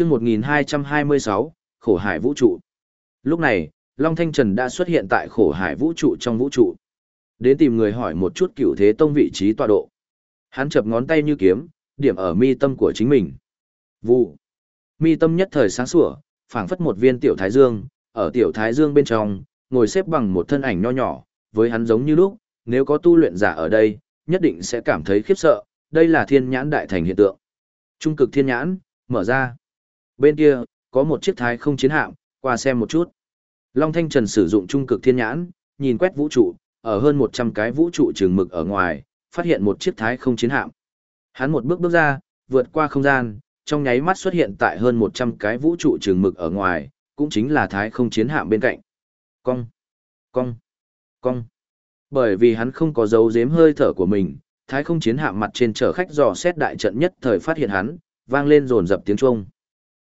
chương 1226, khổ hải vũ trụ. Lúc này, Long Thanh Trần đã xuất hiện tại khổ hải vũ trụ trong vũ trụ. Đến tìm người hỏi một chút cửu thế tông vị trí tọa độ. Hắn chập ngón tay như kiếm, điểm ở mi tâm của chính mình. Vụ. Mi tâm nhất thời sáng sủa, phảng phất một viên tiểu thái dương, ở tiểu thái dương bên trong, ngồi xếp bằng một thân ảnh nho nhỏ, với hắn giống như lúc, nếu có tu luyện giả ở đây, nhất định sẽ cảm thấy khiếp sợ, đây là thiên nhãn đại thành hiện tượng. Trung cực thiên nhãn, mở ra. Bên kia, có một chiếc thái không chiến hạm, qua xem một chút. Long Thanh Trần sử dụng trung cực thiên nhãn, nhìn quét vũ trụ, ở hơn 100 cái vũ trụ trường mực ở ngoài, phát hiện một chiếc thái không chiến hạm. Hắn một bước bước ra, vượt qua không gian, trong nháy mắt xuất hiện tại hơn 100 cái vũ trụ trường mực ở ngoài, cũng chính là thái không chiến hạm bên cạnh. Cong, cong, cong. Bởi vì hắn không có dấu giếm hơi thở của mình, thái không chiến hạm mặt trên chở khách dò xét đại trận nhất thời phát hiện hắn, vang lên rồn dập tiếng chuông.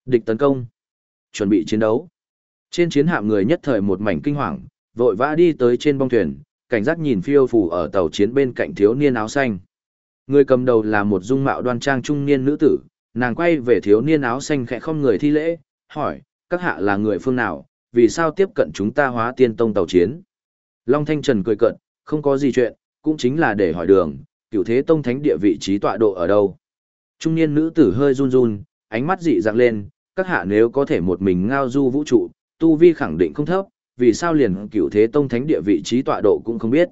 Địch tấn công. Chuẩn bị chiến đấu. Trên chiến hạm người nhất thời một mảnh kinh hoàng, vội vã đi tới trên bong thuyền, cảnh giác nhìn phiêu phù ở tàu chiến bên cạnh thiếu niên áo xanh. Người cầm đầu là một dung mạo đoan trang trung niên nữ tử, nàng quay về thiếu niên áo xanh khẽ không người thi lễ, hỏi, các hạ là người phương nào, vì sao tiếp cận chúng ta hóa tiên tông tàu chiến? Long Thanh Trần cười cận, không có gì chuyện, cũng chính là để hỏi đường, cựu thế tông thánh địa vị trí tọa độ ở đâu. Trung niên nữ tử hơi run run, ánh mắt dị dạng lên, các hạ nếu có thể một mình ngao du vũ trụ, tu vi khẳng định không thấp, vì sao liền cửu thế tông thánh địa vị trí tọa độ cũng không biết.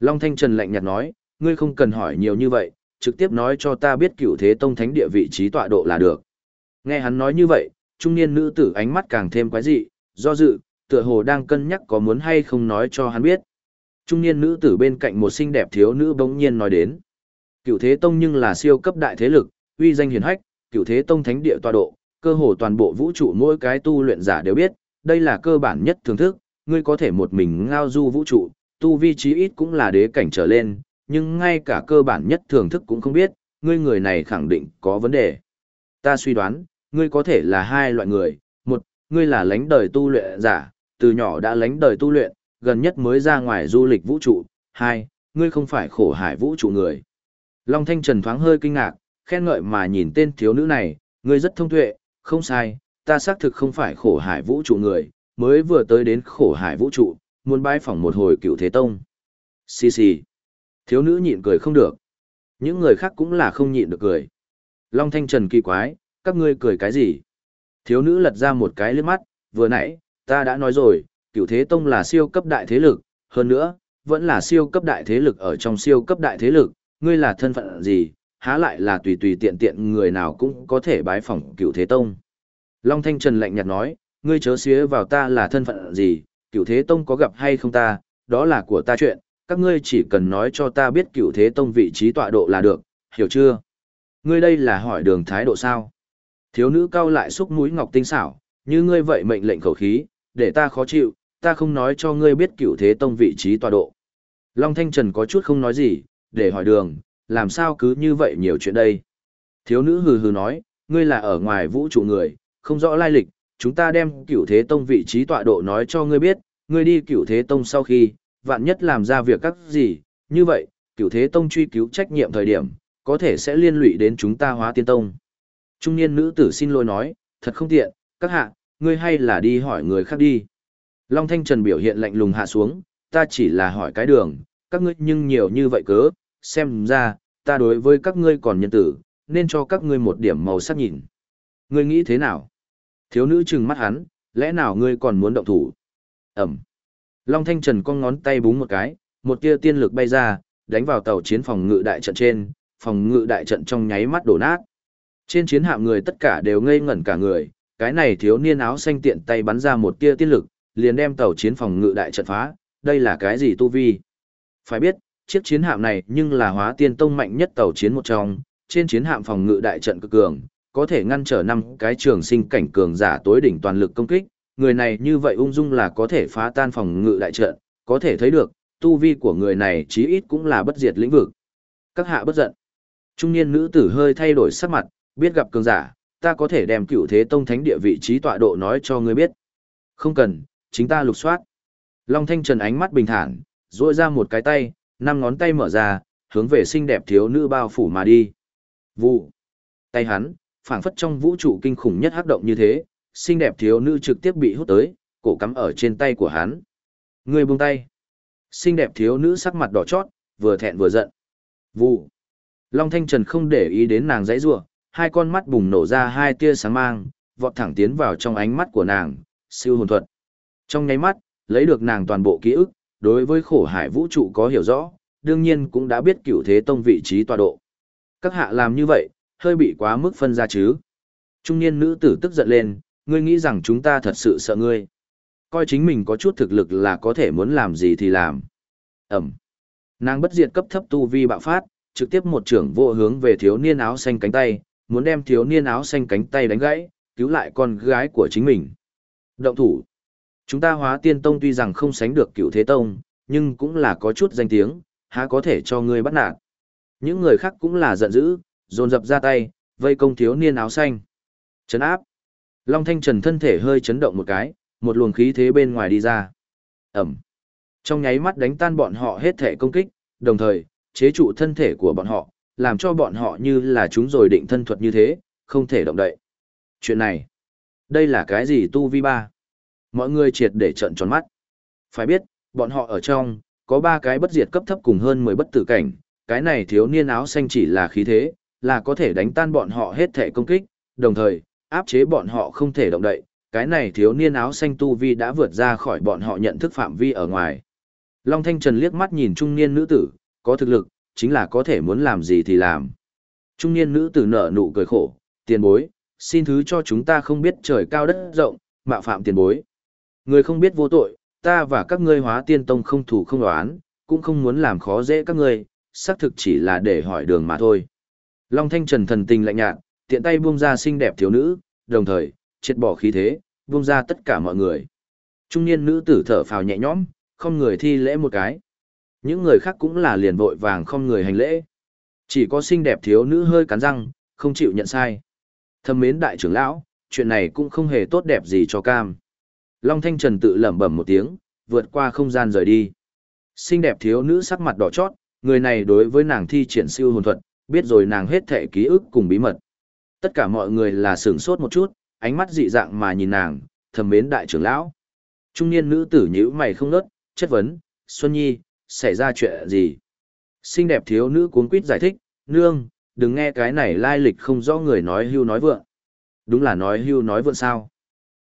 Long Thanh Trần lạnh nhạt nói, ngươi không cần hỏi nhiều như vậy, trực tiếp nói cho ta biết cửu thế tông thánh địa vị trí tọa độ là được. Nghe hắn nói như vậy, trung niên nữ tử ánh mắt càng thêm quái dị, do dự, tựa hồ đang cân nhắc có muốn hay không nói cho hắn biết. Trung niên nữ tử bên cạnh một xinh đẹp thiếu nữ bỗng nhiên nói đến. cửu thế tông nhưng là siêu cấp đại thế lực, uy danh hiển hách, cửu thế tông thánh địa tọa độ, cơ hồ toàn bộ vũ trụ mỗi cái tu luyện giả đều biết, đây là cơ bản nhất thưởng thức, ngươi có thể một mình ngao du vũ trụ, tu vi trí ít cũng là đế cảnh trở lên, nhưng ngay cả cơ bản nhất thưởng thức cũng không biết, ngươi người này khẳng định có vấn đề. Ta suy đoán, ngươi có thể là hai loại người, một, ngươi là lãnh đời tu luyện giả, từ nhỏ đã lãnh đời tu luyện, gần nhất mới ra ngoài du lịch vũ trụ, hai, ngươi không phải khổ hải vũ trụ người. Long Thanh Trần thoáng hơi kinh ngạc, khen ngợi mà nhìn tên thiếu nữ này, ngươi rất thông tuệ, không sai, ta xác thực không phải khổ hải vũ trụ người, mới vừa tới đến khổ hải vũ trụ, muốn bái phỏng một hồi cựu thế tông. Xì xì. Thiếu nữ nhịn cười không được. Những người khác cũng là không nhịn được cười. Long Thanh Trần kỳ quái, các ngươi cười cái gì? Thiếu nữ lật ra một cái liếc mắt, vừa nãy, ta đã nói rồi, cựu thế tông là siêu cấp đại thế lực, hơn nữa, vẫn là siêu cấp đại thế lực ở trong siêu cấp đại thế lực, ngươi là thân phận gì, há lại là tùy tùy tiện tiện người nào cũng có thể bái phỏng cựu thế tông. Long Thanh Trần lạnh nhạt nói, ngươi chớ xía vào ta là thân phận gì, cựu thế tông có gặp hay không ta, đó là của ta chuyện, các ngươi chỉ cần nói cho ta biết cựu thế tông vị trí tọa độ là được, hiểu chưa? Ngươi đây là hỏi đường thái độ sao? Thiếu nữ cao lại xúc mũi ngọc tinh xảo, như ngươi vậy mệnh lệnh khẩu khí, để ta khó chịu, ta không nói cho ngươi biết cựu thế tông vị trí tọa độ. Long Thanh Trần có chút không nói gì, để hỏi đường, làm sao cứ như vậy nhiều chuyện đây? Thiếu nữ hừ hừ nói, ngươi là ở ngoài vũ trụ người, không rõ lai lịch, chúng ta đem cửu thế tông vị trí tọa độ nói cho ngươi biết, ngươi đi cửu thế tông sau khi, vạn nhất làm ra việc các gì, như vậy, cửu thế tông truy cứu trách nhiệm thời điểm, có thể sẽ liên lụy đến chúng ta hóa tiên tông. Trung niên nữ tử xin lỗi nói, thật không tiện, các hạ, ngươi hay là đi hỏi người khác đi. Long Thanh Trần biểu hiện lạnh lùng hạ xuống, ta chỉ là hỏi cái đường, các ngươi nhưng nhiều như vậy cớ, xem ra, ta đối với các ngươi còn nhân tử, nên cho các ngươi một điểm màu sắc nhìn. Ngươi nghĩ thế nào? Thiếu nữ trừng mắt hắn, lẽ nào ngươi còn muốn động thủ? Ẩm. Long Thanh Trần con ngón tay búng một cái, một tia tiên lực bay ra, đánh vào tàu chiến phòng ngự đại trận trên, phòng ngự đại trận trong nháy mắt đổ nát. Trên chiến hạm người tất cả đều ngây ngẩn cả người, cái này thiếu niên áo xanh tiện tay bắn ra một tia tiên lực, liền đem tàu chiến phòng ngự đại trận phá, đây là cái gì tu vi? Phải biết, chiếc chiến hạm này nhưng là hóa tiên tông mạnh nhất tàu chiến một trong, trên chiến hạm phòng ngự đại trận cực cường, có thể ngăn trở năm cái trường sinh cảnh cường giả tối đỉnh toàn lực công kích, người này như vậy ung dung là có thể phá tan phòng ngự đại trận, có thể thấy được, tu vi của người này chí ít cũng là bất diệt lĩnh vực. Các hạ bất giận. Trung niên nữ tử hơi thay đổi sắc mặt, biết gặp cường giả, ta có thể đem cựu thế tông thánh địa vị trí tọa độ nói cho ngươi biết. Không cần, chính ta lục soát. Long Thanh Trần ánh mắt bình thản, duỗi ra một cái tay, năm ngón tay mở ra, hướng về xinh đẹp thiếu nữ bao phủ mà đi. Vụ. Tay hắn, phảng phất trong vũ trụ kinh khủng nhất hắc động như thế, xinh đẹp thiếu nữ trực tiếp bị hút tới, cổ cắm ở trên tay của hắn. Người buông tay. Xinh đẹp thiếu nữ sắc mặt đỏ chót, vừa thẹn vừa giận. Vụ. Long Thanh Trần không để ý đến nàng dãy rủa, hai con mắt bùng nổ ra hai tia sáng mang, vọt thẳng tiến vào trong ánh mắt của nàng, siêu hồn thuật. Trong nháy mắt, lấy được nàng toàn bộ ký ức, đối với khổ hải vũ trụ có hiểu rõ, đương nhiên cũng đã biết cửu thế tông vị trí tọa độ. Các hạ làm như vậy, hơi bị quá mức phân ra chứ. Trung niên nữ tử tức giận lên, ngươi nghĩ rằng chúng ta thật sự sợ ngươi. Coi chính mình có chút thực lực là có thể muốn làm gì thì làm. Ẩm. Nàng bất diệt cấp thấp tu vi bạo phát, trực tiếp một trưởng vô hướng về thiếu niên áo xanh cánh tay, muốn đem thiếu niên áo xanh cánh tay đánh gãy, cứu lại con gái của chính mình. Động thủ. Chúng ta hóa tiên tông tuy rằng không sánh được cựu thế tông, nhưng cũng là có chút danh tiếng, há có thể cho ngươi bắt nạt. Những người khác cũng là giận dữ, dồn dập ra tay, vây công thiếu niên áo xanh. Chấn áp. Long Thanh Trần thân thể hơi chấn động một cái, một luồng khí thế bên ngoài đi ra. Ẩm. Trong nháy mắt đánh tan bọn họ hết thể công kích, đồng thời, chế trụ thân thể của bọn họ, làm cho bọn họ như là chúng rồi định thân thuật như thế, không thể động đậy. Chuyện này, đây là cái gì tu vi ba? Mọi người triệt để trận tròn mắt. Phải biết, bọn họ ở trong, có ba cái bất diệt cấp thấp cùng hơn 10 bất tử cảnh, cái này thiếu niên áo xanh chỉ là khí thế, là có thể đánh tan bọn họ hết thể công kích, đồng thời, áp chế bọn họ không thể động đậy, cái này thiếu niên áo xanh tu vi đã vượt ra khỏi bọn họ nhận thức phạm vi ở ngoài. Long Thanh Trần liếc mắt nhìn trung niên nữ tử, có thực lực, chính là có thể muốn làm gì thì làm. Trung niên nữ tử nở nụ cười khổ, tiền bối, xin thứ cho chúng ta không biết trời cao đất rộng, mạo phạm tiền bối. Người không biết vô tội, ta và các ngươi hóa tiên tông không thủ không đoán, cũng không muốn làm khó dễ các ngươi, xác thực chỉ là để hỏi đường mà thôi. Long Thanh Trần thần tình lạnh nhạt, tiện tay buông ra xinh đẹp thiếu nữ, đồng thời, triệt bỏ khí thế, buông ra tất cả mọi người. Trung niên nữ tử thở phào nhẹ nhõm, không người thi lễ một cái. Những người khác cũng là liền vội vàng không người hành lễ. Chỉ có xinh đẹp thiếu nữ hơi cắn răng, không chịu nhận sai. Thâm mến đại trưởng lão, chuyện này cũng không hề tốt đẹp gì cho cam. Long Thanh Trần tự lẩm bẩm một tiếng, vượt qua không gian rời đi. Xinh đẹp thiếu nữ sắc mặt đỏ chót, người này đối với nàng thi triển siêu hồn thuật, biết rồi nàng hết thệ ký ức cùng bí mật. Tất cả mọi người là sửng sốt một chút, ánh mắt dị dạng mà nhìn nàng, thầm mến đại trưởng lão. Trung niên nữ tử nhíu mày không nớt, chất vấn, Xuân Nhi, xảy ra chuyện gì? Xinh đẹp thiếu nữ cuốn quýt giải thích, nương, đừng nghe cái này lai lịch không rõ người nói hưu nói vượng. Đúng là nói hưu nói vượng sao?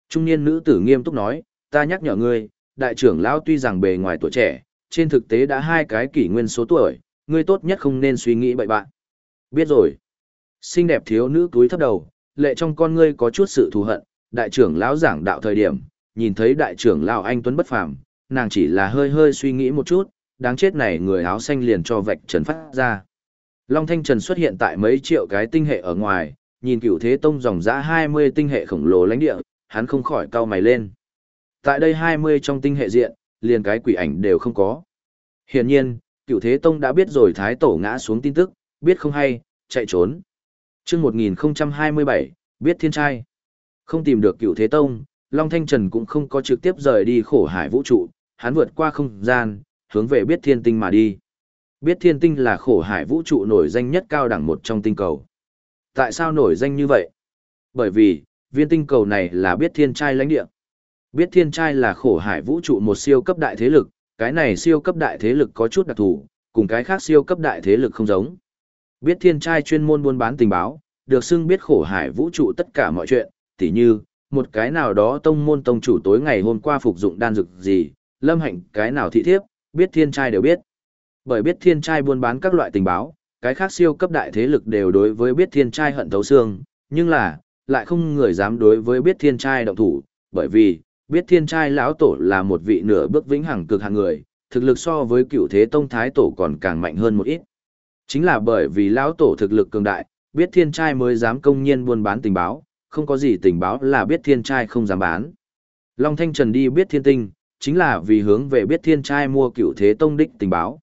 Trung niên nữ tử nghiêm túc nói, ta nhắc nhở ngươi, đại trưởng lão tuy rằng bề ngoài tuổi trẻ, trên thực tế đã hai cái kỷ nguyên số tuổi, ngươi tốt nhất không nên suy nghĩ bậy bạn. Biết rồi. Xinh đẹp thiếu nữ túi thấp đầu, lệ trong con ngươi có chút sự thù hận, đại trưởng lão giảng đạo thời điểm, nhìn thấy đại trưởng lão anh tuấn bất phàm, nàng chỉ là hơi hơi suy nghĩ một chút, đáng chết này người áo xanh liền cho vạch trần phát ra. Long Thanh Trần xuất hiện tại mấy triệu cái tinh hệ ở ngoài, nhìn cửu thế tông dòng dã 20 tinh hệ khổng lồ lãnh địa, hắn không khỏi cau mày lên. Tại đây 20 trong tinh hệ diện, liền cái quỷ ảnh đều không có. Hiển nhiên, cửu thế tông đã biết rồi thái tổ ngã xuống tin tức, biết không hay, chạy trốn. chương 1027, biết thiên trai. Không tìm được cửu thế tông, Long Thanh Trần cũng không có trực tiếp rời đi khổ hải vũ trụ, hắn vượt qua không gian, hướng về biết thiên tinh mà đi. Biết thiên tinh là khổ hải vũ trụ nổi danh nhất cao đẳng một trong tinh cầu. Tại sao nổi danh như vậy? Bởi vì, viên tinh cầu này là biết thiên trai lãnh địa. Biết thiên trai là khổ hải vũ trụ một siêu cấp đại thế lực, cái này siêu cấp đại thế lực có chút đặc thù, cùng cái khác siêu cấp đại thế lực không giống. Biết thiên trai chuyên môn buôn bán tình báo, được xưng biết khổ hải vũ trụ tất cả mọi chuyện, tỉ như, một cái nào đó tông môn tông chủ tối ngày hôm qua phục dụng đan dược gì, lâm hạnh cái nào thị thiếp, biết thiên trai đều biết. Bởi biết thiên trai buôn bán các loại tình báo, cái khác siêu cấp đại thế lực đều đối với biết thiên trai hận thấu xương, nhưng là, lại không người dám đối với biết thiên trai động thủ, bởi vì, biết thiên trai lão tổ là một vị nửa bước vĩnh hằng cực hạng người, thực lực so với cựu thế tông thái tổ còn càng mạnh hơn một ít. Chính là bởi vì lão tổ thực lực cường đại, biết thiên trai mới dám công nhiên buôn bán tình báo, không có gì tình báo là biết thiên trai không dám bán. Long Thanh Trần đi biết thiên tinh, chính là vì hướng về biết thiên trai mua cựu thế tông đích tình báo.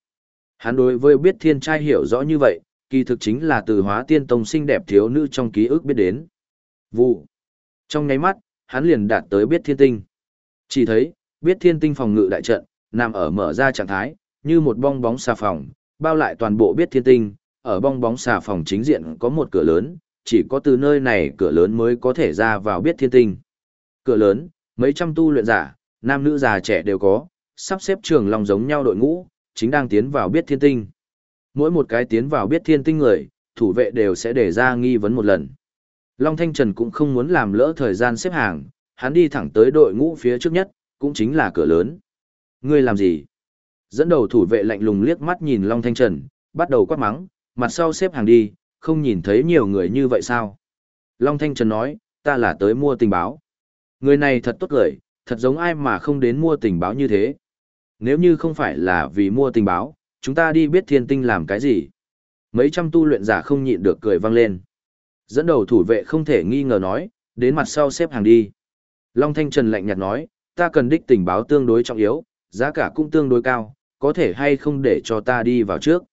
Hắn đối với biết thiên trai hiểu rõ như vậy, kỳ thực chính là từ hóa tiên tông xinh đẹp thiếu nữ trong ký ức biết đến. Vụ. Trong nháy mắt, hắn liền đạt tới biết thiên tinh. Chỉ thấy, biết thiên tinh phòng ngự đại trận, nằm ở mở ra trạng thái, như một bong bóng xà phòng, bao lại toàn bộ biết thiên tinh, ở bong bóng xà phòng chính diện có một cửa lớn, chỉ có từ nơi này cửa lớn mới có thể ra vào biết thiên tinh. Cửa lớn, mấy trăm tu luyện giả, nam nữ già trẻ đều có, sắp xếp trường lòng giống nhau đội ngũ, chính đang tiến vào biết thiên tinh. Mỗi một cái tiến vào biết thiên tinh người, thủ vệ đều sẽ để ra nghi vấn một lần. Long Thanh Trần cũng không muốn làm lỡ thời gian xếp hàng, hắn đi thẳng tới đội ngũ phía trước nhất, cũng chính là cửa lớn. Ngươi làm gì? Dẫn đầu thủ vệ lạnh lùng liếc mắt nhìn Long Thanh Trần, bắt đầu quát mắng, mặt sau xếp hàng đi, không nhìn thấy nhiều người như vậy sao? Long Thanh Trần nói, ta là tới mua tình báo. Người này thật tốt lời, thật giống ai mà không đến mua tình báo như thế. Nếu như không phải là vì mua tình báo, chúng ta đi biết thiên tinh làm cái gì? Mấy trăm tu luyện giả không nhịn được cười vang lên. Dẫn đầu thủ vệ không thể nghi ngờ nói, đến mặt sau xếp hàng đi. Long Thanh Trần lạnh nhạt nói, ta cần đích tình báo tương đối trọng yếu, giá cả cũng tương đối cao, có thể hay không để cho ta đi vào trước.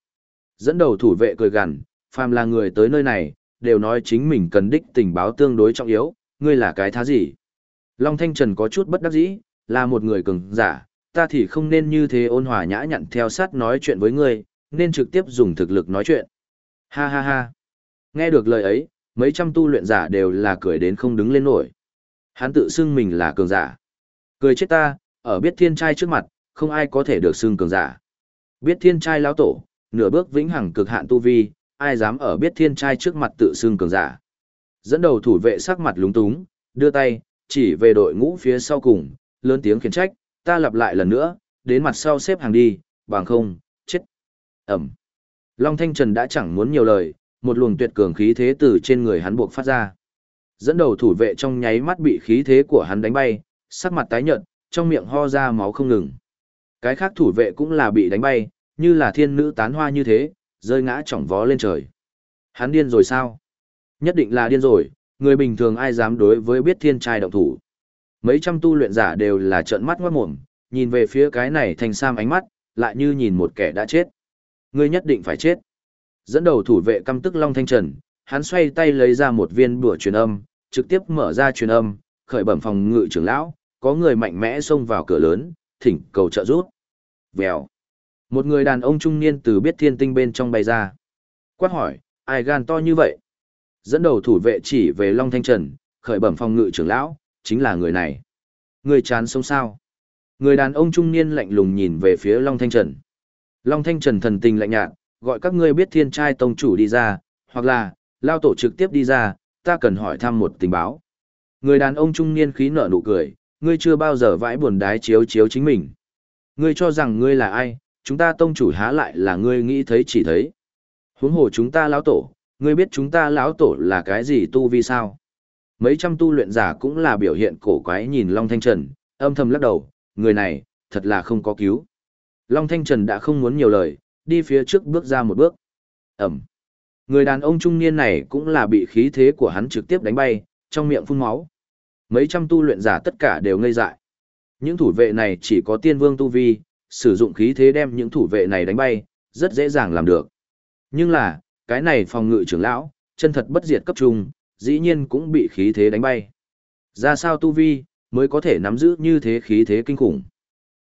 Dẫn đầu thủ vệ cười gằn, phàm là người tới nơi này, đều nói chính mình cần đích tình báo tương đối trọng yếu, ngươi là cái thá gì? Long Thanh Trần có chút bất đắc dĩ, là một người cường giả, ta thì không nên như thế ôn hòa nhã nhặn theo sát nói chuyện với ngươi, nên trực tiếp dùng thực lực nói chuyện. Ha ha ha. Nghe được lời ấy, mấy trăm tu luyện giả đều là cười đến không đứng lên nổi. Hắn tự xưng mình là cường giả. Cười chết ta, ở biết thiên trai trước mặt, không ai có thể được xưng cường giả. Biết thiên trai lão tổ, nửa bước vĩnh hằng cực hạn tu vi, ai dám ở biết thiên trai trước mặt tự xưng cường giả. Dẫn đầu thủ vệ sắc mặt lúng túng, đưa tay, chỉ về đội ngũ phía sau cùng, lớn tiếng khiển trách, ta lặp lại lần nữa, đến mặt sau xếp hàng đi, bằng không, chết. Ẩm. Long Thanh Trần đã chẳng muốn nhiều lời, một luồng tuyệt cường khí thế từ trên người hắn buộc phát ra. Dẫn đầu thủ vệ trong nháy mắt bị khí thế của hắn đánh bay, sắc mặt tái nhợt, trong miệng ho ra máu không ngừng. Cái khác thủ vệ cũng là bị đánh bay, như là thiên nữ tán hoa như thế, rơi ngã chỏng vó lên trời. Hắn điên rồi sao? Nhất định là điên rồi, người bình thường ai dám đối với biết thiên trai động thủ. Mấy trăm tu luyện giả đều là trợn mắt ngoát mồm, nhìn về phía cái này thành sam ánh mắt, lại như nhìn một kẻ đã chết. Ngươi nhất định phải chết. Dẫn đầu thủ vệ căm tức Long Thanh Trần, hắn xoay tay lấy ra một viên bùa truyền âm, trực tiếp mở ra truyền âm, khởi bẩm phòng ngự trưởng lão, có người mạnh mẽ xông vào cửa lớn, thỉnh cầu trợ giúp. Vèo. Một người đàn ông trung niên từ biết thiên tinh bên trong bay ra. Quát hỏi, ai gan to như vậy? Dẫn đầu thủ vệ chỉ về Long Thanh Trần, khởi bẩm phòng ngự trưởng lão, chính là người này. Người chán sống sao? Người đàn ông trung niên lạnh lùng nhìn về phía Long Thanh Trần. Long Thanh Trần thần tình lạnh nhạt, gọi các ngươi biết thiên trai tông chủ đi ra, hoặc là, lao tổ trực tiếp đi ra, ta cần hỏi thăm một tình báo. Người đàn ông trung niên khí nở nụ cười, ngươi chưa bao giờ vãi buồn đái chiếu chiếu chính mình. Ngươi cho rằng ngươi là ai, chúng ta tông chủ há lại là ngươi nghĩ thấy chỉ thấy. Huống hồ chúng ta lão tổ, ngươi biết chúng ta lão tổ là cái gì tu vi sao? Mấy trăm tu luyện giả cũng là biểu hiện cổ quái nhìn Long Thanh Trần, âm thầm lắc đầu, người này, thật là không có cứu. Long Thanh Trần đã không muốn nhiều lời, đi phía trước bước ra một bước. Ẩm. Người đàn ông trung niên này cũng là bị khí thế của hắn trực tiếp đánh bay, trong miệng phun máu. Mấy trăm tu luyện giả tất cả đều ngây dại. Những thủ vệ này chỉ có tiên vương tu vi, sử dụng khí thế đem những thủ vệ này đánh bay, rất dễ dàng làm được. Nhưng là, cái này phòng ngự trưởng lão, chân thật bất diệt cấp trung, dĩ nhiên cũng bị khí thế đánh bay. Ra sao tu vi, mới có thể nắm giữ như thế khí thế kinh khủng.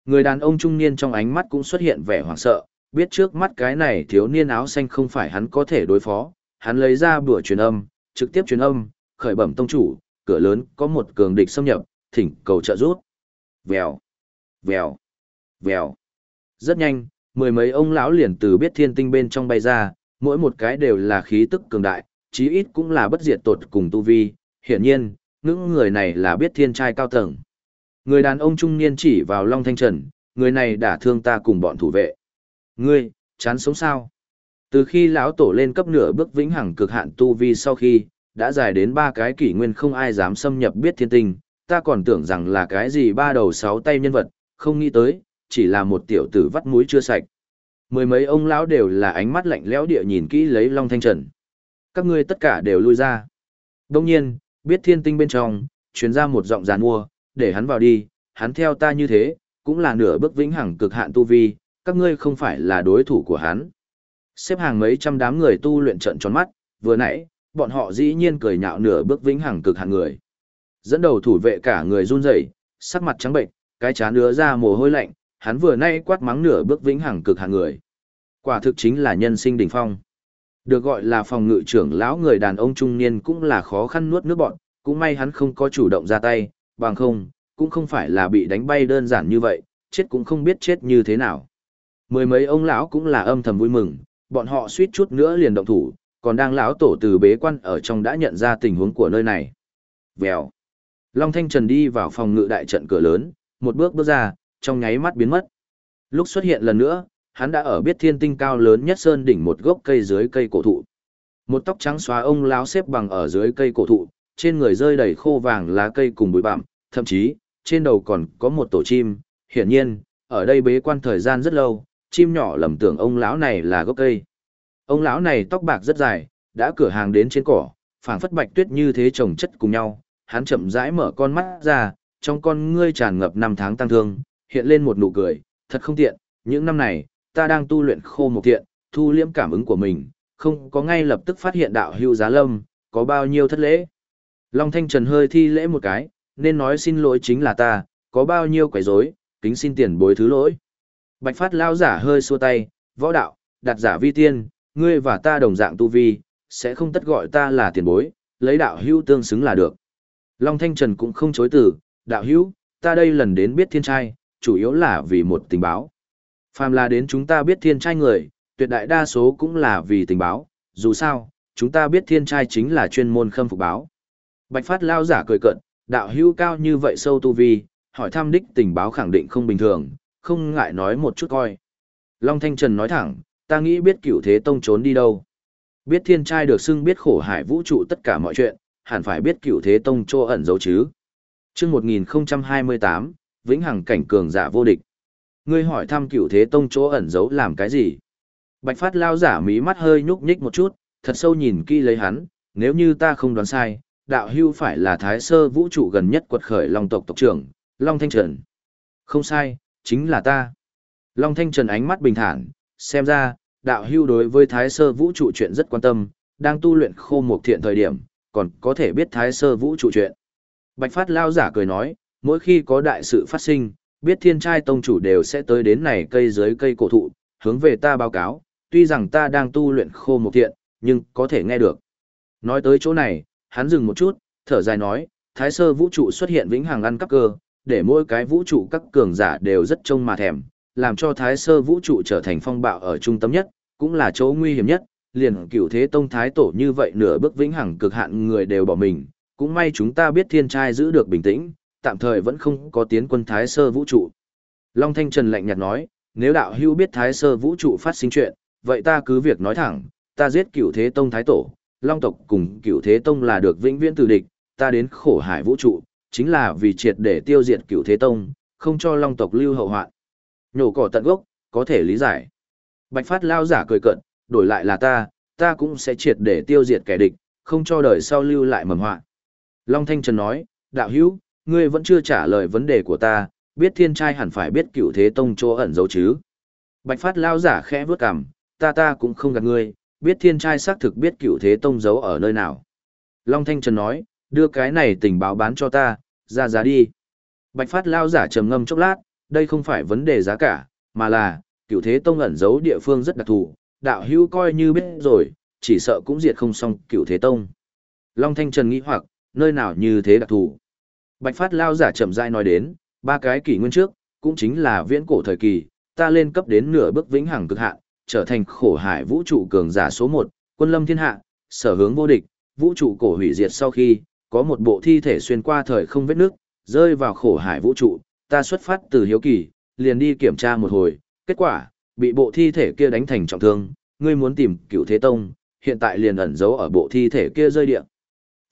Người đàn ông trung niên trong ánh mắt cũng xuất hiện vẻ hoảng sợ, biết trước mắt cái này thiếu niên áo xanh không phải hắn có thể đối phó, hắn lấy ra bữa truyền âm, trực tiếp truyền âm, khởi bẩm tông chủ, cửa lớn có một cường địch xâm nhập, thỉnh cầu trợ giúp. Vèo, vèo, vèo. Rất nhanh, mười mấy ông lão liền từ biết thiên tinh bên trong bay ra, mỗi một cái đều là khí tức cường đại, chí ít cũng là bất diệt tột cùng tu vi, hiển nhiên, những người này là biết thiên trai cao tầng. Người đàn ông trung niên chỉ vào Long Thanh Trần, người này đã thương ta cùng bọn thủ vệ. Ngươi, chán sống sao? Từ khi lão tổ lên cấp nửa bước vĩnh hằng cực hạn tu vi sau khi, đã dài đến ba cái kỷ nguyên không ai dám xâm nhập biết thiên tinh, ta còn tưởng rằng là cái gì ba đầu sáu tay nhân vật, không nghĩ tới, chỉ là một tiểu tử vắt mũi chưa sạch. Mười mấy ông lão đều là ánh mắt lạnh lẽo địa nhìn kỹ lấy Long Thanh Trần. Các ngươi tất cả đều lui ra. Đông nhiên, biết thiên tinh bên trong, truyền ra một giọng giàn mua, để hắn vào đi, hắn theo ta như thế, cũng là nửa bước vĩnh hằng cực hạn tu vi, các ngươi không phải là đối thủ của hắn. Xếp hàng mấy trăm đám người tu luyện trận tròn mắt, vừa nãy, bọn họ dĩ nhiên cười nhạo nửa bước vĩnh hằng cực hạn người. Dẫn đầu thủ vệ cả người run rẩy, sắc mặt trắng bệnh, cái chán ứa ra mồ hôi lạnh, hắn vừa nay quát mắng nửa bước vĩnh hằng cực hạn người. Quả thực chính là nhân sinh đỉnh phong. Được gọi là phòng ngự trưởng lão người đàn ông trung niên cũng là khó khăn nuốt nước bọn, cũng may hắn không có chủ động ra tay, bằng không, cũng không phải là bị đánh bay đơn giản như vậy, chết cũng không biết chết như thế nào. Mười mấy ông lão cũng là âm thầm vui mừng, bọn họ suýt chút nữa liền động thủ, còn đang lão tổ từ bế quan ở trong đã nhận ra tình huống của nơi này. Vèo. Long Thanh Trần đi vào phòng ngự đại trận cửa lớn, một bước bước ra, trong nháy mắt biến mất. Lúc xuất hiện lần nữa, hắn đã ở biết thiên tinh cao lớn nhất sơn đỉnh một gốc cây dưới cây cổ thụ. Một tóc trắng xóa ông lão xếp bằng ở dưới cây cổ thụ, trên người rơi đầy khô vàng lá cây cùng bụi bặm, thậm chí, trên đầu còn có một tổ chim, hiển nhiên, ở đây bế quan thời gian rất lâu, chim nhỏ lầm tưởng ông lão này là gốc cây. Ông lão này tóc bạc rất dài, đã cửa hàng đến trên cỏ, phảng phất bạch tuyết như thế chồng chất cùng nhau, hắn chậm rãi mở con mắt ra, trong con ngươi tràn ngập năm tháng tăng thương, hiện lên một nụ cười, thật không tiện, những năm này, ta đang tu luyện khô một thiện, thu liễm cảm ứng của mình, không có ngay lập tức phát hiện đạo hưu giá lâm, có bao nhiêu thất lễ. Long Thanh Trần hơi thi lễ một cái, nên nói xin lỗi chính là ta, có bao nhiêu quấy rối, kính xin tiền bối thứ lỗi. Bạch Phát lao giả hơi xua tay, võ đạo, đặt giả vi tiên, ngươi và ta đồng dạng tu vi, sẽ không tất gọi ta là tiền bối, lấy đạo hữu tương xứng là được. Long Thanh Trần cũng không chối từ, đạo hữu, ta đây lần đến biết thiên trai, chủ yếu là vì một tình báo. Phàm là đến chúng ta biết thiên trai người, tuyệt đại đa số cũng là vì tình báo, dù sao, chúng ta biết thiên trai chính là chuyên môn khâm phục báo. Bạch Phát lao giả cười cợt, đạo hữu cao như vậy sâu tu vi, hỏi thăm đích tình báo khẳng định không bình thường, không ngại nói một chút coi. Long Thanh Trần nói thẳng, ta nghĩ biết cửu thế tông trốn đi đâu. Biết thiên trai được xưng biết khổ hải vũ trụ tất cả mọi chuyện, hẳn phải biết cửu thế tông chỗ ẩn giấu chứ. chương 1028, Vĩnh Hằng cảnh cường giả vô địch. Ngươi hỏi thăm cửu thế tông chỗ ẩn giấu làm cái gì? Bạch Phát lao giả mí mắt hơi nhúc nhích một chút, thật sâu nhìn kỹ lấy hắn, nếu như ta không đoán sai, đạo hưu phải là thái sơ vũ trụ gần nhất quật khởi long tộc tộc trưởng, Long Thanh Trần. Không sai, chính là ta. Long Thanh Trần ánh mắt bình thản, xem ra, đạo hưu đối với thái sơ vũ trụ chuyện rất quan tâm, đang tu luyện khô một thiện thời điểm, còn có thể biết thái sơ vũ trụ chuyện. Bạch Phát lao giả cười nói, mỗi khi có đại sự phát sinh, biết thiên trai tông chủ đều sẽ tới đến này cây dưới cây cổ thụ, hướng về ta báo cáo, tuy rằng ta đang tu luyện khô một thiện, nhưng có thể nghe được. Nói tới chỗ này, hắn dừng một chút, thở dài nói, thái sơ vũ trụ xuất hiện vĩnh hằng ăn cắp cơ, để mỗi cái vũ trụ các cường giả đều rất trông mà thèm, làm cho thái sơ vũ trụ trở thành phong bạo ở trung tâm nhất, cũng là chỗ nguy hiểm nhất, liền cửu thế tông thái tổ như vậy nửa bước vĩnh hằng cực hạn người đều bỏ mình, cũng may chúng ta biết thiên trai giữ được bình tĩnh, tạm thời vẫn không có tiến quân thái sơ vũ trụ. Long Thanh Trần lạnh nhạt nói, nếu đạo hưu biết thái sơ vũ trụ phát sinh chuyện, vậy ta cứ việc nói thẳng, ta giết cửu thế tông thái tổ, long tộc cùng cửu thế tông là được vĩnh viễn từ địch, ta đến khổ hải vũ trụ, chính là vì triệt để tiêu diệt cửu thế tông, không cho long tộc lưu hậu hoạn. Nhổ cỏ tận gốc, có thể lý giải. Bạch Phát lao giả cười cận, đổi lại là ta, ta cũng sẽ triệt để tiêu diệt kẻ địch, không cho đời sau lưu lại mầm họa. Long Thanh Trần nói, đạo hữu, ngươi vẫn chưa trả lời vấn đề của ta, biết thiên trai hẳn phải biết cửu thế tông chỗ ẩn giấu chứ. Bạch Phát lao giả khẽ vướt cằm, ta ta cũng không gạt ngươi, biết thiên trai xác thực biết cửu thế tông giấu ở nơi nào. Long Thanh Trần nói, đưa cái này tình báo bán cho ta, ra giá đi. Bạch Phát lao giả trầm ngâm chốc lát, đây không phải vấn đề giá cả, mà là, cửu thế tông ẩn giấu địa phương rất đặc thù, đạo hữu coi như biết rồi, chỉ sợ cũng diệt không xong cửu thế tông. Long Thanh Trần nghĩ hoặc, nơi nào như thế đặc thù. Bạch Phát lao giả chậm rãi nói đến, ba cái kỷ nguyên trước, cũng chính là viễn cổ thời kỳ, ta lên cấp đến nửa bước vĩnh hằng cực hạn, trở thành khổ hải vũ trụ cường giả số 1, quân lâm thiên hạ, sở hướng vô địch, vũ trụ cổ hủy diệt sau khi, có một bộ thi thể xuyên qua thời không vết nước, rơi vào khổ hải vũ trụ, ta xuất phát từ hiếu kỳ, liền đi kiểm tra một hồi, kết quả, bị bộ thi thể kia đánh thành trọng thương, ngươi muốn tìm cựu thế tông, hiện tại liền ẩn giấu ở bộ thi thể kia rơi địa.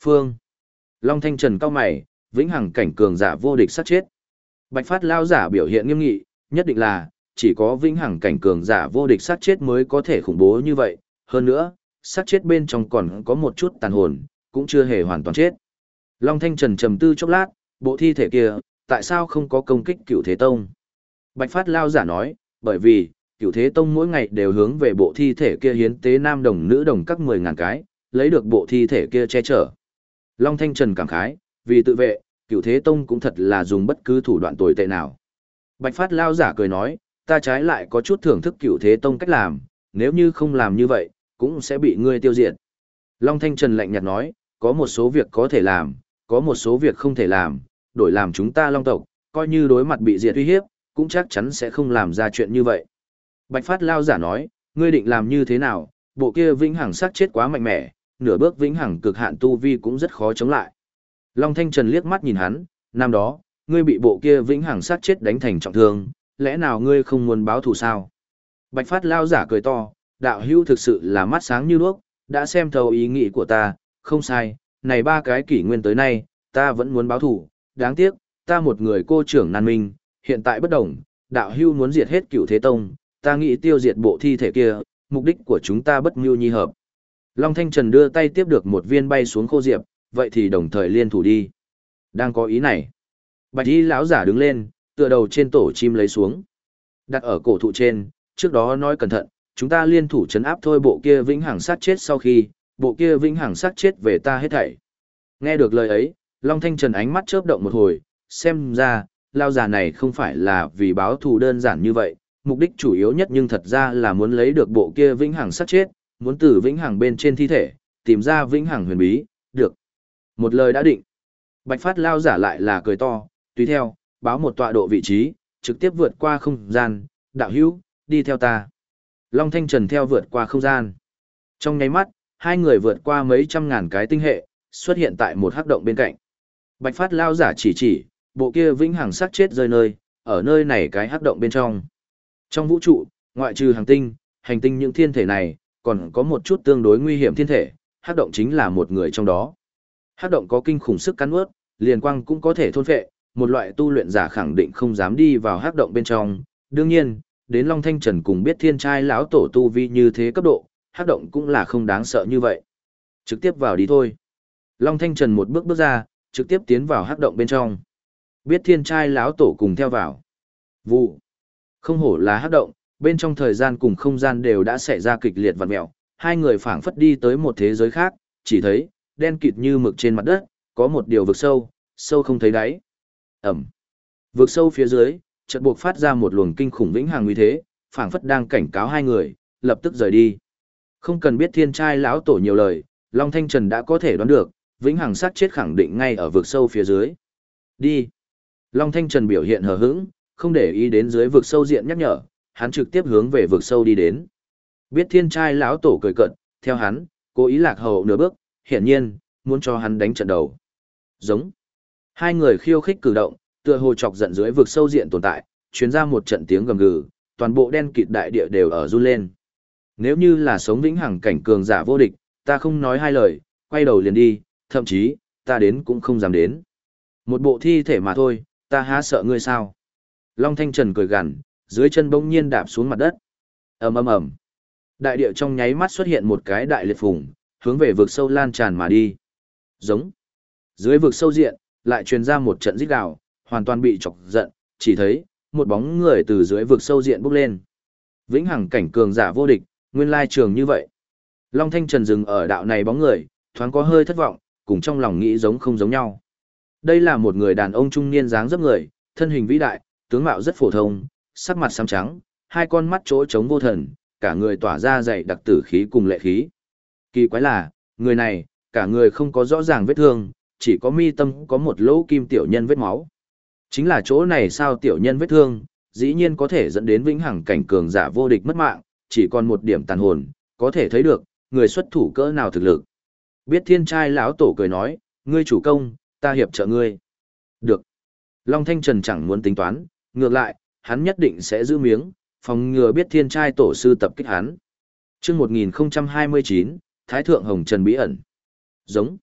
Phương. Long Thanh Trần cao mày, vĩnh hằng cảnh cường giả vô địch sát chết. Bạch Phát lao giả biểu hiện nghiêm nghị, nhất định là, chỉ có vĩnh hằng cảnh cường giả vô địch sát chết mới có thể khủng bố như vậy, hơn nữa, sát chết bên trong còn có một chút tàn hồn, cũng chưa hề hoàn toàn chết. Long Thanh Trần trầm tư chốc lát, bộ thi thể kia, tại sao không có công kích cửu thế tông? Bạch Phát lao giả nói, bởi vì, cửu thế tông mỗi ngày đều hướng về bộ thi thể kia hiến tế nam đồng nữ đồng các 10.000 cái, lấy được bộ thi thể kia che chở. Long Thanh Trần cảm khái, vì tự vệ, cửu thế tông cũng thật là dùng bất cứ thủ đoạn tồi tệ nào. Bạch Phát lao giả cười nói, ta trái lại có chút thưởng thức cửu thế tông cách làm, nếu như không làm như vậy, cũng sẽ bị ngươi tiêu diệt. Long Thanh Trần lạnh nhạt nói, có một số việc có thể làm, có một số việc không thể làm, đổi làm chúng ta Long tộc, coi như đối mặt bị diệt uy hiếp, cũng chắc chắn sẽ không làm ra chuyện như vậy. Bạch Phát Lao giả nói, ngươi định làm như thế nào, bộ kia vĩnh hằng sát chết quá mạnh mẽ, nửa bước vĩnh hằng cực hạn tu vi cũng rất khó chống lại. Long Thanh Trần liếc mắt nhìn hắn, năm đó, ngươi bị bộ kia vĩnh hằng sát chết đánh thành trọng thương, lẽ nào ngươi không muốn báo thù sao? Bạch Phát Lao giả cười to, đạo hữu thực sự là mắt sáng như đuốc, đã xem thấu ý nghĩ của ta, không sai, này ba cái kỷ nguyên tới nay, ta vẫn muốn báo thù, đáng tiếc, ta một người cô trưởng nan minh, hiện tại bất đồng, đạo hưu muốn diệt hết cửu thế tông, ta nghĩ tiêu diệt bộ thi thể kia, mục đích của chúng ta bất mưu nhi hợp. Long Thanh Trần đưa tay tiếp được một viên bay xuống khô diệp, vậy thì đồng thời liên thủ đi. Đang có ý này. Bạch y lão giả đứng lên, tựa đầu trên tổ chim lấy xuống. Đặt ở cổ thụ trên, trước đó nói cẩn thận, chúng ta liên thủ chấn áp thôi bộ kia vĩnh hằng sát chết sau khi, bộ kia vĩnh hằng sát chết về ta hết thảy. Nghe được lời ấy, Long Thanh Trần ánh mắt chớp động một hồi, xem ra, lao già này không phải là vì báo thù đơn giản như vậy, mục đích chủ yếu nhất nhưng thật ra là muốn lấy được bộ kia vĩnh hằng sát chết, muốn từ vĩnh hằng bên trên thi thể, tìm ra vĩnh hằng huyền bí, được. Một lời đã định. Bạch Phát lao giả lại là cười to, tùy theo, báo một tọa độ vị trí, trực tiếp vượt qua không gian, đạo hữu, đi theo ta. Long Thanh Trần theo vượt qua không gian. Trong nháy mắt, hai người vượt qua mấy trăm ngàn cái tinh hệ, xuất hiện tại một hắc động bên cạnh. Bạch Phát lao giả chỉ chỉ, bộ kia vĩnh hằng sát chết rơi nơi, ở nơi này cái hắc động bên trong. Trong vũ trụ, ngoại trừ hành tinh, hành tinh những thiên thể này, còn có một chút tương đối nguy hiểm thiên thể, hắc động chính là một người trong đó. Hắc động có kinh khủng sức cắn nuốt, liền quang cũng có thể thôn phệ, một loại tu luyện giả khẳng định không dám đi vào hắc động bên trong. Đương nhiên, đến Long Thanh Trần cùng biết thiên trai lão tổ tu vi như thế cấp độ, hắc động cũng là không đáng sợ như vậy. Trực tiếp vào đi thôi. Long Thanh Trần một bước bước ra, trực tiếp tiến vào hắc động bên trong. Biết thiên trai lão tổ cùng theo vào. Vụ. Không hổ là hắc động, bên trong thời gian cùng không gian đều đã xảy ra kịch liệt vặn mẹo, hai người phảng phất đi tới một thế giới khác, chỉ thấy, đen kịt như mực trên mặt đất, có một điều vực sâu, sâu không thấy đáy. Ẩm. Vực sâu phía dưới, chợt buộc phát ra một luồng kinh khủng vĩnh hằng uy thế, phảng phất đang cảnh cáo hai người, lập tức rời đi. Không cần biết thiên trai lão tổ nhiều lời, Long Thanh Trần đã có thể đoán được, vĩnh hằng sát chết khẳng định ngay ở vực sâu phía dưới. Đi. Long Thanh Trần biểu hiện hờ hững, không để ý đến dưới vực sâu diện nhắc nhở, hắn trực tiếp hướng về vực sâu đi đến. Biết thiên trai lão tổ cười cận, theo hắn, cố ý lạc hậu nửa bước, hiển nhiên, muốn cho hắn đánh trận đầu. Giống. Hai người khiêu khích cử động, tựa hồ chọc giận dưới vực sâu diện tồn tại, truyền ra một trận tiếng gầm gừ, toàn bộ đen kịt đại địa đều ở run lên. Nếu như là sống vĩnh hằng cảnh cường giả vô địch, ta không nói hai lời, quay đầu liền đi, thậm chí, ta đến cũng không dám đến. Một bộ thi thể mà thôi, ta há sợ ngươi sao? Long Thanh Trần cười gằn, dưới chân bỗng nhiên đạp xuống mặt đất. ầm ầm ầm, đại địa trong nháy mắt xuất hiện một cái đại liệt phùng, hướng về vực sâu lan tràn mà đi. Giống. Dưới vực sâu diện, lại truyền ra một trận rít gào, hoàn toàn bị chọc giận, chỉ thấy một bóng người từ dưới vực sâu diện bốc lên. Vĩnh hằng cảnh cường giả vô địch, nguyên lai trường như vậy. Long Thanh Trần dừng ở đạo này bóng người, thoáng có hơi thất vọng, cùng trong lòng nghĩ giống không giống nhau. Đây là một người đàn ông trung niên dáng dấp người, thân hình vĩ đại, tướng mạo rất phổ thông, sắc mặt xám trắng, hai con mắt chỗ trống vô thần, cả người tỏa ra dày đặc tử khí cùng lệ khí. Kỳ quái là, người này, cả người không có rõ ràng vết thương, chỉ có mi tâm có một lỗ kim tiểu nhân vết máu. Chính là chỗ này sao tiểu nhân vết thương, dĩ nhiên có thể dẫn đến vĩnh hằng cảnh cường giả vô địch mất mạng, chỉ còn một điểm tàn hồn, có thể thấy được, người xuất thủ cỡ nào thực lực. Biết thiên trai lão tổ cười nói, ngươi chủ công, ta hiệp trợ ngươi. Được. Long Thanh Trần chẳng muốn tính toán, ngược lại, hắn nhất định sẽ giữ miếng, phòng ngừa biết thiên trai tổ sư tập kích hắn. chương 1029, Thái Thượng Hồng Trần Bí ẩn. Giống.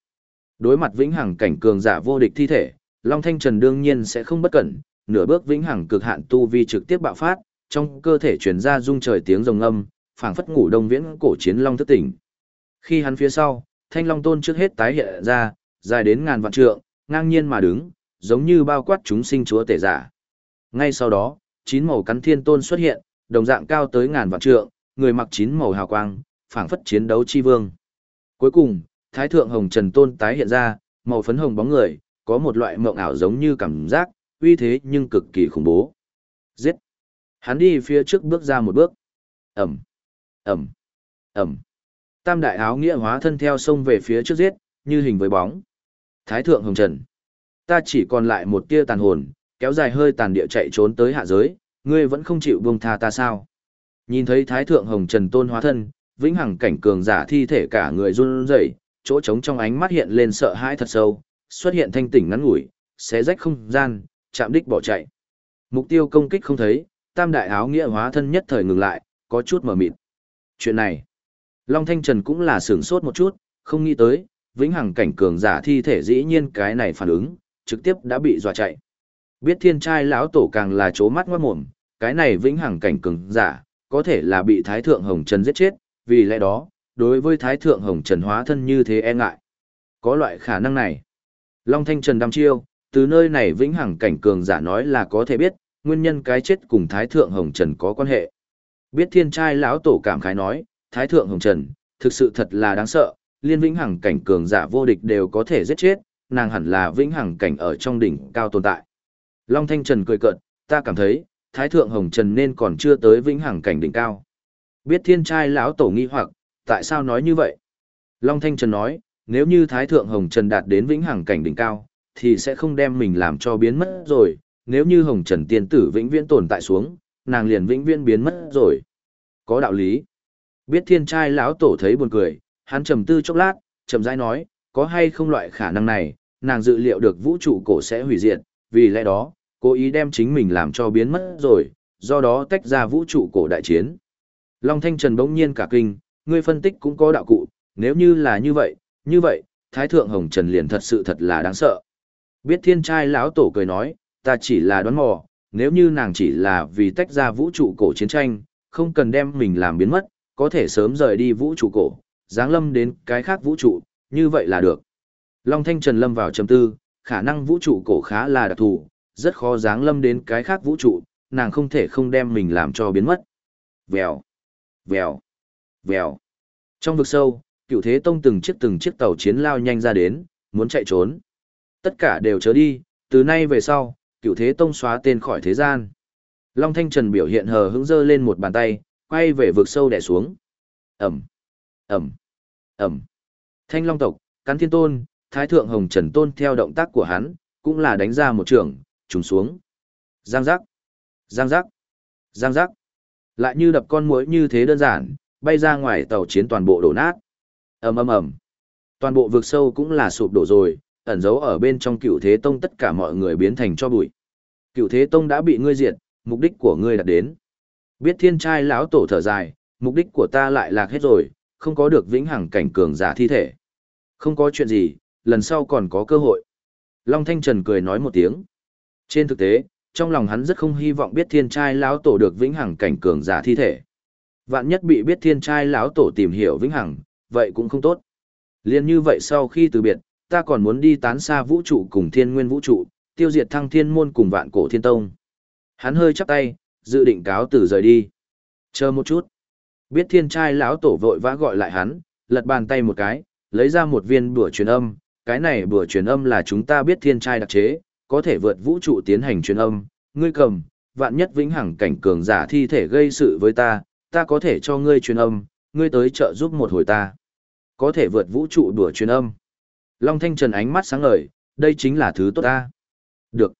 Đối mặt vĩnh hằng cảnh cường giả vô địch thi thể, Long Thanh Trần đương nhiên sẽ không bất cẩn, nửa bước vĩnh hằng cực hạn tu vi trực tiếp bạo phát, trong cơ thể truyền ra rung trời tiếng rồng âm, phảng phất ngủ đông viễn cổ chiến long thức tỉnh. Khi hắn phía sau, Thanh Long Tôn trước hết tái hiện ra, dài đến ngàn vạn trượng, ngang nhiên mà đứng, giống như bao quát chúng sinh chúa tể giả. Ngay sau đó, chín màu cắn thiên tôn xuất hiện, đồng dạng cao tới ngàn vạn trượng, người mặc chín màu hào quang, phảng phất chiến đấu chi vương. Cuối cùng, Thái thượng hồng trần tôn tái hiện ra, màu phấn hồng bóng người, có một loại mộng ảo giống như cảm giác, uy thế nhưng cực kỳ khủng bố. Giết! Hắn đi phía trước bước ra một bước. Ẩm! Ẩm! Ẩm! Tam đại áo nghĩa hóa thân theo sông về phía trước giết, như hình với bóng. Thái thượng hồng trần. Ta chỉ còn lại một tia tàn hồn, kéo dài hơi tàn địa chạy trốn tới hạ giới, ngươi vẫn không chịu buông tha ta sao? Nhìn thấy Thái thượng hồng trần tôn hóa thân, vĩnh hằng cảnh cường giả thi thể cả người run rẩy, chỗ trống trong ánh mắt hiện lên sợ hãi thật sâu, xuất hiện thanh tỉnh ngắn ngủi, xé rách không gian, chạm đích bỏ chạy. Mục tiêu công kích không thấy, tam đại áo nghĩa hóa thân nhất thời ngừng lại, có chút mở mịt. Chuyện này, Long Thanh Trần cũng là sửng sốt một chút, không nghĩ tới, vĩnh hằng cảnh cường giả thi thể dĩ nhiên cái này phản ứng, trực tiếp đã bị dọa chạy. Biết thiên trai lão tổ càng là chố mắt ngoát mồm, cái này vĩnh hằng cảnh cường giả, có thể là bị Thái Thượng Hồng Trần giết chết, vì lẽ đó, đối với Thái Thượng Hồng Trần hóa thân như thế e ngại. Có loại khả năng này. Long Thanh Trần đăm chiêu, từ nơi này vĩnh hằng cảnh cường giả nói là có thể biết, nguyên nhân cái chết cùng Thái Thượng Hồng Trần có quan hệ. Biết thiên trai lão tổ cảm khái nói, Thái Thượng Hồng Trần, thực sự thật là đáng sợ, liên vĩnh hằng cảnh cường giả vô địch đều có thể giết chết, nàng hẳn là vĩnh hằng cảnh ở trong đỉnh cao tồn tại. Long Thanh Trần cười cợt, ta cảm thấy, Thái Thượng Hồng Trần nên còn chưa tới vĩnh hằng cảnh đỉnh cao. Biết thiên trai lão tổ nghi hoặc, tại sao nói như vậy? Long Thanh Trần nói, nếu như Thái Thượng Hồng Trần đạt đến vĩnh hằng cảnh đỉnh cao, thì sẽ không đem mình làm cho biến mất rồi, nếu như Hồng Trần tiên tử vĩnh viễn tồn tại xuống, nàng liền vĩnh viễn biến mất rồi. Có đạo lý. Biết thiên trai lão tổ thấy buồn cười, hắn trầm tư chốc lát, trầm rãi nói, có hay không loại khả năng này, nàng dự liệu được vũ trụ cổ sẽ hủy diệt, vì lẽ đó, cố ý đem chính mình làm cho biến mất rồi, do đó tách ra vũ trụ cổ đại chiến. Long Thanh Trần bỗng nhiên cả kinh, ngươi phân tích cũng có đạo cụ, nếu như là như vậy, như vậy, Thái Thượng Hồng Trần liền thật sự thật là đáng sợ. Biết thiên trai lão tổ cười nói, ta chỉ là đoán mò, nếu như nàng chỉ là vì tách ra vũ trụ cổ chiến tranh, không cần đem mình làm biến mất, có thể sớm rời đi vũ trụ cổ, giáng lâm đến cái khác vũ trụ, như vậy là được. Long Thanh Trần lâm vào trầm tư, khả năng vũ trụ cổ khá là đặc thù, rất khó giáng lâm đến cái khác vũ trụ, nàng không thể không đem mình làm cho biến mất. Vèo, vèo, vèo. Trong vực sâu, cựu thế tông từng chiếc từng chiếc tàu chiến lao nhanh ra đến, muốn chạy trốn. Tất cả đều chớ đi, từ nay về sau, cựu thế tông xóa tên khỏi thế gian. Long Thanh Trần biểu hiện hờ hững dơ lên một bàn tay, quay về vực sâu đè xuống. Ẩm, Ẩm, Ẩm. Thanh Long tộc, cắn thiên tôn, Thái Thượng Hồng Trần Tôn theo động tác của hắn, cũng là đánh ra một trường, trùng xuống. Giang giác, giang giác, giang giác. Lại như đập con muỗi như thế đơn giản, bay ra ngoài tàu chiến toàn bộ đổ nát. ầm ầm ầm. Toàn bộ vực sâu cũng là sụp đổ rồi, ẩn giấu ở bên trong cựu thế tông tất cả mọi người biến thành cho bụi. Cựu thế tông đã bị ngươi diệt, mục đích của ngươi đạt đến. Biết thiên trai lão tổ thở dài, mục đích của ta lại lạc hết rồi, không có được vĩnh hằng cảnh cường giả thi thể. Không có chuyện gì, lần sau còn có cơ hội. Long Thanh Trần cười nói một tiếng. Trên thực tế, trong lòng hắn rất không hy vọng biết thiên trai lão tổ được vĩnh hằng cảnh cường giả thi thể. Vạn nhất bị biết thiên trai lão tổ tìm hiểu vĩnh hằng, vậy cũng không tốt. Liên như vậy sau khi từ biệt, ta còn muốn đi tán xa vũ trụ cùng thiên nguyên vũ trụ, tiêu diệt thăng thiên môn cùng vạn cổ thiên tông. Hắn hơi chắp tay, dự định cáo từ rời đi. Chờ một chút. Biết thiên trai lão tổ vội vã gọi lại hắn, lật bàn tay một cái, lấy ra một viên bùa truyền âm. Cái này bùa truyền âm là chúng ta biết thiên trai đặc chế, có thể vượt vũ trụ tiến hành truyền âm. Ngươi cầm, vạn nhất vĩnh hằng cảnh cường giả thi thể gây sự với ta, ta có thể cho ngươi truyền âm, ngươi tới trợ giúp một hồi ta. Có thể vượt vũ trụ đùa truyền âm. Long Thanh Trần ánh mắt sáng ngời, đây chính là thứ tốt ta. Được.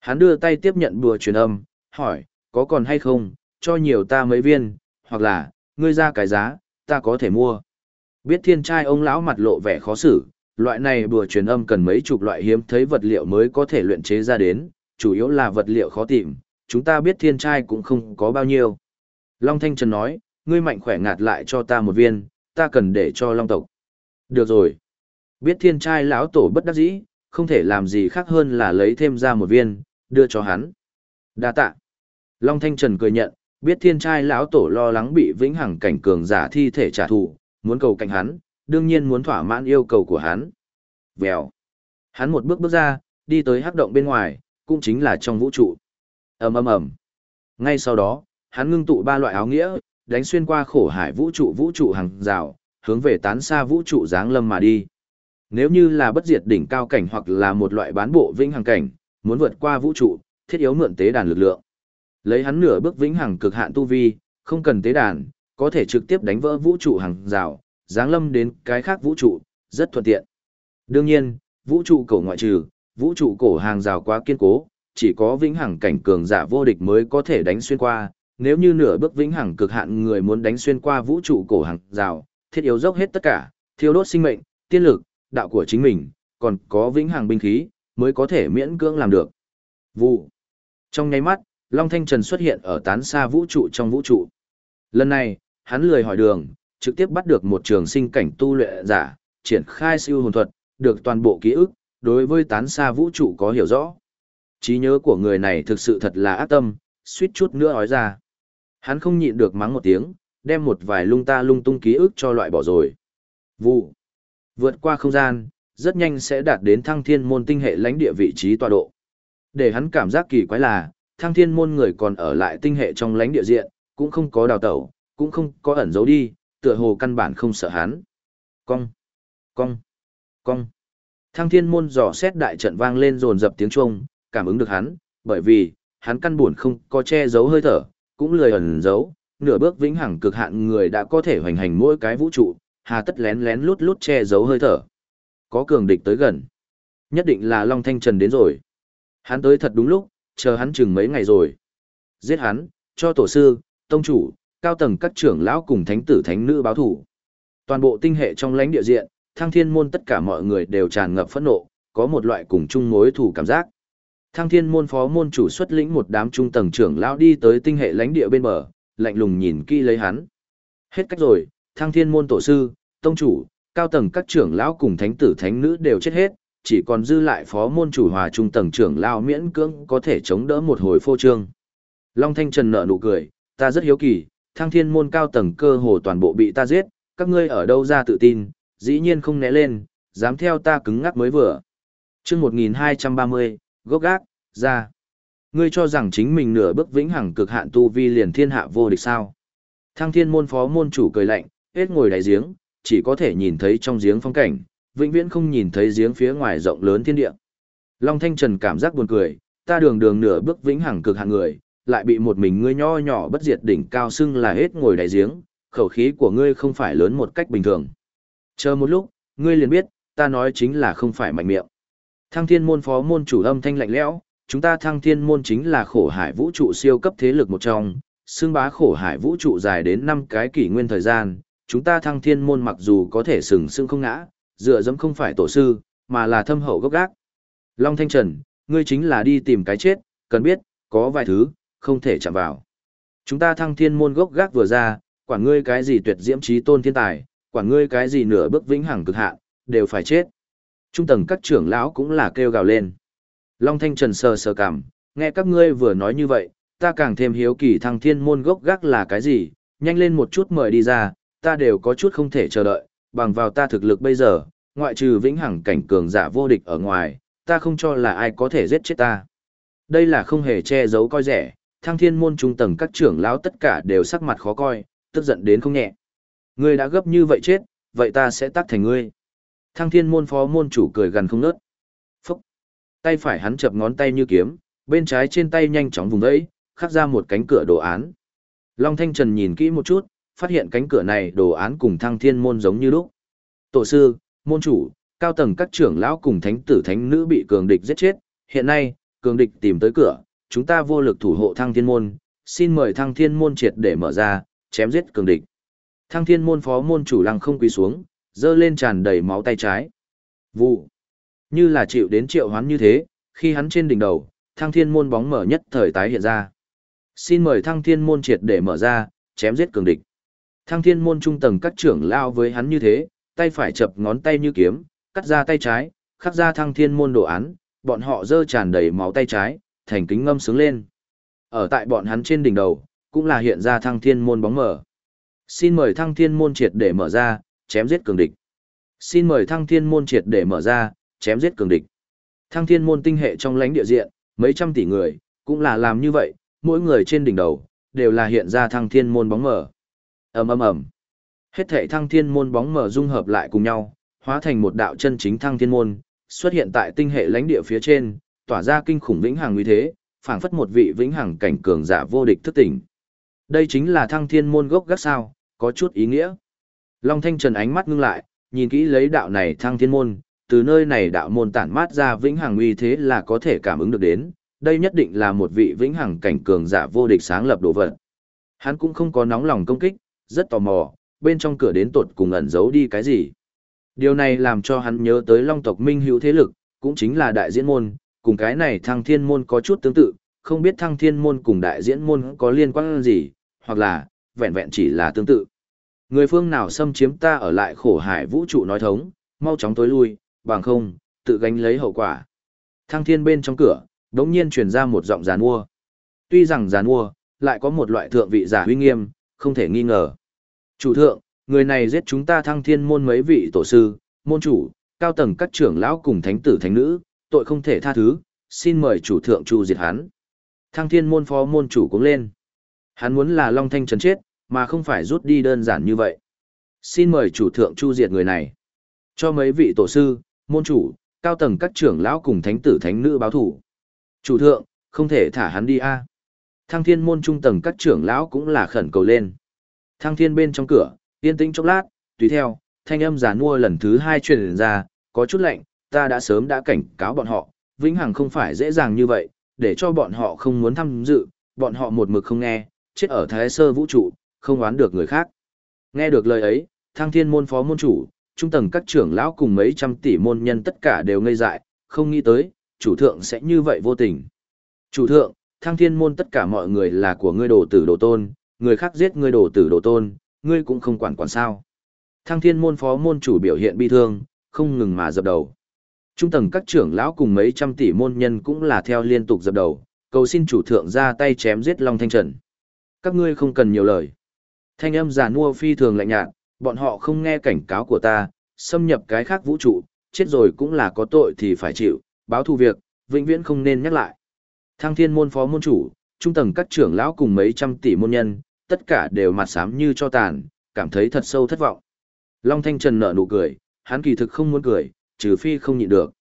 Hắn đưa tay tiếp nhận bùa truyền âm, hỏi, có còn hay không, cho nhiều ta mấy viên, hoặc là, ngươi ra cái giá, ta có thể mua. Biết thiên trai ông lão mặt lộ vẻ khó xử, loại này bùa truyền âm cần mấy chục loại hiếm thấy vật liệu mới có thể luyện chế ra đến, chủ yếu là vật liệu khó tìm, chúng ta biết thiên trai cũng không có bao nhiêu. Long Thanh Trần nói, ngươi mạnh khỏe ngạt lại cho ta một viên, ta cần để cho Long tộc. Được rồi. Biết thiên trai lão tổ bất đắc dĩ, không thể làm gì khác hơn là lấy thêm ra một viên, đưa cho hắn. Đa tạ. Long Thanh Trần cười nhận, biết thiên trai lão tổ lo lắng bị vĩnh hằng cảnh cường giả thi thể trả thù, muốn cầu cạnh hắn, đương nhiên muốn thỏa mãn yêu cầu của hắn. Vèo. Hắn một bước bước ra, đi tới hắc động bên ngoài, cũng chính là trong vũ trụ. ầm ầm ầm. Ngay sau đó, hắn ngưng tụ ba loại áo nghĩa, đánh xuyên qua khổ hải vũ trụ vũ trụ hàng rào, hướng về tán xa vũ trụ giáng lâm mà đi. Nếu như là bất diệt đỉnh cao cảnh hoặc là một loại bán bộ vĩnh hằng cảnh, muốn vượt qua vũ trụ, thiết yếu mượn tế đàn lực lượng. Lấy hắn nửa bước vĩnh hằng cực hạn tu vi, không cần tế đàn, có thể trực tiếp đánh vỡ vũ trụ hàng rào, giáng lâm đến cái khác vũ trụ, rất thuận tiện. Đương nhiên, vũ trụ cổ ngoại trừ, vũ trụ cổ hàng rào quá kiên cố, chỉ có vĩnh hằng cảnh cường giả vô địch mới có thể đánh xuyên qua, nếu như nửa bước vĩnh hằng cực hạn người muốn đánh xuyên qua vũ trụ cổ hàng rào, thiết yếu dốc hết tất cả, thiêu đốt sinh mệnh, tiên lực, đạo của chính mình, còn có vĩnh hằng binh khí, mới có thể miễn cưỡng làm được. Vụ. Trong nháy mắt, Long Thanh Trần xuất hiện ở tán xa vũ trụ trong vũ trụ. Lần này, hắn lười hỏi đường, trực tiếp bắt được một trường sinh cảnh tu luyện giả, triển khai siêu hồn thuật, được toàn bộ ký ức, đối với tán xa vũ trụ có hiểu rõ. trí nhớ của người này thực sự thật là ác tâm, suýt chút nữa nói ra. Hắn không nhịn được mắng một tiếng, đem một vài lung ta lung tung ký ức cho loại bỏ rồi. Vụ. Vượt qua không gian, rất nhanh sẽ đạt đến thăng thiên môn tinh hệ lãnh địa vị trí tọa độ. Để hắn cảm giác kỳ quái là, thăng thiên môn người còn ở lại tinh hệ trong lãnh địa diện, cũng không có đào tẩu, cũng không có ẩn giấu đi, tựa hồ căn bản không sợ hắn. Cong, cong, cong. Thăng thiên môn dò xét đại trận vang lên rồn dập tiếng chuông, cảm ứng được hắn, bởi vì, hắn căn buồn không có che giấu hơi thở, cũng lười ẩn giấu, nửa bước vĩnh hằng cực hạn người đã có thể hoành hành mỗi cái vũ trụ, hà tất lén lén lút lút che giấu hơi thở. Có cường địch tới gần. Nhất định là Long Thanh Trần đến rồi. Hắn tới thật đúng lúc, chờ hắn chừng mấy ngày rồi. Giết hắn, cho tổ sư, tông chủ, cao tầng các trưởng lão cùng thánh tử thánh nữ báo thủ. Toàn bộ tinh hệ trong lãnh địa diện, thăng thiên môn tất cả mọi người đều tràn ngập phẫn nộ, có một loại cùng chung mối thủ cảm giác. Thăng thiên môn phó môn chủ xuất lĩnh một đám trung tầng trưởng lão đi tới tinh hệ lãnh địa bên bờ, lạnh lùng nhìn kỹ lấy hắn. Hết cách rồi, thăng thiên môn tổ sư, tông chủ, cao tầng các trưởng lão cùng thánh tử thánh nữ đều chết hết, chỉ còn dư lại phó môn chủ hòa trung tầng trưởng lão miễn cưỡng có thể chống đỡ một hồi phô trương. Long Thanh Trần nở nụ cười, ta rất hiếu kỳ, thăng thiên môn cao tầng cơ hồ toàn bộ bị ta giết, các ngươi ở đâu ra tự tin, dĩ nhiên không né lên, dám theo ta cứng ngắc mới vừa. chương 1230, gốc gác, ra. Ngươi cho rằng chính mình nửa bước vĩnh hằng cực hạn tu vi liền thiên hạ vô địch sao. Thăng thiên môn phó môn chủ cười lạnh, hết ngồi đáy giếng, chỉ có thể nhìn thấy trong giếng phong cảnh, vĩnh viễn không nhìn thấy giếng phía ngoài rộng lớn thiên địa. Long Thanh Trần cảm giác buồn cười, ta đường đường nửa bước vĩnh hằng cực hạn người, lại bị một mình ngươi nho nhỏ bất diệt đỉnh cao xưng là hết ngồi đáy giếng, khẩu khí của ngươi không phải lớn một cách bình thường. Chờ một lúc, ngươi liền biết, ta nói chính là không phải mạnh miệng. Thăng thiên môn phó môn chủ âm thanh lạnh lẽo, chúng ta thăng thiên môn chính là khổ hải vũ trụ siêu cấp thế lực một trong, xưng bá khổ hải vũ trụ dài đến 5 cái kỷ nguyên thời gian, chúng ta thăng thiên môn mặc dù có thể sừng sững không ngã, dựa dẫm không phải tổ sư, mà là thâm hậu gốc gác. Long Thanh Trần, ngươi chính là đi tìm cái chết, cần biết, có vài thứ, không thể chạm vào. Chúng ta thăng thiên môn gốc gác vừa ra, quản ngươi cái gì tuyệt diễm trí tôn thiên tài, quản ngươi cái gì nửa bước vĩnh hằng cực hạn, đều phải chết. Trung tầng các trưởng lão cũng là kêu gào lên. Long Thanh Trần sờ sờ cảm, nghe các ngươi vừa nói như vậy, ta càng thêm hiếu kỳ thăng thiên môn gốc gác là cái gì, nhanh lên một chút mời đi ra, ta đều có chút không thể chờ đợi, bằng vào ta thực lực bây giờ, ngoại trừ vĩnh hằng cảnh cường giả vô địch ở ngoài, ta không cho là ai có thể giết chết ta. Đây là không hề che giấu coi rẻ, thăng thiên môn trung tầng các trưởng lão tất cả đều sắc mặt khó coi, tức giận đến không nhẹ. Ngươi đã gấp như vậy chết, vậy ta sẽ tắt thành ngươi. Thăng thiên môn phó môn chủ cười gần không nớt. Phúc! Tay phải hắn chập ngón tay như kiếm, bên trái trên tay nhanh chóng vùng vẫy, khắc ra một cánh cửa đồ án. Long Thanh Trần nhìn kỹ một chút, phát hiện cánh cửa này đồ án cùng thăng thiên môn giống như lúc. Tổ sư, môn chủ, cao tầng các trưởng lão cùng thánh tử thánh nữ bị cường địch giết chết, hiện nay, cường địch tìm tới cửa, chúng ta vô lực thủ hộ thăng thiên môn, xin mời thăng thiên môn triệt để mở ra, chém giết cường địch. Thăng thiên môn phó môn chủ lăng không quỳ xuống, dơ lên tràn đầy máu tay trái. Vụ. Như là chịu đến triệu hoán như thế, khi hắn trên đỉnh đầu, thăng thiên môn bóng mở nhất thời tái hiện ra. Xin mời thăng thiên môn triệt để mở ra, chém giết cường địch. Thăng thiên môn trung tầng các trưởng lao với hắn như thế, tay phải chập ngón tay như kiếm, cắt ra tay trái, khắc ra thăng thiên môn đồ án, bọn họ dơ tràn đầy máu tay trái, thành kính ngâm sướng lên. Ở tại bọn hắn trên đỉnh đầu, cũng là hiện ra thăng thiên môn bóng mở. Xin mời thăng thiên môn triệt để mở ra, chém giết cường địch. Xin mời thăng thiên môn triệt để mở ra, chém giết cường địch. Thăng thiên môn tinh hệ trong lãnh địa diện, mấy trăm tỷ người, cũng là làm như vậy, mỗi người trên đỉnh đầu, đều là hiện ra thăng thiên môn bóng mở ầm ầm ầm. Hết thệ thăng thiên môn bóng mở dung hợp lại cùng nhau hóa thành một đạo chân chính thăng thiên môn xuất hiện tại tinh hệ lãnh địa phía trên tỏa ra kinh khủng vĩnh hằng uy thế phảng phất một vị vĩnh hằng cảnh cường giả vô địch thức tỉnh. Đây chính là thăng thiên môn gốc gác sao có chút ý nghĩa. Long Thanh Trần ánh mắt ngưng lại, nhìn kỹ lấy đạo này thăng thiên môn, từ nơi này đạo môn tản mát ra vĩnh hằng uy thế là có thể cảm ứng được đến, đây nhất định là một vị vĩnh hằng cảnh cường giả vô địch sáng lập đồ vật. Hắn cũng không có nóng lòng công kích, rất tò mò, bên trong cửa đến tột cùng ẩn giấu đi cái gì. Điều này làm cho hắn nhớ tới long tộc minh hữu thế lực, cũng chính là đại diễn môn, cùng cái này thăng thiên môn có chút tương tự, không biết thăng thiên môn cùng đại diễn môn có liên quan gì, hoặc là, vẹn vẹn chỉ là tương tự. Người phương nào xâm chiếm ta ở lại khổ hải vũ trụ nói thống, mau chóng tối lui, bằng không, tự gánh lấy hậu quả. Thăng thiên bên trong cửa, đống nhiên truyền ra một giọng giàn mua. Tuy rằng giàn mua, lại có một loại thượng vị giả huy nghiêm, không thể nghi ngờ. Chủ thượng, người này giết chúng ta thăng thiên môn mấy vị tổ sư, môn chủ, cao tầng các trưởng lão cùng thánh tử thánh nữ, tội không thể tha thứ, xin mời chủ thượng chu diệt hắn. Thăng thiên môn phó môn chủ cũng lên. Hắn muốn là Long Thanh Trần chết, mà không phải rút đi đơn giản như vậy. Xin mời chủ thượng chu diệt người này. Cho mấy vị tổ sư, môn chủ, cao tầng các trưởng lão cùng thánh tử thánh nữ báo thủ. Chủ thượng, không thể thả hắn đi a. Thăng thiên môn trung tầng các trưởng lão cũng là khẩn cầu lên. Thăng thiên bên trong cửa, yên tĩnh chốc lát, tùy theo, thanh âm giả nua lần thứ hai truyền ra, có chút lạnh, ta đã sớm đã cảnh cáo bọn họ, vĩnh hằng không phải dễ dàng như vậy, để cho bọn họ không muốn tham dự, bọn họ một mực không nghe, chết ở thái sơ vũ trụ, không oán được người khác. Nghe được lời ấy, thăng thiên môn phó môn chủ, trung tầng các trưởng lão cùng mấy trăm tỷ môn nhân tất cả đều ngây dại, không nghĩ tới, chủ thượng sẽ như vậy vô tình. Chủ thượng, thăng thiên môn tất cả mọi người là của ngươi đồ tử đồ tôn, người khác giết ngươi đồ tử đồ tôn, ngươi cũng không quản quản sao. Thăng thiên môn phó môn chủ biểu hiện bi thương, không ngừng mà dập đầu. Trung tầng các trưởng lão cùng mấy trăm tỷ môn nhân cũng là theo liên tục dập đầu, cầu xin chủ thượng ra tay chém giết Long Thanh Trần. Các ngươi không cần nhiều lời. Thanh âm giả nua phi thường lạnh nhạt, bọn họ không nghe cảnh cáo của ta, xâm nhập cái khác vũ trụ, chết rồi cũng là có tội thì phải chịu, báo thù việc, vĩnh viễn không nên nhắc lại. Thăng thiên môn phó môn chủ, trung tầng các trưởng lão cùng mấy trăm tỷ môn nhân, tất cả đều mặt xám như cho tàn, cảm thấy thật sâu thất vọng. Long Thanh Trần nở nụ cười, hắn kỳ thực không muốn cười, trừ phi không nhịn được.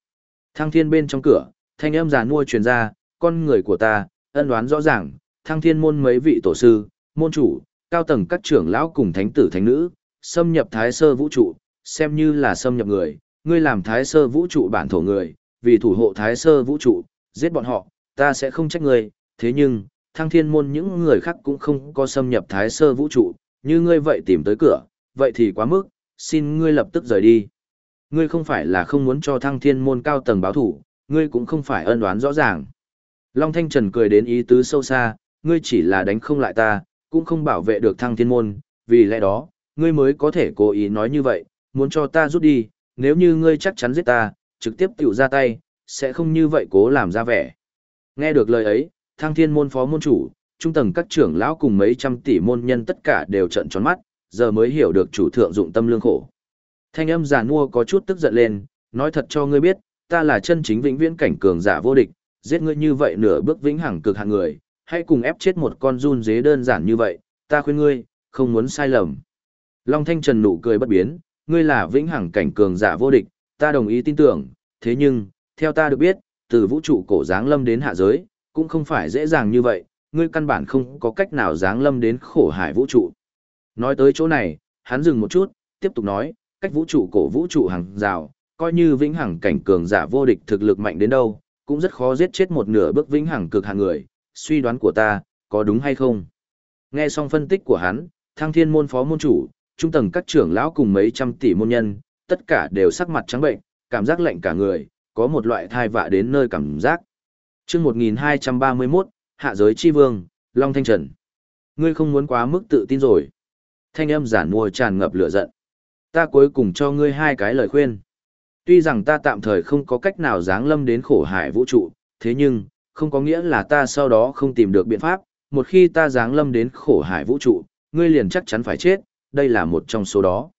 Thăng thiên bên trong cửa, thanh âm già nua truyền ra, con người của ta, ân đoán rõ ràng, thăng thiên môn mấy vị tổ sư, môn chủ, cao tầng các trưởng lão cùng thánh tử thánh nữ, xâm nhập thái sơ vũ trụ, xem như là xâm nhập người, ngươi làm thái sơ vũ trụ bản thổ người, vì thủ hộ thái sơ vũ trụ, giết bọn họ, ta sẽ không trách ngươi, thế nhưng, thăng thiên môn những người khác cũng không có xâm nhập thái sơ vũ trụ, như ngươi vậy tìm tới cửa, vậy thì quá mức, xin ngươi lập tức rời đi. Ngươi không phải là không muốn cho thăng thiên môn cao tầng báo thủ, ngươi cũng không phải ân đoán rõ ràng. Long Thanh Trần cười đến ý tứ sâu xa, ngươi chỉ là đánh không lại ta, cũng không bảo vệ được thăng thiên môn, vì lẽ đó, ngươi mới có thể cố ý nói như vậy, muốn cho ta rút đi, nếu như ngươi chắc chắn giết ta, trực tiếp tiểu ra tay, sẽ không như vậy cố làm ra vẻ. Nghe được lời ấy, thăng thiên môn phó môn chủ, trung tầng các trưởng lão cùng mấy trăm tỷ môn nhân tất cả đều trận tròn mắt, giờ mới hiểu được chủ thượng dụng tâm lương khổ. Thanh âm giả mua có chút tức giận lên, nói thật cho ngươi biết, ta là chân chính vĩnh viễn cảnh cường giả vô địch, giết ngươi như vậy nửa bước vĩnh hằng cực hạng người, hay cùng ép chết một con run dế đơn giản như vậy, ta khuyên ngươi, không muốn sai lầm. Long Thanh Trần nụ cười bất biến, ngươi là vĩnh hằng cảnh cường giả vô địch, ta đồng ý tin tưởng, thế nhưng, theo ta được biết, từ vũ trụ cổ giáng lâm đến hạ giới, cũng không phải dễ dàng như vậy, ngươi căn bản không có cách nào giáng lâm đến khổ hải vũ trụ. Nói tới chỗ này, hắn dừng một chút, tiếp tục nói, cách vũ trụ cổ vũ trụ hàng rào, coi như vĩnh hằng cảnh cường giả vô địch thực lực mạnh đến đâu, cũng rất khó giết chết một nửa bước vĩnh hằng cực hạng người, suy đoán của ta, có đúng hay không? Nghe xong phân tích của hắn, thăng thiên môn phó môn chủ, trung tầng các trưởng lão cùng mấy trăm tỷ môn nhân, tất cả đều sắc mặt trắng bệnh, cảm giác lạnh cả người, có một loại thai vạ đến nơi cảm giác. Trước 1231, Hạ giới chi vương, Long Thanh Trần. Ngươi không muốn quá mức tự tin rồi. Thanh âm giản mua tràn ngập lửa giận. Ta cuối cùng cho ngươi hai cái lời khuyên. Tuy rằng ta tạm thời không có cách nào giáng lâm đến khổ hải vũ trụ, thế nhưng, không có nghĩa là ta sau đó không tìm được biện pháp. Một khi ta giáng lâm đến khổ hải vũ trụ, ngươi liền chắc chắn phải chết, đây là một trong số đó.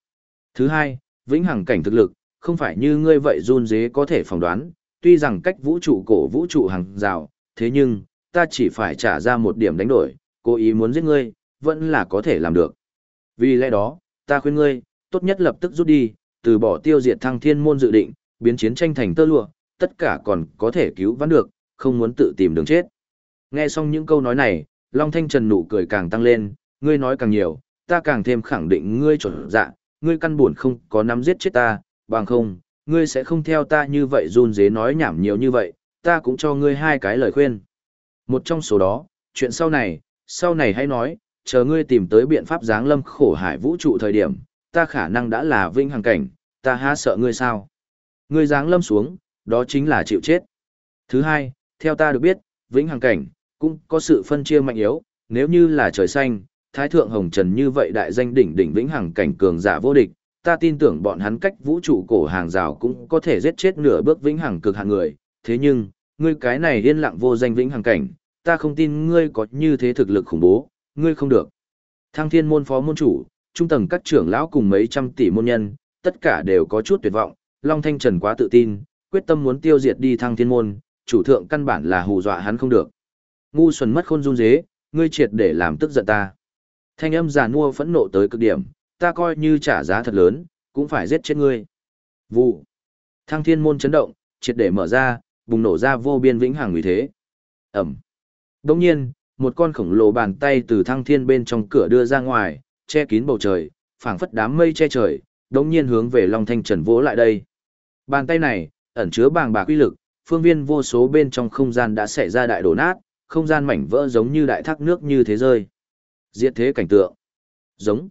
Thứ hai, vĩnh hằng cảnh thực lực, không phải như ngươi vậy run dế có thể phỏng đoán, tuy rằng cách vũ trụ cổ vũ trụ hàng rào, thế nhưng, ta chỉ phải trả ra một điểm đánh đổi, cố ý muốn giết ngươi, vẫn là có thể làm được. Vì lẽ đó, ta khuyên ngươi, tốt nhất lập tức rút đi, từ bỏ tiêu diệt thăng thiên môn dự định, biến chiến tranh thành tơ lụa, tất cả còn có thể cứu vãn được, không muốn tự tìm đường chết. Nghe xong những câu nói này, Long Thanh Trần nụ cười càng tăng lên, ngươi nói càng nhiều, ta càng thêm khẳng định ngươi chuẩn dạ, ngươi căn buồn không có nắm giết chết ta, bằng không, ngươi sẽ không theo ta như vậy run dế nói nhảm nhiều như vậy, ta cũng cho ngươi hai cái lời khuyên. Một trong số đó, chuyện sau này, sau này hãy nói, chờ ngươi tìm tới biện pháp giáng lâm khổ hải vũ trụ thời điểm, ta khả năng đã là vinh hằng cảnh, ta há sợ ngươi sao? Ngươi giáng lâm xuống, đó chính là chịu chết. Thứ hai, theo ta được biết, vĩnh hằng cảnh, cũng có sự phân chia mạnh yếu, nếu như là trời xanh, thái thượng hồng trần như vậy đại danh đỉnh đỉnh vĩnh hằng cảnh cường giả vô địch, ta tin tưởng bọn hắn cách vũ trụ cổ hàng rào cũng có thể giết chết nửa bước vĩnh hằng cực hạng người, thế nhưng, ngươi cái này yên lặng vô danh vĩnh hằng cảnh, ta không tin ngươi có như thế thực lực khủng bố, ngươi không được. Thăng thiên môn phó môn chủ, trung tầng các trưởng lão cùng mấy trăm tỷ môn nhân, tất cả đều có chút tuyệt vọng, Long Thanh Trần quá tự tin, quyết tâm muốn tiêu diệt đi thăng thiên môn, chủ thượng căn bản là hù dọa hắn không được. Ngu xuẩn mất khôn run dế, ngươi triệt để làm tức giận ta. Thanh âm già mua phẫn nộ tới cực điểm, ta coi như trả giá thật lớn, cũng phải giết chết ngươi. Vụ. Thăng thiên môn chấn động, triệt để mở ra, bùng nổ ra vô biên vĩnh hằng uy thế. Ẩm. Đồng nhiên, một con khổng lồ bàn tay từ thăng thiên bên trong cửa đưa ra ngoài, che kín bầu trời, phảng phất đám mây che trời, đồng nhiên hướng về Long Thanh Trần vỗ lại đây. Bàn tay này, ẩn chứa bàng bạc uy lực, phương viên vô số bên trong không gian đã xảy ra đại đổ nát, không gian mảnh vỡ giống như đại thác nước như thế rơi. Diệt thế cảnh tượng. Giống.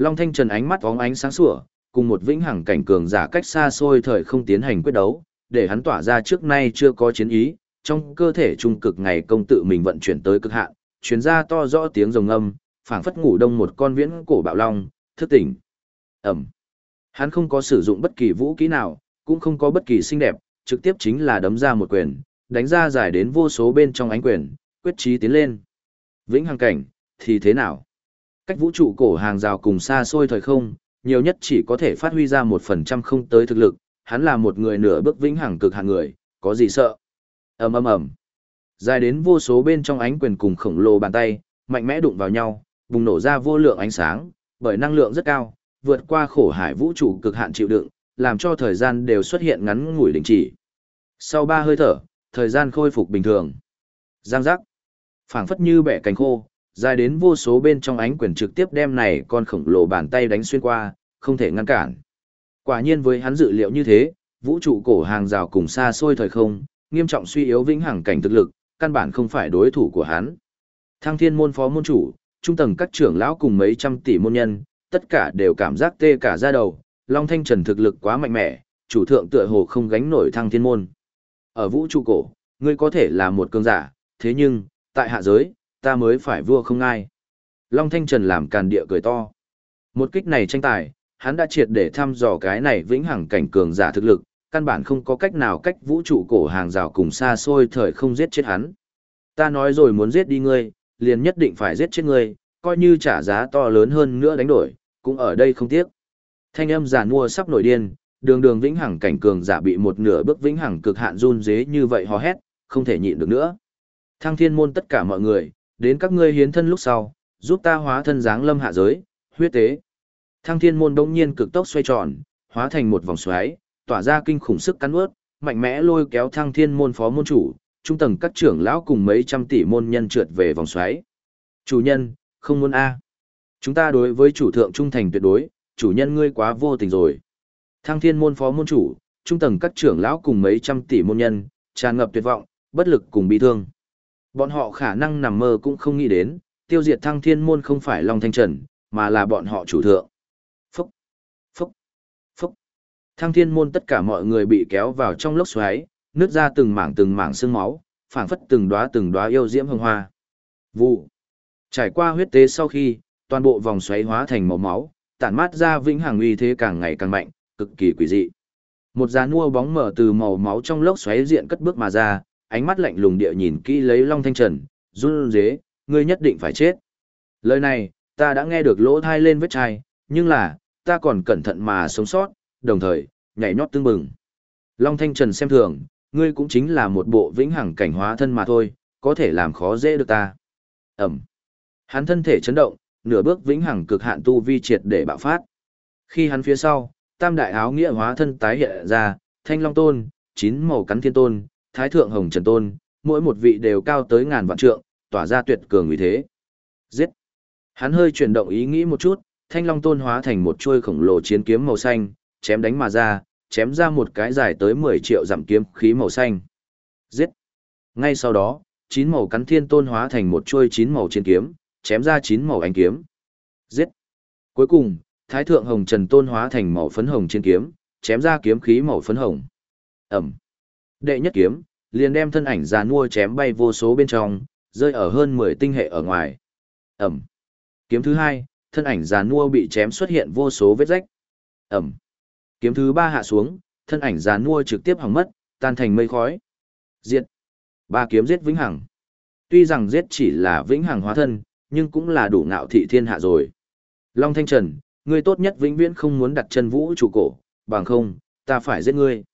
Long Thanh Trần ánh mắt óng ánh sáng sủa, cùng một vĩnh hằng cảnh cường giả cách xa xôi thời không tiến hành quyết đấu, để hắn tỏa ra trước nay chưa có chiến ý, trong cơ thể trung cực ngày công tự mình vận chuyển tới cực hạn, truyền ra to rõ tiếng rồng âm, phảng phất ngủ đông một con viễn cổ bạo long, thức tỉnh. Ẩm. Hắn không có sử dụng bất kỳ vũ kỹ nào, cũng không có bất kỳ xinh đẹp, trực tiếp chính là đấm ra một quyền, đánh ra giải đến vô số bên trong ánh quyền, quyết chí tiến lên. Vĩnh hằng cảnh, thì thế nào? Cách vũ trụ cổ hàng rào cùng xa xôi thời không, nhiều nhất chỉ có thể phát huy ra một phần trăm không tới thực lực, hắn là một người nửa bước vĩnh hằng cực hạng người, có gì sợ? ầm ầm ầm. Dài đến vô số bên trong ánh quyền cùng khổng lồ bàn tay, mạnh mẽ đụng vào nhau, bùng nổ ra vô lượng ánh sáng, bởi năng lượng rất cao, vượt qua khổ hải vũ trụ cực hạn chịu đựng, làm cho thời gian đều xuất hiện ngắn ngủi đình chỉ. Sau ba hơi thở, thời gian khôi phục bình thường. Giang giác. phảng phất như bẻ cánh khô, dài đến vô số bên trong ánh quyền trực tiếp đem này con khổng lồ bàn tay đánh xuyên qua, không thể ngăn cản. Quả nhiên với hắn dự liệu như thế, vũ trụ cổ hàng rào cùng xa xôi thời không, nghiêm trọng suy yếu vĩnh hằng cảnh thực lực, căn bản không phải đối thủ của hắn. Thăng thiên môn phó môn chủ, trung tầng các trưởng lão cùng mấy trăm tỷ môn nhân, tất cả đều cảm giác tê cả da đầu, Long Thanh Trần thực lực quá mạnh mẽ, chủ thượng tựa hồ không gánh nổi thăng thiên môn. Ở vũ trụ cổ, ngươi có thể là một cường giả, thế nhưng, tại hạ giới, ta mới phải vua không ai. Long Thanh Trần làm càn địa cười to. Một kích này tranh tài, hắn đã triệt để thăm dò cái này vĩnh hằng cảnh cường giả thực lực, căn bản không có cách nào cách vũ trụ cổ hàng rào cùng xa xôi thời không giết chết hắn. Ta nói rồi muốn giết đi ngươi, liền nhất định phải giết chết ngươi, coi như trả giá to lớn hơn nữa đánh đổi, cũng ở đây không tiếc. Thanh âm giả mua sắp nổi điên, đường đường vĩnh hằng cảnh cường giả bị một nửa bước vĩnh hằng cực hạn run dế như vậy hò hét, không thể nhịn được nữa. Thăng thiên môn tất cả mọi người, đến các ngươi hiến thân lúc sau, giúp ta hóa thân dáng lâm hạ giới, huyết tế. Thăng thiên môn đông nhiên cực tốc xoay tròn, hóa thành một vòng xoáy, tỏa ra kinh khủng sức cắn ướt, mạnh mẽ lôi kéo thăng thiên môn phó môn chủ, trung tầng các trưởng lão cùng mấy trăm tỷ môn nhân trượt về vòng xoáy. Chủ nhân, không muốn A. Chúng ta đối với chủ thượng trung thành tuyệt đối, chủ nhân ngươi quá vô tình rồi. Thăng thiên môn phó môn chủ, trung tầng các trưởng lão cùng mấy trăm tỷ môn nhân, tràn ngập tuyệt vọng, bất lực cùng bi thương. Bọn họ khả năng nằm mơ cũng không nghĩ đến, tiêu diệt thăng thiên môn không phải Long Thanh Trần, mà là bọn họ chủ thượng. Phúc, phúc, phúc. Thăng thiên môn tất cả mọi người bị kéo vào trong lốc xoáy, nứt ra từng mảng từng mảng xương máu, phảng phất từng đóa từng đóa yêu diễm hương hoa. Vụ. Trải qua huyết tế sau khi, toàn bộ vòng xoáy hóa thành màu máu, tản mát ra vĩnh hằng uy thế càng ngày càng mạnh, cực kỳ quỷ dị. Một dàn mua bóng mở từ màu máu trong lốc xoáy diện cất bước mà ra, ánh mắt lạnh lùng địa nhìn kỹ lấy Long Thanh Trần, run rế, ngươi nhất định phải chết. Lời này, ta đã nghe được lỗ thai lên vết chai, nhưng là, ta còn cẩn thận mà sống sót, đồng thời, nhảy nhót tương bừng. Long Thanh Trần xem thường, ngươi cũng chính là một bộ vĩnh hằng cảnh hóa thân mà thôi, có thể làm khó dễ được ta. Ẩm. Hắn thân thể chấn động, nửa bước vĩnh hằng cực hạn tu vi triệt để bạo phát. Khi hắn phía sau, tam đại áo nghĩa hóa thân tái hiện ra, thanh long tôn, chín màu cắn thiên tôn, thái thượng hồng trần tôn, mỗi một vị đều cao tới ngàn vạn trượng, tỏa ra tuyệt cường uy thế. Giết! Hắn hơi chuyển động ý nghĩ một chút, thanh long tôn hóa thành một chuôi khổng lồ chiến kiếm màu xanh, chém đánh mà ra, chém ra một cái dài tới 10 triệu dặm kiếm khí màu xanh. Giết! Ngay sau đó, chín màu cắn thiên tôn hóa thành một chuôi chín màu chiến kiếm, chém ra chín màu ánh kiếm. Giết! Cuối cùng, Thái thượng hồng trần tôn hóa thành màu phấn hồng chiến kiếm, chém ra kiếm khí màu phấn hồng. Ẩm! Đệ nhất kiếm, liền đem thân ảnh già nua chém bay vô số bên trong, rơi ở hơn 10 tinh hệ ở ngoài. Ẩm! Kiếm thứ hai, thân ảnh già nua bị chém xuất hiện vô số vết rách. Ẩm! Kiếm thứ ba hạ xuống, thân ảnh già nua trực tiếp hỏng mất, tan thành mây khói. Diệt! Ba kiếm giết vĩnh hằng. Tuy rằng giết chỉ là vĩnh hằng hóa thân, nhưng cũng là đủ ngạo thị thiên hạ rồi. Long Thanh Trần, ngươi tốt nhất vĩnh viễn không muốn đặt chân vũ trụ cổ, bằng không, ta phải giết ngươi.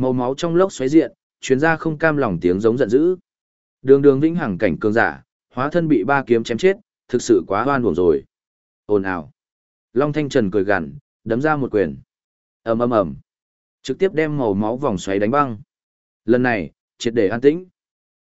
Màu máu trong lốc xoáy diện, chuyến ra không cam lòng tiếng giống giận dữ. Đường đường vĩnh hằng cảnh cường giả, hóa thân bị ba kiếm chém chết, thực sự quá hoan buồn rồi. Ồn ào. Long Thanh Trần cười gằn, đấm ra một quyền. ầm ầm ầm, trực tiếp đem màu máu vòng xoáy đánh băng. Lần này, triệt để an tĩnh.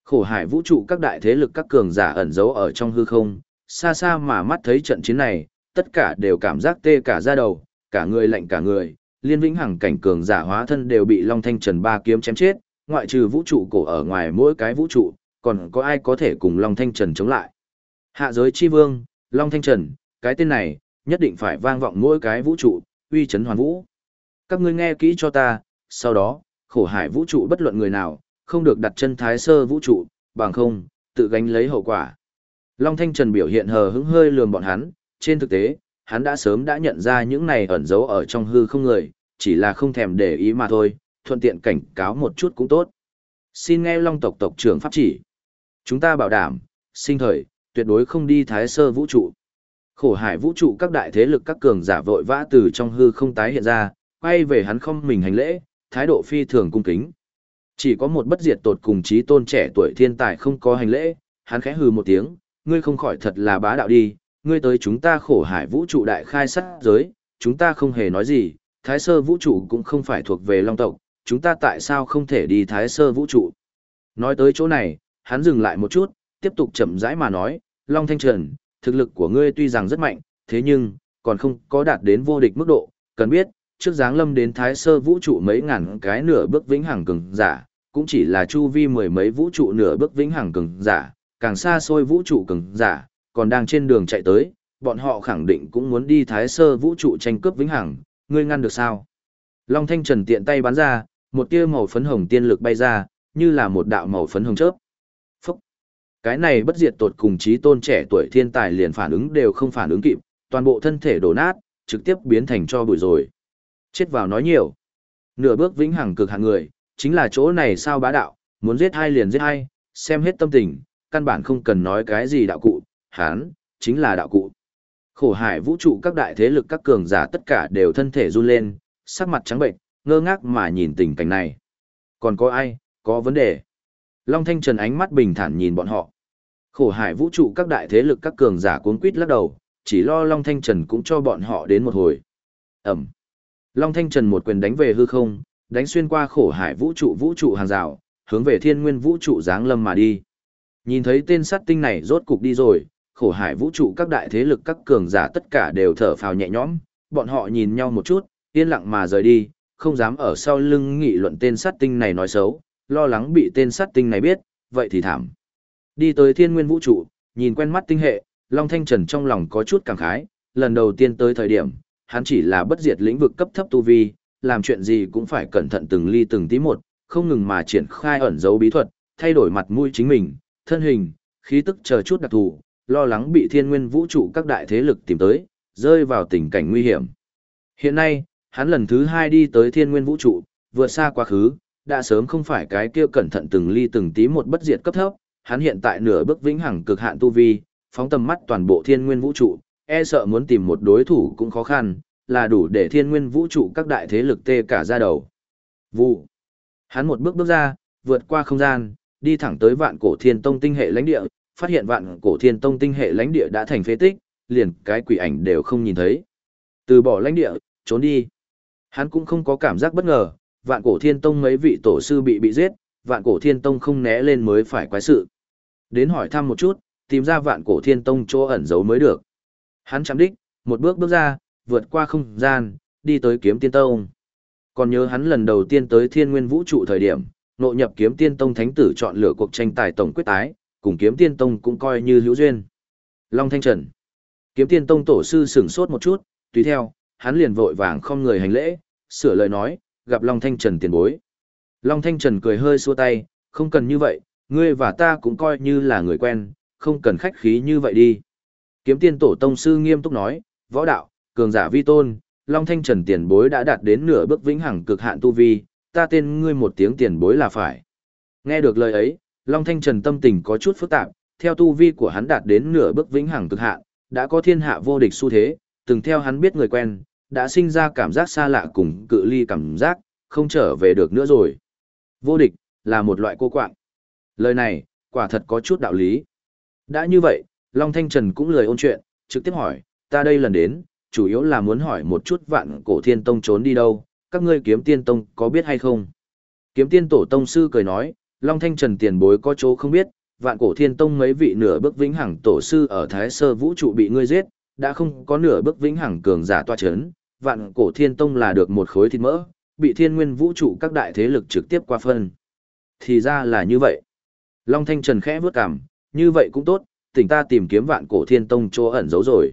Khổ hải vũ trụ các đại thế lực các cường giả ẩn giấu ở trong hư không, xa xa mà mắt thấy trận chiến này, tất cả đều cảm giác tê cả da đầu, cả người lạnh cả người, liên vĩnh hằng cảnh cường giả hóa thân đều bị Long Thanh Trần ba kiếm chém chết, ngoại trừ vũ trụ cổ ở ngoài mỗi cái vũ trụ, còn có ai có thể cùng Long Thanh Trần chống lại. Hạ giới chi vương, Long Thanh Trần, cái tên này, nhất định phải vang vọng mỗi cái vũ trụ, uy chấn hoàn vũ. Các ngươi nghe kỹ cho ta, sau đó, khổ hải vũ trụ bất luận người nào, không được đặt chân thái sơ vũ trụ, bằng không, tự gánh lấy hậu quả. Long Thanh Trần biểu hiện hờ hững hơi lườm bọn hắn, trên thực tế, hắn đã sớm đã nhận ra những này ẩn giấu ở trong hư không người, chỉ là không thèm để ý mà thôi, thuận tiện cảnh cáo một chút cũng tốt. Xin nghe Long tộc tộc trưởng pháp chỉ. Chúng ta bảo đảm, sinh thời, tuyệt đối không đi thái sơ vũ trụ. Khổ hải vũ trụ các đại thế lực các cường giả vội vã từ trong hư không tái hiện ra, quay về hắn không mình hành lễ, thái độ phi thường cung kính. Chỉ có một bất diệt tột cùng trí tôn trẻ tuổi thiên tài không có hành lễ, hắn khẽ hừ một tiếng, ngươi không khỏi thật là bá đạo đi, ngươi tới chúng ta khổ hải vũ trụ đại khai sát giới, chúng ta không hề nói gì, thái sơ vũ trụ cũng không phải thuộc về long tộc, chúng ta tại sao không thể đi thái sơ vũ trụ. Nói tới chỗ này, hắn dừng lại một chút, tiếp tục chậm rãi mà nói, Long Thanh Trần, thực lực của ngươi tuy rằng rất mạnh, thế nhưng, còn không có đạt đến vô địch mức độ, cần biết, trước dáng lâm đến thái sơ vũ trụ mấy ngàn cái nửa bước vĩnh hằng cường giả, cũng chỉ là chu vi mười mấy vũ trụ nửa bước vĩnh hằng cường giả, càng xa xôi vũ trụ cường giả, còn đang trên đường chạy tới, bọn họ khẳng định cũng muốn đi thái sơ vũ trụ tranh cướp vĩnh hằng, ngươi ngăn được sao? Long Thanh Trần tiện tay bắn ra, một tia màu phấn hồng tiên lực bay ra, như là một đạo màu phấn hồng chớp. Phúc! Cái này bất diệt tột cùng trí tôn trẻ tuổi thiên tài liền phản ứng đều không phản ứng kịp, toàn bộ thân thể đổ nát, trực tiếp biến thành cho bụi rồi. Chết vào nói nhiều. Nửa bước vĩnh hằng cực hạng người, chính là chỗ này sao bá đạo, muốn giết hai liền giết hai, xem hết tâm tình, căn bản không cần nói cái gì đạo cụ, hán, chính là đạo cụ. Khổ hải vũ trụ các đại thế lực các cường giả tất cả đều thân thể run lên, sắc mặt trắng bệnh, ngơ ngác mà nhìn tình cảnh này. Còn có ai, có vấn đề? Long Thanh Trần ánh mắt bình thản nhìn bọn họ. Khổ hải vũ trụ các đại thế lực các cường giả cuốn quýt lắc đầu, chỉ lo Long Thanh Trần cũng cho bọn họ đến một hồi. Ẩm. Long Thanh Trần một quyền đánh về hư không, đánh xuyên qua khổ hải vũ trụ vũ trụ hàng rào, hướng về thiên nguyên vũ trụ giáng lâm mà đi. Nhìn thấy tên sát tinh này rốt cục đi rồi, khổ hải vũ trụ các đại thế lực các cường giả tất cả đều thở phào nhẹ nhõm, bọn họ nhìn nhau một chút, yên lặng mà rời đi, không dám ở sau lưng nghị luận tên sát tinh này nói xấu, lo lắng bị tên sát tinh này biết, vậy thì thảm. Đi tới thiên nguyên vũ trụ, nhìn quen mắt tinh hệ, Long Thanh Trần trong lòng có chút cảm khái, lần đầu tiên tới thời điểm, hắn chỉ là bất diệt lĩnh vực cấp thấp tu vi, làm chuyện gì cũng phải cẩn thận từng ly từng tí một, không ngừng mà triển khai ẩn dấu bí thuật, thay đổi mặt mũi chính mình, thân hình, khí tức chờ chút đặc thù, lo lắng bị thiên nguyên vũ trụ các đại thế lực tìm tới, rơi vào tình cảnh nguy hiểm. Hiện nay, hắn lần thứ hai đi tới thiên nguyên vũ trụ, vượt xa quá khứ, đã sớm không phải cái kia cẩn thận từng ly từng tí một bất diệt cấp thấp, hắn hiện tại nửa bước vĩnh hằng cực hạn tu vi, phóng tầm mắt toàn bộ thiên nguyên vũ trụ, e sợ muốn tìm một đối thủ cũng khó khăn, là đủ để thiên nguyên vũ trụ các đại thế lực tê cả ra đầu. Vụ. Hắn một bước bước ra, vượt qua không gian, đi thẳng tới vạn cổ thiên tông tinh hệ lãnh địa, phát hiện vạn cổ thiên tông tinh hệ lãnh địa đã thành phế tích, liền cái quỷ ảnh đều không nhìn thấy. Từ bỏ lãnh địa, trốn đi. Hắn cũng không có cảm giác bất ngờ, vạn cổ thiên tông mấy vị tổ sư bị bị giết, vạn cổ thiên tông không né lên mới phải quái sự. Đến hỏi thăm một chút, tìm ra vạn cổ thiên tông chỗ ẩn giấu mới được. Hắn chạm đích, một bước bước ra, vượt qua không gian, đi tới kiếm tiên tông. Còn nhớ hắn lần đầu tiên tới thiên nguyên vũ trụ thời điểm, nội nhập kiếm tiên tông thánh tử chọn lựa cuộc tranh tài tổng quyết tái, cùng kiếm tiên tông cũng coi như hữu duyên. Long Thanh Trần Kiếm tiên tông tổ sư sửng sốt một chút, tùy theo, hắn liền vội vàng không người hành lễ, sửa lời nói, gặp Long Thanh Trần tiền bối. Long Thanh Trần cười hơi xua tay, không cần như vậy, ngươi và ta cũng coi như là người quen, không cần khách khí như vậy đi. Kiếm tiên tổ tông sư nghiêm túc nói, võ đạo, cường giả vi tôn, Long Thanh Trần tiền bối đã đạt đến nửa bước vĩnh hằng cực hạn tu vi, ta tên ngươi một tiếng tiền bối là phải. Nghe được lời ấy, Long Thanh Trần tâm tình có chút phức tạp, theo tu vi của hắn đạt đến nửa bước vĩnh hằng cực hạn, đã có thiên hạ vô địch xu thế, từng theo hắn biết người quen, đã sinh ra cảm giác xa lạ cùng cự ly cảm giác, không trở về được nữa rồi. Vô địch, là một loại cô quạng. Lời này, quả thật có chút đạo lý. Đã như vậy, Long Thanh Trần cũng lời ôn chuyện, trực tiếp hỏi, ta đây lần đến, chủ yếu là muốn hỏi một chút vạn cổ thiên tông trốn đi đâu, các ngươi kiếm tiên tông có biết hay không? Kiếm tiên tổ tông sư cười nói, Long Thanh Trần tiền bối có chỗ không biết, vạn cổ thiên tông mấy vị nửa bước vĩnh hằng tổ sư ở Thái Sơ vũ trụ bị ngươi giết, đã không có nửa bước vĩnh hằng cường giả toa chấn, vạn cổ thiên tông là được một khối thịt mỡ, bị thiên nguyên vũ trụ các đại thế lực trực tiếp qua phân. Thì ra là như vậy. Long Thanh Trần khẽ vướt cằm, như vậy cũng tốt, tỉnh ta tìm kiếm vạn cổ thiên tông chỗ ẩn giấu rồi.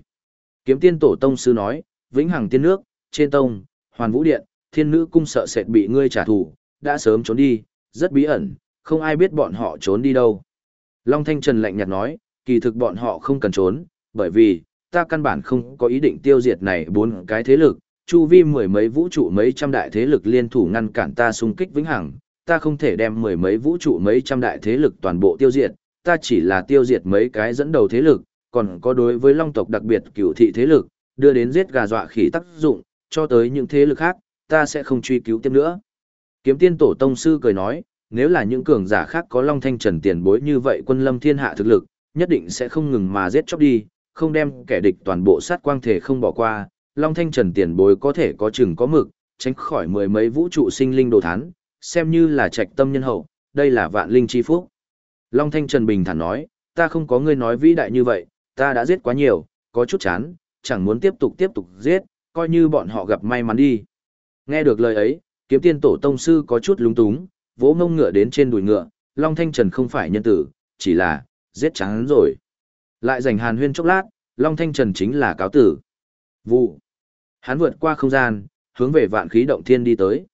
Kiếm tiên tổ tông sư nói, vĩnh hằng tiên nước, trên tông, hoàn vũ điện, thiên nữ cung sợ sệt bị ngươi trả thù, đã sớm trốn đi, rất bí ẩn, không ai biết bọn họ trốn đi đâu. Long Thanh Trần lạnh nhạt nói, kỳ thực bọn họ không cần trốn, bởi vì, ta căn bản không có ý định tiêu diệt này bốn cái thế lực, chu vi mười mấy vũ trụ mấy trăm đại thế lực liên thủ ngăn cản ta xung kích vĩnh hằng, ta không thể đem mười mấy vũ trụ mấy trăm đại thế lực toàn bộ tiêu diệt, ta chỉ là tiêu diệt mấy cái dẫn đầu thế lực, còn có đối với long tộc đặc biệt cửu thị thế lực, đưa đến giết gà dọa khỉ tác dụng, cho tới những thế lực khác, ta sẽ không truy cứu tiếp nữa. Kiếm tiên tổ tông sư cười nói, nếu là những cường giả khác có long thanh trần tiền bối như vậy quân lâm thiên hạ thực lực, nhất định sẽ không ngừng mà giết chóc đi, không đem kẻ địch toàn bộ sát quang thể không bỏ qua, long thanh trần tiền bối có thể có chừng có mực, tránh khỏi mười mấy vũ trụ sinh linh đồ thán, xem như là trạch tâm nhân hậu, đây là vạn linh chi phúc. Long thanh trần bình thản nói, ta không có ngươi nói vĩ đại như vậy, ta đã giết quá nhiều, có chút chán, chẳng muốn tiếp tục tiếp tục giết, coi như bọn họ gặp may mắn đi. Nghe được lời ấy, kiếm tiên tổ tông sư có chút lúng túng, vỗ mông ngựa đến trên đùi ngựa, Long Thanh Trần không phải nhân tử, chỉ là, giết chán rồi. Lại giành hàn huyên chốc lát, Long Thanh Trần chính là cáo tử. Vụ. Hắn vượt qua không gian, hướng về vạn khí động thiên đi tới.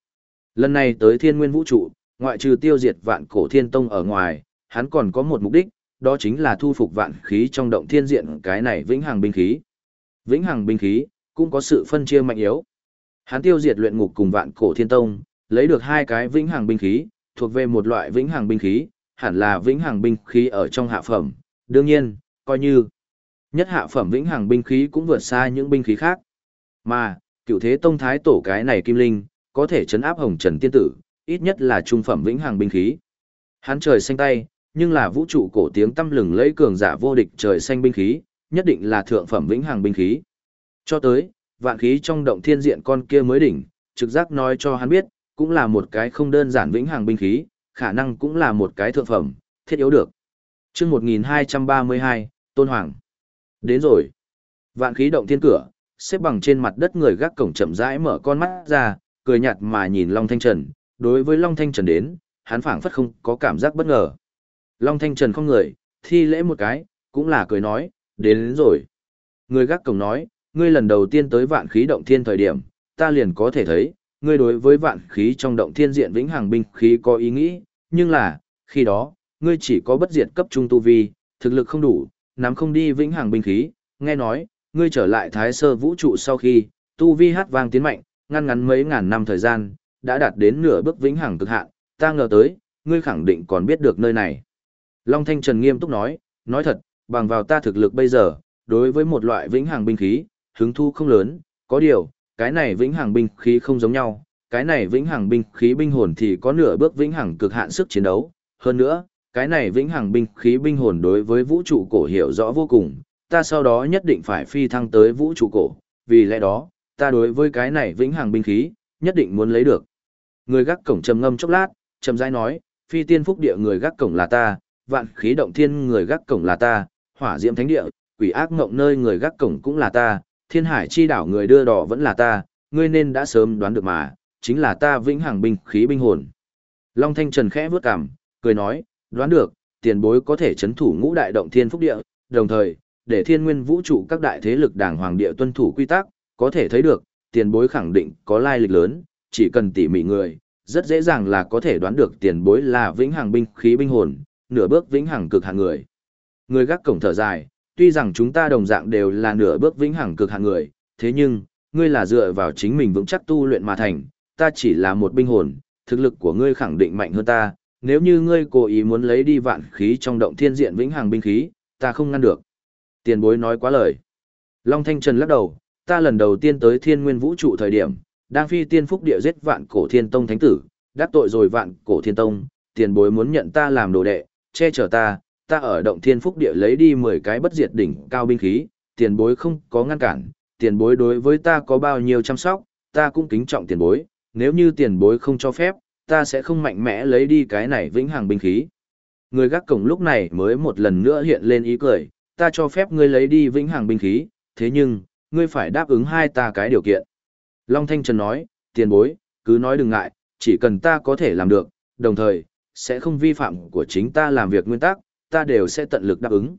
Lần này tới thiên nguyên vũ trụ, ngoại trừ tiêu diệt vạn cổ thiên tông ở ngoài, hắn còn có một mục đích, đó chính là thu phục vạn khí trong động thiên diện cái này vĩnh hằng binh khí. Vĩnh hằng binh khí, cũng có sự phân chia mạnh yếu. Hắn tiêu diệt luyện ngục cùng vạn cổ thiên tông, lấy được hai cái vĩnh hằng binh khí, thuộc về một loại vĩnh hằng binh khí, hẳn là vĩnh hằng binh khí ở trong hạ phẩm. Đương nhiên, coi như nhất hạ phẩm vĩnh hằng binh khí cũng vượt xa những binh khí khác. Mà, cựu thế tông thái tổ cái này kim linh, có thể chấn áp hồng trần tiên tử, ít nhất là trung phẩm vĩnh hằng binh khí. Hắn trời xanh tay, nhưng là vũ trụ cổ tiếng tâm lừng lấy cường giả vô địch trời xanh binh khí, nhất định là thượng phẩm vĩnh hằng binh khí. Cho tới, vạn khí trong động thiên diện con kia mới đỉnh, trực giác nói cho hắn biết, cũng là một cái không đơn giản vĩnh hằng binh khí, khả năng cũng là một cái thượng phẩm, thiết yếu được. Chương 1232, Tôn Hoàng. Đến rồi. Vạn khí động thiên cửa, xếp bằng trên mặt đất người gác cổng chậm rãi mở con mắt ra, cười nhạt mà nhìn Long Thanh Trần, đối với Long Thanh Trần đến, hắn phảng phất không có cảm giác bất ngờ. Long Thanh Trần không người, thi lễ một cái, cũng là cười nói, đến, đến rồi. Người gác cổng nói, ngươi lần đầu tiên tới vạn khí động thiên thời điểm, ta liền có thể thấy, ngươi đối với vạn khí trong động thiên diện vĩnh hằng binh khí có ý nghĩ, nhưng là, khi đó, ngươi chỉ có bất diệt cấp trung tu vi, thực lực không đủ, nắm không đi vĩnh hằng binh khí, nghe nói, ngươi trở lại thái sơ vũ trụ sau khi, tu vi hát vang tiến mạnh, ngăn ngắn mấy ngàn năm thời gian, đã đạt đến nửa bước vĩnh hằng cực hạn, ta ngờ tới, ngươi khẳng định còn biết được nơi này. Long Thanh Trần nghiêm túc nói, nói thật, bằng vào ta thực lực bây giờ, đối với một loại vĩnh hằng binh khí, hứng thu không lớn, có điều, cái này vĩnh hằng binh khí không giống nhau, cái này vĩnh hằng binh khí binh hồn thì có nửa bước vĩnh hằng cực hạn sức chiến đấu, hơn nữa, cái này vĩnh hằng binh khí binh hồn đối với vũ trụ cổ hiểu rõ vô cùng, ta sau đó nhất định phải phi thăng tới vũ trụ cổ, vì lẽ đó, ta đối với cái này vĩnh hằng binh khí, nhất định muốn lấy được. Người gác cổng trầm ngâm chốc lát, trầm rãi nói, phi tiên phúc địa người gác cổng là ta, vạn khí động thiên người gác cổng là ta, hỏa diễm thánh địa, quỷ ác ngộng nơi người gác cổng cũng là ta, thiên hải chi đảo người đưa đỏ vẫn là ta, ngươi nên đã sớm đoán được mà, chính là ta vĩnh hằng binh khí binh hồn. Long Thanh Trần khẽ vướt cằm, cười nói, đoán được, tiền bối có thể chấn thủ ngũ đại động thiên phúc địa, đồng thời, để thiên nguyên vũ trụ các đại thế lực đảng hoàng địa tuân thủ quy tắc, có thể thấy được, tiền bối khẳng định có lai lịch lớn, chỉ cần tỉ mỉ người, rất dễ dàng là có thể đoán được tiền bối là vĩnh hằng binh khí binh hồn, nửa bước vĩnh hằng cực hạng người. Người gác cổng thở dài, tuy rằng chúng ta đồng dạng đều là nửa bước vĩnh hằng cực hạng người, thế nhưng, ngươi là dựa vào chính mình vững chắc tu luyện mà thành, ta chỉ là một binh hồn, thực lực của ngươi khẳng định mạnh hơn ta, nếu như ngươi cố ý muốn lấy đi vạn khí trong động thiên diện vĩnh hằng binh khí, ta không ngăn được. Tiền bối nói quá lời. Long Thanh Trần lắc đầu, ta lần đầu tiên tới thiên nguyên vũ trụ thời điểm, đang phi tiên phúc địa giết vạn cổ thiên tông thánh tử, đắc tội rồi vạn cổ thiên tông, tiền bối muốn nhận ta làm đồ đệ, che chở ta, ta ở động thiên phúc địa lấy đi 10 cái bất diệt đỉnh cao binh khí, tiền bối không có ngăn cản, tiền bối đối với ta có bao nhiêu chăm sóc, ta cũng kính trọng tiền bối, nếu như tiền bối không cho phép, ta sẽ không mạnh mẽ lấy đi cái này vĩnh hằng binh khí. Người gác cổng lúc này mới một lần nữa hiện lên ý cười, ta cho phép ngươi lấy đi vĩnh hằng binh khí, thế nhưng, ngươi phải đáp ứng hai ta cái điều kiện. Long Thanh Trần nói, tiền bối, cứ nói đừng ngại, chỉ cần ta có thể làm được, đồng thời, sẽ không vi phạm của chính ta làm việc nguyên tắc, ta đều sẽ tận lực đáp ứng.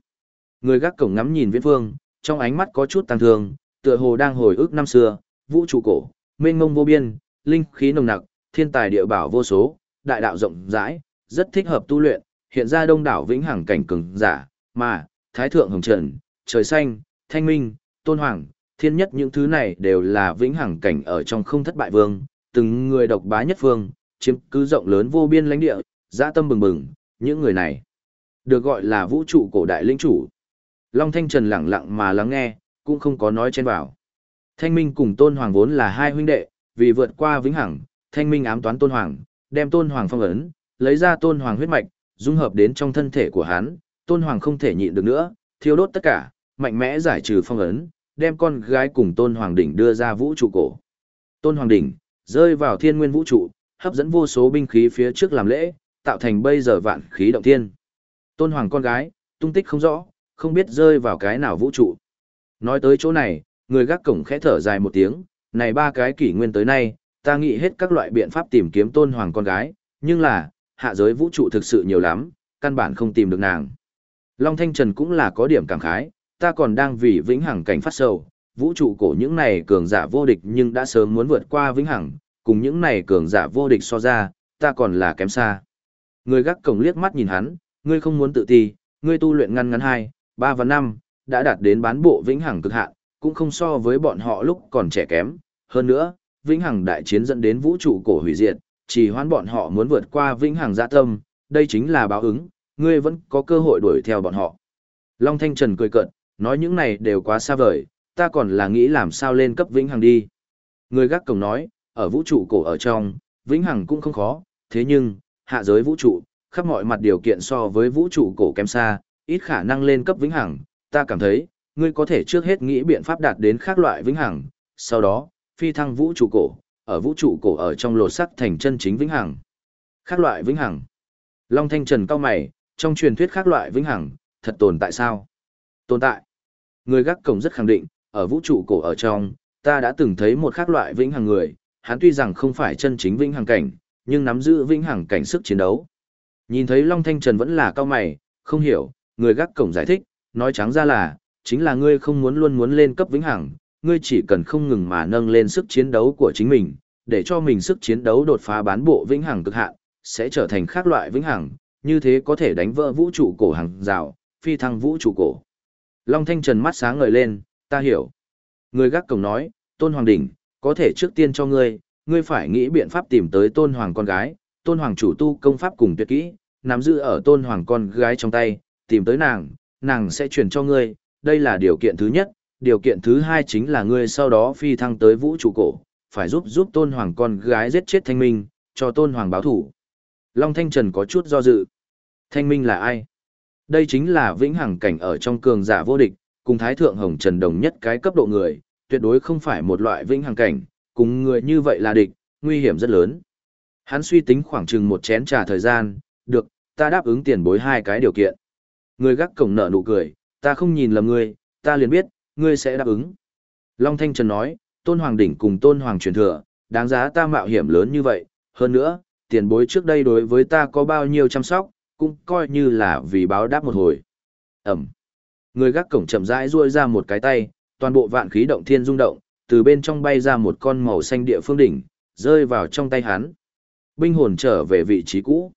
Người gác cổng ngắm nhìn viễn phương, trong ánh mắt có chút tăng thương, tựa hồ đang hồi ức năm xưa, vũ trụ cổ, mênh mông vô biên, linh khí nồng nặc, thiên tài địa bảo vô số, đại đạo rộng rãi, rất thích hợp tu luyện, hiện ra đông đảo vĩnh hằng cảnh cường giả, mà, thái thượng hồng trần, trời xanh, thanh minh, tôn hoàng, thiên nhất những thứ này đều là vĩnh hằng cảnh ở trong không thất bại vương, từng người độc bá nhất phương, chiếm cứ rộng lớn vô biên lãnh địa, dã tâm bừng bừng, những người này được gọi là vũ trụ cổ đại linh chủ. Long Thanh Trần lặng lặng mà lắng nghe, cũng không có nói chen vào. Thanh Minh cùng Tôn Hoàng vốn là hai huynh đệ, vì vượt qua vĩnh hằng, Thanh Minh ám toán Tôn Hoàng, đem Tôn Hoàng phong ấn, lấy ra Tôn Hoàng huyết mạch, dung hợp đến trong thân thể của hắn, Tôn Hoàng không thể nhịn được nữa, thiêu đốt tất cả, mạnh mẽ giải trừ phong ấn, đem con gái cùng Tôn Hoàng đỉnh đưa ra vũ trụ cổ. Tôn Hoàng đỉnh rơi vào thiên nguyên vũ trụ, hấp dẫn vô số binh khí phía trước làm lễ, tạo thành bây giờ vạn khí động thiên. Tôn Hoàng con gái, tung tích không rõ, không biết rơi vào cái nào vũ trụ. Nói tới chỗ này, người gác cổng khẽ thở dài một tiếng, này ba cái kỷ nguyên tới nay, ta nghĩ hết các loại biện pháp tìm kiếm Tôn Hoàng con gái, nhưng là, hạ giới vũ trụ thực sự nhiều lắm, căn bản không tìm được nàng. Long Thanh Trần cũng là có điểm cảm khái, ta còn đang vì vĩnh hằng cảnh phát sầu, vũ trụ cổ những này cường giả vô địch nhưng đã sớm muốn vượt qua vĩnh hằng, cùng những này cường giả vô địch so ra, ta còn là kém xa. Người gác cổng liếc mắt nhìn hắn, ngươi không muốn tự ti, ngươi tu luyện ngăn ngắn 2, 3 và 5, đã đạt đến bán bộ vĩnh hằng cực hạn, cũng không so với bọn họ lúc còn trẻ kém. Hơn nữa, vĩnh hằng đại chiến dẫn đến vũ trụ cổ hủy diệt, chỉ hoán bọn họ muốn vượt qua vĩnh hằng dạ tâm, đây chính là báo ứng, ngươi vẫn có cơ hội đuổi theo bọn họ. Long Thanh Trần cười cợt, nói những này đều quá xa vời, ta còn là nghĩ làm sao lên cấp vĩnh hằng đi. Người gác cổng nói, ở vũ trụ cổ ở trong, vĩnh hằng cũng không khó, thế nhưng, hạ giới vũ trụ, khắp mọi mặt điều kiện so với vũ trụ cổ kém xa, ít khả năng lên cấp vĩnh hằng, ta cảm thấy, ngươi có thể trước hết nghĩ biện pháp đạt đến khác loại vĩnh hằng, sau đó, phi thăng vũ trụ cổ, ở vũ trụ cổ ở trong lột sắc thành chân chính vĩnh hằng. Khác loại vĩnh hằng. Long Thanh Trần cao mày, trong truyền thuyết khác loại vĩnh hằng, thật tồn tại sao? Tồn tại. Người gác cổng rất khẳng định, ở vũ trụ cổ ở trong, ta đã từng thấy một khác loại vĩnh hằng người, hắn tuy rằng không phải chân chính vĩnh hằng cảnh, nhưng nắm giữ vĩnh hằng cảnh sức chiến đấu. Nhìn thấy Long Thanh Trần vẫn là cao mày, không hiểu, người gác cổng giải thích, nói trắng ra là, chính là ngươi không muốn luôn muốn lên cấp vĩnh hằng, ngươi chỉ cần không ngừng mà nâng lên sức chiến đấu của chính mình, để cho mình sức chiến đấu đột phá bán bộ vĩnh hằng cực hạn, sẽ trở thành khác loại vĩnh hằng, như thế có thể đánh vỡ vũ trụ cổ hàng rào, phi thăng vũ trụ cổ. Long Thanh Trần mắt sáng ngời lên, ta hiểu. Người gác cổng nói, Tôn Hoàng Đỉnh, có thể trước tiên cho ngươi, ngươi phải nghĩ biện pháp tìm tới Tôn Hoàng con gái, tôn hoàng chủ tu công pháp cùng tuyệt kỹ, nắm giữ ở tôn hoàng con gái trong tay, tìm tới nàng, nàng sẽ truyền cho ngươi, đây là điều kiện thứ nhất, điều kiện thứ hai chính là ngươi sau đó phi thăng tới vũ trụ cổ, phải giúp giúp tôn hoàng con gái giết chết thanh minh, cho tôn hoàng báo thủ. Long Thanh Trần có chút do dự. Thanh minh là ai? Đây chính là vĩnh hằng cảnh ở trong cường giả vô địch, cùng Thái Thượng Hồng Trần đồng nhất cái cấp độ người, tuyệt đối không phải một loại vĩnh hằng cảnh, cùng người như vậy là địch, nguy hiểm rất lớn. Hắn suy tính khoảng chừng một chén trà thời gian, được, ta đáp ứng tiền bối hai cái điều kiện. Người gác cổng nợ nụ cười, ta không nhìn lầm ngươi, ta liền biết, ngươi sẽ đáp ứng. Long Thanh Trần nói, Tôn Hoàng Đỉnh cùng Tôn Hoàng truyền thừa, đáng giá ta mạo hiểm lớn như vậy, hơn nữa, tiền bối trước đây đối với ta có bao nhiêu chăm sóc, cũng coi như là vì báo đáp một hồi. Ẩm. Người gác cổng chậm rãi ruôi ra một cái tay, toàn bộ vạn khí động thiên rung động, từ bên trong bay ra một con màu xanh địa phương đỉnh, rơi vào trong tay hắn. Binh hồn trở về vị trí cũ.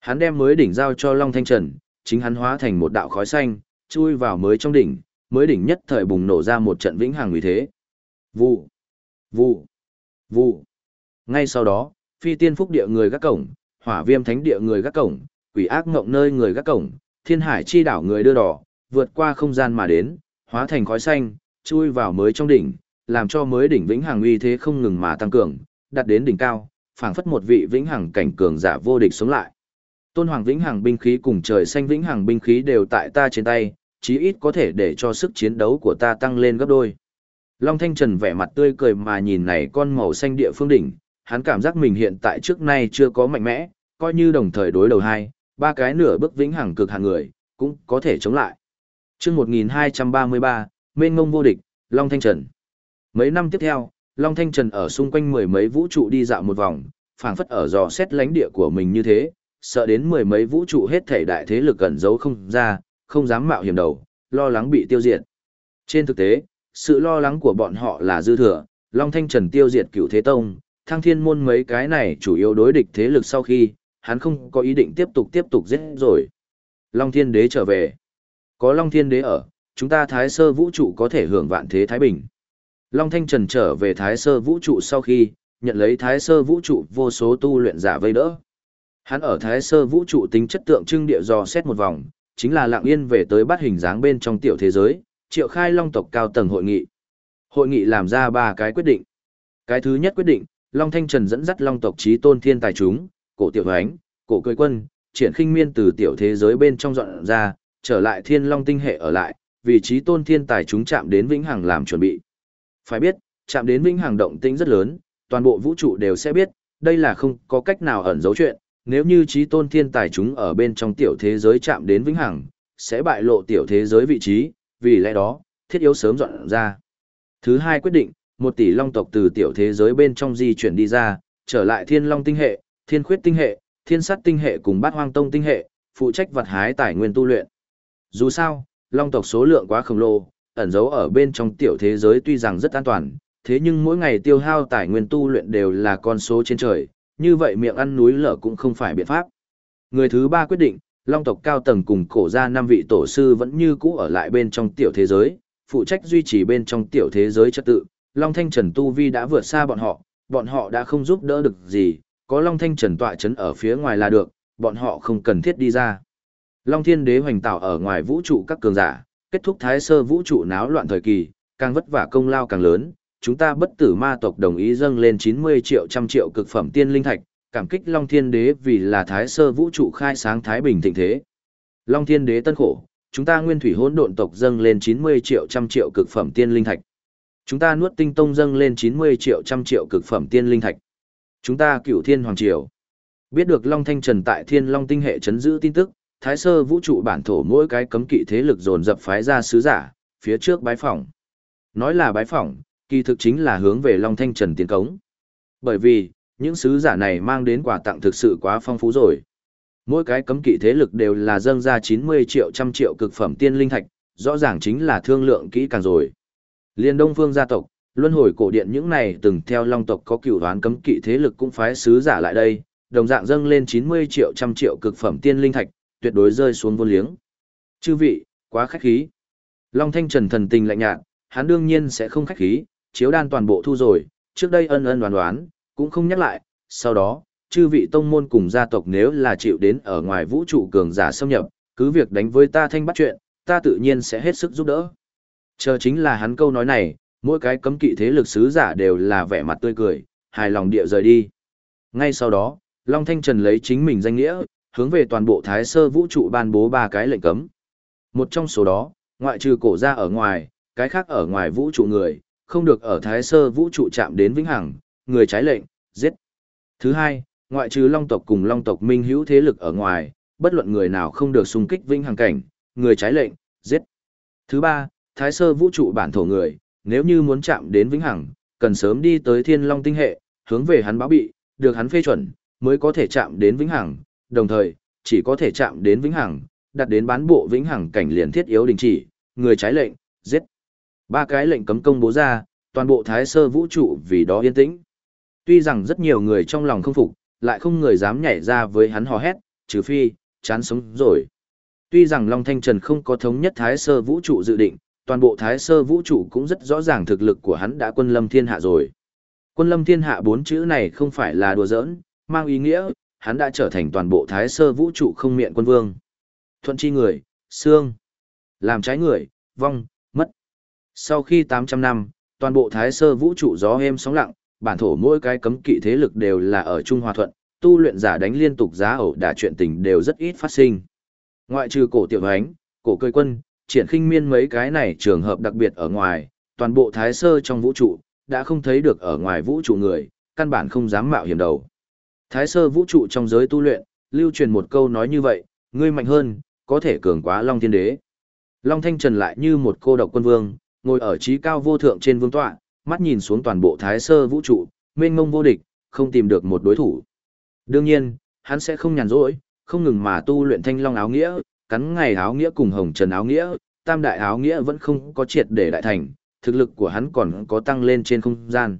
Hắn đem mới đỉnh giao cho Long Thanh Trần, chính hắn hóa thành một đạo khói xanh, chui vào mới trong đỉnh, mới đỉnh nhất thời bùng nổ ra một trận vĩnh hằng uy thế. Vụ, vụ, vụ. Ngay sau đó, phi tiên phúc địa người gác cổng, hỏa viêm thánh địa người gác cổng, quỷ ác ngộng nơi người gác cổng, thiên hải chi đảo người đưa đỏ, vượt qua không gian mà đến, hóa thành khói xanh, chui vào mới trong đỉnh, làm cho mới đỉnh vĩnh hằng uy thế không ngừng mà tăng cường, đạt đến đỉnh cao, phảng phất một vị vĩnh hằng cảnh cường giả vô địch sống lại. Tôn Hoàng vĩnh hằng binh khí cùng trời xanh vĩnh hằng binh khí đều tại ta trên tay, chí ít có thể để cho sức chiến đấu của ta tăng lên gấp đôi. Long Thanh Trần vẻ mặt tươi cười mà nhìn này con màu xanh địa phương đỉnh, hắn cảm giác mình hiện tại trước nay chưa có mạnh mẽ, coi như đồng thời đối đầu hai, ba cái nửa bước vĩnh hằng cực hạng người, cũng có thể chống lại. Trước 1233, mênh ngông vô địch, Long Thanh Trần. Mấy năm tiếp theo, Long Thanh Trần ở xung quanh mười mấy vũ trụ đi dạo một vòng, phảng phất ở dò xét lãnh địa của mình như thế, sợ đến mười mấy vũ trụ hết thể đại thế lực gần giấu không ra, không dám mạo hiểm đầu, lo lắng bị tiêu diệt. Trên thực tế, sự lo lắng của bọn họ là dư thừa, Long Thanh Trần tiêu diệt cửu thế tông, thăng thiên môn mấy cái này chủ yếu đối địch thế lực sau khi, hắn không có ý định tiếp tục tiếp tục giết rồi. Long Thiên Đế trở về. Có Long Thiên Đế ở, chúng ta thái sơ vũ trụ có thể hưởng vạn thế thái bình. Long Thanh Trần trở về thái sơ vũ trụ sau khi, nhận lấy thái sơ vũ trụ vô số tu luyện giả vây đỡ. Hắn ở thái sơ vũ trụ tính chất tượng trưng địa dò xét một vòng, chính là lặng yên về tới bắt hình dáng bên trong tiểu thế giới, triệu khai long tộc cao tầng hội nghị. Hội nghị làm ra ba cái quyết định. Cái thứ nhất quyết định, Long Thanh Trần dẫn dắt long tộc trí tôn thiên tài chúng, cổ tiểu hoánh, cổ cười quân, triển khinh miên từ tiểu thế giới bên trong dọn ra, trở lại thiên long tinh hệ ở lại, vị trí tôn thiên tài chúng chạm đến vĩnh hằng làm chuẩn bị. Phải biết, chạm đến vĩnh hằng động tĩnh rất lớn, toàn bộ vũ trụ đều sẽ biết, đây là không có cách nào ẩn giấu chuyện, nếu như trí tôn thiên tài chúng ở bên trong tiểu thế giới chạm đến vĩnh hằng, sẽ bại lộ tiểu thế giới vị trí, vì lẽ đó, thiết yếu sớm dọn ra. Thứ hai quyết định, một tỷ long tộc từ tiểu thế giới bên trong di chuyển đi ra, trở lại thiên long tinh hệ, thiên khuyết tinh hệ, thiên sắt tinh hệ cùng bát hoang tông tinh hệ, phụ trách vật hái tài nguyên tu luyện. Dù sao, long tộc số lượng quá khổng lồ, ẩn giấu ở bên trong tiểu thế giới tuy rằng rất an toàn, thế nhưng mỗi ngày tiêu hao tài nguyên tu luyện đều là con số trên trời, như vậy miệng ăn núi lở cũng không phải biện pháp. Người thứ ba quyết định, long tộc cao tầng cùng cổ gia năm vị tổ sư vẫn như cũ ở lại bên trong tiểu thế giới, phụ trách duy trì bên trong tiểu thế giới trật tự. Long Thanh Trần Tu Vi đã vượt xa bọn họ, bọn họ đã không giúp đỡ được gì, có Long Thanh Trần tọa chấn ở phía ngoài là được, bọn họ không cần thiết đi ra. Long Thiên Đế hoành tạo ở ngoài vũ trụ các cường giả, kết thúc thái sơ vũ trụ náo loạn thời kỳ, càng vất vả công lao càng lớn, chúng ta bất tử ma tộc đồng ý dâng lên 90 triệu trăm triệu cực phẩm tiên linh thạch, cảm kích Long Thiên Đế vì là thái sơ vũ trụ khai sáng thái bình thịnh thế. Long Thiên Đế tân khổ, chúng ta nguyên thủy hỗn độn tộc dâng lên 90 triệu trăm triệu cực phẩm tiên linh thạch. Chúng ta nuốt tinh tông dâng lên 90 triệu trăm triệu cực phẩm tiên linh thạch. Chúng ta cửu thiên hoàng triều. Biết được Long Thanh Trần tại Thiên Long tinh hệ chấn giữ tin tức, Thái Sơ vũ trụ bản thổ mỗi cái cấm kỵ thế lực dồn dập phái ra sứ giả, phía trước bái phỏng. Nói là bái phỏng, kỳ thực chính là hướng về Long Thanh Trần tiến cống. Bởi vì, những sứ giả này mang đến quà tặng thực sự quá phong phú rồi. Mỗi cái cấm kỵ thế lực đều là dâng ra 90 triệu trăm triệu cực phẩm tiên linh thạch, rõ ràng chính là thương lượng kỹ càng rồi. Liên Đông Phương gia tộc, luân hồi cổ điện những này từng theo long tộc có cửu đoán cấm kỵ thế lực cũng phái sứ giả lại đây, đồng dạng dâng lên 90 triệu trăm triệu cực phẩm tiên linh thạch, tuyệt đối rơi xuống vô liếng. Chư vị, quá khách khí. Long Thanh Trần thần tình lạnh nhạt, hắn đương nhiên sẽ không khách khí, chiếu đan toàn bộ thu rồi, trước đây ân ân đoán đoán, cũng không nhắc lại, sau đó, chư vị tông môn cùng gia tộc nếu là chịu đến ở ngoài vũ trụ cường giả xâm nhập, cứ việc đánh với ta thanh bắt chuyện, ta tự nhiên sẽ hết sức giúp đỡ. Chờ chính là hắn câu nói này, mỗi cái cấm kỵ thế lực sứ giả đều là vẻ mặt tươi cười, hài lòng địa rời đi. Ngay sau đó, Long Thanh Trần lấy chính mình danh nghĩa, hướng về toàn bộ thái sơ vũ trụ ban bố ba cái lệnh cấm. Một trong số đó, ngoại trừ cổ ra ở ngoài, cái khác ở ngoài vũ trụ người, không được ở thái sơ vũ trụ chạm đến vĩnh hằng, người trái lệnh, giết. Thứ hai, ngoại trừ long tộc cùng long tộc minh hữu thế lực ở ngoài, bất luận người nào không được xung kích vĩnh hằng cảnh, người trái lệnh, giết. Thứ ba, thái sơ vũ trụ bản thổ người, nếu như muốn chạm đến vĩnh hằng, cần sớm đi tới Thiên Long tinh hệ, hướng về hắn báo bị, được hắn phê chuẩn, mới có thể chạm đến vĩnh hằng, đồng thời, chỉ có thể chạm đến vĩnh hằng, đặt đến bán bộ vĩnh hằng cảnh liền thiết yếu đình chỉ, người trái lệnh, giết. Ba cái lệnh cấm công bố ra, toàn bộ thái sơ vũ trụ vì đó yên tĩnh. Tuy rằng rất nhiều người trong lòng không phục, lại không người dám nhảy ra với hắn hò hét, trừ phi, chán sống rồi. Tuy rằng Long Thanh Trần không có thống nhất thái sơ vũ trụ dự định, toàn bộ thái sơ vũ trụ cũng rất rõ ràng thực lực của hắn đã quân lâm thiên hạ rồi. Quân lâm thiên hạ bốn chữ này không phải là đùa giỡn, mang ý nghĩa, hắn đã trở thành toàn bộ thái sơ vũ trụ không miệng quân vương. Thuận chi người, xương, làm trái người, vong, mất. Sau khi 800 năm, toàn bộ thái sơ vũ trụ gió êm sóng lặng, bản thổ mỗi cái cấm kỵ thế lực đều là ở Trung Hòa Thuận, tu luyện giả đánh liên tục giá ẩu đả chuyện tình đều rất ít phát sinh. Ngoại trừ cổ tiểu ánh, cổ cười quân, triển khinh miên mấy cái này trường hợp đặc biệt ở ngoài, toàn bộ thái sơ trong vũ trụ, đã không thấy được ở ngoài vũ trụ người, căn bản không dám mạo hiểm đầu. Thái sơ vũ trụ trong giới tu luyện, lưu truyền một câu nói như vậy, ngươi mạnh hơn, có thể cường quá Long Thiên Đế. Long Thanh Trần lại như một cô độc quân vương, ngồi ở trí cao vô thượng trên vương tọa, mắt nhìn xuống toàn bộ thái sơ vũ trụ, mênh mông vô địch, không tìm được một đối thủ. Đương nhiên, hắn sẽ không nhàn rỗi, không ngừng mà tu luyện thanh long áo nghĩa, cắn ngày áo nghĩa cùng hồng trần áo nghĩa, tam đại áo nghĩa vẫn không có triệt để đại thành, thực lực của hắn còn có tăng lên trên không gian.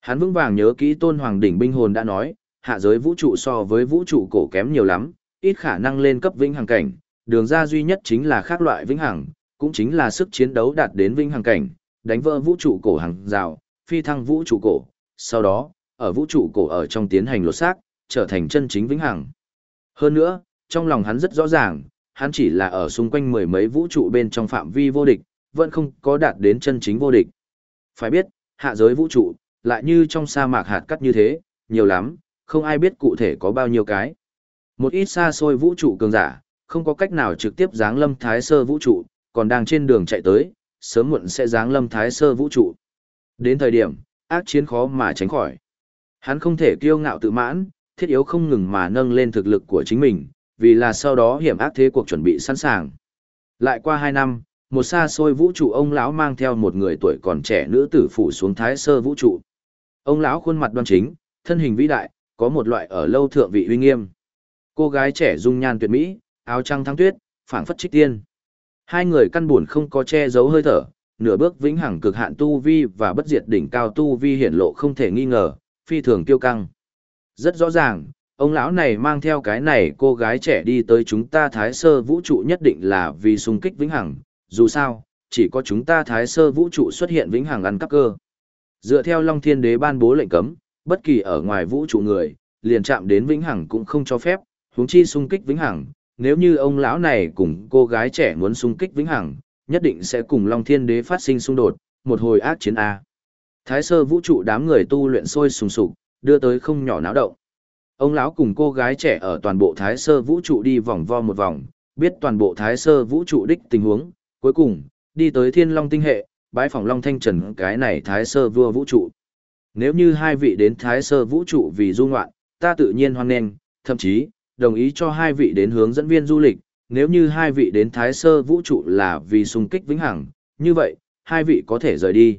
Hắn vững vàng nhớ kỹ tôn hoàng đỉnh binh hồn đã nói, hạ giới vũ trụ so với vũ trụ cổ kém nhiều lắm, ít khả năng lên cấp vĩnh hằng cảnh, đường ra duy nhất chính là khác loại vĩnh hằng, cũng chính là sức chiến đấu đạt đến vĩnh hằng cảnh, đánh vỡ vũ trụ cổ hàng rào, phi thăng vũ trụ cổ, sau đó, ở vũ trụ cổ ở trong tiến hành lột xác, trở thành chân chính vĩnh hằng. Hơn nữa, trong lòng hắn rất rõ ràng, hắn chỉ là ở xung quanh mười mấy vũ trụ bên trong phạm vi vô địch, vẫn không có đạt đến chân chính vô địch. Phải biết, hạ giới vũ trụ, lại như trong sa mạc hạt cắt như thế, nhiều lắm, không ai biết cụ thể có bao nhiêu cái. Một ít xa xôi vũ trụ cường giả, không có cách nào trực tiếp giáng lâm thái sơ vũ trụ, còn đang trên đường chạy tới, sớm muộn sẽ giáng lâm thái sơ vũ trụ. Đến thời điểm, ác chiến khó mà tránh khỏi. Hắn không thể kiêu ngạo tự mãn, thiết yếu không ngừng mà nâng lên thực lực của chính mình, vì là sau đó hiểm ác thế cuộc chuẩn bị sẵn sàng. Lại qua 2 năm, một xa xôi vũ trụ ông lão mang theo một người tuổi còn trẻ nữ tử phủ xuống thái sơ vũ trụ. Ông lão khuôn mặt đoan chính, thân hình vĩ đại, có một loại ở lâu thượng vị uy nghiêm. Cô gái trẻ dung nhan tuyệt mỹ, áo trăng thăng tuyết, phảng phất trích tiên. Hai người căn buồn không có che giấu hơi thở, nửa bước vĩnh hằng cực hạn tu vi và bất diệt đỉnh cao tu vi hiển lộ không thể nghi ngờ, phi thường tiêu căng. Rất rõ ràng, ông lão này mang theo cái này cô gái trẻ đi tới chúng ta thái sơ vũ trụ nhất định là vì xung kích vĩnh hằng, dù sao, chỉ có chúng ta thái sơ vũ trụ xuất hiện vĩnh hằng ăn cắp cơ. Dựa theo Long Thiên Đế ban bố lệnh cấm, bất kỳ ở ngoài vũ trụ người, liền chạm đến vĩnh hằng cũng không cho phép, huống chi xung kích vĩnh hằng, nếu như ông lão này cùng cô gái trẻ muốn xung kích vĩnh hằng, nhất định sẽ cùng Long Thiên Đế phát sinh xung đột, một hồi ác chiến a. Thái sơ vũ trụ đám người tu luyện sôi sùng sục, đưa tới không nhỏ náo động. Ông lão cùng cô gái trẻ ở toàn bộ Thái sơ vũ trụ đi vòng vo một vòng, biết toàn bộ Thái sơ vũ trụ đích tình huống, cuối cùng đi tới Thiên Long tinh hệ, bái phòng Long Thanh Trần cái này Thái sơ vua vũ trụ. Nếu như hai vị đến Thái sơ vũ trụ vì du ngoạn, ta tự nhiên hoan nghênh, thậm chí đồng ý cho hai vị đến hướng dẫn viên du lịch, nếu như hai vị đến Thái Sơ vũ trụ là vì xung kích vĩnh hằng, như vậy, hai vị có thể rời đi.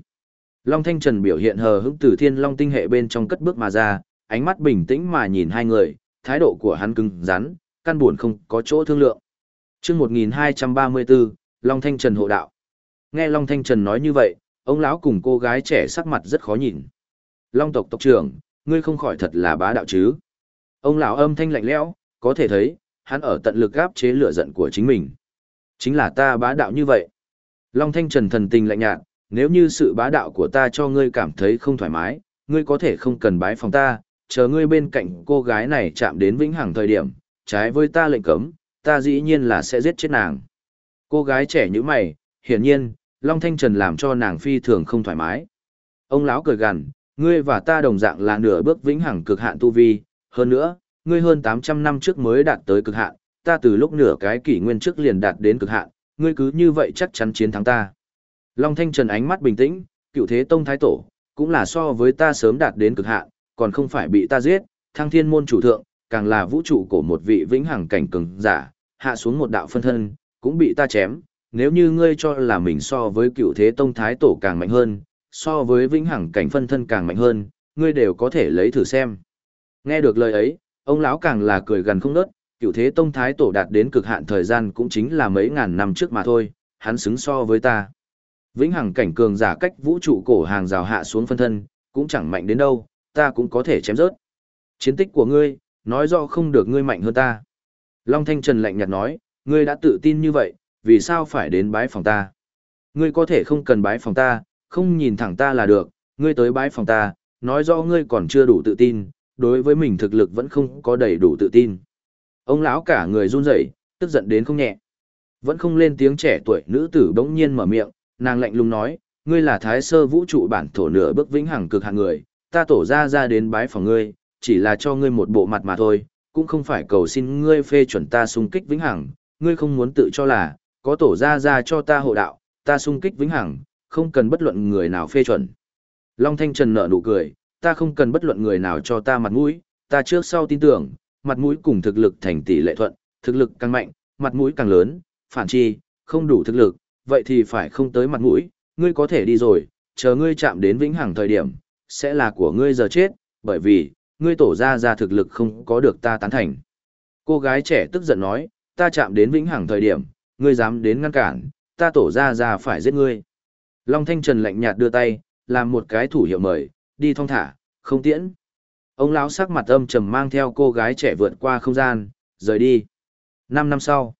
Long Thanh Trần biểu hiện hờ hững từ thiên long tinh hệ bên trong cất bước mà ra, ánh mắt bình tĩnh mà nhìn hai người, thái độ của hắn cứng rắn, căn buồn không có chỗ thương lượng. Chương 1234, Long Thanh Trần hộ đạo. Nghe Long Thanh Trần nói như vậy, ông lão cùng cô gái trẻ sắc mặt rất khó nhìn. Long tộc tộc trưởng, ngươi không khỏi thật là bá đạo chứ. Ông lão âm thanh lạnh lẽo, có thể thấy, hắn ở tận lực gáp chế lửa giận của chính mình. Chính là ta bá đạo như vậy. Long Thanh Trần thần tình lạnh nhạt, nếu như sự bá đạo của ta cho ngươi cảm thấy không thoải mái, ngươi có thể không cần bái phòng ta, chờ ngươi bên cạnh cô gái này chạm đến vĩnh hằng thời điểm, trái với ta lệnh cấm, ta dĩ nhiên là sẽ giết chết nàng. Cô gái trẻ như mày, hiển nhiên, Long Thanh Trần làm cho nàng phi thường không thoải mái. Ông lão cười gằn, ngươi và ta đồng dạng là nửa bước vĩnh hằng cực hạn tu vi, hơn nữa, ngươi hơn 800 năm trước mới đạt tới cực hạn, ta từ lúc nửa cái kỷ nguyên trước liền đạt đến cực hạn, ngươi cứ như vậy chắc chắn chiến thắng ta. Long Thanh Trần ánh mắt bình tĩnh, cựu thế tông thái tổ, cũng là so với ta sớm đạt đến cực hạn, còn không phải bị ta giết, thăng thiên môn chủ thượng, càng là vũ trụ của một vị vĩnh hằng cảnh cường giả, hạ xuống một đạo phân thân, cũng bị ta chém, nếu như ngươi cho là mình so với cựu thế tông thái tổ càng mạnh hơn, so với vĩnh hằng cảnh phân thân càng mạnh hơn, ngươi đều có thể lấy thử xem. Nghe được lời ấy, ông lão càng là cười gần không nớt, cựu thế tông thái tổ đạt đến cực hạn thời gian cũng chính là mấy ngàn năm trước mà thôi, hắn xứng so với ta. Vĩnh hằng cảnh cường giả cách vũ trụ cổ hàng rào hạ xuống phân thân, cũng chẳng mạnh đến đâu, ta cũng có thể chém rớt. Chiến tích của ngươi, nói rõ không được ngươi mạnh hơn ta. Long Thanh Trần lạnh nhạt nói, ngươi đã tự tin như vậy, vì sao phải đến bái phòng ta? Ngươi có thể không cần bái phòng ta, không nhìn thẳng ta là được, ngươi tới bái phòng ta, nói rõ ngươi còn chưa đủ tự tin, đối với mình thực lực vẫn không có đầy đủ tự tin. Ông lão cả người run rẩy, tức giận đến không nhẹ. Vẫn không lên tiếng trẻ tuổi nữ tử bỗng nhiên mở miệng, nàng lạnh lùng nói, ngươi là thái sơ vũ trụ bản thổ nửa bước vĩnh hằng cực hạng người, ta tổ ra ra đến bái phòng ngươi, chỉ là cho ngươi một bộ mặt mà thôi, cũng không phải cầu xin ngươi phê chuẩn ta xung kích vĩnh hằng, ngươi không muốn tự cho là, có tổ ra ra cho ta hộ đạo, ta xung kích vĩnh hằng, không cần bất luận người nào phê chuẩn. Long Thanh Trần nở nụ cười, ta không cần bất luận người nào cho ta mặt mũi, ta trước sau tin tưởng, mặt mũi cùng thực lực thành tỷ lệ thuận, thực lực càng mạnh, mặt mũi càng lớn, phản chi, không đủ thực lực, vậy thì phải không tới mặt mũi, ngươi có thể đi rồi, chờ ngươi chạm đến vĩnh hằng thời điểm, sẽ là của ngươi giờ chết, bởi vì, ngươi tổ ra ra thực lực không có được ta tán thành. Cô gái trẻ tức giận nói, ta chạm đến vĩnh hằng thời điểm, ngươi dám đến ngăn cản, ta tổ ra ra phải giết ngươi. Long Thanh Trần lạnh nhạt đưa tay, làm một cái thủ hiệu mời, đi thong thả, không tiễn. Ông lão sắc mặt âm trầm mang theo cô gái trẻ vượt qua không gian, rời đi. Năm năm sau,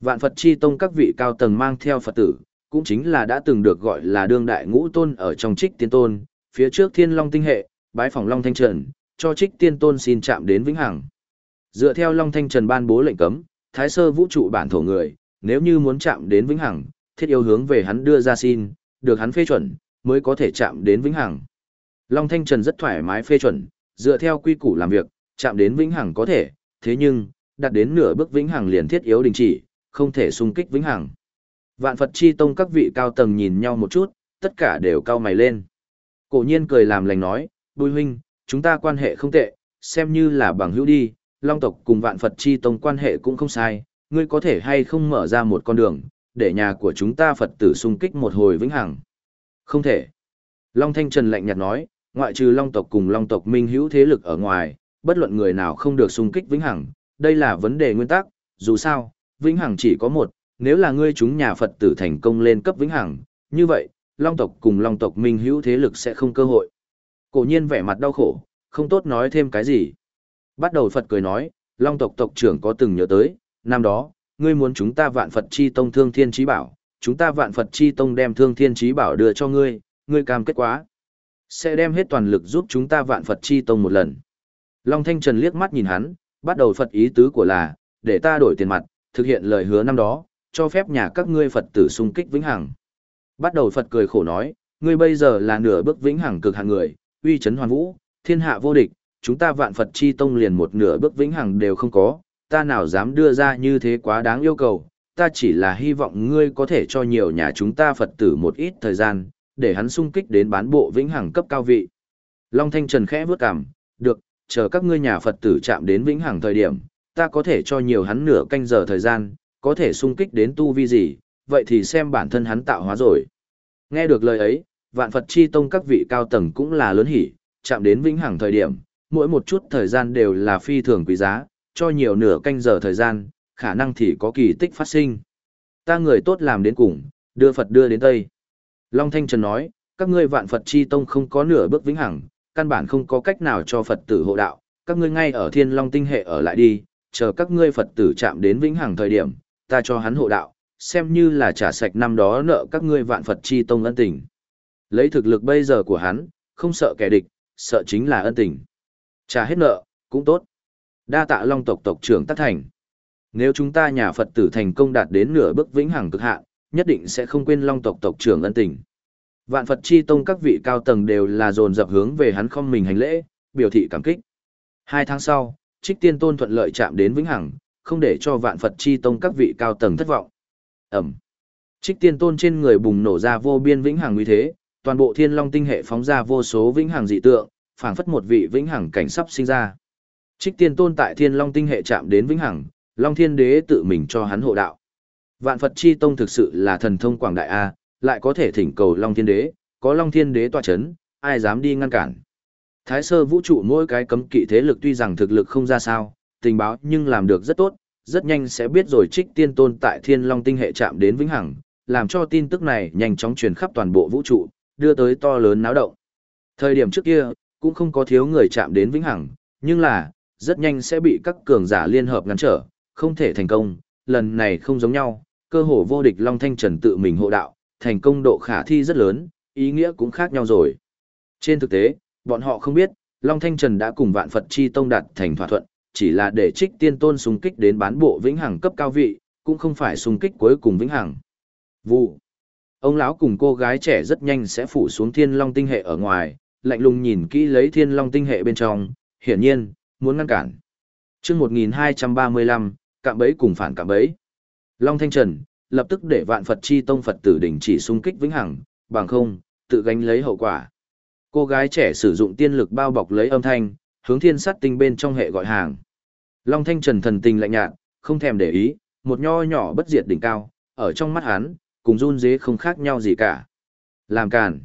vạn Phật chi tông các vị cao tầng mang theo Phật tử, cũng chính là đã từng được gọi là đương đại ngũ tôn ở trong trích tiên tôn, phía trước thiên long tinh hệ, bái phòng Long Thanh Trần, cho trích tiên tôn xin chạm đến vĩnh hằng. Dựa theo Long Thanh Trần ban bố lệnh cấm, thái sơ vũ trụ bản thổ người, nếu như muốn chạm đến vĩnh hằng, thiết yêu hướng về hắn đưa ra xin, được hắn phê chuẩn, mới có thể chạm đến vĩnh hằng. Long Thanh Trần rất thoải mái phê chuẩn, dựa theo quy củ làm việc, chạm đến vĩnh hằng có thể, thế nhưng, đạt đến nửa bước vĩnh hằng liền thiết yếu đình chỉ, không thể xung kích vĩnh hằng. Vạn Phật chi tông các vị cao tầng nhìn nhau một chút, tất cả đều cao mày lên. Cổ nhiên cười làm lành nói, bùi huynh, chúng ta quan hệ không tệ, xem như là bằng hữu đi, Long tộc cùng Vạn Phật chi tông quan hệ cũng không sai, ngươi có thể hay không mở ra một con đường, để nhà của chúng ta Phật tử xung kích một hồi vĩnh hằng. Không thể. Long Thanh Trần lạnh nhạt nói, ngoại trừ Long tộc cùng Long tộc minh hữu thế lực ở ngoài, bất luận người nào không được xung kích vĩnh hằng, đây là vấn đề nguyên tắc, dù sao, vĩnh hằng chỉ có một, nếu là ngươi chúng nhà Phật tử thành công lên cấp vĩnh hằng, như vậy, Long tộc cùng Long tộc minh hữu thế lực sẽ không cơ hội. Cổ nhiên vẻ mặt đau khổ, không tốt nói thêm cái gì. Bắt đầu Phật cười nói, Long tộc tộc trưởng có từng nhớ tới, năm đó, ngươi muốn chúng ta vạn Phật chi tông thương thiên trí bảo, chúng ta vạn Phật chi tông đem thương thiên trí bảo đưa cho ngươi, ngươi cam kết quá. Sẽ đem hết toàn lực giúp chúng ta vạn Phật chi tông một lần. Long Thanh Trần liếc mắt nhìn hắn, bắt đầu Phật ý tứ của là, để ta đổi tiền mặt, thực hiện lời hứa năm đó, cho phép nhà các ngươi Phật tử xung kích vĩnh hằng. Bắt đầu Phật cười khổ nói, ngươi bây giờ là nửa bước vĩnh hằng cực hạng người, uy chấn hoàn vũ, thiên hạ vô địch, chúng ta vạn Phật chi tông liền một nửa bước vĩnh hằng đều không có, ta nào dám đưa ra như thế quá đáng yêu cầu, ta chỉ là hy vọng ngươi có thể cho nhiều nhà chúng ta Phật tử một ít thời gian, để hắn sung kích đến bán bộ vĩnh hằng cấp cao vị. Long Thanh Trần khẽ vướt cằm, được, chờ các ngươi nhà Phật tử chạm đến vĩnh hằng thời điểm, ta có thể cho nhiều hắn nửa canh giờ thời gian, có thể sung kích đến tu vi gì, vậy thì xem bản thân hắn tạo hóa rồi. Nghe được lời ấy, vạn Phật chi tông các vị cao tầng cũng là lớn hỉ, chạm đến vĩnh hằng thời điểm, mỗi một chút thời gian đều là phi thường quý giá, cho nhiều nửa canh giờ thời gian, khả năng thì có kỳ tích phát sinh. Ta người tốt làm đến cùng, đưa Phật đưa đến Tây. Long Thanh Trần nói, các ngươi vạn Phật chi tông không có nửa bước vĩnh hằng, căn bản không có cách nào cho Phật tử hộ đạo, các ngươi ngay ở Thiên Long tinh hệ ở lại đi, chờ các ngươi Phật tử chạm đến vĩnh hằng thời điểm, ta cho hắn hộ đạo, xem như là trả sạch năm đó nợ các ngươi vạn Phật chi tông ân tình. Lấy thực lực bây giờ của hắn, không sợ kẻ địch, sợ chính là ân tình. Trả hết nợ, cũng tốt. Đa tạ Long tộc tộc trưởng tác thành. Nếu chúng ta nhà Phật tử thành công đạt đến nửa bước vĩnh hằng cực hạn, nhất định sẽ không quên Long tộc tộc trưởng ân tình. Vạn Phật chi tông các vị cao tầng đều là dồn dập hướng về hắn không mình hành lễ, biểu thị cảm kích. Hai tháng sau, Trích Tiên Tôn thuận lợi chạm đến vĩnh hằng, không để cho Vạn Phật chi tông các vị cao tầng thất vọng. Ẩm. Trích Tiên Tôn trên người bùng nổ ra vô biên vĩnh hằng uy thế, toàn bộ Thiên Long tinh hệ phóng ra vô số vĩnh hằng dị tượng, phảng phất một vị vĩnh hằng cảnh sắp sinh ra. Trích tiên tôn tại thiên long tinh hệ chạm đến vĩnh hằng, long thiên đế tự mình cho hắn hộ đạo. Vạn Phật Chi Tông thực sự là thần thông quảng đại A, lại có thể thỉnh cầu Long Thiên Đế, có Long Thiên Đế tòa chấn, ai dám đi ngăn cản. Thái sơ vũ trụ mỗi cái cấm kỵ thế lực tuy rằng thực lực không ra sao, tình báo nhưng làm được rất tốt, rất nhanh sẽ biết rồi trích tiên tôn tại thiên long tinh hệ chạm đến vĩnh hằng, làm cho tin tức này nhanh chóng truyền khắp toàn bộ vũ trụ, đưa tới to lớn náo động. Thời điểm trước kia, cũng không có thiếu người chạm đến vĩnh hằng, nhưng là, rất nhanh sẽ bị các cường giả liên hợp ngăn trở, không thể thành công, lần này không giống nhau, cơ hồ vô địch Long Thanh Trần tự mình hộ đạo, thành công độ khả thi rất lớn, ý nghĩa cũng khác nhau rồi. Trên thực tế, bọn họ không biết, Long Thanh Trần đã cùng vạn Phật Chi Tông đạt thành thỏa thuận, chỉ là để trích tiên tôn xung kích đến bán bộ vĩnh hằng cấp cao vị, cũng không phải xung kích cuối cùng vĩnh hằng. Vụ. Ông lão cùng cô gái trẻ rất nhanh sẽ phủ xuống thiên long tinh hệ ở ngoài, lạnh lùng nhìn kỹ lấy thiên long tinh hệ bên trong, hiển nhiên, muốn ngăn cản. chương 1235, cạm bẫy cùng phản cạm bẫy. Long Thanh Trần, lập tức để vạn Phật chi tông Phật tử đình chỉ xung kích vĩnh hằng, bằng không, tự gánh lấy hậu quả. Cô gái trẻ sử dụng tiên lực bao bọc lấy âm thanh, hướng thiên sát tinh bên trong hệ gọi hàng. Long Thanh Trần thần tình lạnh nhạt, không thèm để ý, một nho nhỏ bất diệt đỉnh cao, ở trong mắt hắn, cùng run dế không khác nhau gì cả. Làm càn.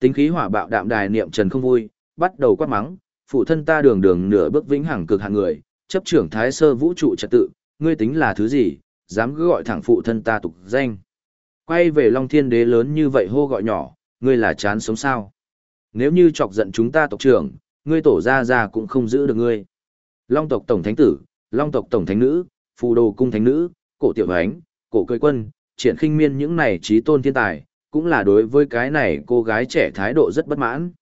Tính khí hỏa bạo đạm đài niệm trần không vui, bắt đầu quát mắng, phụ thân ta đường đường nửa bước vĩnh hằng cực hạng người, chấp trưởng thái sơ vũ trụ trật tự, ngươi tính là thứ gì, dám cứ gọi thẳng phụ thân ta tục danh. Quay về Long Thiên Đế lớn như vậy hô gọi nhỏ, ngươi là chán sống sao. Nếu như chọc giận chúng ta tộc trưởng, ngươi tổ ra ra cũng không giữ được ngươi. Long tộc tổng thánh tử, Long tộc tổng thánh nữ, phù đồ cung thánh nữ, cổ tiểu ánh, cổ cơi quân, triển khinh miên những này trí tôn thiên tài, cũng là đối với cái này cô gái trẻ thái độ rất bất mãn.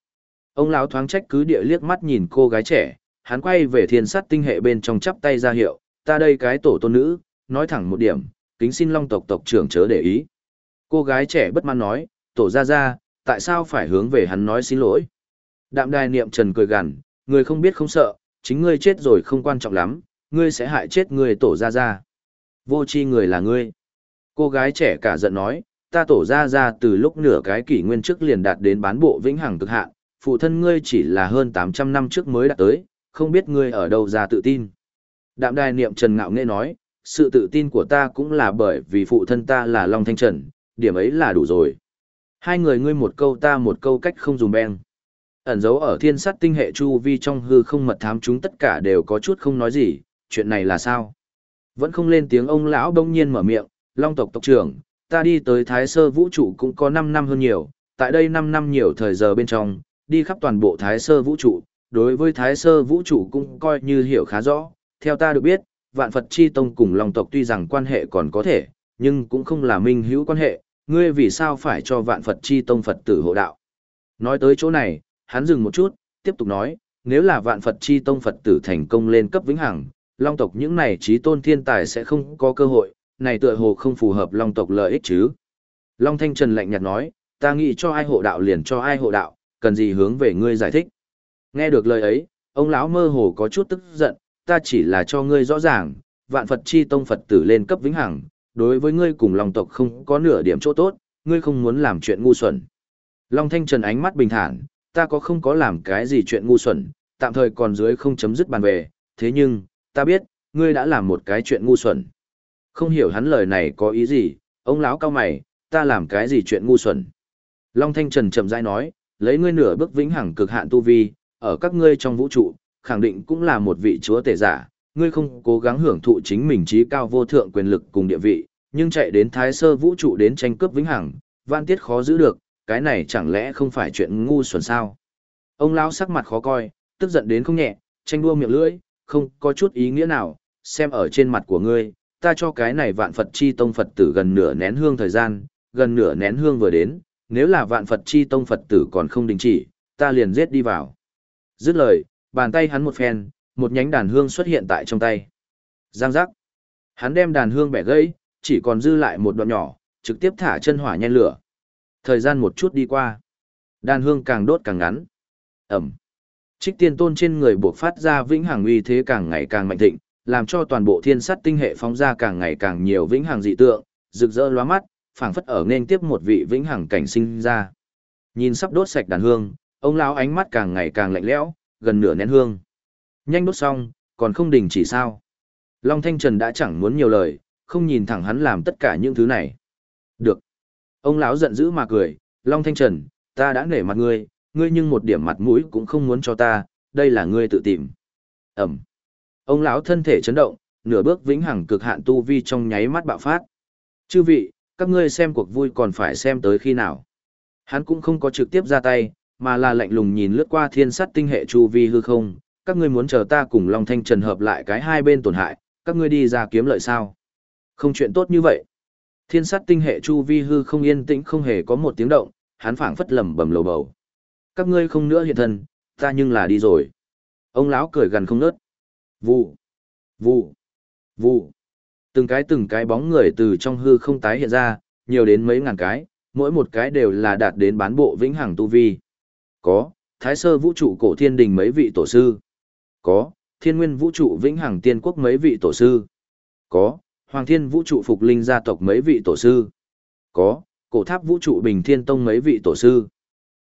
Ông lão thoáng trách cứ địa liếc mắt nhìn cô gái trẻ, hắn quay về thiên sát tinh hệ bên trong chắp tay ra hiệu, ta đây cái tổ tôn nữ, nói thẳng một điểm, kính xin long tộc tộc trưởng chớ để ý. Cô gái trẻ bất mãn nói, tổ ra ra, tại sao phải hướng về hắn nói xin lỗi. Đạm đài niệm trần cười gằn, người không biết không sợ, chính ngươi chết rồi không quan trọng lắm, ngươi sẽ hại chết người tổ ra ra. Vô chi người là ngươi. Cô gái trẻ cả giận nói, ta tổ ra ra từ lúc nửa cái kỷ nguyên trước liền đạt đến bán bộ vĩnh hằng cực hạn, phụ thân ngươi chỉ là hơn 800 năm trước mới đạt tới, không biết ngươi ở đâu ra tự tin. Đạm đài niệm trần ngạo nghệ nói, sự tự tin của ta cũng là bởi vì phụ thân ta là Long Thanh Trần, điểm ấy là đủ rồi. Hai người ngươi một câu ta một câu cách không dùng beng. Ẩn dấu ở thiên sát tinh hệ chu vi trong hư không mật thám chúng tất cả đều có chút không nói gì, chuyện này là sao? Vẫn không lên tiếng ông lão đông nhiên mở miệng, long tộc tộc trưởng, ta đi tới thái sơ vũ trụ cũng có 5 năm hơn nhiều, tại đây 5 năm nhiều thời giờ bên trong, đi khắp toàn bộ thái sơ vũ trụ, đối với thái sơ vũ trụ cũng coi như hiểu khá rõ, theo ta được biết, vạn Phật chi tông cùng long tộc tuy rằng quan hệ còn có thể, nhưng cũng không là minh hữu quan hệ, ngươi vì sao phải cho vạn Phật chi tông Phật tử hộ đạo. Nói tới chỗ này, hắn dừng một chút, tiếp tục nói, nếu là vạn Phật chi tông Phật tử thành công lên cấp vĩnh hằng, long tộc những này trí tôn thiên tài sẽ không có cơ hội, này tựa hồ không phù hợp long tộc lợi ích chứ. Long Thanh Trần lạnh nhạt nói, ta nghĩ cho ai hộ đạo liền cho ai hộ đạo, cần gì hướng về ngươi giải thích. Nghe được lời ấy, ông lão mơ hồ có chút tức giận, ta chỉ là cho ngươi rõ ràng, vạn Phật chi tông Phật tử lên cấp vĩnh hằng, đối với ngươi cùng long tộc không có nửa điểm chỗ tốt, ngươi không muốn làm chuyện ngu xuẩn. Long Thanh Trần ánh mắt bình thản, ta có không có làm cái gì chuyện ngu xuẩn, tạm thời còn dưới không chấm dứt bàn về, thế nhưng, ta biết, ngươi đã làm một cái chuyện ngu xuẩn. Không hiểu hắn lời này có ý gì, ông lão cao mày, ta làm cái gì chuyện ngu xuẩn. Long Thanh Trần chậm rãi nói, lấy ngươi nửa bước vĩnh hằng cực hạn tu vi, ở các ngươi trong vũ trụ, khẳng định cũng là một vị chúa tể giả, ngươi không cố gắng hưởng thụ chính mình trí cao vô thượng quyền lực cùng địa vị, nhưng chạy đến thái sơ vũ trụ đến tranh cướp vĩnh hằng, van tiết khó giữ được, cái này chẳng lẽ không phải chuyện ngu xuẩn sao? Ông lão sắc mặt khó coi, tức giận đến không nhẹ, tranh đua miệng lưỡi, không có chút ý nghĩa nào, xem ở trên mặt của ngươi, ta cho cái này vạn Phật chi tông Phật tử gần nửa nén hương thời gian, gần nửa nén hương vừa đến, nếu là vạn Phật chi tông Phật tử còn không đình chỉ, ta liền giết đi vào. Dứt lời, bàn tay hắn một phen, một nhánh đàn hương xuất hiện tại trong tay. Giang giác. Hắn đem đàn hương bẻ gãy, chỉ còn dư lại một đoạn nhỏ, trực tiếp thả chân hỏa nhen lửa. Thời gian một chút đi qua. Đàn hương càng đốt càng ngắn. Ẩm. Trích tiên tôn trên người buộc phát ra vĩnh hằng uy thế càng ngày càng mạnh thịnh, làm cho toàn bộ thiên sắt tinh hệ phóng ra càng ngày càng nhiều vĩnh hằng dị tượng, rực rỡ lóa mắt, phảng phất ở nên tiếp một vị vĩnh hằng cảnh sinh ra. Nhìn sắp đốt sạch đàn hương, ông lão ánh mắt càng ngày càng lạnh lẽo, gần nửa nén hương. Nhanh đốt xong, còn không đình chỉ sao? Long Thanh Trần đã chẳng muốn nhiều lời, không nhìn thẳng hắn làm tất cả những thứ này. Được. Ông lão giận dữ mà cười, Long Thanh Trần, ta đã nể mặt ngươi, ngươi nhưng một điểm mặt mũi cũng không muốn cho ta, đây là ngươi tự tìm. Ẩm. Ông lão thân thể chấn động, nửa bước vĩnh hằng cực hạn tu vi trong nháy mắt bạo phát. Chư vị, các ngươi xem cuộc vui còn phải xem tới khi nào. Hắn cũng không có trực tiếp ra tay, mà là lạnh lùng nhìn lướt qua thiên sắt tinh hệ chu vi hư không, các ngươi muốn chờ ta cùng Long Thanh Trần hợp lại cái hai bên tổn hại, các ngươi đi ra kiếm lợi sao? Không chuyện tốt như vậy. Thiên sắt tinh hệ chu vi hư không yên tĩnh không hề có một tiếng động, hắn phảng phất lầm bầm lầu bầu. Các ngươi không nữa hiện thân, ta nhưng là đi rồi. Ông lão cười gần không nớt. Vụ, vụ, vụ. Từng cái từng cái bóng người từ trong hư không tái hiện ra, nhiều đến mấy ngàn cái, mỗi một cái đều là đạt đến bán bộ vĩnh hằng tu vi. Có, thái sơ vũ trụ cổ thiên đình mấy vị tổ sư. Có, thiên nguyên vũ trụ vĩnh hằng tiên quốc mấy vị tổ sư. Có, hoàng thiên vũ trụ phục linh gia tộc mấy vị tổ sư. Có, cổ tháp vũ trụ bình thiên tông mấy vị tổ sư.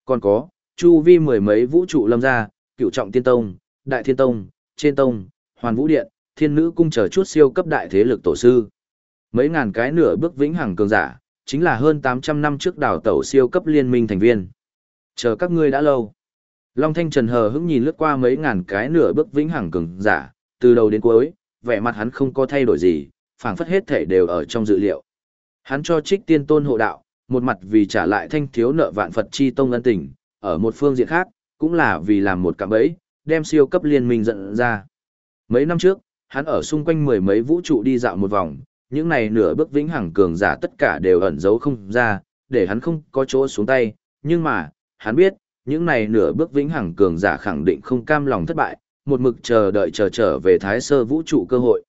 Còn có, chu vi mười mấy vũ trụ lâm gia, cửu trọng tiên tông, đại thiên tông, trên tông, hoàn vũ điện, thiên nữ cung chờ chút siêu cấp đại thế lực tổ sư. Mấy ngàn cái nửa bước vĩnh hằng cường giả, chính là hơn 800 năm trước đảo tẩu siêu cấp liên minh thành viên. Chờ các ngươi đã lâu. Long Thanh Trần hờ hững nhìn lướt qua mấy ngàn cái nửa bước vĩnh hằng cường giả, từ đầu đến cuối, vẻ mặt hắn không có thay đổi gì, phảng phất hết thể đều ở trong dự liệu. Hắn cho trích tiên tôn hộ đạo, một mặt vì trả lại thanh thiếu nợ vạn Phật chi tông ân tình, ở một phương diện khác, cũng là vì làm một cạm bẫy, đem siêu cấp liên minh dẫn ra. Mấy năm trước, hắn ở xung quanh mười mấy vũ trụ đi dạo một vòng, những này nửa bước vĩnh hằng cường giả tất cả đều ẩn giấu không ra, để hắn không có chỗ xuống tay, nhưng mà, hắn biết, những này nửa bước vĩnh hằng cường giả khẳng định không cam lòng thất bại, một mực chờ đợi chờ trở về thái sơ vũ trụ cơ hội.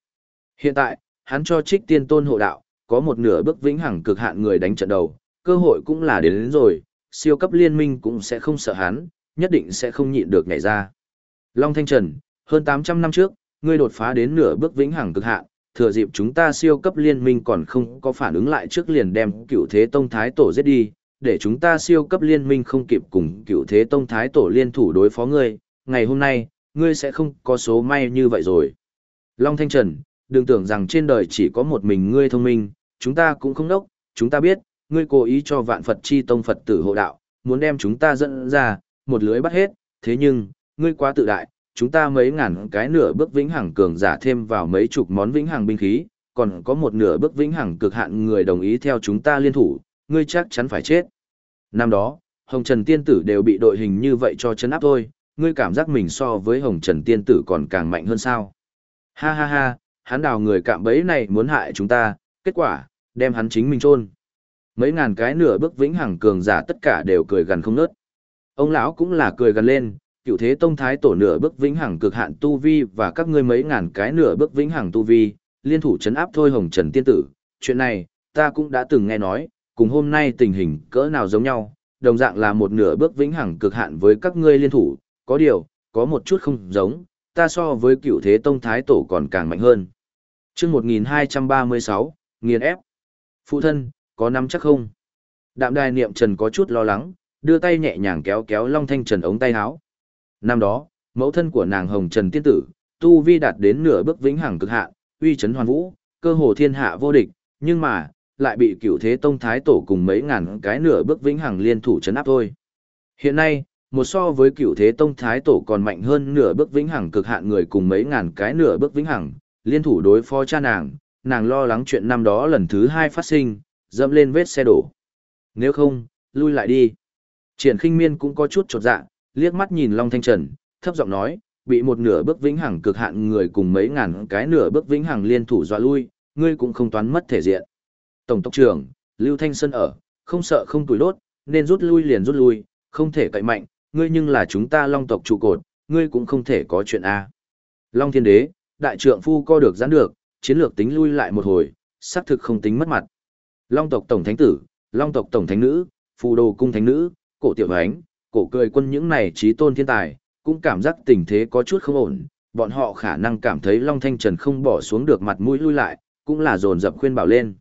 Hiện tại, hắn cho trích tiên tôn hộ đạo, có một nửa bước vĩnh hằng cực hạn người đánh trận đầu, cơ hội cũng là đến, đến rồi, siêu cấp liên minh cũng sẽ không sợ hắn, nhất định sẽ không nhịn được nhảy ra. Long Thanh Trần, hơn 800 năm trước, ngươi đột phá đến nửa bước vĩnh hằng cực hạn, thừa dịp chúng ta siêu cấp liên minh còn không có phản ứng lại trước liền đem cựu thế tông thái tổ giết đi, để chúng ta siêu cấp liên minh không kịp cùng cựu thế tông thái tổ liên thủ đối phó ngươi, ngày hôm nay, ngươi sẽ không có số may như vậy rồi. Long Thanh Trần, đừng tưởng rằng trên đời chỉ có một mình ngươi thông minh, chúng ta cũng không đốc, chúng ta biết, ngươi cố ý cho vạn Phật chi tông Phật tử hộ đạo, muốn đem chúng ta dẫn ra, một lưới bắt hết, thế nhưng, ngươi quá tự đại, chúng ta mấy ngàn cái nửa bước vĩnh hằng cường giả thêm vào mấy chục món vĩnh hằng binh khí, còn có một nửa bước vĩnh hằng cực hạn người đồng ý theo chúng ta liên thủ, ngươi chắc chắn phải chết. Năm đó, Hồng Trần Tiên Tử đều bị đội hình như vậy cho chấn áp thôi, ngươi cảm giác mình so với Hồng Trần Tiên Tử còn càng mạnh hơn sao. Ha ha ha, hắn đào người cạm bẫy này muốn hại chúng ta, kết quả, đem hắn chính mình chôn. Mấy ngàn cái nửa bước vĩnh hằng cường giả tất cả đều cười gần không nớt. Ông lão cũng là cười gần lên, cựu thế tông thái tổ nửa bước vĩnh hằng cực hạn tu vi và các ngươi mấy ngàn cái nửa bước vĩnh hằng tu vi, liên thủ chấn áp thôi hồng trần tiên tử. Chuyện này, ta cũng đã từng nghe nói, cùng hôm nay tình hình cỡ nào giống nhau, đồng dạng là một nửa bước vĩnh hằng cực hạn với các ngươi liên thủ, có điều, có một chút không giống, ta so với cựu thế tông thái tổ còn càng mạnh hơn. chương 1236, nghiền ép. Phụ thân, có nắm chắc không? Đạm đài niệm trần có chút lo lắng, đưa tay nhẹ nhàng kéo kéo Long Thanh Trần ống tay áo. Năm đó, mẫu thân của nàng Hồng Trần Tiên Tử, tu vi đạt đến nửa bước vĩnh hằng cực hạn, uy chấn hoàn vũ, cơ hồ thiên hạ vô địch, nhưng mà, lại bị cựu thế tông thái tổ cùng mấy ngàn cái nửa bước vĩnh hằng liên thủ chấn áp thôi. Hiện nay, một so với cựu thế tông thái tổ còn mạnh hơn nửa bước vĩnh hằng cực hạn người cùng mấy ngàn cái nửa bước vĩnh hằng, liên thủ đối phó cha nàng, nàng lo lắng chuyện năm đó lần thứ hai phát sinh, dẫm lên vết xe đổ. Nếu không, lui lại đi. Triển khinh miên cũng có chút trột dạ, liếc mắt nhìn Long Thanh Trần, thấp giọng nói, bị một nửa bước vĩnh hằng cực hạn người cùng mấy ngàn cái nửa bước vĩnh hằng liên thủ dọa lui, ngươi cũng không toán mất thể diện. Tổng tộc trưởng, Lưu Thanh Sơn ở, không sợ không tuổi đốt, nên rút lui liền rút lui, không thể cậy mạnh, ngươi nhưng là chúng ta Long tộc trụ cột, ngươi cũng không thể có chuyện a. Long Thiên Đế, đại trượng phu co được giãn được, chiến lược tính lui lại một hồi, xác thực không tính mất mặt. Long tộc tổng thánh tử, Long tộc tổng thánh nữ, phù đồ cung thánh nữ, cổ tiểu ánh, cổ cười quân những này trí tôn thiên tài, cũng cảm giác tình thế có chút không ổn, bọn họ khả năng cảm thấy Long Thanh Trần không bỏ xuống được mặt mũi lui lại, cũng là dồn dập khuyên bảo lên.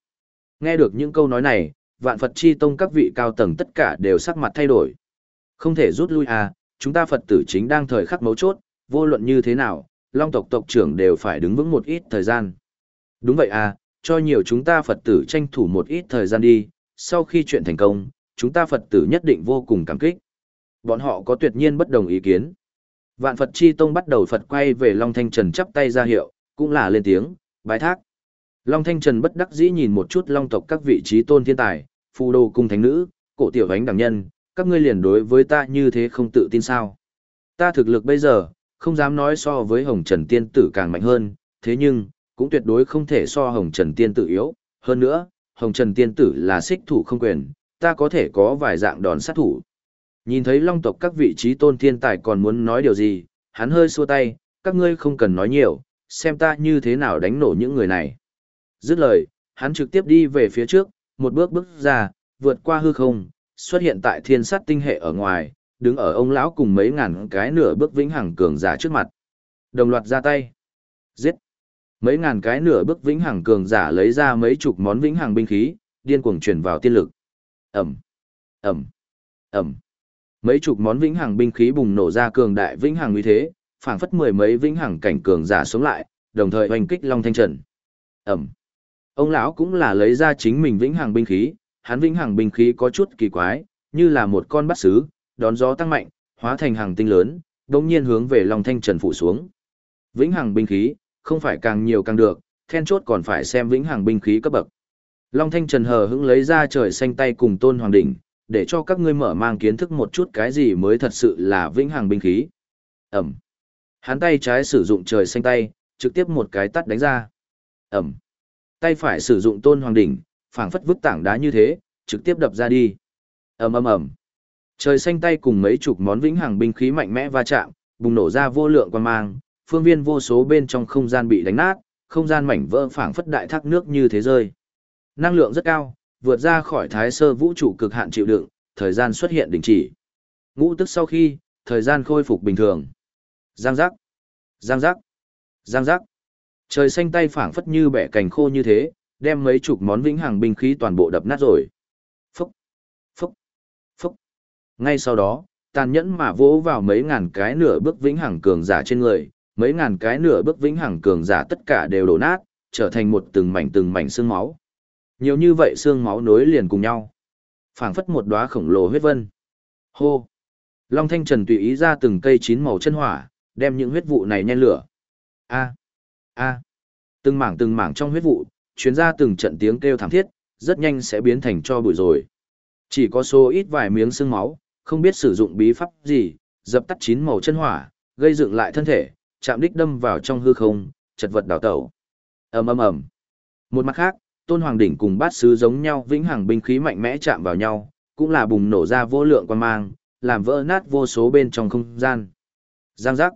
Nghe được những câu nói này, vạn Phật chi tông các vị cao tầng tất cả đều sắc mặt thay đổi. Không thể rút lui à, chúng ta Phật tử chính đang thời khắc mấu chốt, vô luận như thế nào, Long tộc tộc trưởng đều phải đứng vững một ít thời gian. Đúng vậy à, cho nhiều chúng ta Phật tử tranh thủ một ít thời gian đi, sau khi chuyện thành công, chúng ta Phật tử nhất định vô cùng cảm kích. Bọn họ có tuyệt nhiên bất đồng ý kiến. Vạn Phật Chi Tông bắt đầu Phật quay về Long Thanh Trần chắp tay ra hiệu, cũng là lên tiếng, bái thác. Long Thanh Trần bất đắc dĩ nhìn một chút Long tộc các vị trí tôn thiên tài, phù đồ cung thánh nữ, cổ tiểu ánh đẳng nhân, các ngươi liền đối với ta như thế không tự tin sao. Ta thực lực bây giờ, không dám nói so với Hồng Trần Tiên Tử càng mạnh hơn, thế nhưng, cũng tuyệt đối không thể so Hồng Trần Tiên Tử yếu. Hơn nữa, Hồng Trần Tiên Tử là xích thủ không quyền, ta có thể có vài dạng đòn sát thủ. Nhìn thấy long tộc các vị trí tôn thiên tài còn muốn nói điều gì, hắn hơi xua tay, các ngươi không cần nói nhiều, xem ta như thế nào đánh nổ những người này. Dứt lời, hắn trực tiếp đi về phía trước, một bước bước ra, vượt qua hư không, xuất hiện tại thiên sát tinh hệ ở ngoài, đứng ở ông lão cùng mấy ngàn cái nửa bước vĩnh hằng cường giả trước mặt. Đồng loạt ra tay. Giết. Mấy ngàn cái nửa bước vĩnh hằng cường giả lấy ra mấy chục món vĩnh hằng binh khí, điên cuồng truyền vào tiên lực. Ẩm. Ẩm. Ẩm. Mấy chục món vĩnh hằng binh khí bùng nổ ra cường đại vĩnh hằng uy thế, phảng phất mười mấy vĩnh hằng cảnh cường giả sống lại, đồng thời hoành kích Long Thanh Trần. Ẩm. Ông lão cũng là lấy ra chính mình vĩnh hằng binh khí, hắn vĩnh hằng binh khí có chút kỳ quái, như là một con bát sứ, đón gió tăng mạnh, hóa thành hàng tinh lớn, đồng nhiên hướng về Long Thanh Trần phủ xuống. Vĩnh hằng binh khí, không phải càng nhiều càng được, then chốt còn phải xem vĩnh hằng binh khí cấp bậc. Long Thanh Trần hờ hững lấy ra trời xanh tay cùng Tôn Hoàng đỉnh, để cho các ngươi mở mang kiến thức một chút cái gì mới thật sự là vĩnh hằng binh khí. Ẩm. Hắn tay trái sử dụng trời xanh tay, trực tiếp một cái tắt đánh ra. Ẩm. Tay phải sử dụng Tôn Hoàng đỉnh, phảng phất vứt tảng đá như thế, trực tiếp đập ra đi. Ầm ầm ầm. Trời xanh tay cùng mấy chục món vĩnh hằng binh khí mạnh mẽ va chạm, bùng nổ ra vô lượng quang mang, phương viên vô số bên trong không gian bị đánh nát, không gian mảnh vỡ phảng phất đại thác nước như thế rơi. Năng lượng rất cao, vượt ra khỏi thái sơ vũ trụ cực hạn chịu đựng, thời gian xuất hiện đình chỉ. Ngũ tức sau khi, thời gian khôi phục bình thường. Giang giác, giang giác, giang giác. Trời xanh tay phảng phất như bẻ cành khô như thế, đem mấy chục món vĩnh hằng binh khí toàn bộ đập nát rồi. Phúc, phúc, phúc. Ngay sau đó, tàn nhẫn mà vỗ vào mấy ngàn cái nửa bước vĩnh hằng cường giả trên người, mấy ngàn cái nửa bước vĩnh hằng cường giả tất cả đều đổ nát, trở thành một từng mảnh từng mảnh xương máu. Nhiều như vậy xương máu nối liền cùng nhau. phảng phất một đóa khổng lồ huyết vân. Hô! Long Thanh Trần tùy ý ra từng cây chín màu chân hỏa, đem những huyết vụ này nhen lửa. A! A! Từng mảng từng mảng trong huyết vụ, chuyến ra từng trận tiếng kêu thảm thiết, rất nhanh sẽ biến thành cho bụi rồi. Chỉ có số ít vài miếng xương máu, không biết sử dụng bí pháp gì, dập tắt chín màu chân hỏa, gây dựng lại thân thể, chạm đích đâm vào trong hư không, chật vật đảo tẩu. ầm ầm ầm. Một mặt khác, Tôn Hoàng đỉnh cùng bát sứ giống nhau vĩnh hằng binh khí mạnh mẽ chạm vào nhau, cũng là bùng nổ ra vô lượng quan mang, làm vỡ nát vô số bên trong không gian. Giang giác.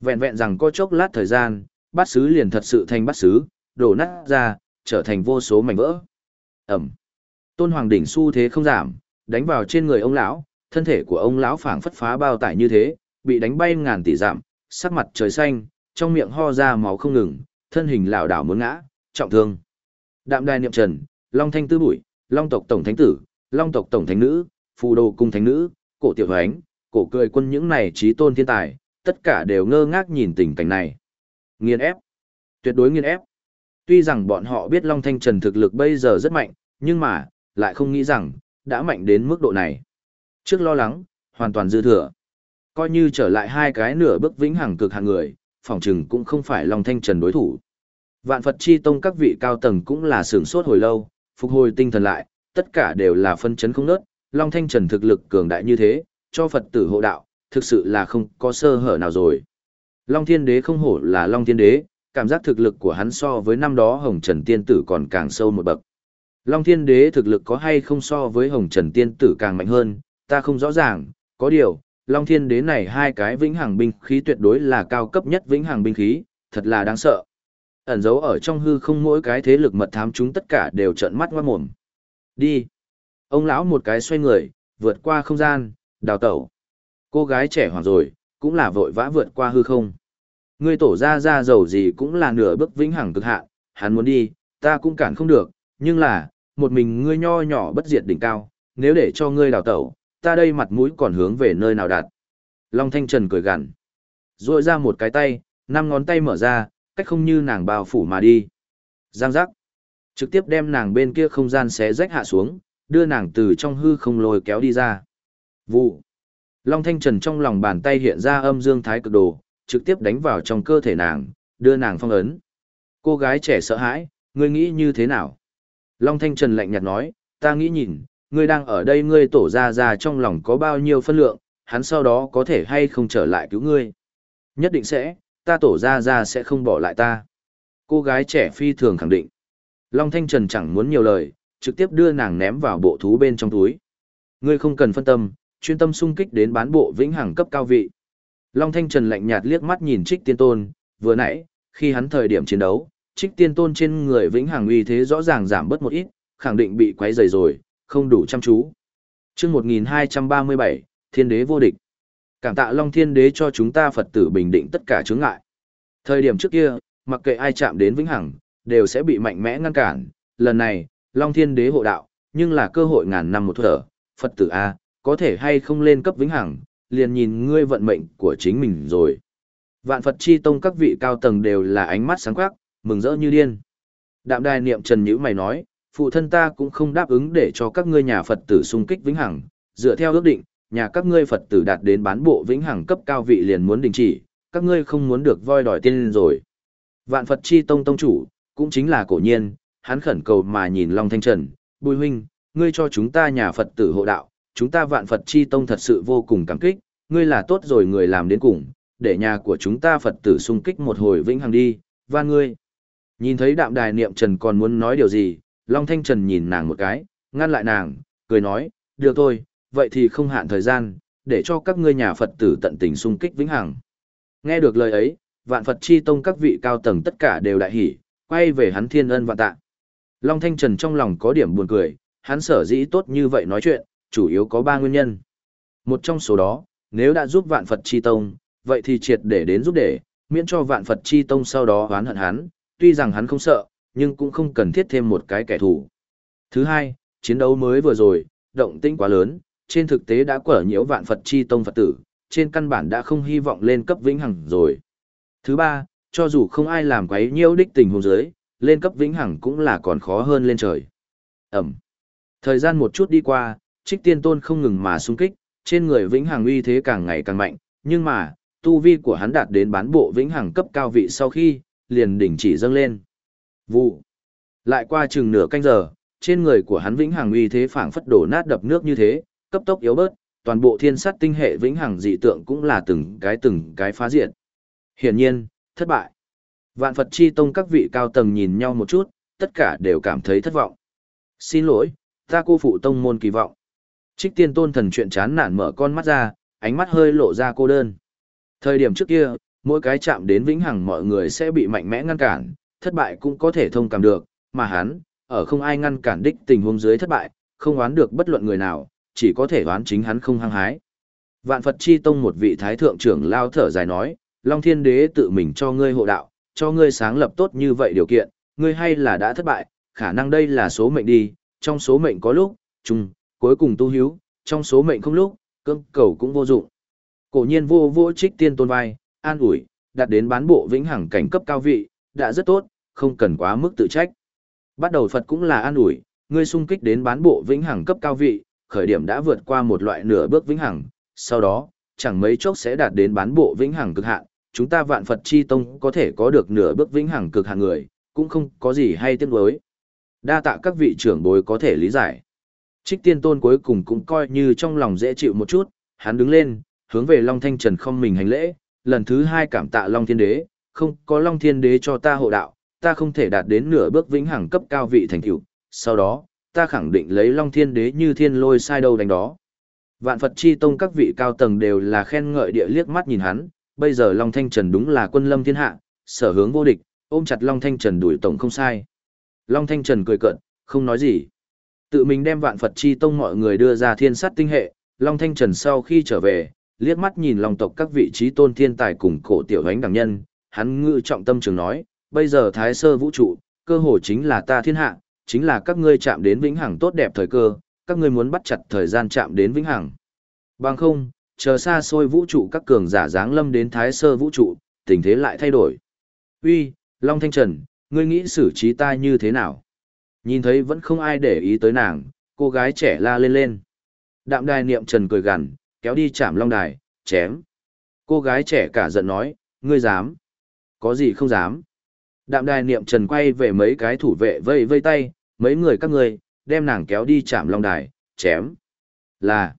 Vẹn vẹn rằng có chốc lát thời gian, bát sứ liền thật sự thành bát sứ, đổ nát ra, trở thành vô số mảnh vỡ. Ẩm. Tôn Hoàng đỉnh xu thế không giảm, đánh vào trên người ông lão, thân thể của ông lão phảng phất phá bao tải như thế, bị đánh bay ngàn tỷ giảm sắc mặt trời xanh, trong miệng ho ra máu không ngừng, thân hình lảo đảo muốn ngã, trọng thương. Đạm đài niệm trần, Long Thanh Tư Bụi, Long tộc Tổng Thánh Tử, Long tộc Tổng Thánh Nữ, Phù Đồ Cung Thánh Nữ, Cổ Tiểu Hoánh, Cổ Cười Quân những này trí tôn thiên tài, tất cả đều ngơ ngác nhìn tình cảnh này. Nghiên ép. Tuyệt đối nghiên ép. Tuy rằng bọn họ biết Long Thanh Trần thực lực bây giờ rất mạnh, nhưng mà, lại không nghĩ rằng, đã mạnh đến mức độ này. Trước lo lắng, hoàn toàn dư thừa. Coi như trở lại hai cái nửa bước vĩnh hằng cực hạng người, phòng trừng cũng không phải Long Thanh Trần đối thủ. Vạn Phật Chi Tông các vị cao tầng cũng là sửng sốt hồi lâu, phục hồi tinh thần lại, tất cả đều là phân chấn không nớt, Long Thanh Trần thực lực cường đại như thế, cho Phật tử hộ đạo, thực sự là không có sơ hở nào rồi. Long Thiên Đế không hổ là Long Thiên Đế, cảm giác thực lực của hắn so với năm đó Hồng Trần Tiên Tử còn càng sâu một bậc. Long Thiên Đế thực lực có hay không so với Hồng Trần Tiên Tử càng mạnh hơn, ta không rõ ràng, có điều, Long Thiên Đế này hai cái vĩnh hằng binh khí tuyệt đối là cao cấp nhất vĩnh hằng binh khí, thật là đáng sợ. Ẩn giấu ở trong hư không mỗi cái thế lực mật thám chúng tất cả đều trợn mắt ngoan mồm. Đi. Ông lão một cái xoay người, vượt qua không gian, đào tẩu. Cô gái trẻ hoàng rồi, cũng là vội vã vượt qua hư không. Ngươi tổ ra ra giàu gì cũng là nửa bước vĩnh hằng cực hạn, hắn muốn đi, ta cũng cản không được, nhưng là, một mình ngươi nho nhỏ bất diệt đỉnh cao, nếu để cho ngươi đào tẩu, ta đây mặt mũi còn hướng về nơi nào đạt. Long Thanh Trần cười gằn, rồi ra một cái tay, năm ngón tay mở ra, cách không như nàng bao phủ mà đi. Giang giác. Trực tiếp đem nàng bên kia không gian xé rách hạ xuống, đưa nàng từ trong hư không lôi kéo đi ra. Vụ. Long Thanh Trần trong lòng bàn tay hiện ra âm dương thái cực đồ, trực tiếp đánh vào trong cơ thể nàng, đưa nàng phong ấn. Cô gái trẻ sợ hãi, ngươi nghĩ như thế nào? Long Thanh Trần lạnh nhạt nói, ta nghĩ nhìn, ngươi đang ở đây ngươi tổ ra ra trong lòng có bao nhiêu phân lượng, hắn sau đó có thể hay không trở lại cứu ngươi. Nhất định sẽ, ta tổ ra ra sẽ không bỏ lại ta. Cô gái trẻ phi thường khẳng định. Long Thanh Trần chẳng muốn nhiều lời, trực tiếp đưa nàng ném vào bộ thú bên trong túi. Ngươi không cần phân tâm, chuyên tâm sung kích đến bán bộ vĩnh hằng cấp cao vị. Long Thanh Trần lạnh nhạt liếc mắt nhìn Trích Tiên Tôn, vừa nãy, khi hắn thời điểm chiến đấu, Trích Tiên Tôn trên người vĩnh hằng uy thế rõ ràng giảm bớt một ít, khẳng định bị quấy rầy rồi, không đủ chăm chú. Chương 1237, Thiên Đế vô địch. Cảm tạ Long Thiên Đế cho chúng ta Phật tử bình định tất cả chướng ngại. Thời điểm trước kia, mặc kệ ai chạm đến vĩnh hằng, đều sẽ bị mạnh mẽ ngăn cản. Lần này, Long Thiên Đế hộ đạo, nhưng là cơ hội ngàn năm một thở, Phật tử A, có thể hay không lên cấp vĩnh hằng, liền nhìn ngươi vận mệnh của chính mình rồi. Vạn Phật chi tông các vị cao tầng đều là ánh mắt sáng quắc, mừng rỡ như điên. Đạm đài niệm trần nhữ mày nói, phụ thân ta cũng không đáp ứng để cho các ngươi nhà Phật tử xung kích vĩnh hằng, dựa theo ước định, nhà các ngươi Phật tử đạt đến bán bộ vĩnh hằng cấp cao vị liền muốn đình chỉ, các ngươi không muốn được voi đòi tiên rồi. Vạn Phật chi tông tông chủ, cũng chính là cổ nhiên, hắn khẩn cầu mà nhìn Long Thanh Trần, bùi huynh, ngươi cho chúng ta nhà Phật tử hộ đạo, chúng ta vạn Phật chi tông thật sự vô cùng cảm kích, ngươi là tốt rồi người làm đến cùng, để nhà của chúng ta Phật tử xung kích một hồi vĩnh hằng đi, và ngươi. Nhìn thấy đạm đài niệm trần còn muốn nói điều gì, Long Thanh Trần nhìn nàng một cái, ngăn lại nàng, cười nói, được thôi, vậy thì không hạn thời gian, để cho các ngươi nhà Phật tử tận tình sung kích vĩnh hằng. Nghe được lời ấy, vạn Phật chi tông các vị cao tầng tất cả đều đại hỉ, quay về hắn thiên ân vạn tạ. Long Thanh Trần trong lòng có điểm buồn cười, hắn sở dĩ tốt như vậy nói chuyện, chủ yếu có ba nguyên nhân. Một trong số đó, nếu đã giúp vạn Phật chi tông, vậy thì triệt để đến giúp để, miễn cho vạn Phật chi tông sau đó oán hận hắn, tuy rằng hắn không sợ, nhưng cũng không cần thiết thêm một cái kẻ thù. Thứ hai, chiến đấu mới vừa rồi, động tĩnh quá lớn, trên thực tế đã quở nhiễu vạn Phật chi tông Phật tử, trên căn bản đã không hy vọng lên cấp vĩnh hằng rồi. Thứ ba, cho dù không ai làm quấy nhiễu đích tình huống giới lên cấp vĩnh hằng cũng là còn khó hơn lên trời. Ẩm. Thời gian một chút đi qua, trích tiên tôn không ngừng mà xung kích, trên người vĩnh hằng uy thế càng ngày càng mạnh, nhưng mà, tu vi của hắn đạt đến bán bộ vĩnh hằng cấp cao vị sau khi, liền đỉnh chỉ dâng lên. Vụ. Lại qua chừng nửa canh giờ, trên người của hắn vĩnh hằng uy thế phảng phất đổ nát đập nước như thế, cấp tốc yếu bớt, toàn bộ thiên sát tinh hệ vĩnh hằng dị tượng cũng là từng cái từng cái phá diệt. Hiển nhiên, thất bại. Vạn Phật chi tông các vị cao tầng nhìn nhau một chút, tất cả đều cảm thấy thất vọng. Xin lỗi, ta cô phụ tông môn kỳ vọng. Trích tiên tôn thần chuyện chán nản mở con mắt ra, ánh mắt hơi lộ ra cô đơn. Thời điểm trước kia, mỗi cái chạm đến vĩnh hằng mọi người sẽ bị mạnh mẽ ngăn cản, thất bại cũng có thể thông cảm được, mà hắn, ở không ai ngăn cản đích tình huống dưới thất bại, không oán được bất luận người nào, chỉ có thể đoán chính hắn không hăng hái. Vạn Phật chi tông một vị thái thượng trưởng lao thở dài nói, Long Thiên Đế tự mình cho ngươi hộ đạo, cho ngươi sáng lập tốt như vậy điều kiện, ngươi hay là đã thất bại, khả năng đây là số mệnh đi, trong số mệnh có lúc, chung, cuối cùng tu hiếu, trong số mệnh không lúc, cương cầu cũng vô dụng. Cổ nhiên vô vô trích tiên tôn vai, an ủi, đạt đến bán bộ vĩnh hằng cảnh cấp cao vị, đã rất tốt, không cần quá mức tự trách. Bắt đầu Phật cũng là an ủi, ngươi sung kích đến bán bộ vĩnh hằng cấp cao vị, khởi điểm đã vượt qua một loại nửa bước vĩnh hằng, sau đó, chẳng mấy chốc sẽ đạt đến bán bộ vĩnh hằng cực hạn, chúng ta vạn Phật chi tông có thể có được nửa bước vĩnh hằng cực hạn người, cũng không có gì hay tiếc nuối. Đa tạ các vị trưởng bối có thể lý giải. Trích tiên tôn cuối cùng cũng coi như trong lòng dễ chịu một chút, hắn đứng lên, hướng về Long Thanh Trần không mình hành lễ, lần thứ hai cảm tạ Long Thiên Đế, không có Long Thiên Đế cho ta hộ đạo, ta không thể đạt đến nửa bước vĩnh hằng cấp cao vị thành tựu. Sau đó, ta khẳng định lấy Long Thiên Đế như thiên lôi sai đâu đánh đó. Vạn Phật chi tông các vị cao tầng đều là khen ngợi địa liếc mắt nhìn hắn, bây giờ Long Thanh Trần đúng là quân lâm thiên hạ, sở hướng vô địch, ôm chặt Long Thanh Trần đuổi tổng không sai. Long Thanh Trần cười cợt, không nói gì. Tự mình đem vạn Phật chi tông mọi người đưa ra thiên sát tinh hệ, Long Thanh Trần sau khi trở về, liếc mắt nhìn Long tộc các vị trí tôn thiên tài cùng cổ tiểu ánh đẳng nhân, hắn ngự trọng tâm trường nói, bây giờ thái sơ vũ trụ, cơ hồ chính là ta thiên hạ, chính là các ngươi chạm đến vĩnh hằng tốt đẹp thời cơ, các ngươi muốn bắt chặt thời gian chạm đến vĩnh hằng. Bằng không, chờ xa xôi vũ trụ các cường giả dáng lâm đến thái sơ vũ trụ, tình thế lại thay đổi. Uy, Long Thanh Trần, ngươi nghĩ xử trí ta như thế nào? Nhìn thấy vẫn không ai để ý tới nàng, cô gái trẻ la lên lên. Đạm đài niệm trần cười gằn, kéo đi chạm long đài, chém. Cô gái trẻ cả giận nói, ngươi dám. Có gì không dám. Đạm đài niệm trần quay về mấy cái thủ vệ vây vây tay, mấy người các ngươi, đem nàng kéo đi chạm long đài, chém. Là.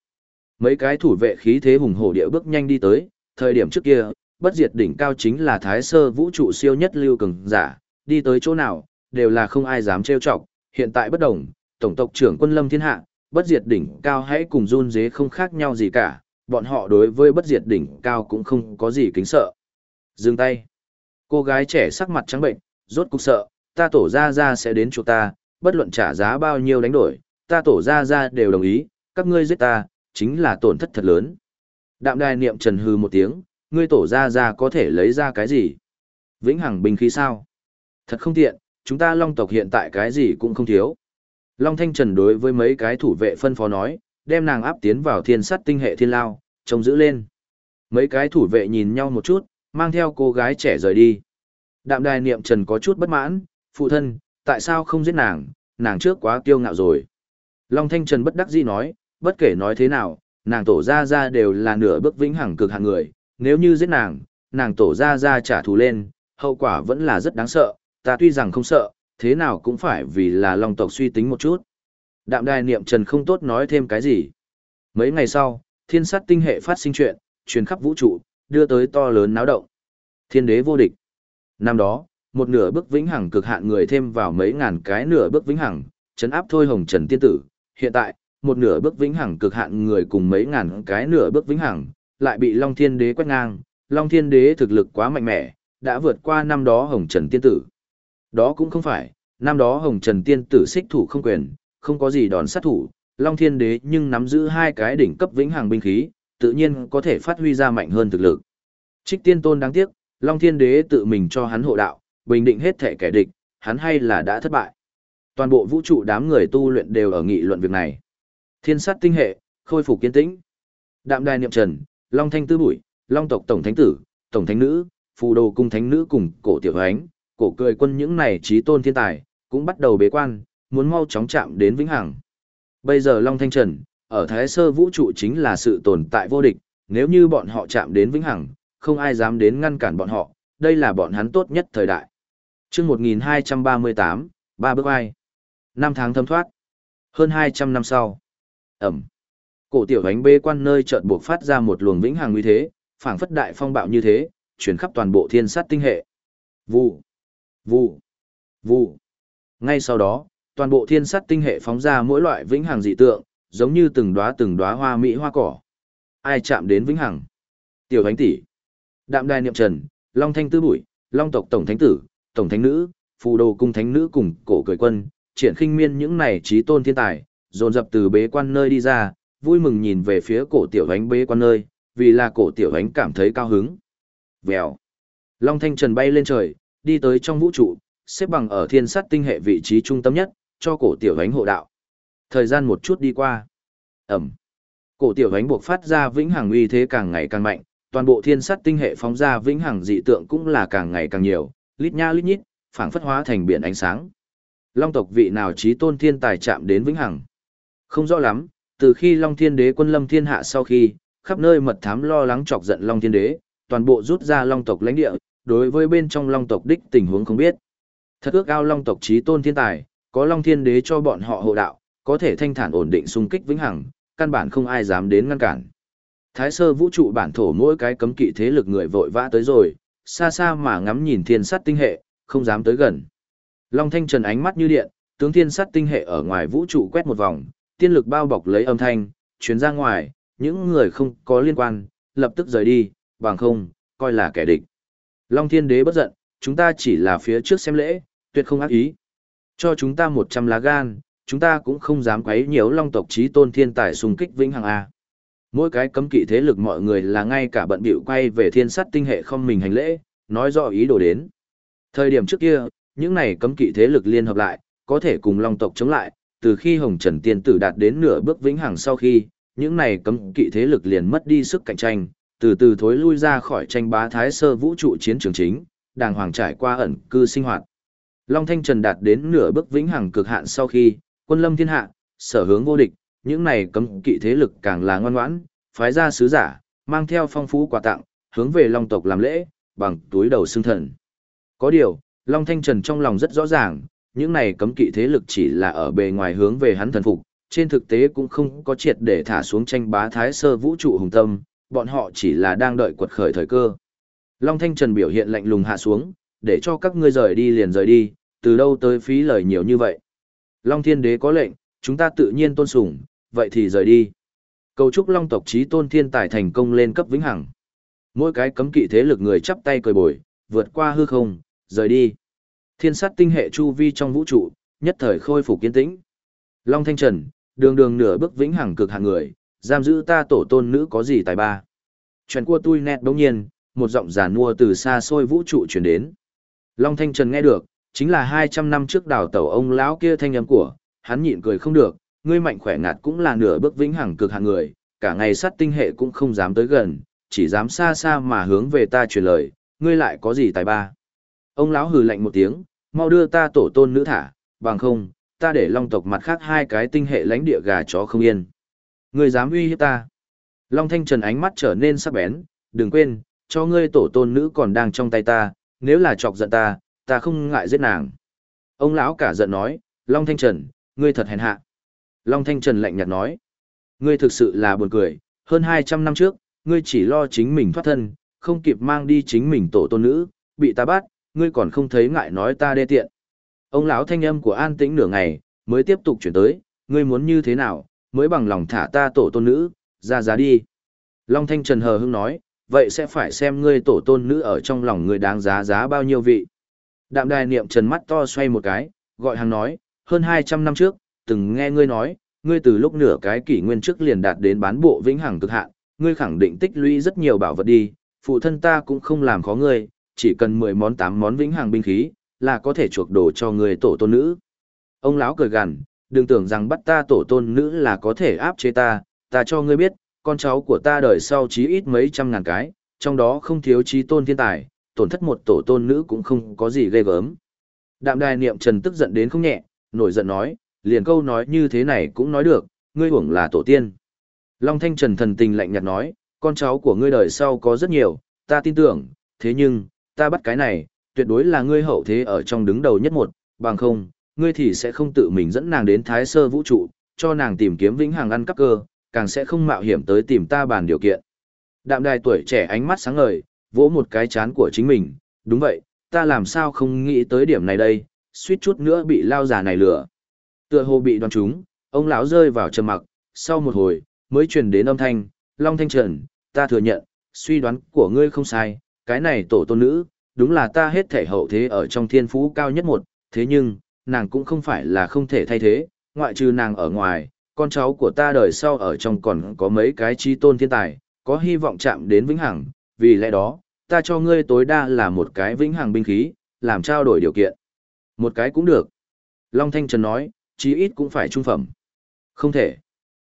Mấy cái thủ vệ khí thế hùng hổ địa bước nhanh đi tới, thời điểm trước kia, bất diệt đỉnh cao chính là thái sơ vũ trụ siêu nhất lưu cường giả, đi tới chỗ nào, đều là không ai dám trêu chọc, hiện tại bất đồng, tổng tộc trưởng quân lâm thiên hạ, bất diệt đỉnh cao hãy cùng run dế không khác nhau gì cả, bọn họ đối với bất diệt đỉnh cao cũng không có gì kính sợ. Dừng tay. Cô gái trẻ sắc mặt trắng bệnh, rốt cục sợ, ta tổ ra ra sẽ đến chỗ ta, bất luận trả giá bao nhiêu đánh đổi, ta tổ ra ra đều đồng ý, các ngươi giết ta, chính là tổn thất thật lớn. Đạm đài niệm trần hư một tiếng, ngươi tổ ra ra có thể lấy ra cái gì? Vĩnh hằng binh khí sao? Thật không tiện, chúng ta long tộc hiện tại cái gì cũng không thiếu. Long Thanh Trần đối với mấy cái thủ vệ phân phó nói, đem nàng áp tiến vào thiên sắt tinh hệ thiên lao, trông giữ lên. Mấy cái thủ vệ nhìn nhau một chút, mang theo cô gái trẻ rời đi. Đạm đài niệm trần có chút bất mãn, phụ thân, tại sao không giết nàng, nàng trước quá kiêu ngạo rồi. Long Thanh Trần bất đắc dĩ nói, bất kể nói thế nào, nàng tổ ra ra đều là nửa bước vĩnh hằng cực hạng người, nếu như giết nàng, nàng tổ ra ra trả thù lên, hậu quả vẫn là rất đáng sợ, ta tuy rằng không sợ, thế nào cũng phải vì là long tộc suy tính một chút. Đạm đài niệm trần không tốt nói thêm cái gì. Mấy ngày sau, thiên sát tinh hệ phát sinh chuyện, truyền khắp vũ trụ, đưa tới to lớn náo động. Thiên đế vô địch. Năm đó, một nửa bước vĩnh hằng cực hạn người thêm vào mấy ngàn cái nửa bước vĩnh hằng, chấn áp thôi hồng trần tiên tử. Hiện tại, một nửa bước vĩnh hằng cực hạn người cùng mấy ngàn cái nửa bước vĩnh hằng, lại bị Long Thiên Đế quét ngang. Long Thiên Đế thực lực quá mạnh mẽ, đã vượt qua năm đó hồng trần tiên tử. Đó cũng không phải, năm đó Hồng Trần Tiên tử xích thủ không quyền, không có gì đòn sát thủ, Long Thiên Đế nhưng nắm giữ hai cái đỉnh cấp vĩnh hằng binh khí, tự nhiên có thể phát huy ra mạnh hơn thực lực. Trích Tiên Tôn đáng tiếc, Long Thiên Đế tự mình cho hắn hộ đạo, bình định hết thể kẻ địch, hắn hay là đã thất bại. Toàn bộ vũ trụ đám người tu luyện đều ở nghị luận việc này. Thiên sát tinh hệ, khôi phục kiên tĩnh. Đạm đài niệm trần, Long Thanh Tư Bụi, Long tộc Tổng Thánh Tử, Tổng Thánh Nữ, Phù Đồ Cung Thánh Nữ cùng cổ tiểu ánh, cổ cười quân những này trí tôn thiên tài, cũng bắt đầu bế quan, muốn mau chóng chạm đến vĩnh hằng. Bây giờ Long Thanh Trần, ở Thái Sơ vũ trụ chính là sự tồn tại vô địch, nếu như bọn họ chạm đến vĩnh hằng, không ai dám đến ngăn cản bọn họ, đây là bọn hắn tốt nhất thời đại chương 1238, ba bước ai. Năm tháng thâm thoát. Hơn 200 năm sau. Ẩm. Cổ tiểu ánh bê quan nơi chợt buộc phát ra một luồng vĩnh hằng uy thế, phảng phất đại phong bạo như thế, chuyển khắp toàn bộ thiên sát tinh hệ. Vụ. Vụ. Vụ. Ngay sau đó, toàn bộ thiên sát tinh hệ phóng ra mỗi loại vĩnh hằng dị tượng, giống như từng đóa từng đóa hoa mỹ hoa cỏ. Ai chạm đến vĩnh hằng? Tiểu Thánh tỷ, Đạm Đài Niệm Trần, Long Thanh Tư Bụi, Long tộc tổng thánh tử, tổng thánh nữ, Phù Đồ cung thánh nữ cùng cổ cười quân, triển khinh miên những này trí tôn thiên tài, dồn dập từ bế quan nơi đi ra, vui mừng nhìn về phía cổ tiểu thánh bế quan nơi, vì là cổ tiểu thánh cảm thấy cao hứng. Vèo. Long Thanh Trần bay lên trời, đi tới trong vũ trụ, xếp bằng ở thiên sát tinh hệ vị trí trung tâm nhất, cho cổ tiểu ánh hộ đạo. Thời gian một chút đi qua. Ẩm. Cổ tiểu ánh buộc phát ra vĩnh hằng uy thế càng ngày càng mạnh, toàn bộ thiên sát tinh hệ phóng ra vĩnh hằng dị tượng cũng là càng ngày càng nhiều, lít nha lít nhít, phảng phất hóa thành biển ánh sáng. Long tộc vị nào trí tôn thiên tài chạm đến vĩnh hằng? Không rõ lắm, từ khi Long Thiên Đế quân lâm thiên hạ sau khi, khắp nơi mật thám lo lắng chọc giận Long Thiên Đế, toàn bộ rút ra Long tộc lãnh địa, đối với bên trong Long tộc đích tình huống không biết. Thật ước ao long tộc trí tôn thiên tài, có long thiên đế cho bọn họ hộ đạo, có thể thanh thản ổn định xung kích vĩnh hằng, căn bản không ai dám đến ngăn cản. Thái sơ vũ trụ bản thổ mỗi cái cấm kỵ thế lực người vội vã tới rồi, xa xa mà ngắm nhìn thiên sát tinh hệ, không dám tới gần. Long thanh trần ánh mắt như điện, tướng thiên sát tinh hệ ở ngoài vũ trụ quét một vòng, tiên lực bao bọc lấy âm thanh, chuyến ra ngoài, những người không có liên quan, lập tức rời đi, bằng không, coi là kẻ địch. Long thiên đế bất giận, chúng ta chỉ là phía trước xem lễ, tuyệt không ác ý. Cho chúng ta một trăm lá gan, chúng ta cũng không dám quấy nhiễu long tộc trí tôn thiên tài xung kích vĩnh hằng A. Mỗi cái cấm kỵ thế lực mọi người là ngay cả bận bịu quay về thiên sắt tinh hệ không mình hành lễ, nói rõ ý đồ đến. Thời điểm trước kia, những này cấm kỵ thế lực liên hợp lại, có thể cùng long tộc chống lại, từ khi Hồng Trần Tiên Tử đạt đến nửa bước vĩnh hằng sau khi, những này cấm kỵ thế lực liền mất đi sức cạnh tranh, từ từ thối lui ra khỏi tranh bá thái sơ vũ trụ chiến trường chính, đàng hoàng trải qua ẩn cư sinh hoạt. Long Thanh Trần đạt đến nửa bước vĩnh hằng cực hạn sau khi, quân lâm thiên hạ, sở hướng vô địch, những này cấm kỵ thế lực càng là ngoan ngoãn, phái ra sứ giả, mang theo phong phú quà tặng, hướng về Long tộc làm lễ, bằng túi đầu xương thần. Có điều, Long Thanh Trần trong lòng rất rõ ràng, những này cấm kỵ thế lực chỉ là ở bề ngoài hướng về hắn thần phục, trên thực tế cũng không có triệt để thả xuống tranh bá thái sơ vũ trụ hùng tâm, bọn họ chỉ là đang đợi quật khởi thời cơ. Long Thanh Trần biểu hiện lạnh lùng hạ xuống, để cho các ngươi rời đi liền rời đi, từ đâu tới phí lời nhiều như vậy. Long Thiên Đế có lệnh, chúng ta tự nhiên tôn sủng, vậy thì rời đi. Cầu chúc Long tộc trí tôn thiên tài thành công lên cấp vĩnh hằng. Mỗi cái cấm kỵ thế lực người chắp tay cười bồi, vượt qua hư không, rời đi. Thiên sát tinh hệ chu vi trong vũ trụ, nhất thời khôi phục kiên tĩnh. Long Thanh Trần, đường đường nửa bước vĩnh hằng cực hạng người, giam giữ ta tổ tôn nữ có gì tài ba. Chuyện của tôi nét đống nhiên, một giọng giả nua từ xa xôi vũ trụ truyền đến. Long Thanh Trần nghe được, chính là 200 năm trước đào tẩu ông lão kia thanh âm của, hắn nhịn cười không được, ngươi mạnh khỏe ngạt cũng là nửa bước vĩnh hằng cực hạng người, cả ngày sát tinh hệ cũng không dám tới gần, chỉ dám xa xa mà hướng về ta truyền lời, ngươi lại có gì tài ba. Ông lão hừ lạnh một tiếng, mau đưa ta tổ tôn nữ thả, bằng không, ta để long tộc mặt khác hai cái tinh hệ lãnh địa gà chó không yên. Ngươi dám uy hiếp ta. Long Thanh Trần ánh mắt trở nên sắc bén, đừng quên, cho ngươi tổ tôn nữ còn đang trong tay ta, nếu là chọc giận ta, ta không ngại giết nàng. Ông lão cả giận nói, Long Thanh Trần, ngươi thật hèn hạ. Long Thanh Trần lạnh nhạt nói, ngươi thực sự là buồn cười, hơn 200 năm trước, ngươi chỉ lo chính mình thoát thân, không kịp mang đi chính mình tổ tôn nữ, bị ta bắt, ngươi còn không thấy ngại nói ta đê tiện. Ông lão thanh âm của an tĩnh nửa ngày, mới tiếp tục chuyển tới, ngươi muốn như thế nào, mới bằng lòng thả ta tổ tôn nữ, ra giá đi. Long Thanh Trần hờ hững nói, vậy sẽ phải xem ngươi tổ tôn nữ ở trong lòng ngươi đáng giá giá bao nhiêu vị. Đạm đài niệm trần mắt to xoay một cái, gọi hàng nói, hơn 200 năm trước, từng nghe ngươi nói, ngươi từ lúc nửa cái kỷ nguyên trước liền đạt đến bán bộ vĩnh hằng cực hạn, ngươi khẳng định tích lũy rất nhiều bảo vật đi, phụ thân ta cũng không làm khó ngươi, chỉ cần 10 món 8 món vĩnh hằng binh khí, là có thể chuộc đồ cho ngươi tổ tôn nữ. Ông lão cười gằn, đừng tưởng rằng bắt ta tổ tôn nữ là có thể áp chế ta, ta cho ngươi biết, con cháu của ta đời sau chí ít mấy trăm ngàn cái, trong đó không thiếu chí tôn thiên tài, tổn thất một tổ tôn nữ cũng không có gì ghê gớm. Đạm đài niệm trần tức giận đến không nhẹ, nổi giận nói, liền câu nói như thế này cũng nói được, ngươi hưởng là tổ tiên. Long Thanh Trần thần tình lạnh nhạt nói, con cháu của ngươi đời sau có rất nhiều, ta tin tưởng, thế nhưng, ta bắt cái này, tuyệt đối là ngươi hậu thế ở trong đứng đầu nhất một, bằng không, ngươi thì sẽ không tự mình dẫn nàng đến thái sơ vũ trụ, cho nàng tìm kiếm vĩnh hằng ăn cắp cơ, càng sẽ không mạo hiểm tới tìm ta bàn điều kiện. Đạm đài tuổi trẻ ánh mắt sáng ngời, vỗ một cái chán của chính mình, đúng vậy, ta làm sao không nghĩ tới điểm này đây, suýt chút nữa bị lao già này lừa. Tựa hồ bị đoán trúng, ông lão rơi vào trầm mặc, sau một hồi, mới truyền đến âm thanh, Long Thanh Trần, ta thừa nhận, suy đoán của ngươi không sai, cái này tổ tôn nữ, đúng là ta hết thể hậu thế ở trong thiên phú cao nhất một, thế nhưng, nàng cũng không phải là không thể thay thế, ngoại trừ nàng ở ngoài, con cháu của ta đời sau ở trong còn có mấy cái chi tôn thiên tài, có hy vọng chạm đến vĩnh hằng, vì lẽ đó, ta cho ngươi tối đa là một cái vĩnh hằng binh khí, làm trao đổi điều kiện. Một cái cũng được. Long Thanh Trần nói, chí ít cũng phải trung phẩm. Không thể.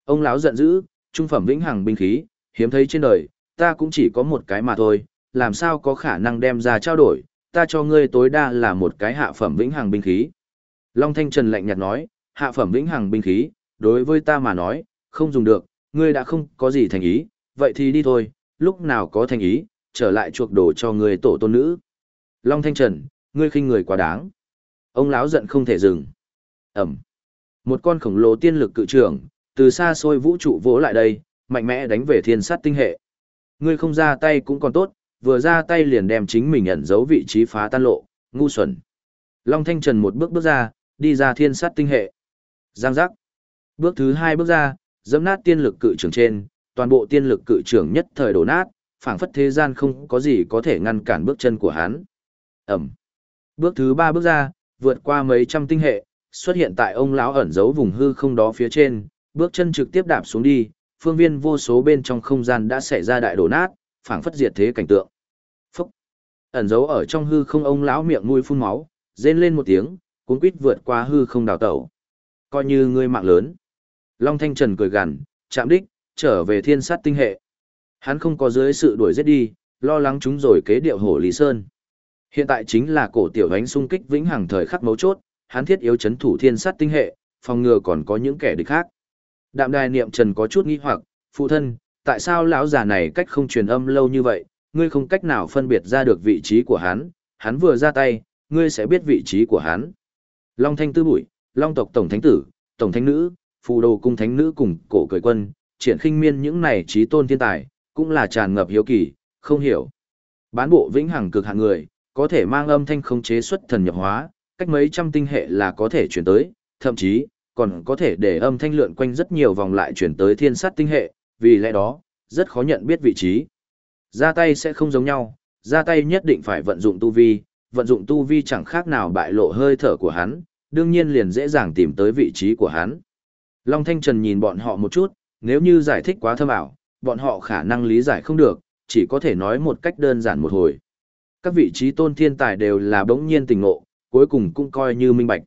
Ông lão giận dữ, trung phẩm vĩnh hằng binh khí, hiếm thấy trên đời, ta cũng chỉ có một cái mà thôi, làm sao có khả năng đem ra trao đổi, ta cho ngươi tối đa là một cái hạ phẩm vĩnh hằng binh khí. Long Thanh Trần lạnh nhạt nói, hạ phẩm vĩnh hằng binh khí, đối với ta mà nói, không dùng được, ngươi đã không có gì thành ý, vậy thì đi thôi, lúc nào có thành ý, trở lại chuộc đồ cho ngươi tổ tôn nữ. Long Thanh Trần, ngươi khinh người quá đáng. Ông lão giận không thể dừng. Ẩm. Một con khổng lồ tiên lực cự trưởng, từ xa xôi vũ trụ vỗ lại đây, mạnh mẽ đánh về thiên sát tinh hệ. Ngươi không ra tay cũng còn tốt, vừa ra tay liền đem chính mình ẩn giấu vị trí phá tan lộ, ngu xuẩn. Long Thanh Trần một bước bước ra, đi ra thiên sát tinh hệ. Giang giác. Bước thứ hai bước ra, dẫm nát tiên lực cự trưởng trên, toàn bộ tiên lực cự trưởng nhất thời đổ nát, phảng phất thế gian không có gì có thể ngăn cản bước chân của hắn. Ẩm. Bước thứ ba bước ra, vượt qua mấy trăm tinh hệ, xuất hiện tại ông lão ẩn giấu vùng hư không đó phía trên, bước chân trực tiếp đạp xuống đi, phương viên vô số bên trong không gian đã xảy ra đại đổ nát, phảng phất diệt thế cảnh tượng. Phúc! Ẩn giấu ở trong hư không ông lão miệng mũi phun máu, rên lên một tiếng, cuốn quýt vượt qua hư không đào tẩu. Coi như ngươi mạng lớn. Long Thanh Trần cười gằn, chạm đích, trở về thiên sát tinh hệ. Hắn không có dưới sự đuổi giết đi, lo lắng chúng rồi kế điệu hổ Lý Sơn. Hiện tại chính là cổ tiểu ánh xung kích vĩnh hằng thời khắc mấu chốt, hắn thiết yếu chấn thủ thiên sát tinh hệ, phòng ngừa còn có những kẻ địch khác. Đạm đài niệm trần có chút nghi hoặc, phụ thân, tại sao lão già này cách không truyền âm lâu như vậy, ngươi không cách nào phân biệt ra được vị trí của hắn, hắn vừa ra tay, ngươi sẽ biết vị trí của hắn. Long thanh tư bụi, long tộc tổng thánh tử, tổng thánh nữ, phù đồ cung thánh nữ cùng cổ cười quân, triển khinh miên những này trí tôn thiên tài, cũng là tràn ngập hiếu kỳ, không hiểu. Bán bộ vĩnh hằng cực hạng người, có thể mang âm thanh không chế xuất thần nhập hóa, cách mấy trăm tinh hệ là có thể chuyển tới, thậm chí, còn có thể để âm thanh lượn quanh rất nhiều vòng lại chuyển tới thiên sát tinh hệ, vì lẽ đó, rất khó nhận biết vị trí. Ra tay sẽ không giống nhau, ra tay nhất định phải vận dụng tu vi, vận dụng tu vi chẳng khác nào bại lộ hơi thở của hắn, đương nhiên liền dễ dàng tìm tới vị trí của hắn. Long Thanh Trần nhìn bọn họ một chút, nếu như giải thích quá thâm ảo, bọn họ khả năng lý giải không được, chỉ có thể nói một cách đơn giản một hồi. Các vị trí tôn thiên tài đều là bỗng nhiên tình ngộ, cuối cùng cũng coi như minh bạch.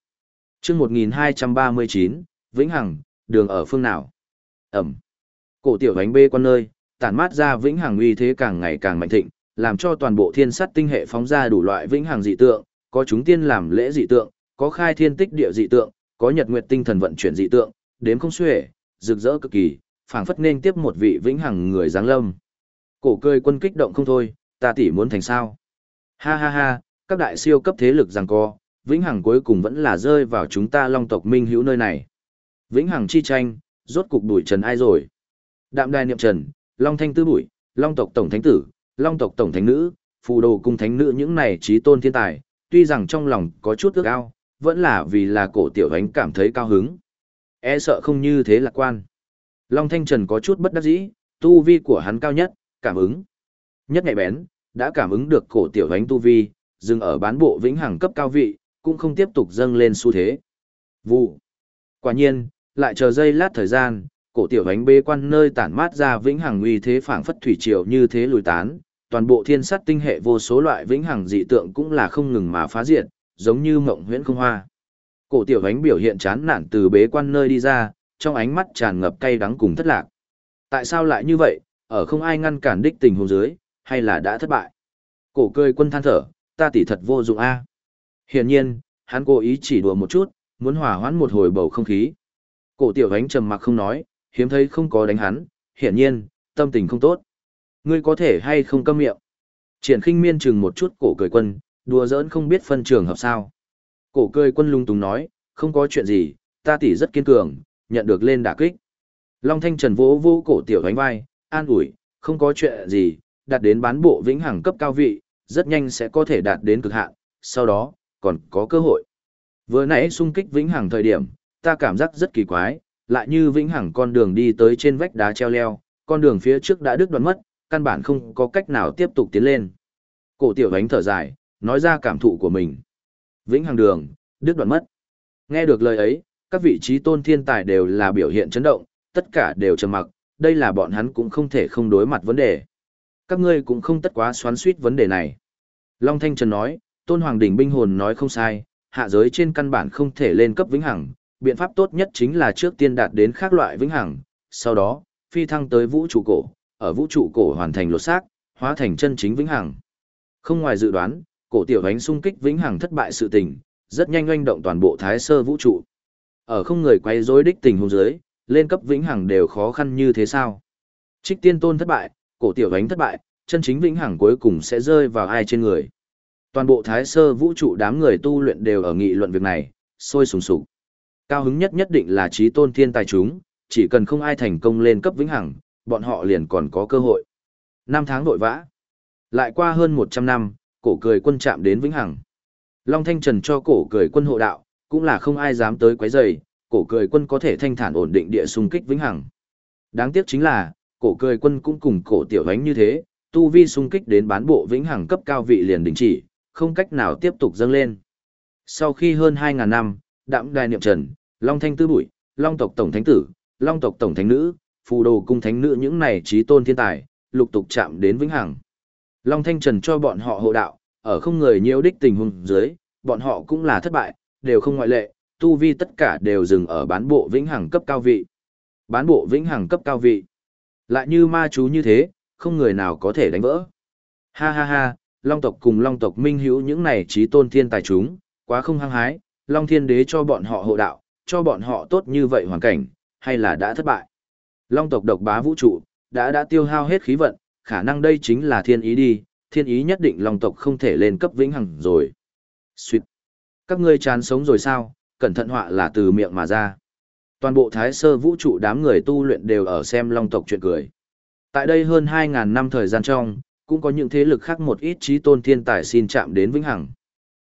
Trước 1239, Vĩnh Hằng, đường ở phương nào? Ẩm. Cổ tiểu ánh bê quan nơi, tản mát ra Vĩnh Hằng uy thế càng ngày càng mạnh thịnh, làm cho toàn bộ thiên sắt tinh hệ phóng ra đủ loại Vĩnh Hằng dị tượng, có chúng tiên làm lễ dị tượng, có khai thiên tích địa dị tượng, có nhật nguyệt tinh thần vận chuyển dị tượng, đếm không xuể, rực rỡ cực kỳ, phảng phất nên tiếp một vị Vĩnh Hằng người giáng lâm. Cổ cười quân kích động không thôi, ta tỷ muốn thành sao? Ha ha ha, các đại siêu cấp thế lực giằng co, vĩnh hằng cuối cùng vẫn là rơi vào chúng ta long tộc minh hữu nơi này. Vĩnh hằng chi tranh, rốt cục đuổi trần ai rồi? Đạm đài niệm trần, long thanh tư bụi, long tộc tổng thánh tử, long tộc tổng thánh nữ, phù đồ cung thánh nữ những này trí tôn thiên tài, tuy rằng trong lòng có chút ước ao, vẫn là vì là cổ tiểu ánh cảm thấy cao hứng. E sợ không như thế lạc quan. Long thanh trần có chút bất đắc dĩ, tu vi của hắn cao nhất, cảm ứng. Nhất nhạy bén, đã cảm ứng được cổ tiểu ánh tu vi, dừng ở bán bộ vĩnh hằng cấp cao vị, cũng không tiếp tục dâng lên xu thế. Vụ. Quả nhiên, lại chờ giây lát thời gian, cổ tiểu ánh bê quan nơi tản mát ra vĩnh hằng uy thế phảng phất thủy triều như thế lùi tán, toàn bộ thiên sắt tinh hệ vô số loại vĩnh hằng dị tượng cũng là không ngừng mà phá diệt, giống như mộng huyễn không hoa. Cổ tiểu ánh biểu hiện chán nản từ bế quan nơi đi ra, trong ánh mắt tràn ngập cay đắng cùng thất lạc. Tại sao lại như vậy, ở không ai ngăn cản đích tình huống dưới, hay là đã thất bại? Cổ cười quân than thở, ta tỷ thật vô dụng a. Hiển nhiên, hắn cố ý chỉ đùa một chút, muốn hòa hoãn một hồi bầu không khí. Cổ tiểu ánh trầm mặc không nói, hiếm thấy không có đánh hắn, hiển nhiên, tâm tình không tốt. Ngươi có thể hay không câm miệng. Triển khinh miên chừng một chút cổ cười quân, đùa giỡn không biết phân trường hợp sao. Cổ cười quân lung túng nói, không có chuyện gì, ta tỷ rất kiên cường, nhận được lên đả kích. Long Thanh Trần vỗ vô cổ tiểu ánh vai, an ủi, không có chuyện gì, đạt đến bán bộ vĩnh hằng cấp cao vị, rất nhanh sẽ có thể đạt đến cực hạn, sau đó, còn có cơ hội. Vừa nãy xung kích vĩnh hằng thời điểm, ta cảm giác rất kỳ quái, lại như vĩnh hằng con đường đi tới trên vách đá treo leo, con đường phía trước đã đứt đoạn mất, căn bản không có cách nào tiếp tục tiến lên. Cổ tiểu ánh thở dài, nói ra cảm thụ của mình. Vĩnh hằng đường, đứt đoạn mất. Nghe được lời ấy, các vị trí tôn thiên tài đều là biểu hiện chấn động, tất cả đều trầm mặc, đây là bọn hắn cũng không thể không đối mặt vấn đề. Các ngươi cũng không tất quá xoắn suýt vấn đề này. Long Thanh Trần nói, Tôn Hoàng Đỉnh binh hồn nói không sai, hạ giới trên căn bản không thể lên cấp vĩnh hằng, biện pháp tốt nhất chính là trước tiên đạt đến khác loại vĩnh hằng, sau đó, phi thăng tới vũ trụ cổ, ở vũ trụ cổ hoàn thành lột xác, hóa thành chân chính vĩnh hằng. Không ngoài dự đoán, cổ tiểu ánh xung kích vĩnh hằng thất bại sự tình, rất nhanh oanh động toàn bộ thái sơ vũ trụ. Ở không người quay rối đích tình huống dưới, lên cấp vĩnh hằng đều khó khăn như thế sao? Trích tiên tôn thất bại, cổ tiểu ánh thất bại, chân chính vĩnh hằng cuối cùng sẽ rơi vào ai trên người. Toàn bộ thái sơ vũ trụ đám người tu luyện đều ở nghị luận việc này, sôi sùng sục. Cao hứng nhất nhất định là trí tôn thiên tài chúng, chỉ cần không ai thành công lên cấp vĩnh hằng, bọn họ liền còn có cơ hội. Năm tháng vội vã. Lại qua hơn 100 năm, cổ cười quân chạm đến vĩnh hằng. Long Thanh Trần cho cổ cười quân hộ đạo, cũng là không ai dám tới quấy rầy, cổ cười quân có thể thanh thản ổn định địa xung kích vĩnh hằng. Đáng tiếc chính là, cổ cười quân cũng cùng cổ tiểu ánh như thế, tu vi xung kích đến bán bộ vĩnh hằng cấp cao vị liền đình chỉ, không cách nào tiếp tục dâng lên. Sau khi hơn 2.000 năm, đạm đài niệm trần, Long Thanh Tư Bụi, Long tộc Tổng Thánh Tử, Long tộc Tổng Thánh Nữ, Phù Đồ Cung Thánh Nữ những này trí tôn thiên tài, lục tục chạm đến vĩnh hằng. Long Thanh Trần cho bọn họ hộ đạo, ở không người nhiễu đích tình huống dưới, bọn họ cũng là thất bại, đều không ngoại lệ, tu vi tất cả đều dừng ở bán bộ vĩnh hằng cấp cao vị. Bán bộ vĩnh hằng cấp cao vị. Lại như ma chú như thế, không người nào có thể đánh vỡ. Ha ha ha, long tộc cùng long tộc minh hữu những này trí tôn thiên tài chúng, quá không hăng hái, long thiên đế cho bọn họ hộ đạo, cho bọn họ tốt như vậy hoàn cảnh, hay là đã thất bại. Long tộc độc bá vũ trụ, đã đã tiêu hao hết khí vận, khả năng đây chính là thiên ý đi, thiên ý nhất định long tộc không thể lên cấp vĩnh hằng rồi. Xuyệt. Các ngươi chán sống rồi sao, cẩn thận họa là từ miệng mà ra. Toàn bộ thái sơ vũ trụ đám người tu luyện đều ở xem long tộc chuyện cười. Tại đây hơn 2.000 năm thời gian trong, cũng có những thế lực khác một ít trí tôn thiên tài xin chạm đến vĩnh hằng.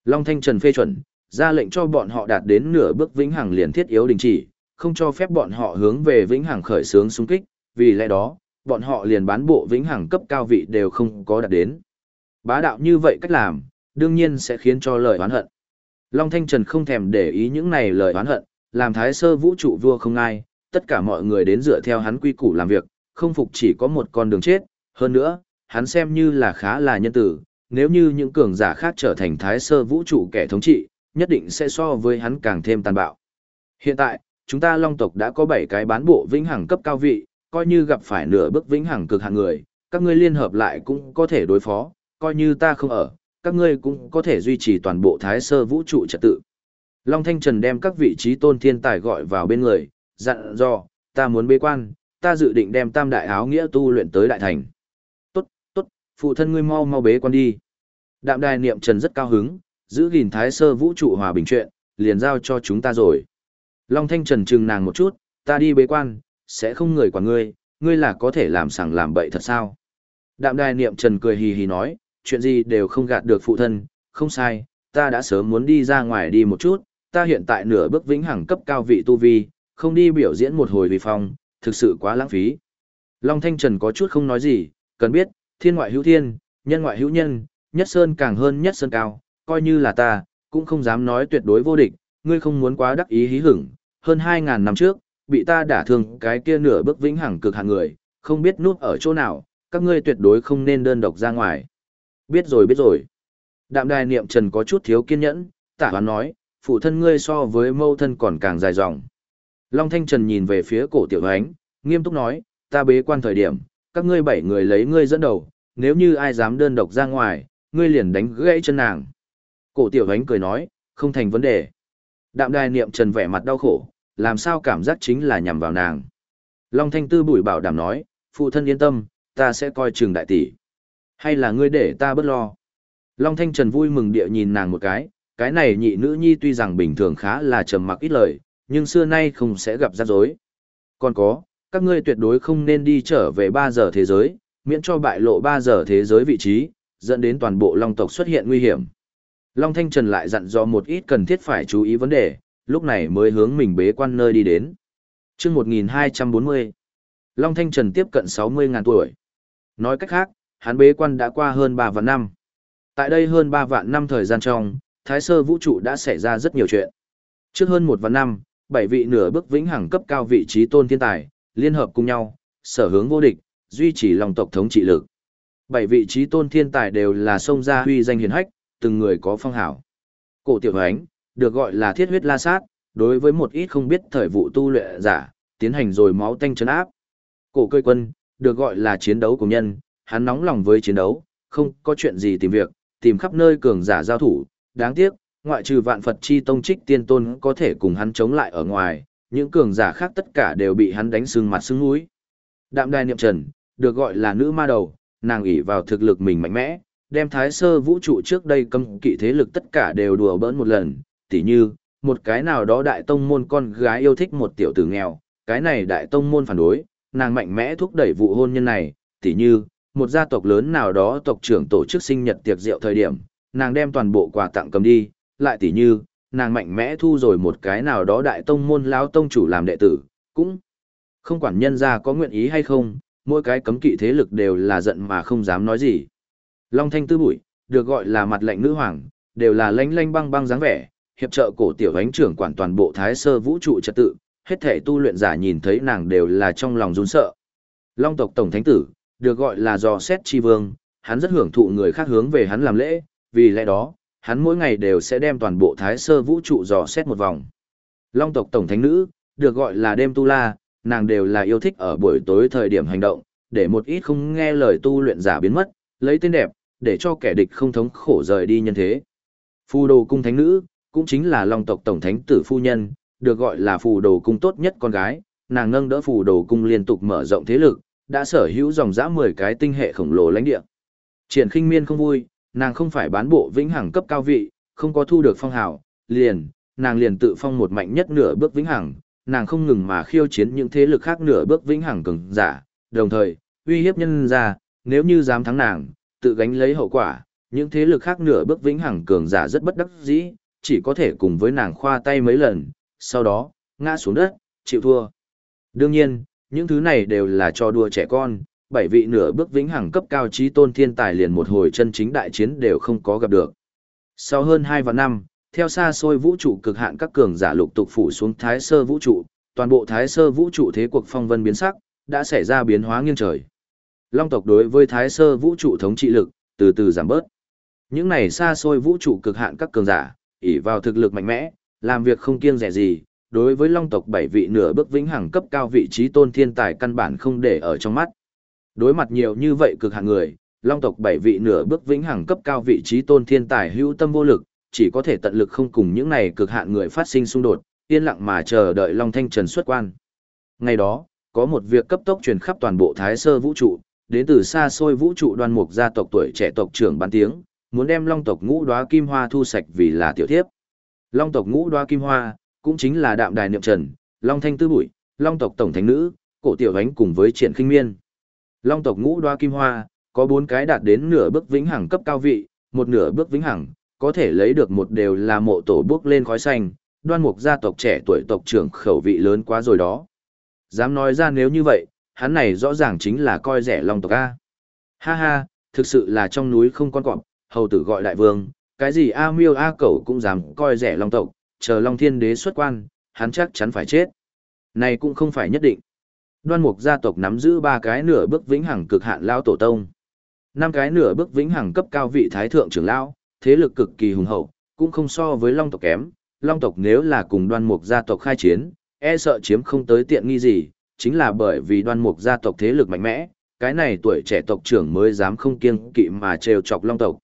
Long Thanh Trần phê chuẩn, ra lệnh cho bọn họ đạt đến nửa bước vĩnh hằng liền thiết yếu đình chỉ, không cho phép bọn họ hướng về vĩnh hằng khởi sướng xung kích, vì lẽ đó, bọn họ liền bán bộ vĩnh hằng cấp cao vị đều không có đạt đến. Bá đạo như vậy cách làm, đương nhiên sẽ khiến cho lời oán hận. Long Thanh Trần không thèm để ý những này lời oán hận, làm thái sơ vũ trụ vua không ai, tất cả mọi người đến dựa theo hắn quy củ làm việc, không phục chỉ có một con đường chết, hơn nữa, hắn xem như là khá là nhân tử, nếu như những cường giả khác trở thành thái sơ vũ trụ kẻ thống trị, nhất định sẽ so với hắn càng thêm tàn bạo. Hiện tại, chúng ta long tộc đã có 7 cái bán bộ vĩnh hằng cấp cao vị, coi như gặp phải nửa bước vĩnh hằng cực hạn người, các ngươi liên hợp lại cũng có thể đối phó, coi như ta không ở, các ngươi cũng có thể duy trì toàn bộ thái sơ vũ trụ trật tự. Long Thanh Trần đem các vị trí tôn thiên tài gọi vào bên người, dặn dò, ta muốn bế quan, ta dự định đem tam đại áo nghĩa tu luyện tới đại thành. Tốt, tốt, phụ thân ngươi mau mau bế quan đi. Đạm đài niệm Trần rất cao hứng, giữ gìn thái sơ vũ trụ hòa bình chuyện, liền giao cho chúng ta rồi. Long Thanh Trần trừng nàng một chút, ta đi bế quan, sẽ không người quản ngươi, ngươi là có thể làm sằng làm bậy thật sao. Đạm đài niệm Trần cười hì hì nói, chuyện gì đều không gạt được phụ thân, không sai, ta đã sớm muốn đi ra ngoài đi một chút, ta hiện tại nửa bước vĩnh hằng cấp cao vị tu vi, không đi biểu diễn một hồi vì phong, thực sự quá lãng phí. Long Thanh Trần có chút không nói gì, cần biết, thiên ngoại hữu thiên, nhân ngoại hữu nhân, nhất sơn càng hơn nhất sơn cao, coi như là ta, cũng không dám nói tuyệt đối vô địch, ngươi không muốn quá đắc ý hí hửng, hơn 2.000 năm trước, bị ta đả thương cái kia nửa bước vĩnh hằng cực hạng người, không biết núp ở chỗ nào, các ngươi tuyệt đối không nên đơn độc ra ngoài. Biết rồi biết rồi. Đạm đài niệm trần có chút thiếu kiên nhẫn, tả hoán nói, phụ thân ngươi so với mâu thân còn càng dài dòng. Long Thanh Trần nhìn về phía cổ tiểu ánh, nghiêm túc nói, ta bế quan thời điểm, các ngươi bảy người lấy ngươi dẫn đầu, nếu như ai dám đơn độc ra ngoài, ngươi liền đánh gãy chân nàng. Cổ tiểu ánh cười nói, không thành vấn đề. Đạm đài niệm trần vẻ mặt đau khổ, làm sao cảm giác chính là nhằm vào nàng. Long Thanh Tư bùi bảo đảm nói, phụ thân yên tâm, ta sẽ coi trường đại tỷ. Hay là ngươi để ta bất lo. Long Thanh Trần vui mừng địa nhìn nàng một cái, cái này nhị nữ nhi tuy rằng bình thường khá là trầm mặc ít lời, nhưng xưa nay không sẽ gặp rắc rối. Còn có, các ngươi tuyệt đối không nên đi trở về 3 giờ thế giới, miễn cho bại lộ 3 giờ thế giới vị trí, dẫn đến toàn bộ Long tộc xuất hiện nguy hiểm. Long Thanh Trần lại dặn dò một ít cần thiết phải chú ý vấn đề, lúc này mới hướng mình bế quan nơi đi đến. chương 1240, Long Thanh Trần tiếp cận 60.000 tuổi. Nói cách khác, hắn bế quan đã qua hơn 3 vạn năm. Tại đây hơn 3 vạn năm thời gian trong, Thái Sơ vũ trụ đã xảy ra rất nhiều chuyện. Trước hơn một vạn năm, bảy vị nửa bước vĩnh hằng cấp cao vị trí tôn thiên tài, liên hợp cùng nhau, sở hướng vô địch, duy trì lòng tộc thống trị lực. Bảy vị trí tôn thiên tài đều là sông gia huy danh hiển hách, từng người có phong hảo. Cổ tiểu ánh, được gọi là thiết huyết la sát, đối với một ít không biết thời vụ tu luyện giả, tiến hành rồi máu tanh chấn áp. Cổ cơi quân, được gọi là chiến đấu của nhân, hắn nóng lòng với chiến đấu, không có chuyện gì tìm việc, tìm khắp nơi cường giả giao thủ, đáng tiếc, ngoại trừ vạn Phật chi tông trích tiên tôn có thể cùng hắn chống lại ở ngoài, những cường giả khác tất cả đều bị hắn đánh sưng mặt sưng mũi. Đạm đài niệm trần, được gọi là nữ ma đầu, nàng ỷ vào thực lực mình mạnh mẽ, đem thái sơ vũ trụ trước đây cấm kỵ thế lực tất cả đều đùa bỡn một lần, tỉ như, một cái nào đó đại tông môn con gái yêu thích một tiểu tử nghèo, cái này đại tông môn phản đối, nàng mạnh mẽ thúc đẩy vụ hôn nhân này, tỉ như, một gia tộc lớn nào đó tộc trưởng tổ chức sinh nhật tiệc rượu thời điểm, nàng đem toàn bộ quà tặng cầm đi, lại tỉ như, nàng mạnh mẽ thu rồi một cái nào đó đại tông môn lão tông chủ làm đệ tử, cũng không quản nhân ra có nguyện ý hay không, mỗi cái cấm kỵ thế lực đều là giận mà không dám nói gì. Long Thanh Tư Bụi, được gọi là mặt lệnh nữ hoàng, đều là lánh lánh băng băng dáng vẻ, hiệp trợ cổ tiểu ánh trưởng quản toàn bộ thái sơ vũ trụ trật tự, hết thể tu luyện giả nhìn thấy nàng đều là trong lòng run sợ. Long tộc tổng thánh tử, được gọi là dò xét chi vương, hắn rất hưởng thụ người khác hướng về hắn làm lễ, vì lẽ đó, hắn mỗi ngày đều sẽ đem toàn bộ thái sơ vũ trụ dò xét một vòng. Long tộc tổng thánh nữ, được gọi là đêm tu la, nàng đều là yêu thích ở buổi tối thời điểm hành động, để một ít không nghe lời tu luyện giả biến mất, lấy tên đẹp, để cho kẻ địch không thống khổ rời đi nhân thế. Phù đồ cung thánh nữ, cũng chính là long tộc tổng thánh tử phu nhân, được gọi là phù đồ cung tốt nhất con gái, nàng nâng đỡ phù đồ cung liên tục mở rộng thế lực, đã sở hữu dòng dã 10 cái tinh hệ khổng lồ lãnh địa. Triển Khinh Miên không vui, nàng không phải bán bộ vĩnh hằng cấp cao vị, không có thu được phong hào, liền, nàng liền tự phong một mạnh nhất nửa bước vĩnh hằng, nàng không ngừng mà khiêu chiến những thế lực khác nửa bước vĩnh hằng cường giả, đồng thời, uy hiếp nhân ra, nếu như dám thắng nàng, tự gánh lấy hậu quả, những thế lực khác nửa bước vĩnh hằng cường giả rất bất đắc dĩ, chỉ có thể cùng với nàng khoa tay mấy lần, sau đó, ngã xuống đất, chịu thua. Đương nhiên, những thứ này đều là cho đùa trẻ con, bảy vị nửa bước vĩnh hằng cấp cao trí tôn thiên tài liền một hồi chân chính đại chiến đều không có gặp được. Sau hơn hai và năm, theo xa xôi vũ trụ cực hạn các cường giả lục tục phủ xuống thái sơ vũ trụ, toàn bộ thái sơ vũ trụ thế cuộc phong vân biến sắc, đã xảy ra biến hóa nghiêng trời. Long tộc đối với thái sơ vũ trụ thống trị lực, từ từ giảm bớt. Những này xa xôi vũ trụ cực hạn các cường giả, ỷ vào thực lực mạnh mẽ, làm việc không kiêng rẻ gì, đối với long tộc bảy vị nửa bước vĩnh hằng cấp cao vị trí tôn thiên tài căn bản không để ở trong mắt. Đối mặt nhiều như vậy cực hạn người, long tộc bảy vị nửa bước vĩnh hằng cấp cao vị trí tôn thiên tài hữu tâm vô lực, chỉ có thể tận lực không cùng những này cực hạn người phát sinh xung đột, yên lặng mà chờ đợi Long Thanh Trần xuất quan. Ngày đó, có một việc cấp tốc truyền khắp toàn bộ Thái Sơ vũ trụ, đến từ xa xôi vũ trụ đoan mục gia tộc tuổi trẻ tộc trưởng bán tiếng, muốn đem Long tộc ngũ đóa kim hoa thu sạch vì là tiểu thiếp. Long tộc ngũ đóa kim hoa, cũng chính là đạm đài niệm trần, Long Thanh tư bụi, Long tộc tổng thánh nữ, cổ tiểu ánh cùng với triển khinh miên. Long tộc ngũ đoa kim hoa, có bốn cái đạt đến nửa bước vĩnh hằng cấp cao vị, một nửa bước vĩnh hằng, có thể lấy được một đều là mộ tổ bước lên khói xanh, đoan mục gia tộc trẻ tuổi tộc trưởng khẩu vị lớn quá rồi đó. Dám nói ra nếu như vậy, hắn này rõ ràng chính là coi rẻ long tộc A. Ha ha, thực sự là trong núi không con cọp, hầu tử gọi đại vương, cái gì A miêu A cẩu cũng dám coi rẻ long tộc, chờ long thiên đế xuất quan, hắn chắc chắn phải chết. Này cũng không phải nhất định. Đoan mục gia tộc nắm giữ ba cái nửa bước vĩnh hằng cực hạn lao tổ tông. năm cái nửa bước vĩnh hằng cấp cao vị thái thượng trưởng lão, thế lực cực kỳ hùng hậu, cũng không so với long tộc kém. Long tộc nếu là cùng đoan mục gia tộc khai chiến, e sợ chiếm không tới tiện nghi gì, chính là bởi vì đoan mục gia tộc thế lực mạnh mẽ, cái này tuổi trẻ tộc trưởng mới dám không kiêng kỵ mà trêu chọc long tộc.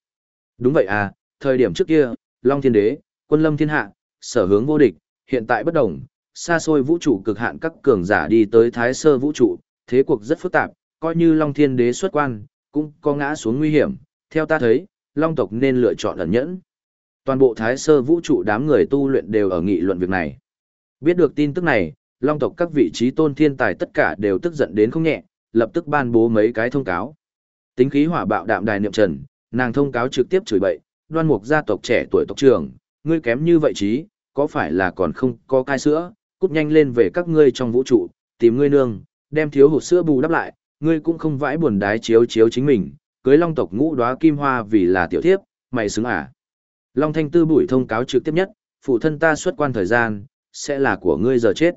Đúng vậy à, thời điểm trước kia, long thiên đế, quân lâm thiên hạ, sở hướng vô địch, hiện tại bất đồng, xa xôi vũ trụ cực hạn các cường giả đi tới thái sơ vũ trụ, thế cuộc rất phức tạp, coi như long thiên đế xuất quan, cũng có ngã xuống nguy hiểm, theo ta thấy, long tộc nên lựa chọn ẩn nhẫn. Toàn bộ thái sơ vũ trụ đám người tu luyện đều ở nghị luận việc này. Biết được tin tức này, long tộc các vị trí tôn thiên tài tất cả đều tức giận đến không nhẹ, lập tức ban bố mấy cái thông cáo. Tính khí hỏa bạo đạm đài niệm trần, nàng thông cáo trực tiếp chửi bậy, đoan mục gia tộc trẻ tuổi tộc trưởng, ngươi kém như vậy trí, có phải là còn không có cai sữa, cút nhanh lên về các ngươi trong vũ trụ, tìm ngươi nương, đem thiếu hụt sữa bù đắp lại, ngươi cũng không vãi buồn đái chiếu chiếu chính mình, cưới long tộc ngũ đóa kim hoa vì là tiểu thiếp, mày xứng à. Long thanh tư bụi thông cáo trực tiếp nhất, phụ thân ta xuất quan thời gian, sẽ là của ngươi giờ chết.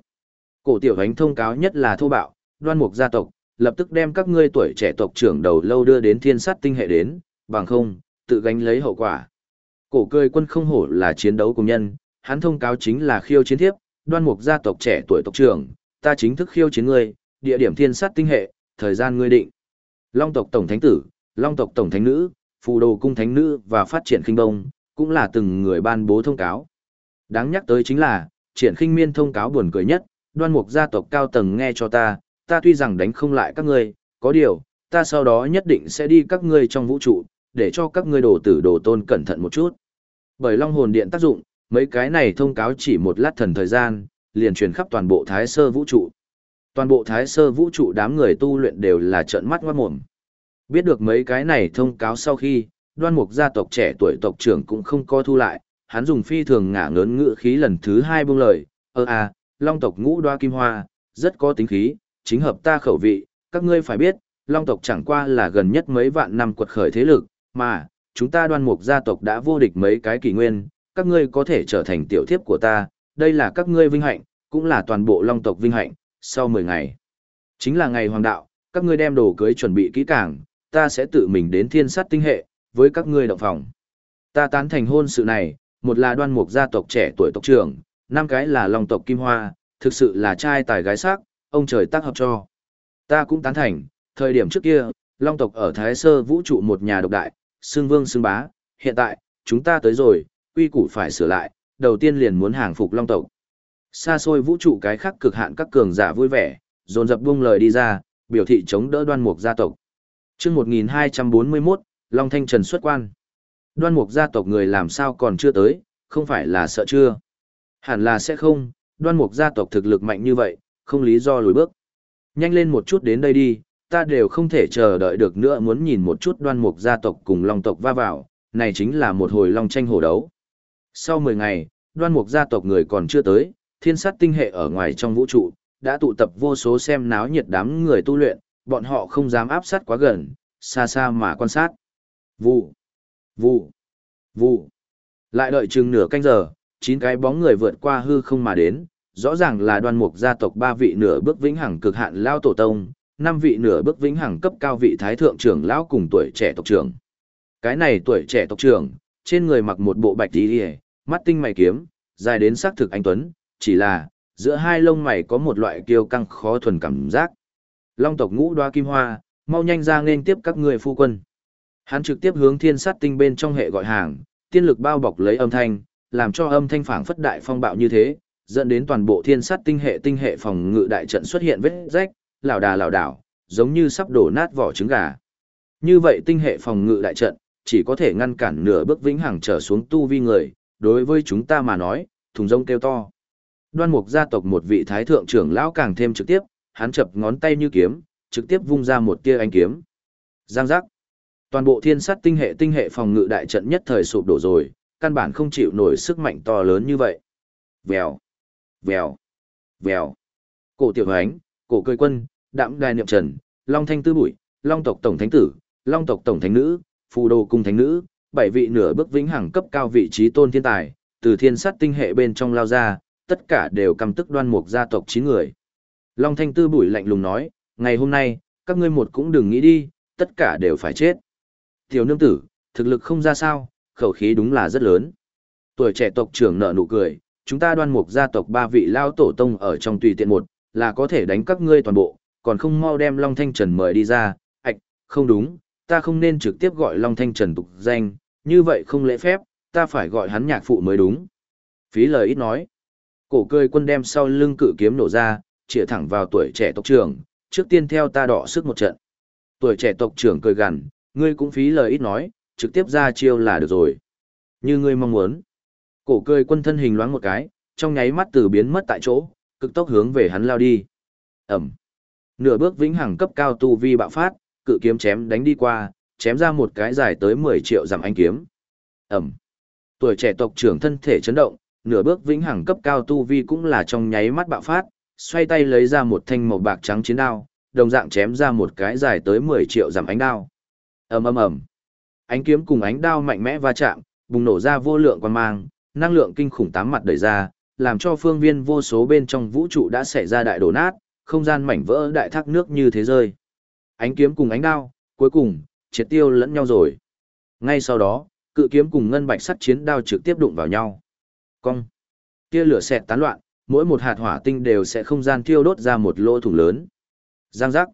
Cổ tiểu ánh thông cáo nhất là thô bạo, đoan mục gia tộc, lập tức đem các ngươi tuổi trẻ tộc trưởng đầu lâu đưa đến thiên sát tinh hệ đến, bằng không, tự gánh lấy hậu quả. Cổ cười quân không hổ là chiến đấu cùng nhân, hắn thông cáo chính là khiêu chiến thiếp, đoan mục gia tộc trẻ tuổi tộc trưởng, ta chính thức khiêu chiến ngươi, địa điểm thiên sát tinh hệ, thời gian ngươi định. Long tộc tổng thánh tử, Long tộc tổng thánh nữ, phù đồ cung thánh nữ và phát triển khinh đông, cũng là từng người ban bố thông cáo. Đáng nhắc tới chính là, triển khinh miên thông cáo buồn cười nhất, đoan mục gia tộc cao tầng nghe cho ta, ta tuy rằng đánh không lại các ngươi, có điều, ta sau đó nhất định sẽ đi các ngươi trong vũ trụ, để cho các ngươi đồ tử đồ tôn cẩn thận một chút. Bởi long hồn điện tác dụng, mấy cái này thông cáo chỉ một lát thần thời gian, liền truyền khắp toàn bộ thái sơ vũ trụ. Toàn bộ thái sơ vũ trụ đám người tu luyện đều là trợn mắt ngoát mồm. Biết được mấy cái này thông cáo sau khi, đoan mục gia tộc trẻ tuổi tộc trưởng cũng không co thu lại, hắn dùng phi thường ngả ngớn ngữ khí lần thứ hai buông lời, ơ à, long tộc ngũ đoa kim hoa, rất có tính khí, chính hợp ta khẩu vị, các ngươi phải biết, long tộc chẳng qua là gần nhất mấy vạn năm quật khởi thế lực, mà, chúng ta đoan mục gia tộc đã vô địch mấy cái kỷ nguyên, các ngươi có thể trở thành tiểu thiếp của ta, đây là các ngươi vinh hạnh, cũng là toàn bộ long tộc vinh hạnh, sau 10 ngày. Chính là ngày hoàng đạo, các ngươi đem đồ cưới chuẩn bị kỹ càng, ta sẽ tự mình đến thiên sát tinh hệ, với các ngươi động phòng. Ta tán thành hôn sự này, một là đoan mục gia tộc trẻ tuổi tộc trưởng, năm cái là long tộc kim hoa, thực sự là trai tài gái sắc, ông trời tác hợp cho. Ta cũng tán thành, thời điểm trước kia, long tộc ở Thái Sơ vũ trụ một nhà độc đại, xương vương xương bá, hiện tại, chúng ta tới rồi, quy củ phải sửa lại, đầu tiên liền muốn hàng phục long tộc. Xa xôi vũ trụ cái khác cực hạn các cường giả vui vẻ, dồn dập buông lời đi ra, biểu thị chống đỡ đoan mục gia tộc. Trước 1241, Long Thanh Trần xuất quan. Đoan mục gia tộc người làm sao còn chưa tới, không phải là sợ chưa. Hẳn là sẽ không, đoan mục gia tộc thực lực mạnh như vậy, không lý do lùi bước. Nhanh lên một chút đến đây đi, ta đều không thể chờ đợi được nữa muốn nhìn một chút đoan mục gia tộc cùng long tộc va vào, này chính là một hồi long tranh hổ đấu. Sau 10 ngày, đoan mục gia tộc người còn chưa tới, thiên sát tinh hệ ở ngoài trong vũ trụ, đã tụ tập vô số xem náo nhiệt đám người tu luyện, bọn họ không dám áp sát quá gần, xa xa mà quan sát. Vụ, vụ, vụ. Lại đợi chừng nửa canh giờ, chín cái bóng người vượt qua hư không mà đến, rõ ràng là đoan mục gia tộc ba vị nửa bước vĩnh hằng cực hạn lao tổ tông, năm vị nửa bước vĩnh hằng cấp cao vị thái thượng trưởng lão cùng tuổi trẻ tộc trưởng. Cái này tuổi trẻ tộc trưởng, trên người mặc một bộ bạch tí mắt tinh mày kiếm, dài đến xác thực anh tuấn, chỉ là giữa hai lông mày có một loại kiêu căng khó thuần cảm giác. Long tộc ngũ đoa kim hoa, mau nhanh ra nên tiếp các người phu quân. Hắn trực tiếp hướng thiên sát tinh bên trong hệ gọi hàng, tiên lực bao bọc lấy âm thanh, làm cho âm thanh phảng phất đại phong bạo như thế, dẫn đến toàn bộ thiên sát tinh hệ tinh hệ phòng ngự đại trận xuất hiện vết rách, lảo đà lảo đảo, giống như sắp đổ nát vỏ trứng gà. Như vậy tinh hệ phòng ngự đại trận, chỉ có thể ngăn cản nửa bước vĩnh hằng trở xuống tu vi người, đối với chúng ta mà nói, thùng rông kêu to. Đoan mục gia tộc một vị thái thượng trưởng lão càng thêm trực tiếp, hắn chập ngón tay như kiếm, trực tiếp vung ra một tia ánh kiếm. Giang giác. Toàn bộ thiên sát tinh hệ tinh hệ phòng ngự đại trận nhất thời sụp đổ rồi, căn bản không chịu nổi sức mạnh to lớn như vậy. Vèo, vèo, vèo. Cổ tiểu ánh, cổ cười quân, đạm đài niệm trần, long thanh tư bụi, long tộc tổng thánh tử, long tộc tổng thánh nữ, phù đồ cung thánh nữ, bảy vị nửa bước vĩnh hằng cấp cao vị trí tôn thiên tài, từ thiên sát tinh hệ bên trong lao ra, tất cả đều căm tức đoan mục gia tộc chín người. Long thanh tư bụi lạnh lùng nói, ngày hôm nay, các ngươi một cũng đừng nghĩ đi, tất cả đều phải chết. Tiểu nương tử, thực lực không ra sao, khẩu khí đúng là rất lớn. Tuổi trẻ tộc trưởng nợ nụ cười, chúng ta đoan mục gia tộc ba vị lao tổ tông ở trong tùy tiện một, là có thể đánh các ngươi toàn bộ, còn không mau đem Long Thanh Trần mời đi ra, ạch, không đúng, ta không nên trực tiếp gọi Long Thanh Trần tục danh, như vậy không lễ phép, ta phải gọi hắn nhạc phụ mới đúng. Phí lời ít nói. Cổ cười quân đem sau lưng cự kiếm nổ ra, chĩa thẳng vào tuổi trẻ tộc trưởng, trước tiên theo ta đỏ sức một trận. Tuổi trẻ tộc trưởng cười gằn, ngươi cũng phí lời ít nói, trực tiếp ra chiêu là được rồi. Như ngươi mong muốn. Cổ cười quân thân hình loáng một cái, trong nháy mắt từ biến mất tại chỗ, cực tốc hướng về hắn lao đi. Ẩm. Nửa bước vĩnh hằng cấp cao tu vi bạo phát, cự kiếm chém đánh đi qua, chém ra một cái dài tới 10 triệu dặm ánh kiếm. Ẩm. Tuổi trẻ tộc trưởng thân thể chấn động, nửa bước vĩnh hằng cấp cao tu vi cũng là trong nháy mắt bạo phát, xoay tay lấy ra một thanh màu bạc trắng chiến đao, đồng dạng chém ra một cái dài tới 10 triệu dặm ánh đao. Ầm ầm ầm. Ánh kiếm cùng ánh đao mạnh mẽ va chạm, bùng nổ ra vô lượng quang mang, năng lượng kinh khủng tám mặt đẩy ra, làm cho phương viên vô số bên trong vũ trụ đã xảy ra đại đổ nát, không gian mảnh vỡ đại thác nước như thế rơi. Ánh kiếm cùng ánh đao, cuối cùng, triệt tiêu lẫn nhau rồi. Ngay sau đó, cự kiếm cùng ngân bạch sắt chiến đao trực tiếp đụng vào nhau. Cong. Tia lửa xẹt tán loạn, mỗi một hạt hỏa tinh đều sẽ không gian thiêu đốt ra một lỗ thủng lớn. Giang giác.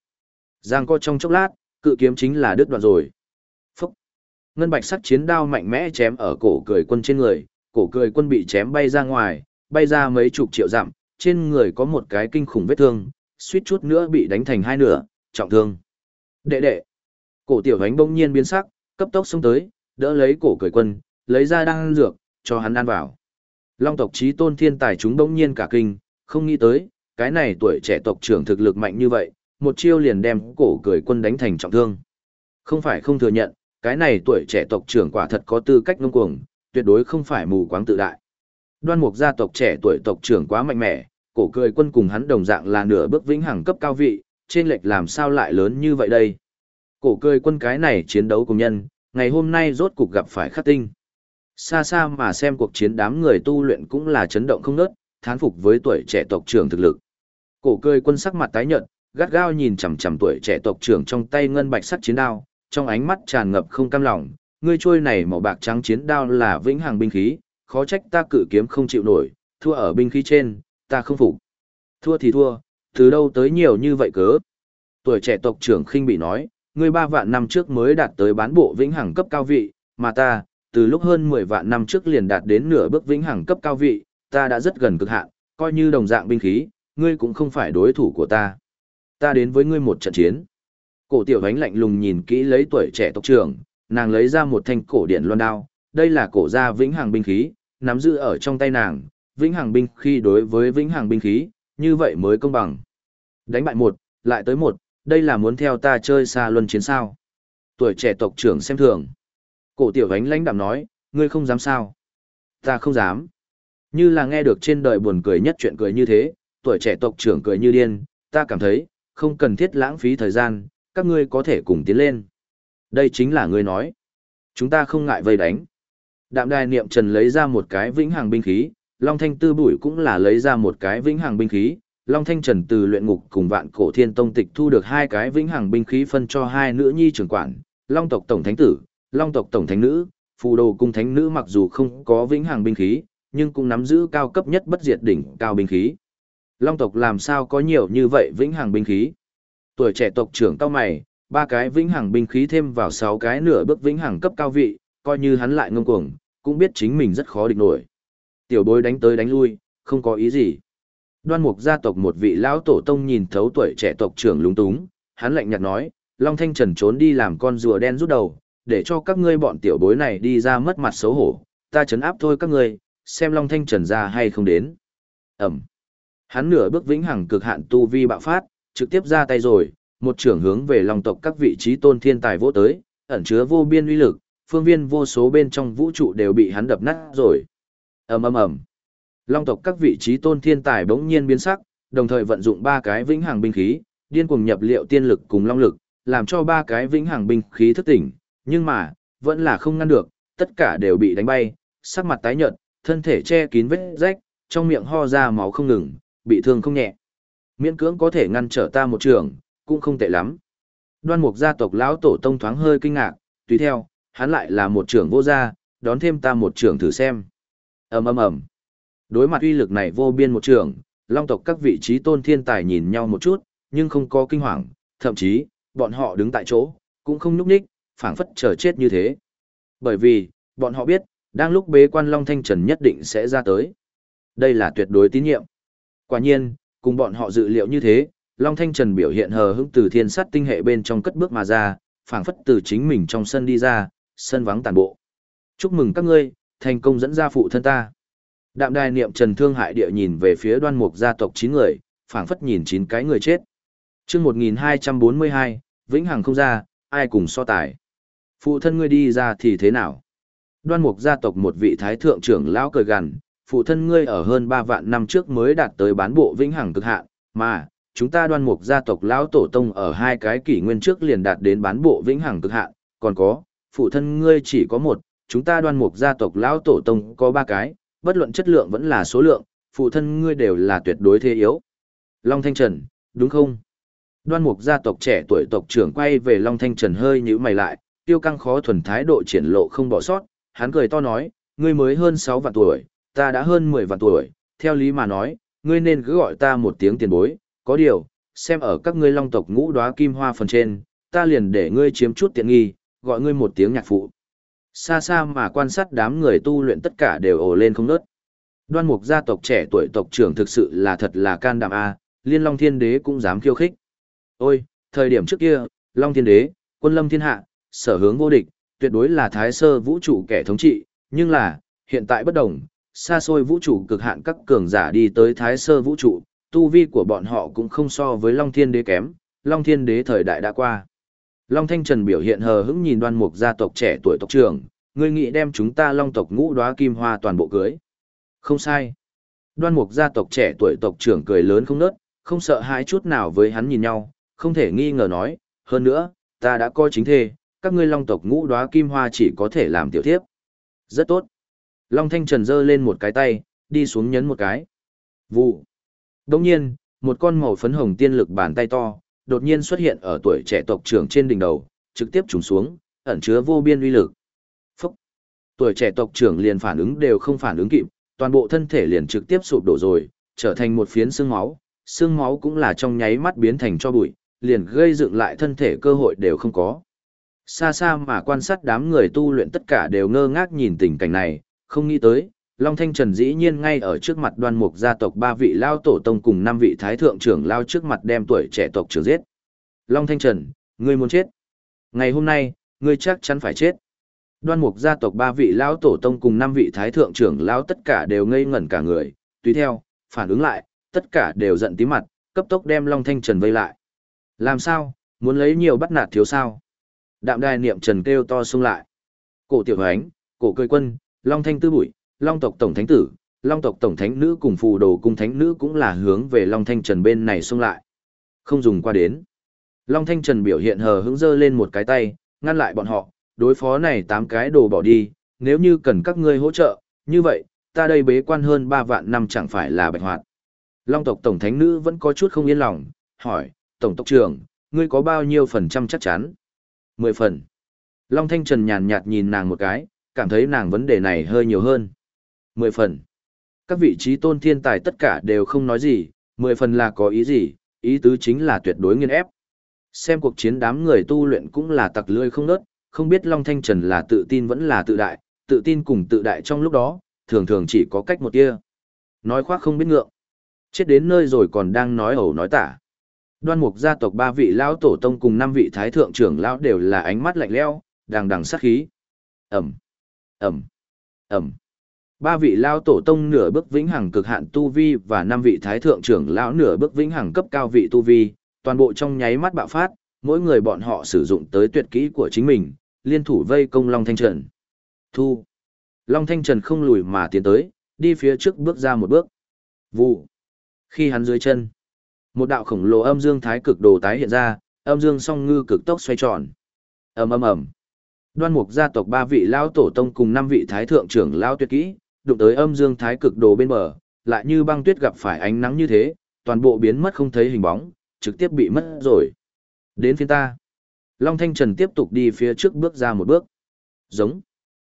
Giang co trong chốc lát, cự kiếm chính là đứt đoạn rồi. Phúc. Ngân bạch sắt chiến đao mạnh mẽ chém ở cổ cười quân trên người, cổ cười quân bị chém bay ra ngoài, bay ra mấy chục triệu dặm, trên người có một cái kinh khủng vết thương, suýt chút nữa bị đánh thành hai nửa, trọng thương. Đệ đệ. Cổ tiểu ánh bỗng nhiên biến sắc, cấp tốc xông tới, đỡ lấy cổ cười quân, lấy ra đang dược, cho hắn ăn vào. Long tộc trí tôn thiên tài chúng bỗng nhiên cả kinh, không nghĩ tới, cái này tuổi trẻ tộc trưởng thực lực mạnh như vậy, một chiêu liền đem cổ cười quân đánh thành trọng thương. Không phải không thừa nhận, cái này tuổi trẻ tộc trưởng quả thật có tư cách ngông cuồng, tuyệt đối không phải mù quáng tự đại. Đoan mục gia tộc trẻ tuổi tộc trưởng quá mạnh mẽ, cổ cười quân cùng hắn đồng dạng là nửa bước vĩnh hằng cấp cao vị, trên lệch làm sao lại lớn như vậy đây. Cổ cười quân cái này chiến đấu cùng nhân, ngày hôm nay rốt cục gặp phải khắc tinh. Xa xa mà xem cuộc chiến đám người tu luyện cũng là chấn động không nớt, thán phục với tuổi trẻ tộc trưởng thực lực. Cổ cười quân sắc mặt tái nhợt, gắt gao nhìn chằm chằm tuổi trẻ tộc trưởng trong tay ngân bạch sắt chiến đao, trong ánh mắt tràn ngập không cam lòng, ngươi trôi này màu bạc trắng chiến đao là vĩnh hằng binh khí, khó trách ta cự kiếm không chịu nổi, thua ở binh khí trên, ta không phục. Thua thì thua, từ đâu tới nhiều như vậy cớ. Tuổi trẻ tộc trưởng khinh bị nói, ngươi ba vạn năm trước mới đạt tới bán bộ vĩnh hằng cấp cao vị, mà ta, từ lúc hơn 10 vạn năm trước liền đạt đến nửa bước vĩnh hằng cấp cao vị, ta đã rất gần cực hạn, coi như đồng dạng binh khí, ngươi cũng không phải đối thủ của ta. Ta đến với ngươi một trận chiến. Cổ tiểu ánh lạnh lùng nhìn kỹ lấy tuổi trẻ tộc trưởng, nàng lấy ra một thanh cổ điện loan đao, đây là cổ gia vĩnh hằng binh khí, nắm giữ ở trong tay nàng, vĩnh hằng binh khí đối với vĩnh hằng binh khí, như vậy mới công bằng. Đánh bại một, lại tới một, đây là muốn theo ta chơi xa luân chiến sao. Tuổi trẻ tộc trưởng xem thường. Cổ tiểu ánh lãnh đạm nói, ngươi không dám sao. Ta không dám. Như là nghe được trên đời buồn cười nhất chuyện cười như thế, tuổi trẻ tộc trưởng cười như điên, ta cảm thấy, không cần thiết lãng phí thời gian, các ngươi có thể cùng tiến lên. Đây chính là ngươi nói. Chúng ta không ngại vây đánh. Đạm đài niệm trần lấy ra một cái vĩnh hằng binh khí, Long Thanh Tư Bụi cũng là lấy ra một cái vĩnh hằng binh khí. Long Thanh Trần từ luyện ngục cùng vạn cổ thiên tông tịch thu được hai cái vĩnh hằng binh khí phân cho hai nữ nhi trưởng quản, Long tộc tổng thánh tử, Long tộc tổng thánh nữ, phù đồ cung thánh nữ mặc dù không có vĩnh hằng binh khí, nhưng cũng nắm giữ cao cấp nhất bất diệt đỉnh cao binh khí. Long tộc làm sao có nhiều như vậy vĩnh hằng binh khí? Tuổi trẻ tộc trưởng cao mày, ba cái vĩnh hằng binh khí thêm vào sáu cái nửa bước vĩnh hằng cấp cao vị, coi như hắn lại ngông cuồng, cũng biết chính mình rất khó địch nổi. Tiểu bối đánh tới đánh lui, không có ý gì. Đoan mục gia tộc một vị lão tổ tông nhìn thấu tuổi trẻ tộc trưởng lúng túng, hắn lạnh nhạt nói, Long Thanh Trần trốn đi làm con rùa đen rút đầu, để cho các ngươi bọn tiểu bối này đi ra mất mặt xấu hổ, ta chấn áp thôi các ngươi, xem Long Thanh Trần ra hay không đến. Ẩm. Hắn nửa bước vĩnh hằng cực hạn tu vi bạo phát, trực tiếp ra tay rồi, một trưởng hướng về Long tộc các vị trí tôn thiên tài vỗ tới, ẩn chứa vô biên uy lực, phương viên vô số bên trong vũ trụ đều bị hắn đập nát rồi. Ầm ầm ầm. Long tộc các vị trí tôn thiên tài bỗng nhiên biến sắc, đồng thời vận dụng ba cái vĩnh hằng binh khí, điên cuồng nhập liệu tiên lực cùng long lực, làm cho ba cái vĩnh hằng binh khí thức tỉnh, nhưng mà, vẫn là không ngăn được, tất cả đều bị đánh bay, sắc mặt tái nhợt, thân thể che kín vết rách, trong miệng ho ra máu không ngừng, bị thương không nhẹ. Miễn cưỡng có thể ngăn trở ta một trường, cũng không tệ lắm. Đoan mục gia tộc lão tổ tông thoáng hơi kinh ngạc, tùy theo, hắn lại là một trưởng vô gia, đón thêm ta một trưởng thử xem. ầm ầm ầm. Đối mặt uy lực này vô biên một trường, long tộc các vị trí tôn thiên tài nhìn nhau một chút, nhưng không có kinh hoàng, thậm chí, bọn họ đứng tại chỗ, cũng không nhúc nhích, phảng phất chờ chết như thế. Bởi vì, bọn họ biết, đang lúc bế quan Long Thanh Trần nhất định sẽ ra tới. Đây là tuyệt đối tín nhiệm. Quả nhiên, cùng bọn họ dự liệu như thế, Long Thanh Trần biểu hiện hờ hững từ thiên sát tinh hệ bên trong cất bước mà ra, phảng phất từ chính mình trong sân đi ra, sân vắng tàn bộ. Chúc mừng các ngươi, thành công dẫn ra phụ thân ta. Đạm đài niệm trần thương hại địa nhìn về phía đoan mục gia tộc 9 người, phảng phất nhìn 9 cái người chết. chương 1242, Vĩnh Hằng không ra, ai cùng so tài. Phụ thân ngươi đi ra thì thế nào? Đoan mục gia tộc một vị thái thượng trưởng lão cười gằn, phụ thân ngươi ở hơn 3 vạn năm trước mới đạt tới bán bộ Vĩnh Hằng cực hạn, mà, chúng ta đoan mục gia tộc lão tổ tông ở hai cái kỷ nguyên trước liền đạt đến bán bộ Vĩnh Hằng cực hạn, còn có, phụ thân ngươi chỉ có một, chúng ta đoan mục gia tộc lão tổ tông có ba cái, bất luận chất lượng vẫn là số lượng, phụ thân ngươi đều là tuyệt đối thế yếu. Long Thanh Trần, đúng không? Đoan mục gia tộc trẻ tuổi tộc trưởng quay về Long Thanh Trần hơi nhíu mày lại, tiêu căng khó thuần thái độ triển lộ không bỏ sót, hắn cười to nói, ngươi mới hơn 6 vạn tuổi, ta đã hơn 10 vạn tuổi, theo lý mà nói, ngươi nên cứ gọi ta một tiếng tiền bối, có điều, xem ở các ngươi long tộc ngũ đóa kim hoa phần trên, ta liền để ngươi chiếm chút tiện nghi, gọi ngươi một tiếng nhạc phụ. Xa xa mà quan sát đám người tu luyện tất cả đều ồ lên không nớt. Đoan mục gia tộc trẻ tuổi tộc trưởng thực sự là thật là can đảm a, liên long thiên đế cũng dám khiêu khích. Ôi, thời điểm trước kia, long thiên đế, quân lâm thiên hạ, sở hướng vô địch, tuyệt đối là thái sơ vũ trụ kẻ thống trị, nhưng là, hiện tại bất đồng, xa xôi vũ trụ cực hạn các cường giả đi tới thái sơ vũ trụ, tu vi của bọn họ cũng không so với long thiên đế kém, long thiên đế thời đại đã qua. Long Thanh Trần biểu hiện hờ hững nhìn đoan mục gia tộc trẻ tuổi tộc trưởng, ngươi nghĩ đem chúng ta long tộc ngũ đóa kim hoa toàn bộ cưới. Không sai. Đoan mục gia tộc trẻ tuổi tộc trưởng cười lớn không nớt, không sợ hãi chút nào với hắn nhìn nhau, không thể nghi ngờ nói, hơn nữa, ta đã coi chính thê, các ngươi long tộc ngũ đóa kim hoa chỉ có thể làm tiểu thiếp. Rất tốt. Long Thanh Trần giơ lên một cái tay, đi xuống nhấn một cái. Vụ. Đồng nhiên, một con màu phấn hồng tiên lực bàn tay to, đột nhiên xuất hiện ở tuổi trẻ tộc trưởng trên đỉnh đầu, trực tiếp trùng xuống, ẩn chứa vô biên uy lực. Phúc! Tuổi trẻ tộc trưởng liền phản ứng đều không phản ứng kịp, toàn bộ thân thể liền trực tiếp sụp đổ rồi, trở thành một phiến xương máu, xương máu cũng là trong nháy mắt biến thành cho bụi, liền gây dựng lại thân thể cơ hội đều không có. Xa xa mà quan sát đám người tu luyện tất cả đều ngơ ngác nhìn tình cảnh này, không nghĩ tới, Long Thanh Trần dĩ nhiên ngay ở trước mặt đoan mục gia tộc ba vị lao tổ tông cùng năm vị thái thượng trưởng lao trước mặt đem tuổi trẻ tộc trưởng giết. Long Thanh Trần, ngươi muốn chết. Ngày hôm nay, ngươi chắc chắn phải chết. Đoan mục gia tộc ba vị lão tổ tông cùng năm vị thái thượng trưởng lão tất cả đều ngây ngẩn cả người, tùy theo, phản ứng lại, tất cả đều giận tí mặt, cấp tốc đem Long Thanh Trần vây lại. Làm sao, muốn lấy nhiều bắt nạt thiếu sao? Đạm đài niệm trần kêu to xung lại. Cổ tiểu ánh, cổ cười quân, Long Thanh tư bụi, Long tộc tổng thánh tử, Long tộc tổng thánh nữ cùng phù đồ cung thánh nữ cũng là hướng về Long Thanh Trần bên này xung lại. Không dùng qua đến. Long Thanh Trần biểu hiện hờ hững dơ lên một cái tay, ngăn lại bọn họ, đối phó này tám cái đồ bỏ đi, nếu như cần các ngươi hỗ trợ, như vậy, ta đây bế quan hơn 3 vạn năm chẳng phải là bạch hoạt. Long tộc tổng thánh nữ vẫn có chút không yên lòng, hỏi, tổng tộc trưởng, ngươi có bao nhiêu phần trăm chắc chắn? 10 phần. Long Thanh Trần nhàn nhạt nhìn nàng một cái, cảm thấy nàng vấn đề này hơi nhiều hơn. 10 phần. Các vị trí tôn thiên tài tất cả đều không nói gì, 10 phần là có ý gì, ý tứ chính là tuyệt đối nghiên ép. Xem cuộc chiến đám người tu luyện cũng là tặc lươi không nớt, không biết Long Thanh Trần là tự tin vẫn là tự đại, tự tin cùng tự đại trong lúc đó, thường thường chỉ có cách một tia. Nói khoác không biết ngượng. Chết đến nơi rồi còn đang nói ẩu nói tả. Đoan mục gia tộc ba vị lão tổ tông cùng năm vị thái thượng trưởng lão đều là ánh mắt lạnh lẽo, đằng đằng sát khí. Ẩm, Ẩm, Ẩm. Ba vị lão tổ tông nửa bước vĩnh hằng cực hạn tu vi và năm vị thái thượng trưởng lão nửa bước vĩnh hằng cấp cao vị tu vi, toàn bộ trong nháy mắt bạo phát, mỗi người bọn họ sử dụng tới tuyệt kỹ của chính mình, liên thủ vây công Long Thanh Trần. Thu. Long Thanh Trần không lùi mà tiến tới, đi phía trước bước ra một bước. Vụ. Khi hắn dưới chân, một đạo khổng lồ âm dương thái cực đồ tái hiện ra, âm dương song ngư cực tốc xoay tròn. Ầm ầm ầm. Đoan Mục gia tộc ba vị lão tổ tông cùng năm vị thái thượng trưởng lão tuyệt kỹ, đụng tới âm dương thái cực đồ bên bờ, lại như băng tuyết gặp phải ánh nắng như thế, toàn bộ biến mất không thấy hình bóng, trực tiếp bị mất rồi. Đến phiên ta. Long Thanh Trần tiếp tục đi phía trước bước ra một bước. Giống.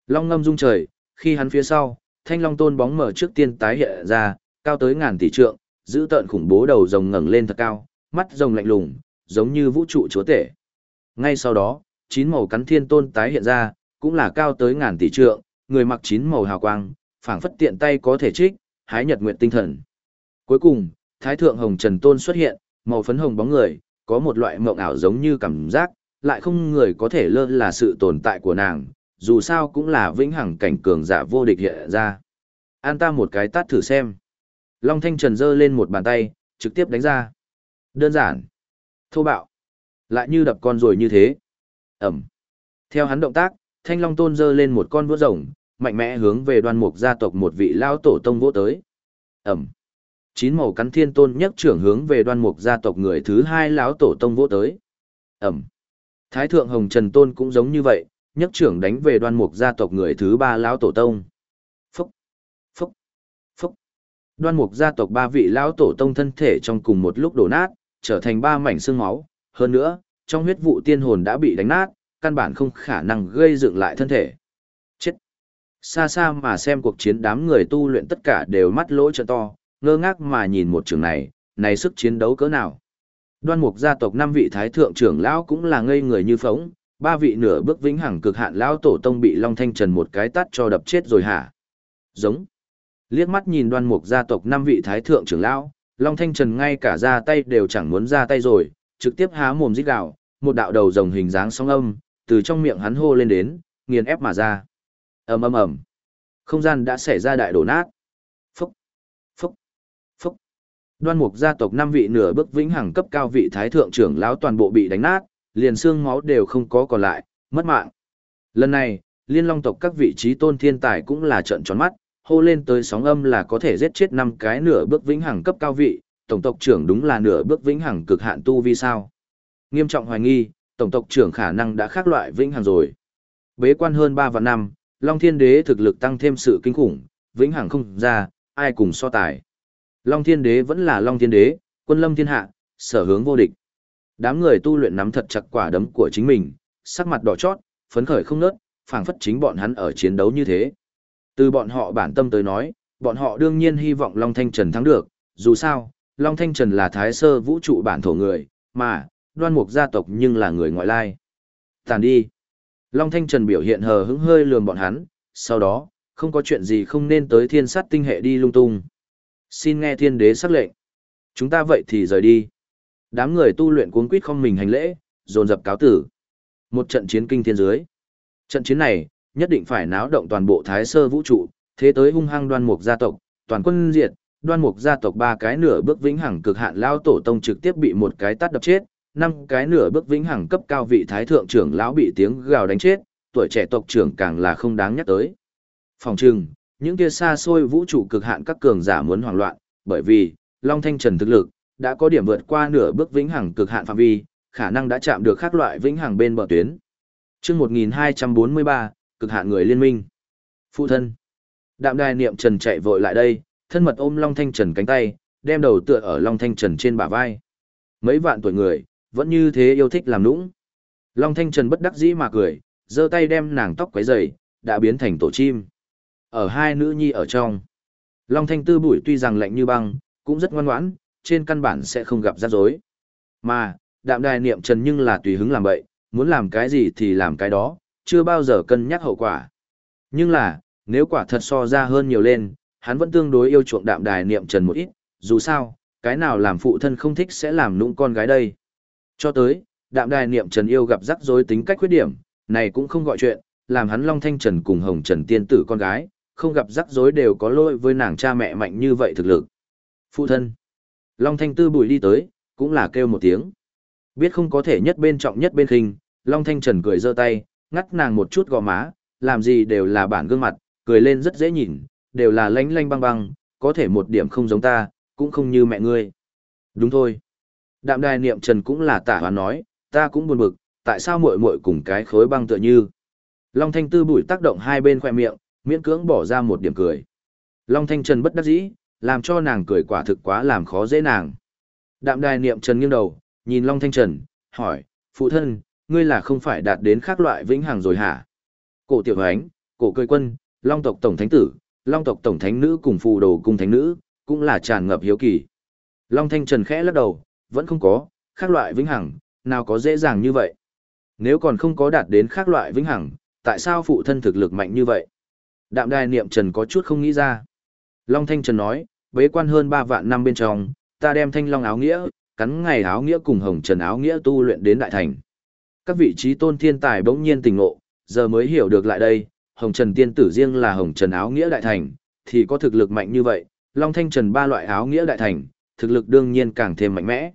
Long ngâm rung trời, khi hắn phía sau, thanh long tôn bóng mở trước tiên tái hiện ra, cao tới ngàn tỷ trượng, giữ tợn khủng bố đầu rồng ngẩng lên thật cao, mắt rồng lạnh lùng, giống như vũ trụ chúa tể. Ngay sau đó, chín màu cắn thiên tôn tái hiện ra, cũng là cao tới ngàn tỷ trượng, người mặc chín màu hào quang, phảng phất tiện tay có thể trích, hái nhật nguyện tinh thần. Cuối cùng, Thái thượng hồng trần tôn xuất hiện, màu phấn hồng bóng người, có một loại mộng ảo giống như cảm giác, lại không người có thể lơ là sự tồn tại của nàng, dù sao cũng là vĩnh hằng cảnh cường giả vô địch hiện ra. An ta một cái tát thử xem. Long Thanh Trần giơ lên một bàn tay, trực tiếp đánh ra. Đơn giản. Thô bạo. Lại như đập con rồi như thế. Ẩm. Theo hắn động tác, Thanh Long Tôn giơ lên một con vuốt rồng, mạnh mẽ hướng về đoan mục gia tộc một vị lao tổ tông vỗ tới. Ẩm. Chín màu cắn thiên tôn nhất trưởng hướng về đoan mục gia tộc người thứ hai lão tổ tông vỗ tới. Ẩm. Thái thượng Hồng Trần Tôn cũng giống như vậy, nhất trưởng đánh về đoan mục gia tộc người thứ ba lão tổ tông. Phúc, phúc, phúc. Đoan mục gia tộc ba vị lão tổ tông thân thể trong cùng một lúc đổ nát, trở thành ba mảnh xương máu. Hơn nữa, trong huyết vụ tiên hồn đã bị đánh nát, căn bản không khả năng gây dựng lại thân thể. Xa xa mà xem cuộc chiến đám người tu luyện tất cả đều mắt lỗ trợ to, ngơ ngác mà nhìn một trường này, này sức chiến đấu cỡ nào. Đoan mục gia tộc năm vị thái thượng trưởng lão cũng là ngây người như phóng, ba vị nửa bước vĩnh hằng cực hạn lão tổ tông bị Long Thanh Trần một cái tát cho đập chết rồi hả? Giống. Liếc mắt nhìn đoan mục gia tộc năm vị thái thượng trưởng lão, Long Thanh Trần ngay cả ra tay đều chẳng muốn ra tay rồi, trực tiếp há mồm rít gào, một đạo đầu rồng hình dáng sóng âm, từ trong miệng hắn hô lên đến, nghiền ép mà ra ầm ầm ầm, không gian đã xảy ra đại đổ nát. phúc, phúc, phúc, Đoan mục gia tộc năm vị nửa bước vĩnh hằng cấp cao vị thái thượng trưởng lão toàn bộ bị đánh nát, liền xương máu đều không có còn lại, mất mạng. Lần này, liên long tộc các vị trí tôn thiên tài cũng là trợn tròn mắt, hô lên tới sóng âm là có thể giết chết năm cái nửa bước vĩnh hằng cấp cao vị, tổng tộc trưởng đúng là nửa bước vĩnh hằng cực hạn tu vi sao? Nghiêm trọng hoài nghi, tổng tộc trưởng khả năng đã khác loại vĩnh hằng rồi. Bế quan hơn ba và năm, Long Thiên Đế thực lực tăng thêm sự kinh khủng, vĩnh hằng không ra, ai cùng so tài. Long Thiên Đế vẫn là Long Thiên Đế, quân lâm thiên hạ, sở hướng vô địch. Đám người tu luyện nắm thật chặt quả đấm của chính mình, sắc mặt đỏ chót, phấn khởi không nớt, phảng phất chính bọn hắn ở chiến đấu như thế. Từ bọn họ bản tâm tới nói, bọn họ đương nhiên hy vọng Long Thanh Trần thắng được, dù sao, Long Thanh Trần là thái sơ vũ trụ bản thổ người, mà, đoan mục gia tộc nhưng là người ngoại lai. Tàn đi. Long Thanh Trần biểu hiện hờ hững hơi lườm bọn hắn, sau đó, không có chuyện gì không nên tới thiên sát tinh hệ đi lung tung. Xin nghe thiên đế sắc lệnh. Chúng ta vậy thì rời đi. Đám người tu luyện cuốn quýt không mình hành lễ, dồn dập cáo tử. Một trận chiến kinh thiên dưới. Trận chiến này, nhất định phải náo động toàn bộ thái sơ vũ trụ, thế tới hung hăng đoan mục gia tộc, toàn quân diệt, đoan mục gia tộc ba cái nửa bước vĩnh hằng cực hạn lao tổ tông trực tiếp bị một cái tát đập chết, năm cái nửa bước vĩnh hằng cấp cao vị thái thượng trưởng lão bị tiếng gào đánh chết, tuổi trẻ tộc trưởng càng là không đáng nhắc tới. Phòng trừng, những kia xa xôi vũ trụ cực hạn các cường giả muốn hoảng loạn, bởi vì, Long Thanh Trần thực lực, đã có điểm vượt qua nửa bước vĩnh hằng cực hạn phạm vi, khả năng đã chạm được các loại vĩnh hằng bên bờ tuyến. Chương 1243, cực hạn người liên minh. Phụ thân. Đạm đài niệm Trần chạy vội lại đây, thân mật ôm Long Thanh Trần cánh tay, đem đầu tựa ở Long Thanh Trần trên bả vai. Mấy vạn tuổi người, vẫn như thế yêu thích làm nũng. Long Thanh Trần bất đắc dĩ mà cười, giơ tay đem nàng tóc quấy dày, đã biến thành tổ chim. Ở hai nữ nhi ở trong. Long Thanh Tư bụi tuy rằng lạnh như băng, cũng rất ngoan ngoãn, trên căn bản sẽ không gặp rắc rối. Mà, đạm đài niệm trần nhưng là tùy hứng làm bậy, muốn làm cái gì thì làm cái đó, chưa bao giờ cân nhắc hậu quả. Nhưng là, nếu quả thật so ra hơn nhiều lên, hắn vẫn tương đối yêu chuộng đạm đài niệm trần một ít, dù sao, cái nào làm phụ thân không thích sẽ làm nũng con gái đây. Cho tới, đạm đài niệm trần yêu gặp rắc rối tính cách khuyết điểm, này cũng không gọi chuyện, làm hắn Long Thanh Trần cùng Hồng Trần tiên tử con gái, không gặp rắc rối đều có lỗi với nàng cha mẹ mạnh như vậy thực lực. Phụ thân. Long Thanh Tư bùi đi tới, cũng là kêu một tiếng. Biết không có thể nhất bên trọng nhất bên khinh, Long Thanh Trần cười giơ tay, ngắt nàng một chút gò má, làm gì đều là bản gương mặt, cười lên rất dễ nhìn, đều là lánh lánh băng băng, có thể một điểm không giống ta, cũng không như mẹ ngươi. Đúng thôi. Đạm đài niệm Trần cũng là tả hoán nói, ta cũng buồn bực, tại sao muội muội cùng cái khối băng tựa như. Long Thanh Tư bụi tác động hai bên khoe miệng, miễn cưỡng bỏ ra một điểm cười. Long Thanh Trần bất đắc dĩ, làm cho nàng cười quả thực quá làm khó dễ nàng. Đạm đài niệm Trần nghiêng đầu, nhìn Long Thanh Trần, hỏi, phụ thân, ngươi là không phải đạt đến khác loại vĩnh hằng rồi hả? Cổ tiểu ánh, cổ cười quân, Long tộc tổng thánh tử, Long tộc tổng thánh nữ cùng phù đồ cung thánh nữ, cũng là tràn ngập hiếu kỳ. Long Thanh Trần khẽ lắc đầu, vẫn không có, khác loại vĩnh hằng, nào có dễ dàng như vậy. Nếu còn không có đạt đến khác loại vĩnh hằng, tại sao phụ thân thực lực mạnh như vậy? Đạm đài niệm Trần có chút không nghĩ ra. Long Thanh Trần nói, bế quan hơn 3 vạn năm bên trong, ta đem thanh long áo nghĩa, cắn ngày áo nghĩa cùng hồng trần áo nghĩa tu luyện đến đại thành. Các vị trí tôn thiên tài bỗng nhiên tỉnh ngộ, giờ mới hiểu được lại đây, hồng trần tiên tử riêng là hồng trần áo nghĩa đại thành, thì có thực lực mạnh như vậy, long thanh trần ba loại áo nghĩa đại thành, thực lực đương nhiên càng thêm mạnh mẽ.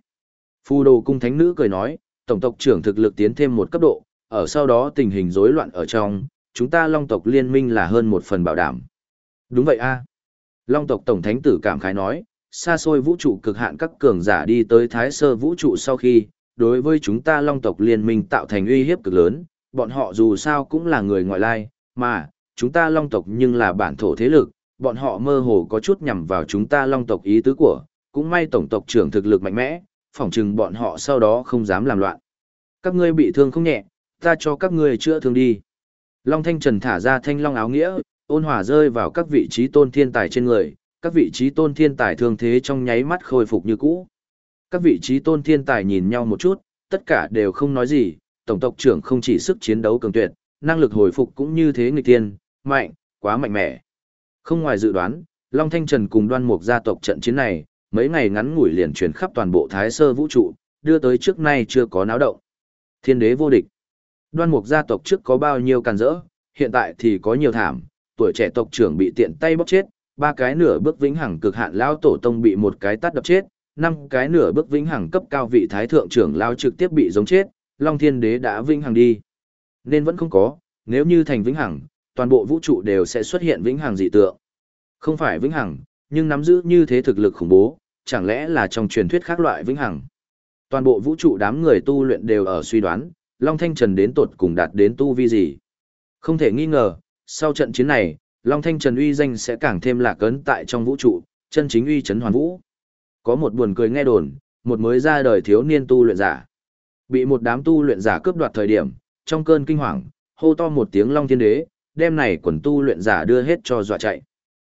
Phu đồ cung thánh nữ cười nói, tổng tộc trưởng thực lực tiến thêm một cấp độ, ở sau đó tình hình rối loạn ở trong, chúng ta long tộc liên minh là hơn một phần bảo đảm. Đúng vậy a Long tộc tổng thánh tử cảm khái nói, xa xôi vũ trụ cực hạn các cường giả đi tới thái sơ vũ trụ sau khi, đối với chúng ta long tộc liên minh tạo thành uy hiếp cực lớn, bọn họ dù sao cũng là người ngoại lai, mà, chúng ta long tộc nhưng là bản thổ thế lực, bọn họ mơ hồ có chút nhằm vào chúng ta long tộc ý tứ của, cũng may tổng tộc trưởng thực lực mạnh mẽ, phỏng chừng bọn họ sau đó không dám làm loạn. Các ngươi bị thương không nhẹ, ta cho các ngươi chữa thương đi. Long Thanh Trần thả ra thanh long áo nghĩa, ôn hòa rơi vào các vị trí tôn thiên tài trên người, các vị trí tôn thiên tài thương thế trong nháy mắt khôi phục như cũ. Các vị trí tôn thiên tài nhìn nhau một chút, tất cả đều không nói gì, tổng tộc trưởng không chỉ sức chiến đấu cường tuyệt, năng lực hồi phục cũng như thế nghịch tiên, mạnh, quá mạnh mẽ. Không ngoài dự đoán, Long Thanh Trần cùng đoan mục gia tộc trận chiến này, mấy ngày ngắn ngủi liền truyền khắp toàn bộ thái sơ vũ trụ, đưa tới trước nay chưa có náo động. Thiên đế vô địch. Đoan mục gia tộc trước có bao nhiêu càn rỡ, hiện tại thì có nhiều thảm, tuổi trẻ tộc trưởng bị tiện tay bóc chết, ba cái nửa bước vĩnh hằng cực hạn lao tổ tông bị một cái tát đập chết, năm cái nửa bước vĩnh hằng cấp cao vị thái thượng trưởng lao trực tiếp bị giống chết, Long Thiên Đế đã vĩnh hằng đi. Nên vẫn không có, nếu như thành vĩnh hằng, toàn bộ vũ trụ đều sẽ xuất hiện vĩnh hằng dị tượng. Không phải vĩnh hằng, nhưng nắm giữ như thế thực lực khủng bố, chẳng lẽ là trong truyền thuyết khác loại vĩnh hằng. Toàn bộ vũ trụ đám người tu luyện đều ở suy đoán, Long Thanh Trần đến tột cùng đạt đến tu vi gì. Không thể nghi ngờ, sau trận chiến này, Long Thanh Trần uy danh sẽ càng thêm lạc ấn tại trong vũ trụ, chân chính uy chấn hoàn vũ. Có một buồn cười nghe đồn, một mới ra đời thiếu niên tu luyện giả. Bị một đám tu luyện giả cướp đoạt thời điểm, trong cơn kinh hoàng, hô to một tiếng Long Thiên Đế, đem này quần tu luyện giả đưa hết cho dọa chạy.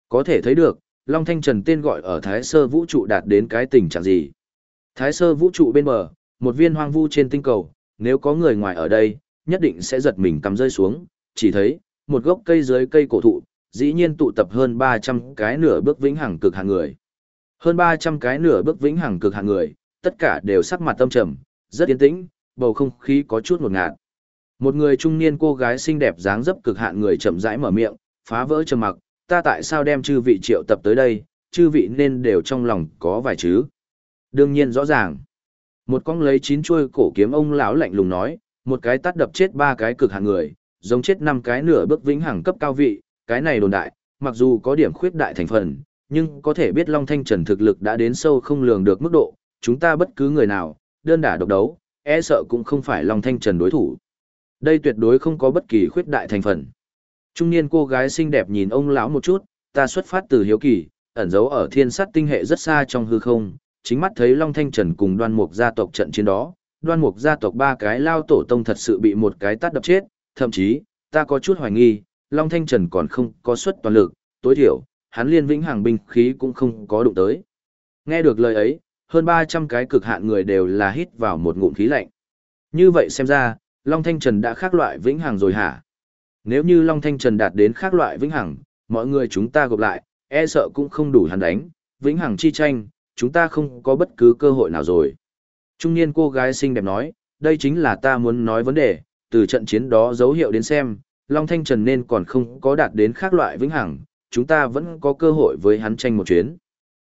Có thể thấy được, Long Thanh Trần tên gọi ở Thái Sơ vũ trụ đạt đến cái tình trạng gì. Thái Sơ vũ trụ bên bờ, một viên hoang vu trên tinh cầu, nếu có người ngoài ở đây, nhất định sẽ giật mình cầm rơi xuống, chỉ thấy, một gốc cây dưới cây cổ thụ, dĩ nhiên tụ tập hơn 300 cái nửa bước vĩnh hằng cực hạng người. Hơn 300 cái nửa bước vĩnh hằng cực hạng người, tất cả đều sắc mặt tâm trầm, rất yên tĩnh, bầu không khí có chút ngột ngạt. Một người trung niên cô gái xinh đẹp dáng dấp cực hạn người chậm rãi mở miệng, phá vỡ trầm mặc, ta tại sao đem chư vị triệu tập tới đây, chư vị nên đều trong lòng có vài chứ. Đương nhiên rõ ràng. Một con lấy chín chuôi cổ kiếm ông lão lạnh lùng nói, một cái tát đập chết ba cái cực hạn người, giống chết năm cái nửa bước vĩnh hằng cấp cao vị, cái này đồn đại, mặc dù có điểm khuyết đại thành phần, nhưng có thể biết Long Thanh Trần thực lực đã đến sâu không lường được mức độ, chúng ta bất cứ người nào, đơn đả độc đấu, e sợ cũng không phải Long Thanh Trần đối thủ. Đây tuyệt đối không có bất kỳ khuyết đại thành phần. Trung niên cô gái xinh đẹp nhìn ông lão một chút, ta xuất phát từ hiếu kỳ, ẩn giấu ở thiên sát tinh hệ rất xa trong hư không, chính mắt thấy Long Thanh Trần cùng đoan mục gia tộc trận chiến đó, đoan mục gia tộc ba cái lao tổ tông thật sự bị một cái tát đập chết, thậm chí, ta có chút hoài nghi, Long Thanh Trần còn không có suất toàn lực, tối thiểu, hắn liên vĩnh hàng binh khí cũng không có đụng tới. Nghe được lời ấy, hơn 300 cái cực hạn người đều là hít vào một ngụm khí lạnh. Như vậy xem ra, Long Thanh Trần đã khác loại vĩnh hàng rồi hả? Nếu như Long Thanh Trần đạt đến khác loại vĩnh hằng, mọi người chúng ta gộp lại, e sợ cũng không đủ hắn đánh, vĩnh hằng chi tranh, chúng ta không có bất cứ cơ hội nào rồi. Trung niên cô gái xinh đẹp nói, đây chính là ta muốn nói vấn đề, từ trận chiến đó dấu hiệu đến xem, Long Thanh Trần nên còn không có đạt đến khác loại vĩnh hằng, chúng ta vẫn có cơ hội với hắn tranh một chuyến.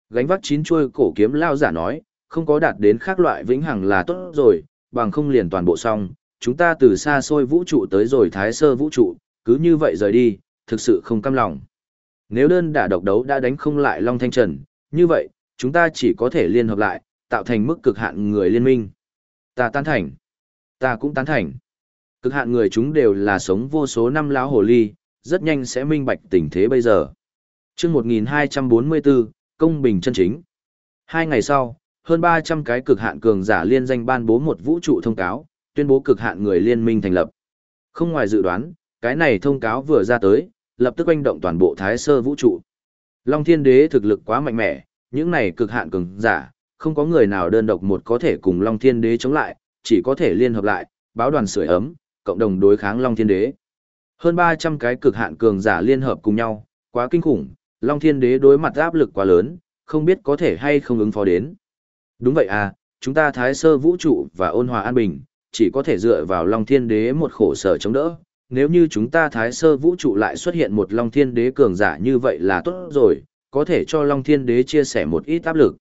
Gánh vác chín chuôi cổ kiếm lao giả nói, không có đạt đến khác loại vĩnh hằng là tốt rồi, bằng không liền toàn bộ xong, chúng ta từ xa xôi vũ trụ tới rồi thái sơ vũ trụ, cứ như vậy rời đi, thực sự không cam lòng. Nếu đơn đả độc đấu đã đánh không lại Long Thanh Trần, như vậy, chúng ta chỉ có thể liên hợp lại, tạo thành mức cực hạn người liên minh. Ta tán thành. Ta cũng tán thành. Cực hạn người chúng đều là sống vô số năm lão hồ ly, rất nhanh sẽ minh bạch tình thế bây giờ. chương 1244, công bình chân chính. Hai ngày sau, hơn 300 cái cực hạn cường giả liên danh ban bố một vũ trụ thông cáo, tuyên bố cực hạn người liên minh thành lập. Không ngoài dự đoán, cái này thông cáo vừa ra tới, lập tức oanh động toàn bộ thái sơ vũ trụ. Long thiên đế thực lực quá mạnh mẽ, những này cực hạn cường giả, không có người nào đơn độc một có thể cùng Long thiên đế chống lại, chỉ có thể liên hợp lại, báo đoàn sưởi ấm, cộng đồng đối kháng Long thiên đế. Hơn 300 cái cực hạn cường giả liên hợp cùng nhau, quá kinh khủng, Long thiên đế đối mặt áp lực quá lớn, không biết có thể hay không ứng phó đến. Đúng vậy à, chúng ta thái sơ vũ trụ và ôn hòa an bình, chỉ có thể dựa vào Long Thiên Đế một khổ sở chống đỡ. Nếu như chúng ta thái sơ vũ trụ lại xuất hiện một Long Thiên Đế cường giả như vậy là tốt rồi, có thể cho Long Thiên Đế chia sẻ một ít áp lực.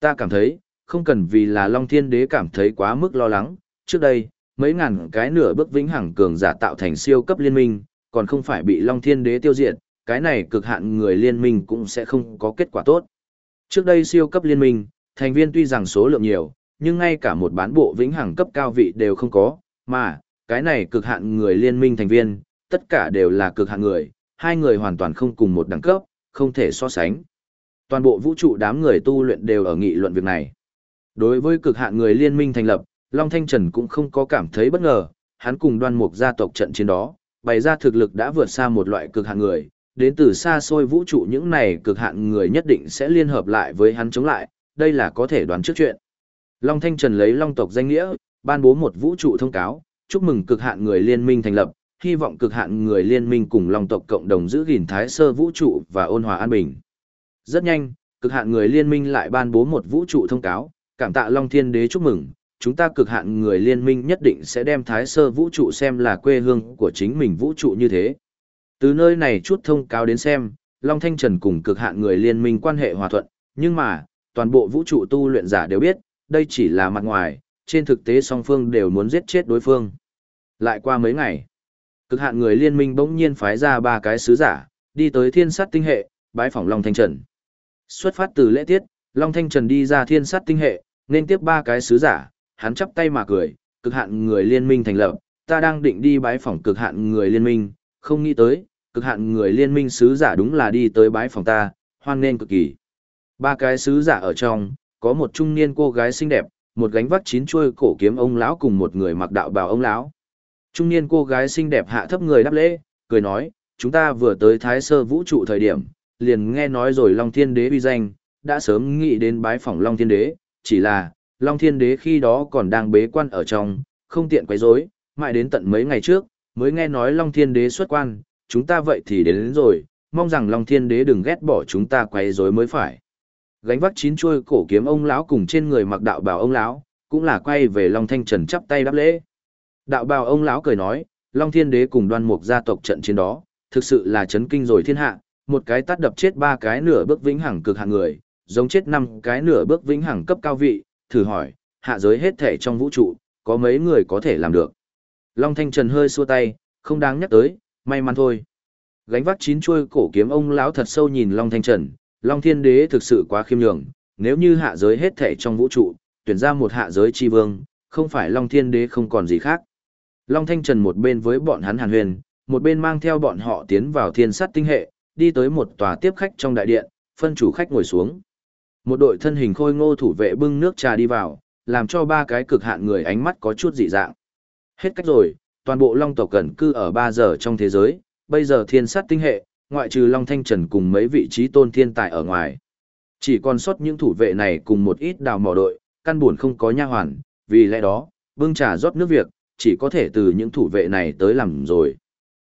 Ta cảm thấy, không cần vì là Long Thiên Đế cảm thấy quá mức lo lắng, trước đây, mấy ngàn cái nửa bước vĩnh hằng cường giả tạo thành siêu cấp liên minh, còn không phải bị Long Thiên Đế tiêu diệt, cái này cực hạn người liên minh cũng sẽ không có kết quả tốt. Trước đây siêu cấp liên minh, thành viên tuy rằng số lượng nhiều, nhưng ngay cả một bán bộ vĩnh hằng cấp cao vị đều không có, mà, cái này cực hạn người liên minh thành viên, tất cả đều là cực hạn người, hai người hoàn toàn không cùng một đẳng cấp, không thể so sánh. Toàn bộ vũ trụ đám người tu luyện đều ở nghị luận việc này. Đối với cực hạn người liên minh thành lập, Long Thanh Trần cũng không có cảm thấy bất ngờ, hắn cùng đoan mục gia tộc trận chiến đó, bày ra thực lực đã vượt xa một loại cực hạn người, đến từ xa xôi vũ trụ những này cực hạn người nhất định sẽ liên hợp lại với hắn chống lại, đây là có thể đoán trước chuyện. Long Thanh Trần lấy Long tộc danh nghĩa, ban bố một vũ trụ thông cáo, chúc mừng cực hạn người liên minh thành lập, hy vọng cực hạn người liên minh cùng Long tộc cộng đồng giữ gìn thái sơ vũ trụ và ôn hòa an bình. Rất nhanh, cực hạn người liên minh lại ban bố một vũ trụ thông cáo, cảm tạ Long Thiên Đế chúc mừng, chúng ta cực hạn người liên minh nhất định sẽ đem thái sơ vũ trụ xem là quê hương của chính mình vũ trụ như thế. Từ nơi này chút thông cáo đến xem, Long Thanh Trần cùng cực hạn người liên minh quan hệ hòa thuận, nhưng mà, toàn bộ vũ trụ tu luyện giả đều biết, đây chỉ là mặt ngoài, trên thực tế song phương đều muốn giết chết đối phương. Lại qua mấy ngày, cực hạn người liên minh bỗng nhiên phái ra ba cái sứ giả, đi tới thiên sát tinh hệ, bái phỏng Long Thanh Trần. Xuất phát từ lễ tiết, Long Thanh Trần đi ra thiên sát tinh hệ, nên tiếp ba cái sứ giả, hắn chắp tay mà cười, cực hạn người liên minh thành lập, ta đang định đi bái phỏng cực hạn người liên minh, không nghĩ tới, cực hạn người liên minh sứ giả đúng là đi tới bái phỏng ta, hoan nên cực kỳ. Ba cái sứ giả ở trong, có một trung niên cô gái xinh đẹp, một gánh vác chín chuôi cổ kiếm ông lão cùng một người mặc đạo bào ông lão. Trung niên cô gái xinh đẹp hạ thấp người đáp lễ, cười nói, chúng ta vừa tới Thái Sơ vũ trụ thời điểm, liền nghe nói rồi Long Thiên Đế uy danh, đã sớm nghĩ đến bái phỏng Long Thiên Đế, chỉ là, Long Thiên Đế khi đó còn đang bế quan ở trong, không tiện quấy rối, mãi đến tận mấy ngày trước, mới nghe nói Long Thiên Đế xuất quan, chúng ta vậy thì đến, đến rồi, mong rằng Long Thiên Đế đừng ghét bỏ chúng ta quấy rối mới phải. Gánh vác chín chuôi cổ kiếm ông lão cùng trên người mặc đạo bào ông lão, cũng là quay về Long Thanh Trần chắp tay đáp lễ. Đạo bào ông lão cười nói, Long Thiên Đế cùng Đoan Mục gia tộc trận chiến đó, thực sự là chấn kinh rồi thiên hạ, một cái tát đập chết ba cái nửa bước vĩnh hằng cực hạng người, giống chết năm cái nửa bước vĩnh hằng cấp cao vị, thử hỏi, hạ giới hết thể trong vũ trụ, có mấy người có thể làm được. Long Thanh Trần hơi xua tay, không đáng nhắc tới, may mắn thôi. Gánh vác chín chuôi cổ kiếm ông lão thật sâu nhìn Long Thanh Trần, Long Thiên Đế thực sự quá khiêm nhường, nếu như hạ giới hết thể trong vũ trụ, tuyển ra một hạ giới chi vương, không phải Long Thiên Đế không còn gì khác. Long Thanh Trần một bên với bọn hắn hàn huyền, một bên mang theo bọn họ tiến vào thiên sát tinh hệ, đi tới một tòa tiếp khách trong đại điện, phân chủ khách ngồi xuống. Một đội thân hình khôi ngô thủ vệ bưng nước trà đi vào, làm cho ba cái cực hạn người ánh mắt có chút dị dạng. Hết cách rồi, toàn bộ Long tộc cần cư ở 3 giờ trong thế giới, bây giờ thiên sát tinh hệ, ngoại trừ Long Thanh Trần cùng mấy vị trí tôn thiên tài ở ngoài. Chỉ còn sót những thủ vệ này cùng một ít đào mỏ đội, căn buồn không có nha hoàn, vì lẽ đó, bưng trà rót nước việc, chỉ có thể từ những thủ vệ này tới làm rồi.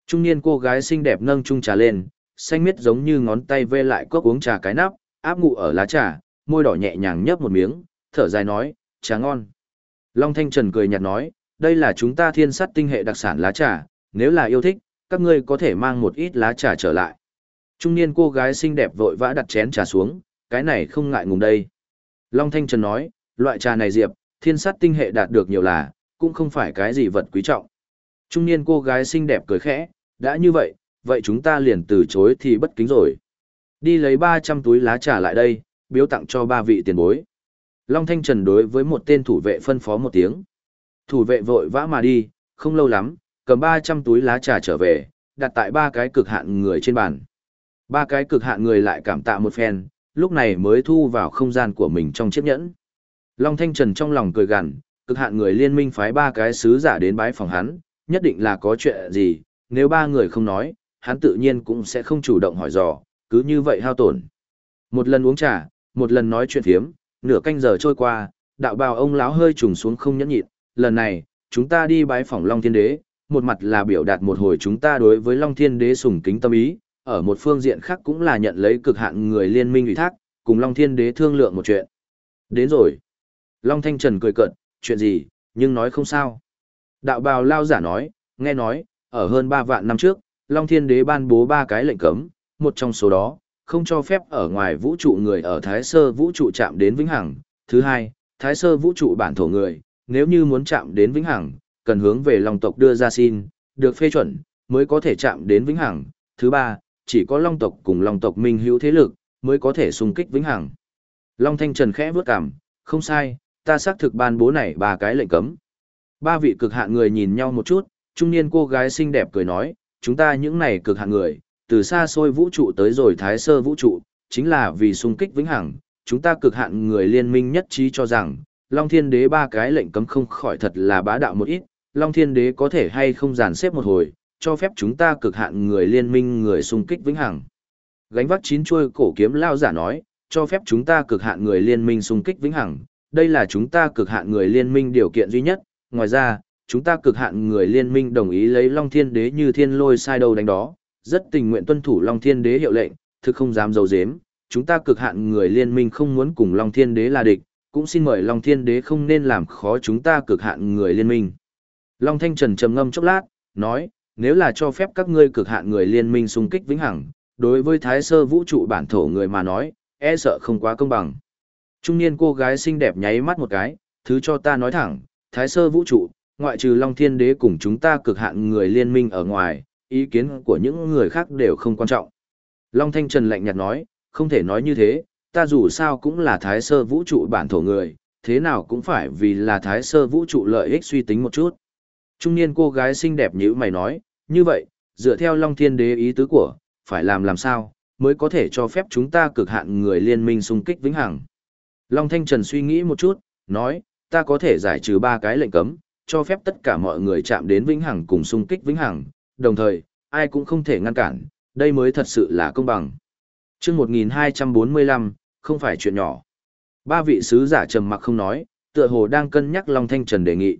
Trung niên cô gái xinh đẹp nâng chung trà lên, xanh miết giống như ngón tay vê lại cốc uống trà cái nắp, áp ngụ ở lá trà, môi đỏ nhẹ nhàng nhấp một miếng, thở dài nói, trà ngon. Long Thanh Trần cười nhạt nói, đây là chúng ta thiên sắt tinh hệ đặc sản lá trà, nếu là yêu thích, các ngươi có thể mang một ít lá trà trở lại. Trung niên cô gái xinh đẹp vội vã đặt chén trà xuống, cái này không ngại ngùng đây. Long Thanh Trần nói, loại trà này diệp, thiên sát tinh hệ đạt được nhiều là, cũng không phải cái gì vật quý trọng. Trung niên cô gái xinh đẹp cười khẽ, đã như vậy, vậy chúng ta liền từ chối thì bất kính rồi. Đi lấy 300 túi lá trà lại đây, biếu tặng cho ba vị tiền bối. Long Thanh Trần đối với một tên thủ vệ phân phó một tiếng. Thủ vệ vội vã mà đi, không lâu lắm, cầm 300 túi lá trà trở về, đặt tại ba cái cực hạn người trên bàn. Ba cái cực hạn người lại cảm tạ một phen, lúc này mới thu vào không gian của mình trong chiếc nhẫn. Long Thanh Trần trong lòng cười gằn, cực hạn người liên minh phái ba cái sứ giả đến bái phòng hắn, nhất định là có chuyện gì, nếu ba người không nói, hắn tự nhiên cũng sẽ không chủ động hỏi dò, cứ như vậy hao tổn. Một lần uống trà, một lần nói chuyện phiếm, nửa canh giờ trôi qua, đạo bào ông lão hơi trùng xuống không nhẫn nhịn, lần này, chúng ta đi bái phỏng Long Thiên Đế, một mặt là biểu đạt một hồi chúng ta đối với Long Thiên Đế sùng kính tâm ý, ở một phương diện khác cũng là nhận lấy cực hạn người liên minh ủy thác, cùng Long Thiên Đế thương lượng một chuyện. Đến rồi. Long Thanh Trần cười cợt, chuyện gì, nhưng nói không sao. Đạo bào lao giả nói, nghe nói, ở hơn 3 vạn năm trước, Long Thiên Đế ban bố ba cái lệnh cấm, một trong số đó, không cho phép ở ngoài vũ trụ người ở Thái Sơ vũ trụ chạm đến vĩnh hằng. Thứ hai, Thái Sơ vũ trụ bản thổ người, nếu như muốn chạm đến vĩnh hằng, cần hướng về Long tộc đưa ra xin, được phê chuẩn, mới có thể chạm đến vĩnh hằng. Thứ ba, chỉ có Long tộc cùng Long tộc minh hữu thế lực, mới có thể xung kích vĩnh hằng. Long Thanh Trần khẽ bước cằm, không sai, ta xác thực ban bố này ba cái lệnh cấm. Ba vị cực hạn người nhìn nhau một chút, trung niên cô gái xinh đẹp cười nói, chúng ta những này cực hạn người, từ xa xôi vũ trụ tới rồi thái sơ vũ trụ, chính là vì xung kích vĩnh hằng, chúng ta cực hạn người liên minh nhất trí cho rằng, Long Thiên Đế ba cái lệnh cấm không khỏi thật là bá đạo một ít, Long Thiên Đế có thể hay không dàn xếp một hồi, cho phép chúng ta cực hạn người liên minh người xung kích vĩnh hằng. Gánh vác chín chuôi cổ kiếm lao giả nói, cho phép chúng ta cực hạn người liên minh xung kích vĩnh hằng, đây là chúng ta cực hạn người liên minh điều kiện duy nhất, ngoài ra, chúng ta cực hạn người liên minh đồng ý lấy Long Thiên Đế như thiên lôi sai đầu đánh đó, rất tình nguyện tuân thủ Long Thiên Đế hiệu lệnh, thực không dám giấu giếm, chúng ta cực hạn người liên minh không muốn cùng Long Thiên Đế là địch, cũng xin mời Long Thiên Đế không nên làm khó chúng ta cực hạn người liên minh. Long Thanh Trần trầm ngâm chốc lát, nói, nếu là cho phép các ngươi cực hạn người liên minh xung kích vĩnh hằng, đối với Thái Sơ vũ trụ bản thổ người mà nói, e sợ không quá công bằng. Trung niên cô gái xinh đẹp nháy mắt một cái, thứ cho ta nói thẳng, Thái Sơ vũ trụ, ngoại trừ Long Thiên Đế cùng chúng ta cực hạn người liên minh ở ngoài, ý kiến của những người khác đều không quan trọng. Long Thanh Trần lạnh nhạt nói, không thể nói như thế, ta dù sao cũng là Thái Sơ vũ trụ bản thổ người, thế nào cũng phải vì là Thái Sơ vũ trụ lợi ích suy tính một chút. Trung niên cô gái xinh đẹp như mày nói, như vậy, dựa theo Long Thiên Đế ý tứ của, phải làm làm sao, mới có thể cho phép chúng ta cực hạn người liên minh xung kích vĩnh hằng. Long Thanh Trần suy nghĩ một chút, nói, ta có thể giải trừ ba cái lệnh cấm, cho phép tất cả mọi người chạm đến vĩnh hằng cùng xung kích vĩnh hằng, đồng thời, ai cũng không thể ngăn cản, đây mới thật sự là công bằng. Chương 1245, không phải chuyện nhỏ. Ba vị sứ giả trầm mặc không nói, tựa hồ đang cân nhắc Long Thanh Trần đề nghị.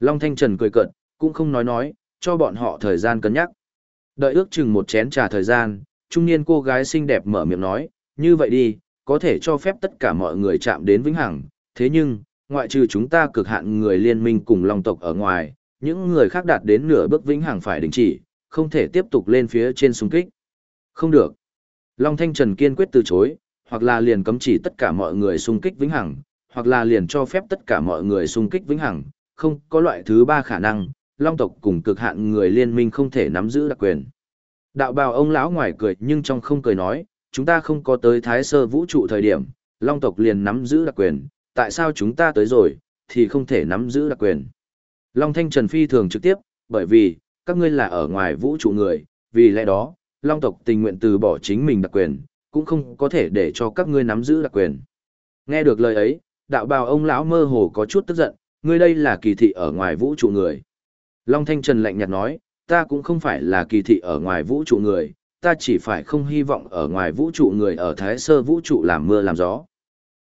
Long Thanh Trần cười cợt, cũng không nói nói, cho bọn họ thời gian cân nhắc. Đợi ước chừng một chén trà thời gian, trung niên cô gái xinh đẹp mở miệng nói, như vậy đi, có thể cho phép tất cả mọi người chạm đến vĩnh hằng, thế nhưng, ngoại trừ chúng ta cực hạn người liên minh cùng Long tộc ở ngoài, những người khác đạt đến nửa bước vĩnh hằng phải đình chỉ, không thể tiếp tục lên phía trên xung kích. Không được. Long Thanh Trần kiên quyết từ chối, hoặc là liền cấm chỉ tất cả mọi người xung kích vĩnh hằng, hoặc là liền cho phép tất cả mọi người xung kích vĩnh hằng, không có loại thứ ba khả năng, Long tộc cùng cực hạn người liên minh không thể nắm giữ đặc quyền. Đạo bào ông lão ngoài cười nhưng trong không cười nói, chúng ta không có tới thái sơ vũ trụ thời điểm, Long tộc liền nắm giữ đặc quyền, tại sao chúng ta tới rồi, thì không thể nắm giữ đặc quyền. Long Thanh Trần Phi thường trực tiếp, bởi vì, các ngươi là ở ngoài vũ trụ người, vì lẽ đó, Long tộc tình nguyện từ bỏ chính mình đặc quyền, cũng không có thể để cho các ngươi nắm giữ đặc quyền. Nghe được lời ấy, đạo bào ông lão mơ hồ có chút tức giận, ngươi đây là kỳ thị ở ngoài vũ trụ người. Long Thanh Trần lạnh nhạt nói, ta cũng không phải là kỳ thị ở ngoài vũ trụ người, ta chỉ phải không hy vọng ở ngoài vũ trụ người ở thái sơ vũ trụ làm mưa làm gió.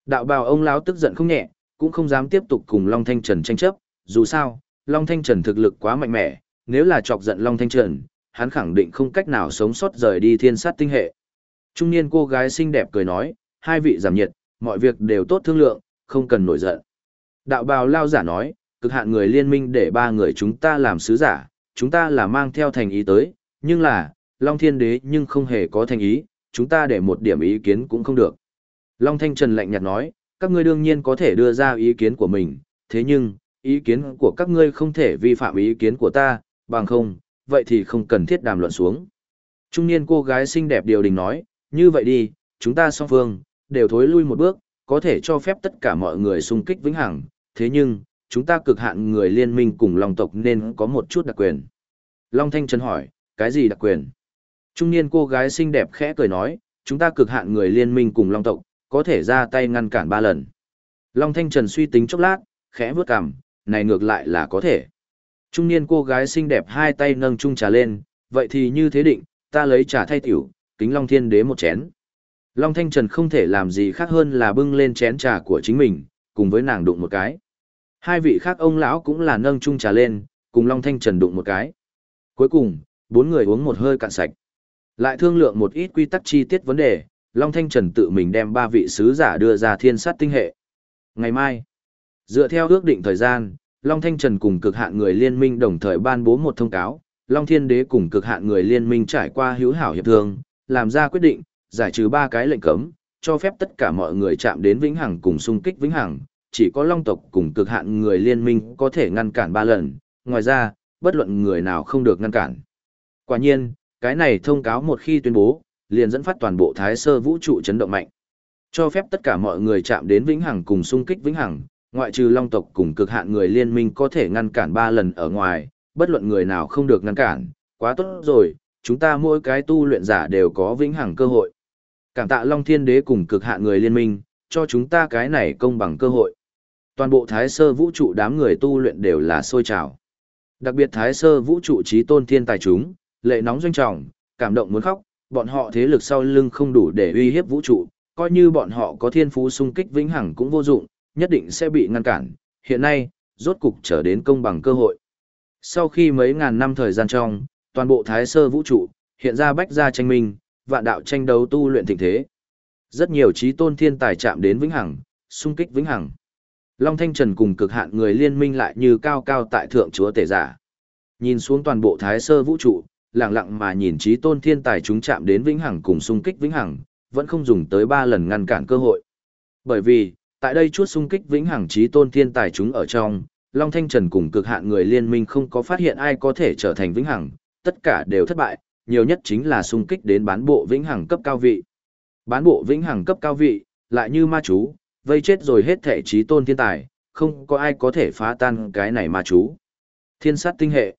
Đạo bào ông lão tức giận không nhẹ, cũng không dám tiếp tục cùng Long Thanh Trần tranh chấp, dù sao, Long Thanh Trần thực lực quá mạnh mẽ, nếu là chọc giận Long Thanh Trần, hắn khẳng định không cách nào sống sót rời đi thiên sát tinh hệ. Trung niên cô gái xinh đẹp cười nói, hai vị giảm nhiệt, mọi việc đều tốt thương lượng, không cần nổi giận. Đạo bào lao giả nói, cực hạn người liên minh để ba người chúng ta làm sứ giả, chúng ta là mang theo thành ý tới, nhưng là, Long Thiên Đế nhưng không hề có thành ý, chúng ta để một điểm ý kiến cũng không được. Long Thanh Trần lạnh nhạt nói, các ngươi đương nhiên có thể đưa ra ý kiến của mình, thế nhưng, ý kiến của các ngươi không thể vi phạm ý kiến của ta, bằng không, vậy thì không cần thiết đàm luận xuống. Trung niên cô gái xinh đẹp điều đình nói, như vậy đi, chúng ta song phương, đều thối lui một bước, có thể cho phép tất cả mọi người xung kích vĩnh hằng, thế nhưng, chúng ta cực hạn người liên minh cùng Long tộc nên có một chút đặc quyền. Long Thanh Trần hỏi, cái gì đặc quyền? Trung niên cô gái xinh đẹp khẽ cười nói, chúng ta cực hạn người liên minh cùng Long tộc, có thể ra tay ngăn cản ba lần. Long Thanh Trần suy tính chốc lát, khẽ vướt cằm, này ngược lại là có thể. Trung niên cô gái xinh đẹp hai tay nâng chung trà lên, vậy thì như thế định, ta lấy trà thay tiểu, kính Long Thiên Đế một chén. Long Thanh Trần không thể làm gì khác hơn là bưng lên chén trà của chính mình, cùng với nàng đụng một cái. Hai vị khác ông lão cũng là nâng chung trà lên, cùng Long Thanh Trần đụng một cái. Cuối cùng, bốn người uống một hơi cạn sạch. Lại thương lượng một ít quy tắc chi tiết vấn đề, Long Thanh Trần tự mình đem ba vị sứ giả đưa ra thiên sát tinh hệ. Ngày mai, dựa theo ước định thời gian, Long Thanh Trần cùng cực hạn người liên minh đồng thời ban bố một thông cáo, Long Thiên Đế cùng cực hạn người liên minh trải qua hữu hảo hiệp thương, làm ra quyết định, giải trừ ba cái lệnh cấm, cho phép tất cả mọi người chạm đến vĩnh hằng cùng xung kích vĩnh hằng, chỉ có Long tộc cùng cực hạn người liên minh có thể ngăn cản ba lần, ngoài ra, bất luận người nào không được ngăn cản. Quả nhiên, cái này thông cáo một khi tuyên bố, liền dẫn phát toàn bộ thái sơ vũ trụ chấn động mạnh. Cho phép tất cả mọi người chạm đến vĩnh hằng cùng xung kích vĩnh hằng, ngoại trừ long tộc cùng cực hạn người liên minh có thể ngăn cản ba lần ở ngoài, bất luận người nào không được ngăn cản, quá tốt rồi, chúng ta mỗi cái tu luyện giả đều có vĩnh hằng cơ hội. Cảm tạ Long Thiên Đế cùng cực hạn người liên minh, cho chúng ta cái này công bằng cơ hội. Toàn bộ thái sơ vũ trụ đám người tu luyện đều là sôi trào. Đặc biệt thái sơ vũ trụ trí tôn thiên tài chúng, lệ nóng doanh trọng, cảm động muốn khóc, bọn họ thế lực sau lưng không đủ để uy hiếp vũ trụ, coi như bọn họ có thiên phú sung kích vĩnh hằng cũng vô dụng, nhất định sẽ bị ngăn cản. Hiện nay, rốt cục trở đến công bằng cơ hội. Sau khi mấy ngàn năm thời gian trong, toàn bộ thái sơ vũ trụ, hiện ra bách gia tranh minh, vạn đạo tranh đấu tu luyện thịnh thế. Rất nhiều trí tôn thiên tài chạm đến vĩnh hằng, sung kích vĩnh hằng. Long Thanh Trần cùng cực hạn người liên minh lại như cao cao tại thượng chúa tể giả. Nhìn xuống toàn bộ thái sơ vũ trụ, lặng lặng mà nhìn trí tôn thiên tài chúng chạm đến vĩnh hằng cùng xung kích vĩnh hằng, vẫn không dùng tới ba lần ngăn cản cơ hội. Bởi vì, tại đây chút xung kích vĩnh hằng trí tôn thiên tài chúng ở trong, Long Thanh Trần cùng cực hạn người liên minh không có phát hiện ai có thể trở thành vĩnh hằng, tất cả đều thất bại, nhiều nhất chính là xung kích đến bán bộ vĩnh hằng cấp cao vị. Bán bộ vĩnh hằng cấp cao vị, lại như ma chú, vây chết rồi hết thể trí tôn thiên tài, không có ai có thể phá tan cái này mà chú. Thiên sát tinh hệ.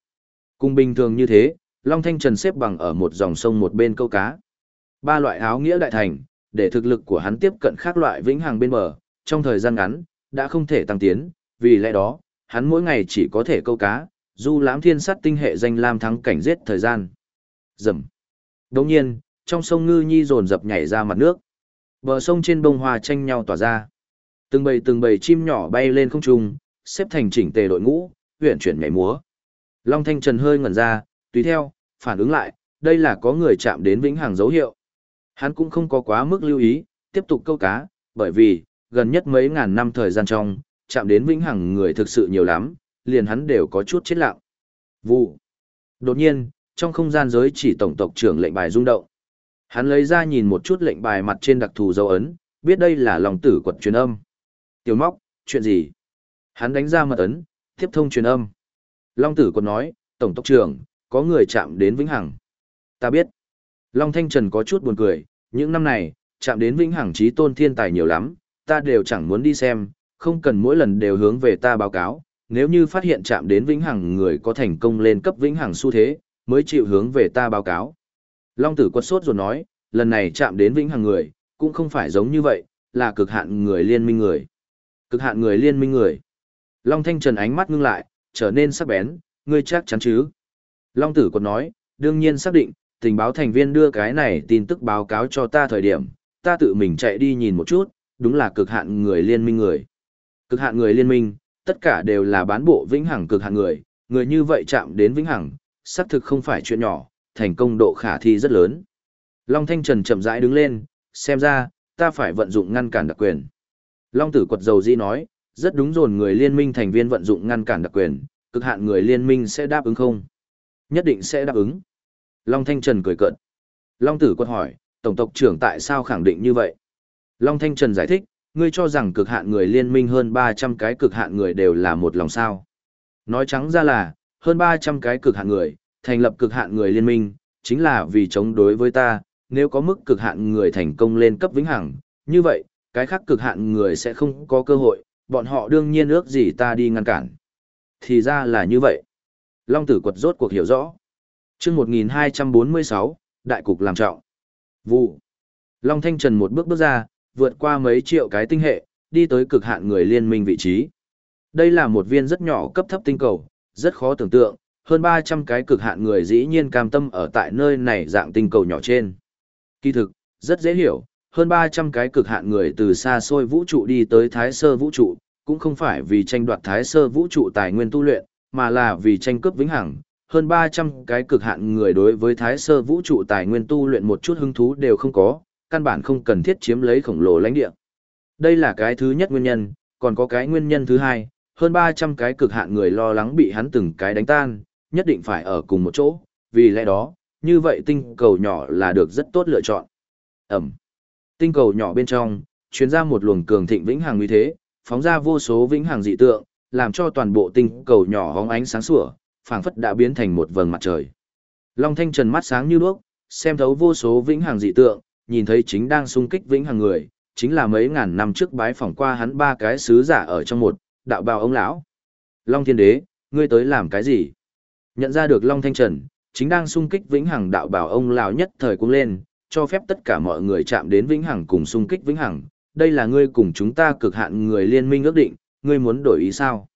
Cùng bình thường như thế, Long Thanh Trần xếp bằng ở một dòng sông một bên câu cá. Ba loại áo nghĩa đại thành, để thực lực của hắn tiếp cận khác loại vĩnh hằng bên bờ, trong thời gian ngắn, đã không thể tăng tiến, vì lẽ đó, hắn mỗi ngày chỉ có thể câu cá, du lãm thiên sát tinh hệ danh lam thắng cảnh giết thời gian. Dầm. Đồng nhiên, trong sông ngư nhi rồn dập nhảy ra mặt nước. Bờ sông trên bông hoa tranh nhau tỏa ra. Từng bầy từng bầy chim nhỏ bay lên không trung, xếp thành chỉnh tề đội ngũ, huyện chuyển nhảy múa. Long Thanh Trần hơi ngẩn ra, tùy theo, phản ứng lại, đây là có người chạm đến vĩnh hằng dấu hiệu. Hắn cũng không có quá mức lưu ý, tiếp tục câu cá, bởi vì, gần nhất mấy ngàn năm thời gian trong, chạm đến vĩnh hằng người thực sự nhiều lắm, liền hắn đều có chút chết lặng. Vụ. Đột nhiên, trong không gian giới chỉ tổng tộc trưởng lệnh bài rung động. Hắn lấy ra nhìn một chút lệnh bài mặt trên đặc thù dấu ấn, biết đây là lòng tử quật truyền âm. Tiểu móc, chuyện gì? Hắn đánh ra mật ấn, tiếp thông truyền âm. Long tử còn nói, Tổng tốc trưởng, có người chạm đến Vĩnh Hằng. Ta biết. Long Thanh Trần có chút buồn cười, những năm này, chạm đến Vĩnh Hằng trí tôn thiên tài nhiều lắm, ta đều chẳng muốn đi xem, không cần mỗi lần đều hướng về ta báo cáo. Nếu như phát hiện chạm đến Vĩnh Hằng người có thành công lên cấp Vĩnh Hằng xu thế, mới chịu hướng về ta báo cáo. Long tử quật sốt rồi nói, lần này chạm đến Vĩnh Hằng người, cũng không phải giống như vậy, là cực hạn người liên minh người. Cực hạn người liên minh người. Long Thanh Trần ánh mắt ngưng lại, trở nên sắc bén, ngươi chắc chắn chứ? Long Tử còn nói, đương nhiên xác định, tình báo thành viên đưa cái này tin tức báo cáo cho ta thời điểm, ta tự mình chạy đi nhìn một chút, đúng là cực hạn người liên minh người. Cực hạn người liên minh, tất cả đều là bán bộ vĩnh hằng cực hạn người, người như vậy chạm đến vĩnh hằng, xác thực không phải chuyện nhỏ, thành công độ khả thi rất lớn. Long Thanh Trần chậm rãi đứng lên, xem ra, ta phải vận dụng ngăn cản đặc quyền. Long Tử quật dầu di nói, rất đúng rồi người liên minh thành viên vận dụng ngăn cản đặc quyền, cực hạn người liên minh sẽ đáp ứng không? Nhất định sẽ đáp ứng. Long Thanh Trần cười cợt. Long Tử quật hỏi, Tổng tộc trưởng tại sao khẳng định như vậy? Long Thanh Trần giải thích, ngươi cho rằng cực hạn người liên minh hơn 300 cái cực hạn người đều là một lòng sao. Nói trắng ra là, hơn 300 cái cực hạn người, thành lập cực hạn người liên minh, chính là vì chống đối với ta, nếu có mức cực hạn người thành công lên cấp vĩnh hằng, như vậy, cái khác cực hạn người sẽ không có cơ hội, bọn họ đương nhiên ước gì ta đi ngăn cản. Thì ra là như vậy. Long tử quật rốt cuộc hiểu rõ. chương 1246, đại cục làm trọng. Vụ. Long Thanh Trần một bước bước ra, vượt qua mấy triệu cái tinh hệ, đi tới cực hạn người liên minh vị trí. Đây là một viên rất nhỏ cấp thấp tinh cầu, rất khó tưởng tượng, hơn 300 cái cực hạn người dĩ nhiên cam tâm ở tại nơi này dạng tinh cầu nhỏ trên. Kỳ thực, rất dễ hiểu, hơn 300 cái cực hạn người từ xa xôi vũ trụ đi tới thái sơ vũ trụ, cũng không phải vì tranh đoạt thái sơ vũ trụ tài nguyên tu luyện, mà là vì tranh cướp vĩnh hằng. Hơn 300 cái cực hạn người đối với thái sơ vũ trụ tài nguyên tu luyện một chút hứng thú đều không có, căn bản không cần thiết chiếm lấy khổng lồ lãnh địa. Đây là cái thứ nhất nguyên nhân, còn có cái nguyên nhân thứ hai, hơn 300 cái cực hạn người lo lắng bị hắn từng cái đánh tan, nhất định phải ở cùng một chỗ, vì lẽ đó, như vậy tinh cầu nhỏ là được rất tốt lựa chọn. Ẩm. Tinh cầu nhỏ bên trong, chuyến ra một luồng cường thịnh vĩnh hằng uy thế, phóng ra vô số vĩnh hằng dị tượng, làm cho toàn bộ tinh cầu nhỏ hóng ánh sáng sủa, phảng phất đã biến thành một vầng mặt trời. Long Thanh Trần mắt sáng như đuốc, xem thấu vô số vĩnh hằng dị tượng, nhìn thấy chính đang xung kích vĩnh hằng người, chính là mấy ngàn năm trước bái phỏng qua hắn ba cái sứ giả ở trong một, đạo bào ông lão. Long Thiên Đế, ngươi tới làm cái gì? Nhận ra được Long Thanh Trần, chính đang xung kích vĩnh hằng đạo bảo ông lão nhất thời cũng lên, cho phép tất cả mọi người chạm đến vĩnh hằng cùng xung kích vĩnh hằng, đây là ngươi cùng chúng ta cực hạn người liên minh ước định, ngươi muốn đổi ý sao?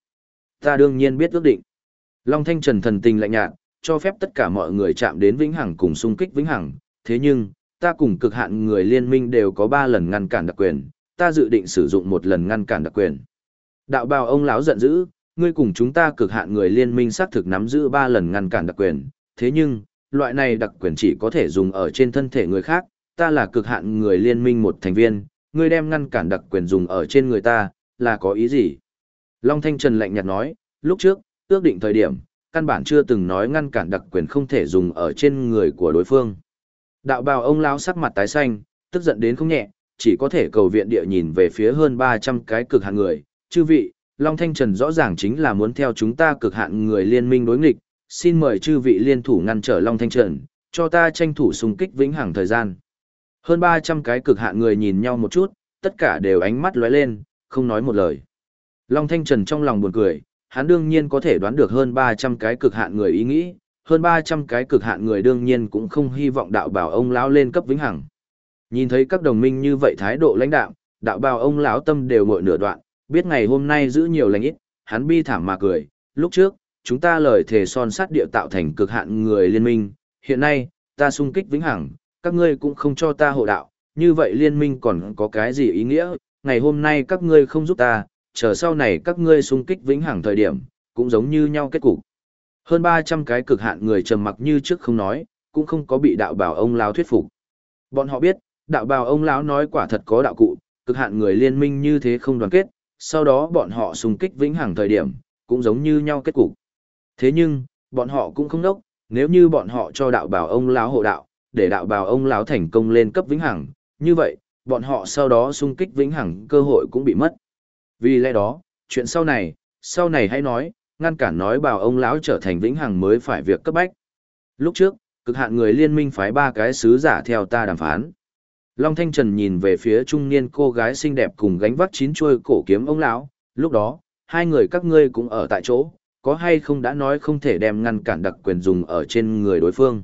Ta đương nhiên biết ước định. Long Thanh Trần thần tình lạnh nhạt, cho phép tất cả mọi người chạm đến vĩnh hằng cùng xung kích vĩnh hằng, thế nhưng, ta cùng cực hạn người liên minh đều có 3 lần ngăn cản đặc quyền, ta dự định sử dụng một lần ngăn cản đặc quyền. Đạo bào ông lão giận dữ, ngươi cùng chúng ta cực hạn người liên minh xác thực nắm giữ 3 lần ngăn cản đặc quyền, thế nhưng, loại này đặc quyền chỉ có thể dùng ở trên thân thể người khác, ta là cực hạn người liên minh một thành viên, ngươi đem ngăn cản đặc quyền dùng ở trên người ta, là có ý gì? Long Thanh Trần lạnh nhạt nói, lúc trước, ước định thời điểm, căn bản chưa từng nói ngăn cản đặc quyền không thể dùng ở trên người của đối phương. Đạo bào ông lão sắc mặt tái xanh, tức giận đến không nhẹ, chỉ có thể cầu viện địa nhìn về phía hơn 300 cái cực hạn người. Chư vị, Long Thanh Trần rõ ràng chính là muốn theo chúng ta cực hạn người liên minh đối nghịch, xin mời chư vị liên thủ ngăn trở Long Thanh Trần, cho ta tranh thủ xung kích vĩnh hằng thời gian. Hơn 300 cái cực hạn người nhìn nhau một chút, tất cả đều ánh mắt lóe lên, không nói một lời. Long Thanh Trần trong lòng buồn cười, hắn đương nhiên có thể đoán được hơn 300 cái cực hạn người ý nghĩ, hơn 300 cái cực hạn người đương nhiên cũng không hy vọng đạo bảo ông lão lên cấp vĩnh hằng. Nhìn thấy các đồng minh như vậy thái độ lãnh đạo, đạo bảo ông lão tâm đều ngội nửa đoạn, biết ngày hôm nay giữ nhiều lành ít, hắn bi thảm mà cười, lúc trước, chúng ta lời thề son sắt địa tạo thành cực hạn người liên minh, hiện nay, ta sung kích vĩnh hằng, các ngươi cũng không cho ta hộ đạo, như vậy liên minh còn có cái gì ý nghĩa, ngày hôm nay các ngươi không giúp ta, chờ sau này các ngươi xung kích vĩnh hằng thời điểm, cũng giống như nhau kết cục. Hơn 300 cái cực hạn người trầm mặc như trước không nói, cũng không có bị đạo bảo ông lão thuyết phục. Bọn họ biết, đạo bảo ông lão nói quả thật có đạo cụ, cực hạn người liên minh như thế không đoàn kết, sau đó bọn họ xung kích vĩnh hằng thời điểm, cũng giống như nhau kết cục. Thế nhưng, bọn họ cũng không đốc, nếu như bọn họ cho đạo bảo ông lão hộ đạo, để đạo bảo ông lão thành công lên cấp vĩnh hằng, như vậy, bọn họ sau đó xung kích vĩnh hằng cơ hội cũng bị mất. Vì lẽ đó, chuyện sau này, sau này hãy nói, ngăn cản nói bảo ông lão trở thành vĩnh hằng mới phải việc cấp bách. Lúc trước, cực hạn người liên minh phái ba cái sứ giả theo ta đàm phán. Long Thanh Trần nhìn về phía trung niên cô gái xinh đẹp cùng gánh vác chín chuôi cổ kiếm ông lão, lúc đó, hai người các ngươi cũng ở tại chỗ, có hay không đã nói không thể đem ngăn cản đặc quyền dùng ở trên người đối phương.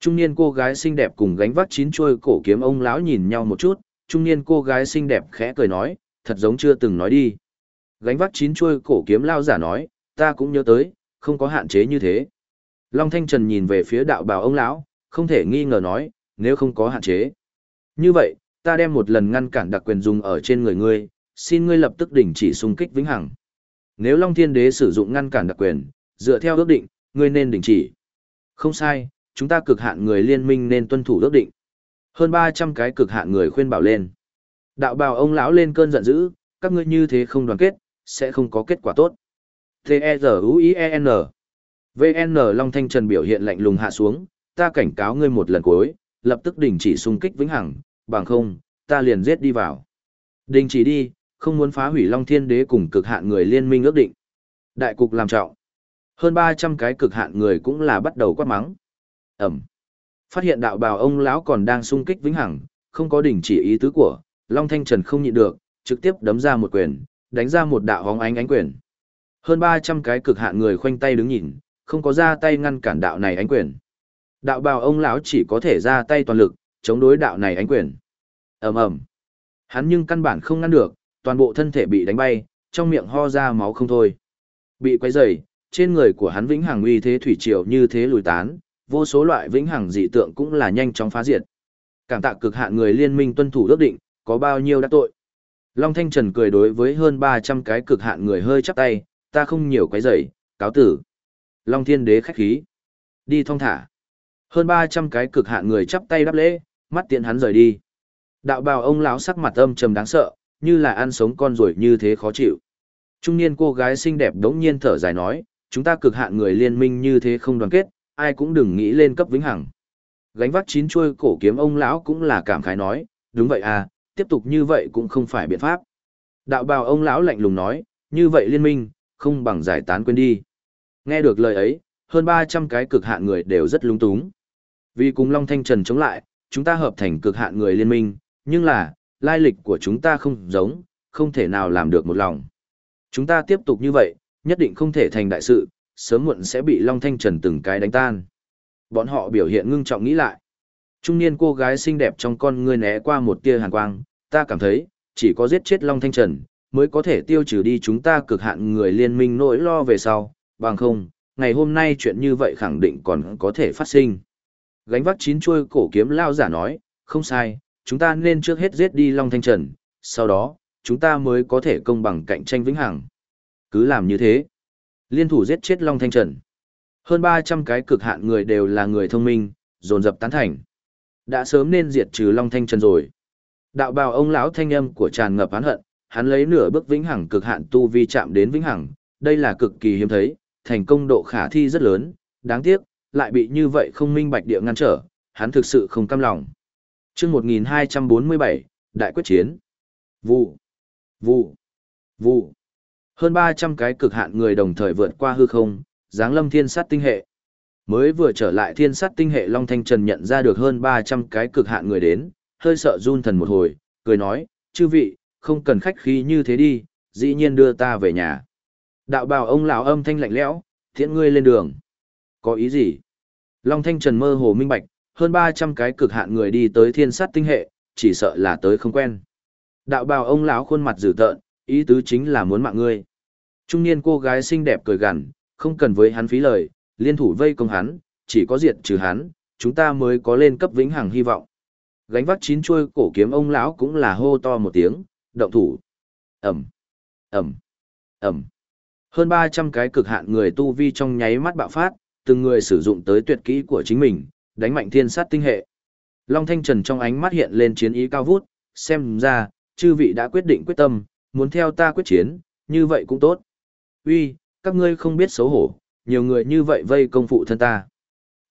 Trung niên cô gái xinh đẹp cùng gánh vác chín chuôi cổ kiếm ông lão nhìn nhau một chút, trung niên cô gái xinh đẹp khẽ cười nói, thật giống chưa từng nói đi. Gánh vác chín chuôi cổ kiếm lao giả nói, ta cũng nhớ tới, không có hạn chế như thế. Long Thanh Trần nhìn về phía đạo bào ông lão, không thể nghi ngờ nói, nếu không có hạn chế. Như vậy, ta đem một lần ngăn cản đặc quyền dùng ở trên người ngươi, xin ngươi lập tức đình chỉ xung kích vĩnh hằng. Nếu Long Thiên Đế sử dụng ngăn cản đặc quyền, dựa theo ước định, ngươi nên đình chỉ. Không sai, chúng ta cực hạn người liên minh nên tuân thủ ước định. Hơn 300 cái cực hạn người khuyên bảo lên. Đạo bào ông lão lên cơn giận dữ, các ngươi như thế không đoàn kết, sẽ không có kết quả tốt. T-E-Z-U-I-E-N VN Long Thanh Trần biểu hiện lạnh lùng hạ xuống, ta cảnh cáo ngươi một lần cuối, lập tức đình chỉ xung kích vĩnh hằng, bằng không, ta liền giết đi vào. Đình chỉ đi, không muốn phá hủy Long Thiên Đế cùng cực hạn người liên minh ước định. Đại cục làm trọng. Hơn 300 cái cực hạn người cũng là bắt đầu quát mắng. Ẩm. Phát hiện đạo bào ông lão còn đang xung kích vĩnh hằng, không có đỉnh chỉ ý tứ của, Long Thanh Trần không nhịn được, trực tiếp đấm ra một quyền, đánh ra một đạo hóng ánh ánh quyền. Hơn 300 cái cực hạn người khoanh tay đứng nhìn, không có ra tay ngăn cản đạo này ánh quyền. Đạo bào ông lão chỉ có thể ra tay toàn lực, chống đối đạo này ánh quyền. ầm ầm, Hắn nhưng căn bản không ngăn được, toàn bộ thân thể bị đánh bay, trong miệng ho ra máu không thôi. Bị quấy rầy, trên người của hắn vĩnh hằng uy thế thủy triều như thế lùi tán, vô số loại vĩnh hằng dị tượng cũng là nhanh chóng phá diệt. Cảm tạ cực hạn người liên minh tuân thủ ước định, có bao nhiêu đã tội. Long Thanh Trần cười đối với hơn 300 cái cực hạn người hơi chắp tay, ta không nhiều quấy rầy, cáo tử. Long Thiên Đế khách khí. Đi thong thả. Hơn 300 cái cực hạn người chắp tay đáp lễ, mắt tiện hắn rời đi. Đạo bào ông lão sắc mặt âm trầm đáng sợ, như là ăn sống con rồi như thế khó chịu. Trung niên cô gái xinh đẹp đống nhiên thở dài nói, chúng ta cực hạn người liên minh như thế không đoàn kết, ai cũng đừng nghĩ lên cấp vĩnh hằng. Gánh vác chín chuôi cổ kiếm ông lão cũng là cảm khái nói, đúng vậy à, tiếp tục như vậy cũng không phải biện pháp. Đạo bào ông lão lạnh lùng nói, như vậy liên minh, không bằng giải tán quên đi. Nghe được lời ấy, hơn 300 cái cực hạn người đều rất lung túng. Vì cùng Long Thanh Trần chống lại, chúng ta hợp thành cực hạn người liên minh, nhưng là, lai lịch của chúng ta không giống, không thể nào làm được một lòng. Chúng ta tiếp tục như vậy, nhất định không thể thành đại sự, sớm muộn sẽ bị Long Thanh Trần từng cái đánh tan. Bọn họ biểu hiện ngưng trọng nghĩ lại. Trung niên cô gái xinh đẹp trong con ngươi né qua một tia hàn quang, ta cảm thấy, chỉ có giết chết Long Thanh Trần, mới có thể tiêu trừ đi chúng ta cực hạn người liên minh nỗi lo về sau, bằng không, ngày hôm nay chuyện như vậy khẳng định còn có thể phát sinh. Gánh vác chín chuôi cổ kiếm lao giả nói, không sai, chúng ta nên trước hết giết đi Long Thanh Trần, sau đó, chúng ta mới có thể công bằng cạnh tranh vĩnh hằng. Cứ làm như thế. Liên thủ giết chết Long Thanh Trần. Hơn 300 cái cực hạn người đều là người thông minh, dồn dập tán thành. Đã sớm nên diệt trừ Long Thanh Trần rồi. Đạo bào ông lão thanh âm của tràn ngập oán hận, hắn lấy nửa bước vĩnh hằng cực hạn tu vi chạm đến vĩnh hằng, đây là cực kỳ hiếm thấy, thành công độ khả thi rất lớn, đáng tiếc, lại bị như vậy không minh bạch địa ngăn trở, hắn thực sự không cam lòng. Chương 1247, Đại quyết chiến. Vụ, vụ, vụ. Hơn 300 cái cực hạn người đồng thời vượt qua hư không, dáng lâm thiên sát tinh hệ. Mới vừa trở lại thiên sát tinh hệ Long Thanh Trần nhận ra được hơn 300 cái cực hạn người đến, hơi sợ run thần một hồi, cười nói, chư vị, không cần khách khí như thế đi, dĩ nhiên đưa ta về nhà. Đạo bào ông lão âm thanh lạnh lẽo, thiện ngươi lên đường. Có ý gì? Long Thanh Trần mơ hồ minh bạch, hơn 300 cái cực hạn người đi tới thiên sát tinh hệ, chỉ sợ là tới không quen. Đạo bào ông lão khuôn mặt dữ tợn, ý tứ chính là muốn mạng ngươi. Trung niên cô gái xinh đẹp cười gằn, không cần với hắn phí lời, liên thủ vây công hắn, chỉ có diệt trừ hắn, chúng ta mới có lên cấp vĩnh hằng hy vọng. Gánh vác chín chuôi cổ kiếm ông lão cũng là hô to một tiếng, động thủ. Ẩm, Ẩm, Ẩm. Hơn 300 cái cực hạn người tu vi trong nháy mắt bạo phát, từng người sử dụng tới tuyệt kỹ của chính mình, đánh mạnh thiên sát tinh hệ. Long Thanh Trần trong ánh mắt hiện lên chiến ý cao vút, xem ra, chư vị đã quyết định quyết tâm, muốn theo ta quyết chiến, như vậy cũng tốt. Uy, các ngươi không biết xấu hổ, nhiều người như vậy vây công phụ thân ta.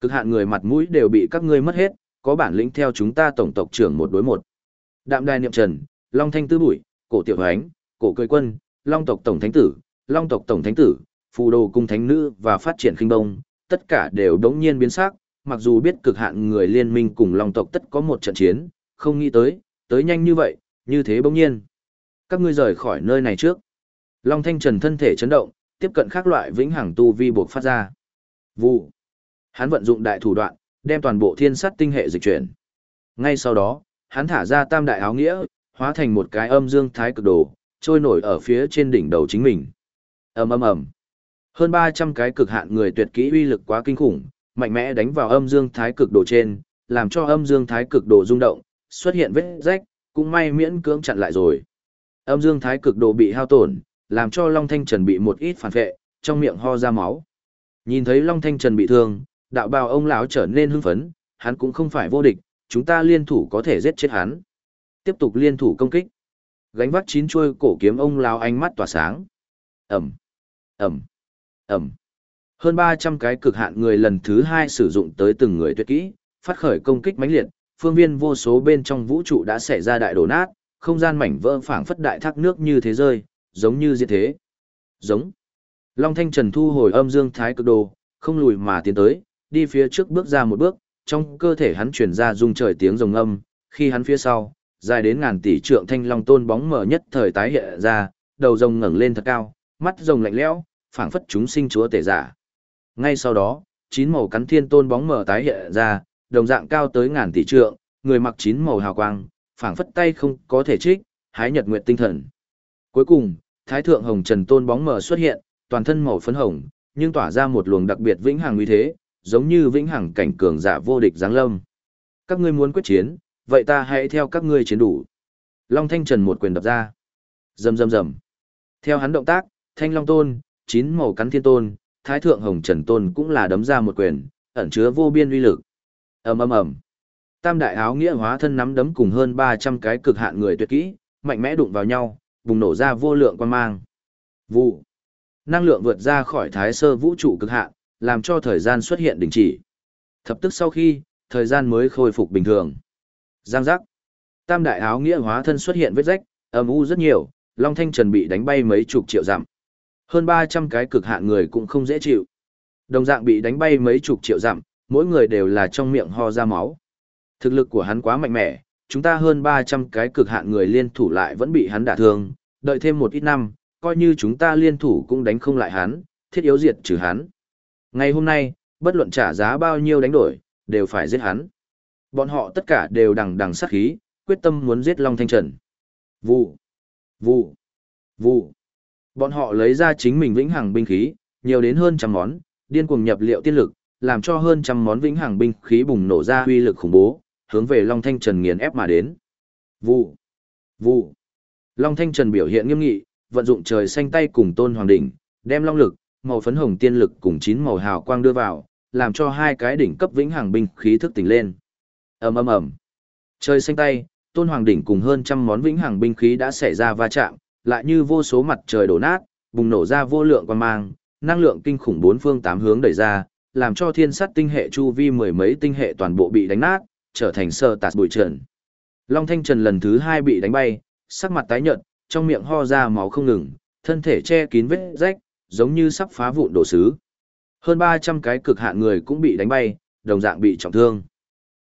Cực hạn người mặt mũi đều bị các ngươi mất hết, có bản lĩnh theo chúng ta tổng tộc trưởng một đối một. Đạm đài niệm trần, Long Thanh Tư Bụi, Cổ Tiểu Hoánh, Cổ Cười Quân, Long tộc Tổng Thánh Tử, Long tộc Tổng Thánh Tử, Phù Đồ Cung Thánh Nữ và Phát triển Kinh Đông, tất cả đều đống nhiên biến sắc, mặc dù biết cực hạn người liên minh cùng Long tộc tất có một trận chiến, không nghĩ tới, tới nhanh như vậy, như thế bỗng nhiên. Các ngươi rời khỏi nơi này trước. Long Thanh Trần thân thể chấn động, tiếp cận khác loại vĩnh hằng tu vi buộc phát ra. Vụ. Hắn vận dụng đại thủ đoạn, đem toàn bộ thiên sát tinh hệ dịch chuyển. Ngay sau đó, hắn thả ra tam đại áo nghĩa, hóa thành một cái âm dương thái cực đồ, trôi nổi ở phía trên đỉnh đầu chính mình. ầm ầm ầm. Hơn 300 cái cực hạn người tuyệt kỹ uy lực quá kinh khủng, mạnh mẽ đánh vào âm dương thái cực đồ trên, làm cho âm dương thái cực đồ rung động, xuất hiện vết rách, cũng may miễn cưỡng chặn lại rồi. Âm dương thái cực đồ bị hao tổn, làm cho Long Thanh Trần bị một ít phản vệ, trong miệng ho ra máu. Nhìn thấy Long Thanh Trần bị thương, đạo bào ông lão trở nên hưng phấn, hắn cũng không phải vô địch, chúng ta liên thủ có thể giết chết hắn. Tiếp tục liên thủ công kích. Gánh vác chín chuôi cổ kiếm ông lão ánh mắt tỏa sáng. Ẩm, Ẩm, Ẩm. Hơn 300 cái cực hạn người lần thứ hai sử dụng tới từng người tuyệt kỹ, phát khởi công kích mãnh liệt, phương viên vô số bên trong vũ trụ đã xảy ra đại đổ nát, không gian mảnh vỡ phảng phất đại thác nước như thế rơi, giống như diệt thế. Giống. Long Thanh Trần thu hồi âm dương thái cực đồ, không lùi mà tiến tới, đi phía trước bước ra một bước, trong cơ thể hắn truyền ra rung trời tiếng rồng âm, khi hắn phía sau, dài đến ngàn tỷ trượng thanh long tôn bóng mở nhất thời tái hiện ra, đầu rồng ngẩng lên thật cao, mắt rồng lạnh lẽo, phảng phất chúng sinh chúa tể giả. Ngay sau đó, chín màu cắn thiên tôn bóng mở tái hiện ra, đồng dạng cao tới ngàn tỷ trượng, người mặc chín màu hào quang, phảng phất tay không có thể trích, hái nhật nguyệt tinh thần. Cuối cùng, Thái thượng hồng trần tôn bóng mở xuất hiện, toàn thân màu phấn hồng, nhưng tỏa ra một luồng đặc biệt vĩnh hằng uy thế, giống như vĩnh hằng cảnh cường giả vô địch giáng lâm. Các ngươi muốn quyết chiến, vậy ta hãy theo các ngươi chiến đủ. Long Thanh Trần một quyền đập ra. Rầm rầm rầm. Theo hắn động tác, Thanh Long Tôn, chín màu cắn thiên tôn, Thái thượng hồng trần tôn cũng là đấm ra một quyền, ẩn chứa vô biên uy lực. Ầm ầm ầm. Tam đại áo nghĩa hóa thân nắm đấm cùng hơn 300 cái cực hạn người tuyệt kỹ, mạnh mẽ đụng vào nhau, bùng nổ ra vô lượng quan mang. Vụ. Năng lượng vượt ra khỏi thái sơ vũ trụ cực hạn, làm cho thời gian xuất hiện đình chỉ. Thập tức sau khi, thời gian mới khôi phục bình thường. Giang giác. Tam đại áo nghĩa hóa thân xuất hiện vết rách, âm u rất nhiều, Long Thanh Trần bị đánh bay mấy chục triệu dặm. Hơn 300 cái cực hạn người cũng không dễ chịu. Đồng dạng bị đánh bay mấy chục triệu dặm, mỗi người đều là trong miệng ho ra máu. Thực lực của hắn quá mạnh mẽ, chúng ta hơn 300 cái cực hạn người liên thủ lại vẫn bị hắn đả thương, đợi thêm một ít năm, coi như chúng ta liên thủ cũng đánh không lại hắn, thiết yếu diệt trừ hắn. Ngày hôm nay, bất luận trả giá bao nhiêu đánh đổi, đều phải giết hắn. Bọn họ tất cả đều đằng đằng sát khí, quyết tâm muốn giết Long Thanh Trần. Vụ, vụ, vụ. Bọn họ lấy ra chính mình vĩnh hằng binh khí, nhiều đến hơn trăm món, điên cuồng nhập liệu tiên lực, làm cho hơn trăm món vĩnh hằng binh khí bùng nổ ra uy lực khủng bố, hướng về Long Thanh Trần nghiền ép mà đến. Vụ, vụ. Long Thanh Trần biểu hiện nghiêm nghị, vận dụng trời xanh tay cùng Tôn Hoàng đỉnh, đem long lực, màu phấn hồng tiên lực cùng chín màu hào quang đưa vào, làm cho hai cái đỉnh cấp vĩnh hằng binh khí thức tỉnh lên. Ầm ầm ầm. Trời xanh tay, Tôn Hoàng đỉnh cùng hơn trăm món vĩnh hằng binh khí đã xảy ra va chạm, lại như vô số mặt trời đổ nát, bùng nổ ra vô lượng quang mang, năng lượng kinh khủng bốn phương tám hướng đẩy ra, làm cho thiên sắt tinh hệ chu vi mười mấy tinh hệ toàn bộ bị đánh nát, trở thành sơ tạt bụi trần. Long Thanh Trần lần thứ hai bị đánh bay, sắc mặt tái nhợt, trong miệng ho ra máu không ngừng, thân thể che kín vết rách, giống như sắp phá vụn đổ sứ. Hơn 300 cái cực hạn người cũng bị đánh bay, đồng dạng bị trọng thương.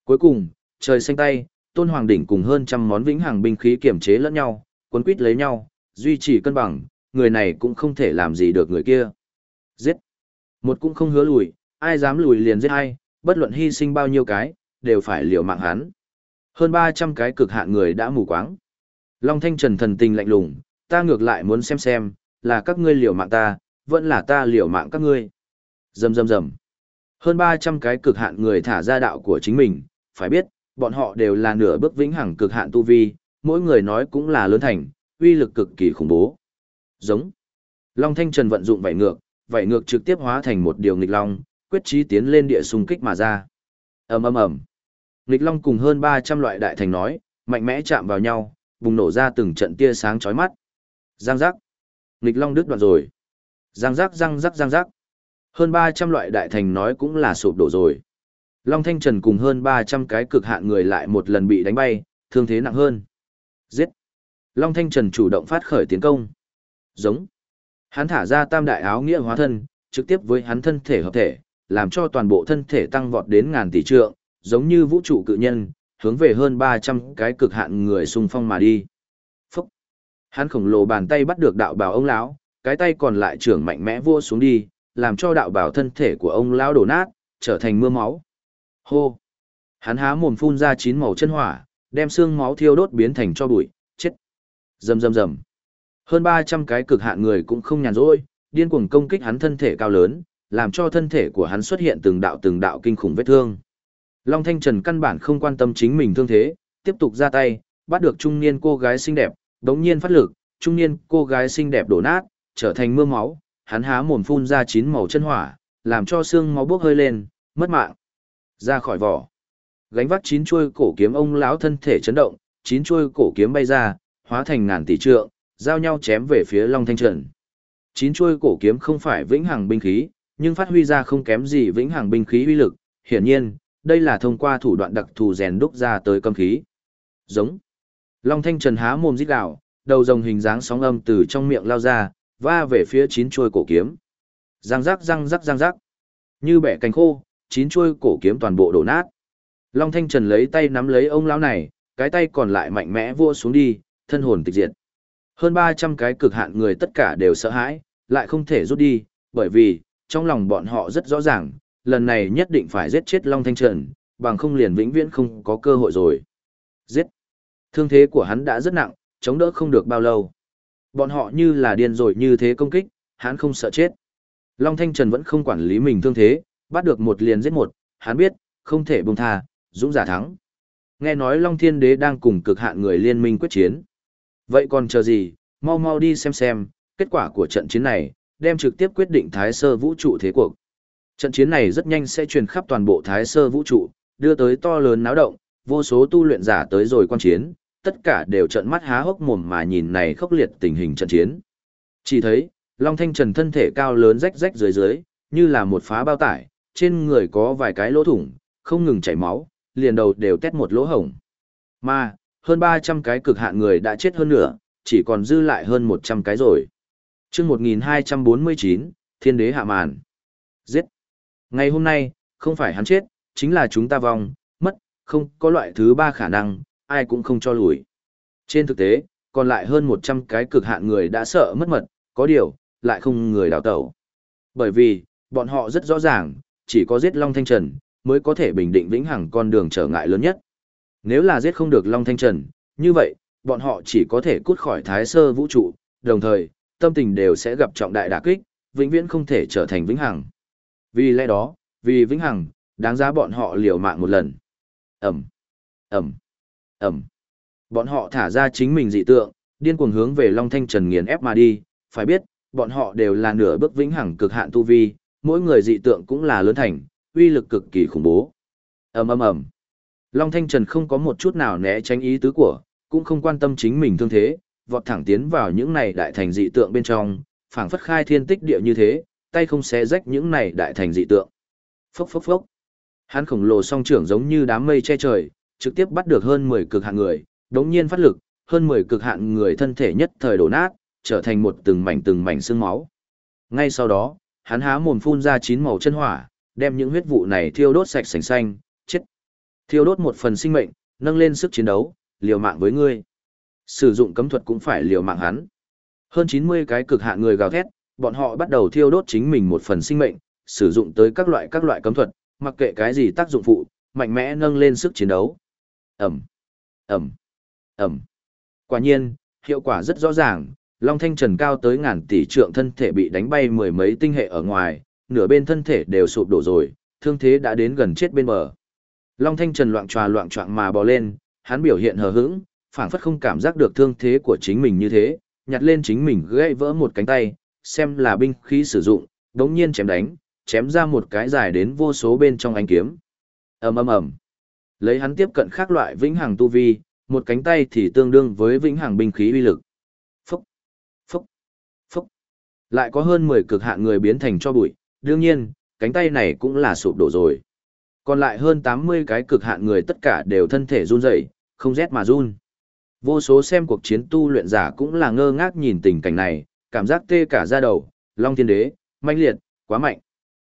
Cuối cùng, trời xanh tay, Tôn Hoàng đỉnh cùng hơn trăm món vĩnh hằng binh khí kiểm chế lẫn nhau, cuốn quýt lấy nhau, duy trì cân bằng, người này cũng không thể làm gì được người kia. Giết. Một cũng không hứa lùi, ai dám lùi liền giết ai, bất luận hy sinh bao nhiêu cái, đều phải liều mạng hắn. Hơn 300 cái cực hạn người đã mù quáng. Long Thanh Trần thần tình lạnh lùng, ta ngược lại muốn xem xem, là các ngươi liều mạng ta, vẫn là ta liều mạng các ngươi. Rầm rầm rầm. Hơn 300 cái cực hạn người thả ra đạo của chính mình, phải biết, bọn họ đều là nửa bước vĩnh hằng cực hạn tu vi, mỗi người nói cũng là lớn thành, uy lực cực kỳ khủng bố. Giống. Long Thanh Trần vận dụng vảy ngược, vảy ngược trực tiếp hóa thành một điều nghịch long, quyết chí tiến lên địa xung kích mà ra. Ầm ầm ầm. Nghịch long cùng hơn 300 loại đại thành nói, mạnh mẽ chạm vào nhau, bùng nổ ra từng trận tia sáng chói mắt. Giang giác. Nghịch long đứt đoạn rồi. Giang giác giang giác giang giác. Hơn 300 loại đại thành nói cũng là sụp đổ rồi. Long Thanh Trần cùng hơn 300 cái cực hạn người lại một lần bị đánh bay, thương thế nặng hơn. Giết! Long Thanh Trần chủ động phát khởi tiến công. Giống! Hắn thả ra tam đại áo nghĩa hóa thân, trực tiếp với hắn thân thể hợp thể, làm cho toàn bộ thân thể tăng vọt đến ngàn tỷ trượng, giống như vũ trụ cự nhân, hướng về hơn 300 cái cực hạn người xung phong mà đi. Phúc! Hắn khổng lồ bàn tay bắt được đạo bào ông lão, cái tay còn lại trưởng mạnh mẽ vua xuống đi, làm cho đạo bào thân thể của ông lão đổ nát, trở thành mưa máu. Hô! Hắn há mồm phun ra chín màu chân hỏa, đem xương máu thiêu đốt biến thành cho bụi. Rầm rầm rầm. Hơn 300 cái cực hạn người cũng không nhàn rỗi, điên cuồng công kích hắn thân thể cao lớn, làm cho thân thể của hắn xuất hiện từng đạo từng đạo kinh khủng vết thương. Long Thanh Trần căn bản không quan tâm chính mình thương thế, tiếp tục ra tay, bắt được trung niên cô gái xinh đẹp, đống nhiên phát lực, trung niên cô gái xinh đẹp đổ nát, trở thành mưa máu, hắn há mồm phun ra chín màu chân hỏa, làm cho xương máu bốc hơi lên, mất mạng. Ra khỏi vỏ. Gánh vác chín chuôi cổ kiếm ông lão thân thể chấn động, chín chuôi cổ kiếm bay ra, hóa thành ngàn tỷ trượng, giao nhau chém về phía Long Thanh Trần. Chín chuôi cổ kiếm không phải vĩnh hằng binh khí, nhưng phát huy ra không kém gì vĩnh hằng binh khí uy lực, hiển nhiên, đây là thông qua thủ đoạn đặc thù rèn đúc ra tới cấm khí. Giống. Long Thanh Trần há mồm rít gào, đầu rồng hình dáng sóng âm từ trong miệng lao ra, va về phía chín chuôi cổ kiếm. Răng rắc răng rắc răng rắc. Như bẻ cánh khô, chín chuôi cổ kiếm toàn bộ đổ nát. Long Thanh Trần lấy tay nắm lấy ông lão này, cái tay còn lại mạnh mẽ vua xuống đi, thân hồn tịch diệt. Hơn 300 cái cực hạn người tất cả đều sợ hãi, lại không thể rút đi, bởi vì, trong lòng bọn họ rất rõ ràng, lần này nhất định phải giết chết Long Thanh Trần, bằng không liền vĩnh viễn không có cơ hội rồi. Giết! Thương thế của hắn đã rất nặng, chống đỡ không được bao lâu. Bọn họ như là điên rồi như thế công kích, hắn không sợ chết. Long Thanh Trần vẫn không quản lý mình thương thế, bắt được một liền giết một, hắn biết, không thể buông tha, dũng giả thắng. Nghe nói Long Thiên Đế đang cùng cực hạn người liên minh quyết chiến. Vậy còn chờ gì, mau mau đi xem xem, kết quả của trận chiến này, đem trực tiếp quyết định Thái Sơ vũ trụ thế cuộc. Trận chiến này rất nhanh sẽ truyền khắp toàn bộ Thái Sơ vũ trụ, đưa tới to lớn náo động, vô số tu luyện giả tới rồi quan chiến, tất cả đều trợn mắt há hốc mồm mà nhìn này khốc liệt tình hình trận chiến. Chỉ thấy, Long Thanh Trần thân thể cao lớn rách rách dưới dưới, như là một phá bao tải, trên người có vài cái lỗ thủng, không ngừng chảy máu, liền đầu đều tét một lỗ hổng. Mà, hơn 300 cái cực hạn người đã chết hơn nữa, chỉ còn dư lại hơn 100 cái rồi. chương 1249, Thiên đế hạ màn. Giết. Ngày hôm nay, không phải hắn chết, chính là chúng ta vong, mất, không có loại thứ ba khả năng, ai cũng không cho lùi. Trên thực tế, còn lại hơn 100 cái cực hạn người đã sợ mất mật, có điều, lại không người đào tẩu. Bởi vì, bọn họ rất rõ ràng, chỉ có giết Long Thanh Trần, mới có thể bình định vĩnh hằng con đường trở ngại lớn nhất. Nếu là giết không được Long Thanh Trần, như vậy, bọn họ chỉ có thể cút khỏi thái sơ vũ trụ, đồng thời, tâm tình đều sẽ gặp trọng đại đả kích, vĩnh viễn không thể trở thành vĩnh hằng. Vì lẽ đó, vì vĩnh hằng, đáng giá bọn họ liều mạng một lần. Ẩm, Ẩm, Ẩm. Bọn họ thả ra chính mình dị tượng, điên cuồng hướng về Long Thanh Trần nghiền ép mà đi, phải biết, bọn họ đều là nửa bước vĩnh hằng cực hạn tu vi, mỗi người dị tượng cũng là lớn thành, uy lực cực kỳ khủng bố. Ầm ầm ầm. Long Thanh Trần không có một chút nào né tránh ý tứ của, cũng không quan tâm chính mình thương thế, vọt thẳng tiến vào những này đại thành dị tượng bên trong, phảng phất khai thiên tích địa như thế, tay không xé rách những này đại thành dị tượng. Phốc phốc phốc. Hắn khổng lồ song trưởng giống như đám mây che trời, trực tiếp bắt được hơn 10 cực hạn người, đống nhiên phát lực, hơn 10 cực hạn người thân thể nhất thời đổ nát, trở thành một từng mảnh từng mảnh xương máu. Ngay sau đó, hắn há mồm phun ra chín màu chân hỏa, đem những huyết vụ này thiêu đốt sạch sành xanh. Thiêu đốt một phần sinh mệnh, nâng lên sức chiến đấu, liều mạng với ngươi. Sử dụng cấm thuật cũng phải liều mạng hắn. Hơn 90 cái cực hạn người gào thét, bọn họ bắt đầu thiêu đốt chính mình một phần sinh mệnh, sử dụng tới các loại các loại cấm thuật, mặc kệ cái gì tác dụng phụ, mạnh mẽ nâng lên sức chiến đấu. Ẩm, Ẩm, Ẩm. Quả nhiên, hiệu quả rất rõ ràng, Long Thanh Trần cao tới ngàn tỷ trượng thân thể bị đánh bay mười mấy tinh hệ ở ngoài, nửa bên thân thể đều sụp đổ rồi, thương thế đã đến gần chết bên bờ. Long Thanh Trần loạn tròa loạn trọng mà bò lên, hắn biểu hiện hờ hững, phảng phất không cảm giác được thương thế của chính mình như thế, nhặt lên chính mình gãy vỡ một cánh tay, xem là binh khí sử dụng, đống nhiên chém đánh, chém ra một cái dài đến vô số bên trong ánh kiếm. ầm ầm ầm, lấy hắn tiếp cận khác loại vĩnh hằng tu vi, một cánh tay thì tương đương với vĩnh hằng binh khí uy lực. Phúc, phúc, phúc. Lại có hơn 10 cực hạn người biến thành cho bụi, đương nhiên, cánh tay này cũng là sụp đổ rồi. Còn lại hơn 80 cái cực hạn người tất cả đều thân thể run rẩy, không rét mà run. Vô số xem cuộc chiến tu luyện giả cũng là ngơ ngác nhìn tình cảnh này, cảm giác tê cả da đầu, Long Thiên Đế, manh liệt, quá mạnh.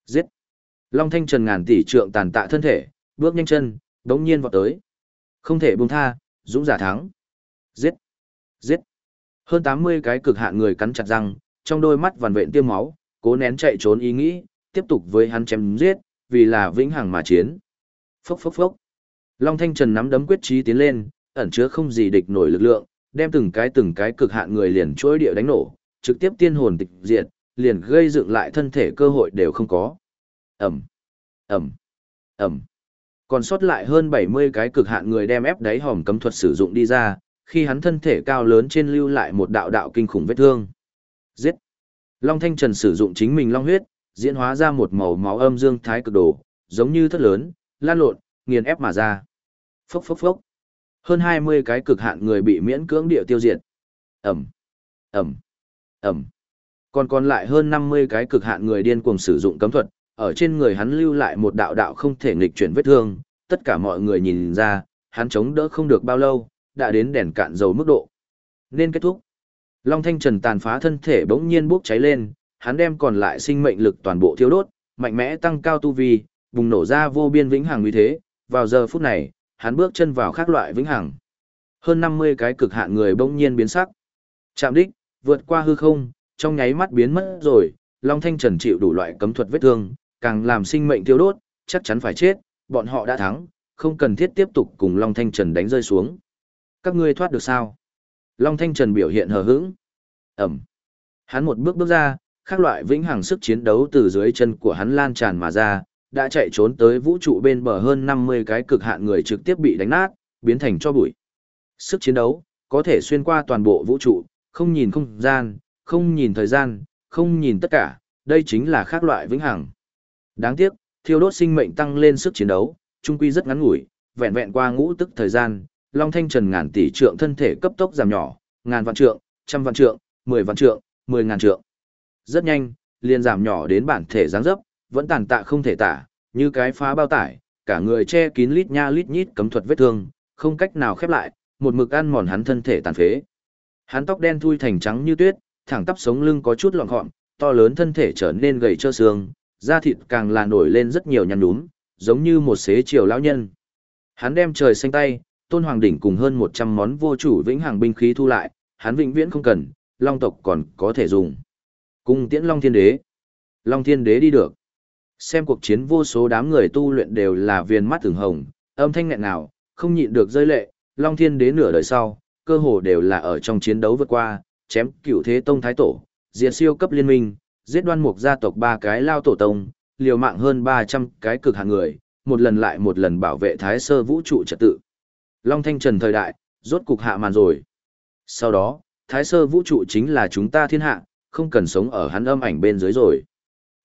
Giết. Long Thanh Trần ngàn tỷ trượng tàn tạ thân thể, bước nhanh chân, đống nhiên vọt tới. Không thể buông tha, dũng giả thắng. Giết. Giết. Hơn 80 cái cực hạn người cắn chặt răng, trong đôi mắt vằn vện tiêm máu, cố nén chạy trốn ý nghĩ, tiếp tục với hắn chém giết, vì là vĩnh hằng mà chiến. Phốc phốc phốc. Long Thanh Trần nắm đấm quyết chí tiến lên, ẩn chứa không gì địch nổi lực lượng, đem từng cái từng cái cực hạn người liền chuỗi địa đánh nổ, trực tiếp tiên hồn tịch diệt, liền gây dựng lại thân thể cơ hội đều không có. Ẩm, Ẩm, Ẩm. Còn sót lại hơn 70 cái cực hạn người đem ép đáy hòm cấm thuật sử dụng đi ra, khi hắn thân thể cao lớn trên lưu lại một đạo đạo kinh khủng vết thương. Giết. Long Thanh Trần sử dụng chính mình long huyết, diễn hóa ra một màu máu âm dương thái cực đồ, giống như thất lớn, lan lộn, nghiền ép mà ra. Phốc phốc phốc. Hơn 20 cái cực hạn người bị miễn cưỡng địa tiêu diệt. Ẩm, Ẩm, Ẩm. Còn còn lại hơn 50 cái cực hạn người điên cuồng sử dụng cấm thuật, ở trên người hắn lưu lại một đạo đạo không thể nghịch chuyển vết thương, tất cả mọi người nhìn ra, hắn chống đỡ không được bao lâu, đã đến đèn cạn dầu mức độ. Nên kết thúc. Long Thanh Trần tàn phá thân thể bỗng nhiên bốc cháy lên, hắn đem còn lại sinh mệnh lực toàn bộ thiếu đốt, mạnh mẽ tăng cao tu vi, bùng nổ ra vô biên vĩnh hằng uy thế, vào giờ phút này, hắn bước chân vào khác loại vĩnh hằng. Hơn 50 cái cực hạn người bỗng nhiên biến sắc. Chạm đích, vượt qua hư không, trong nháy mắt biến mất rồi, Long Thanh Trần chịu đủ loại cấm thuật vết thương, càng làm sinh mệnh tiêu đốt, chắc chắn phải chết, bọn họ đã thắng, không cần thiết tiếp tục cùng Long Thanh Trần đánh rơi xuống. Các ngươi thoát được sao? Long Thanh Trần biểu hiện hờ hững. Ẩm. Hắn một bước bước ra, các loại vĩnh hằng sức chiến đấu từ dưới chân của hắn lan tràn mà ra, đã chạy trốn tới vũ trụ bên bờ hơn 50 cái cực hạn người trực tiếp bị đánh nát, biến thành cho bụi. Sức chiến đấu, có thể xuyên qua toàn bộ vũ trụ, không nhìn không gian, không nhìn thời gian, không nhìn tất cả, đây chính là khác loại vĩnh hằng. Đáng tiếc, thiêu đốt sinh mệnh tăng lên sức chiến đấu, trung quy rất ngắn ngủi, vẹn vẹn qua ngũ tức thời gian, Long Thanh Trần ngàn tỷ trượng thân thể cấp tốc giảm nhỏ, ngàn vạn trượng, trăm vạn trượng, mười vạn trượng, mười ngàn trượng. Rất nhanh, liền giảm nhỏ đến bản thể dáng dấp, vẫn tàn tạ không thể tả, như cái phá bao tải, cả người che kín lít nha lít nhít cấm thuật vết thương, không cách nào khép lại, một mực ăn mòn hắn thân thể tàn phế. Hắn tóc đen thui thành trắng như tuyết, thẳng tắp sống lưng có chút lọn gọn, to lớn thân thể trở nên gầy trơ xương, da thịt càng là nổi lên rất nhiều nhăn nhúm, giống như một xế chiều lão nhân. Hắn đem trời xanh tay, tôn hoàng đỉnh cùng hơn 100 món vô chủ vĩnh hằng binh khí thu lại, hắn vĩnh viễn không cần, long tộc còn có thể dùng. Cung tiễn long thiên đế. Long thiên đế đi được. Xem cuộc chiến vô số đám người tu luyện đều là viên mắt thường hồng, âm thanh nghẹn nào, không nhịn được rơi lệ, long thiên đế nửa đời sau, cơ hồ đều là ở trong chiến đấu vượt qua, chém cửu thế tông thái tổ, diệt siêu cấp liên minh, giết đoan mục gia tộc ba cái lao tổ tông, liều mạng hơn 300 cái cực hạng người, một lần lại một lần bảo vệ thái sơ vũ trụ trật tự. Long Thanh Trần thời đại, rốt cục hạ màn rồi. Sau đó, thái sơ vũ trụ chính là chúng ta thiên hạ, không cần sống ở hắn âm ảnh bên dưới rồi.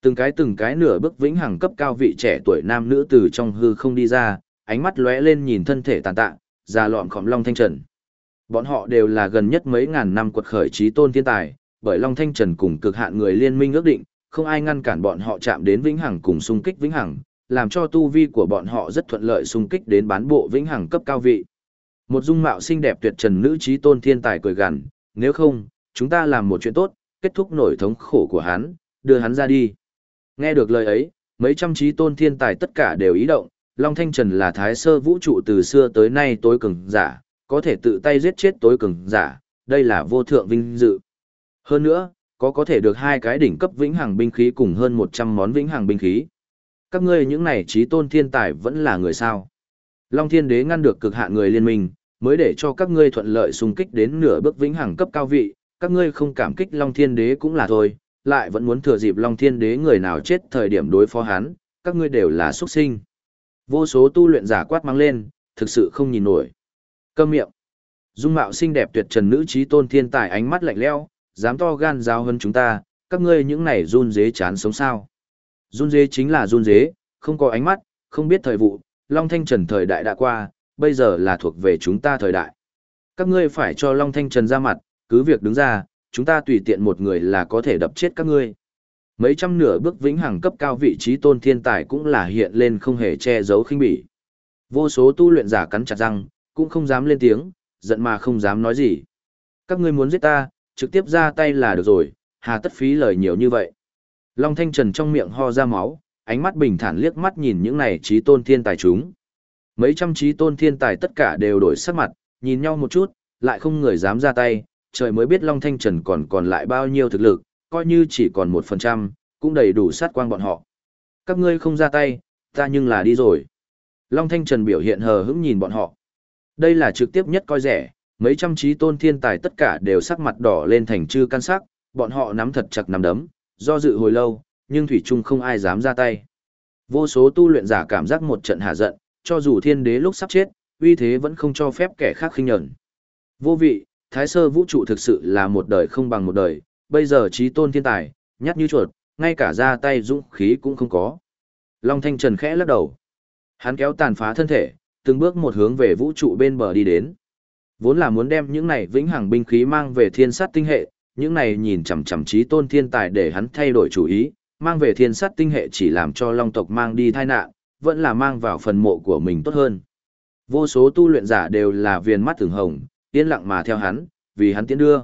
Từng cái từng cái nửa bước vĩnh hằng cấp cao vị trẻ tuổi nam nữ từ trong hư không đi ra, ánh mắt lóe lên nhìn thân thể tàn tạ, già lọm khổng Long Thanh Trần. Bọn họ đều là gần nhất mấy ngàn năm quật khởi trí tôn thiên tài, bởi Long Thanh Trần cùng cực hạn người liên minh ước định, không ai ngăn cản bọn họ chạm đến vĩnh hằng cùng xung kích vĩnh hằng, làm cho tu vi của bọn họ rất thuận lợi xung kích đến bán bộ vĩnh hằng cấp cao vị. Một dung mạo xinh đẹp tuyệt trần nữ trí tôn thiên tài cười gằn, nếu không, chúng ta làm một chuyện tốt, kết thúc nổi thống khổ của hắn, đưa hắn ra đi. Nghe được lời ấy, mấy trăm trí tôn thiên tài tất cả đều ý động, Long Thanh Trần là thái sơ vũ trụ từ xưa tới nay tối cường giả, có thể tự tay giết chết tối cường giả, đây là vô thượng vinh dự. Hơn nữa, có có thể được hai cái đỉnh cấp vĩnh hằng binh khí cùng hơn 100 món vĩnh hằng binh khí. Các ngươi những này trí tôn thiên tài vẫn là người sao. Long Thiên Đế ngăn được cực hạn người liên minh, mới để cho các ngươi thuận lợi xung kích đến nửa bước vĩnh hằng cấp cao vị, các ngươi không cảm kích Long Thiên Đế cũng là thôi, lại vẫn muốn thừa dịp Long Thiên Đế người nào chết thời điểm đối phó hắn, các ngươi đều là xuất sinh. Vô số tu luyện giả quát mang lên, thực sự không nhìn nổi. Câm miệng. Dung mạo xinh đẹp tuyệt trần nữ trí tôn thiên tài ánh mắt lạnh lẽo, dám to gan giao hơn chúng ta, các ngươi những này run dế chán sống sao. Run dế chính là run dế, không có ánh mắt, không biết thời vụ, Long Thanh Trần thời đại đã qua, bây giờ là thuộc về chúng ta thời đại. Các ngươi phải cho Long Thanh Trần ra mặt, cứ việc đứng ra, chúng ta tùy tiện một người là có thể đập chết các ngươi. Mấy trăm nửa bước vĩnh hằng cấp cao vị trí tôn thiên tài cũng là hiện lên không hề che giấu khinh bỉ. Vô số tu luyện giả cắn chặt răng, cũng không dám lên tiếng, giận mà không dám nói gì. Các ngươi muốn giết ta, trực tiếp ra tay là được rồi, hà tất phí lời nhiều như vậy. Long Thanh Trần trong miệng ho ra máu, ánh mắt bình thản liếc mắt nhìn những này trí tôn thiên tài chúng. Mấy trăm trí tôn thiên tài tất cả đều đổi sắc mặt, nhìn nhau một chút, lại không người dám ra tay, trời mới biết Long Thanh Trần còn còn lại bao nhiêu thực lực, coi như chỉ còn một phần trăm, cũng đầy đủ sát quang bọn họ. Các ngươi không ra tay, ta nhưng là đi rồi. Long Thanh Trần biểu hiện hờ hững nhìn bọn họ. Đây là trực tiếp nhất coi rẻ, mấy trăm trí tôn thiên tài tất cả đều sắc mặt đỏ lên thành chư can sắc, bọn họ nắm thật chặt nắm đấm, do dự hồi lâu, nhưng Thủy Trung không ai dám ra tay. Vô số tu luyện giả cảm giác một trận hạ giận, cho dù thiên đế lúc sắp chết, uy thế vẫn không cho phép kẻ khác khinh nhẫn. Vô vị, thái sơ vũ trụ thực sự là một đời không bằng một đời, bây giờ trí tôn thiên tài, nhát như chuột, ngay cả ra tay dũng khí cũng không có. Long Thanh Trần khẽ lắc đầu. Hắn kéo tàn phá thân thể, từng bước một hướng về vũ trụ bên bờ đi đến. Vốn là muốn đem những này vĩnh hằng binh khí mang về thiên sát tinh hệ, những này nhìn chằm chằm trí tôn thiên tài để hắn thay đổi chủ ý, mang về thiên sát tinh hệ chỉ làm cho long tộc mang đi tai nạn, vẫn là mang vào phần mộ của mình tốt hơn. Vô số tu luyện giả đều là viền mắt thường hồng, yên lặng mà theo hắn, vì hắn tiến đưa.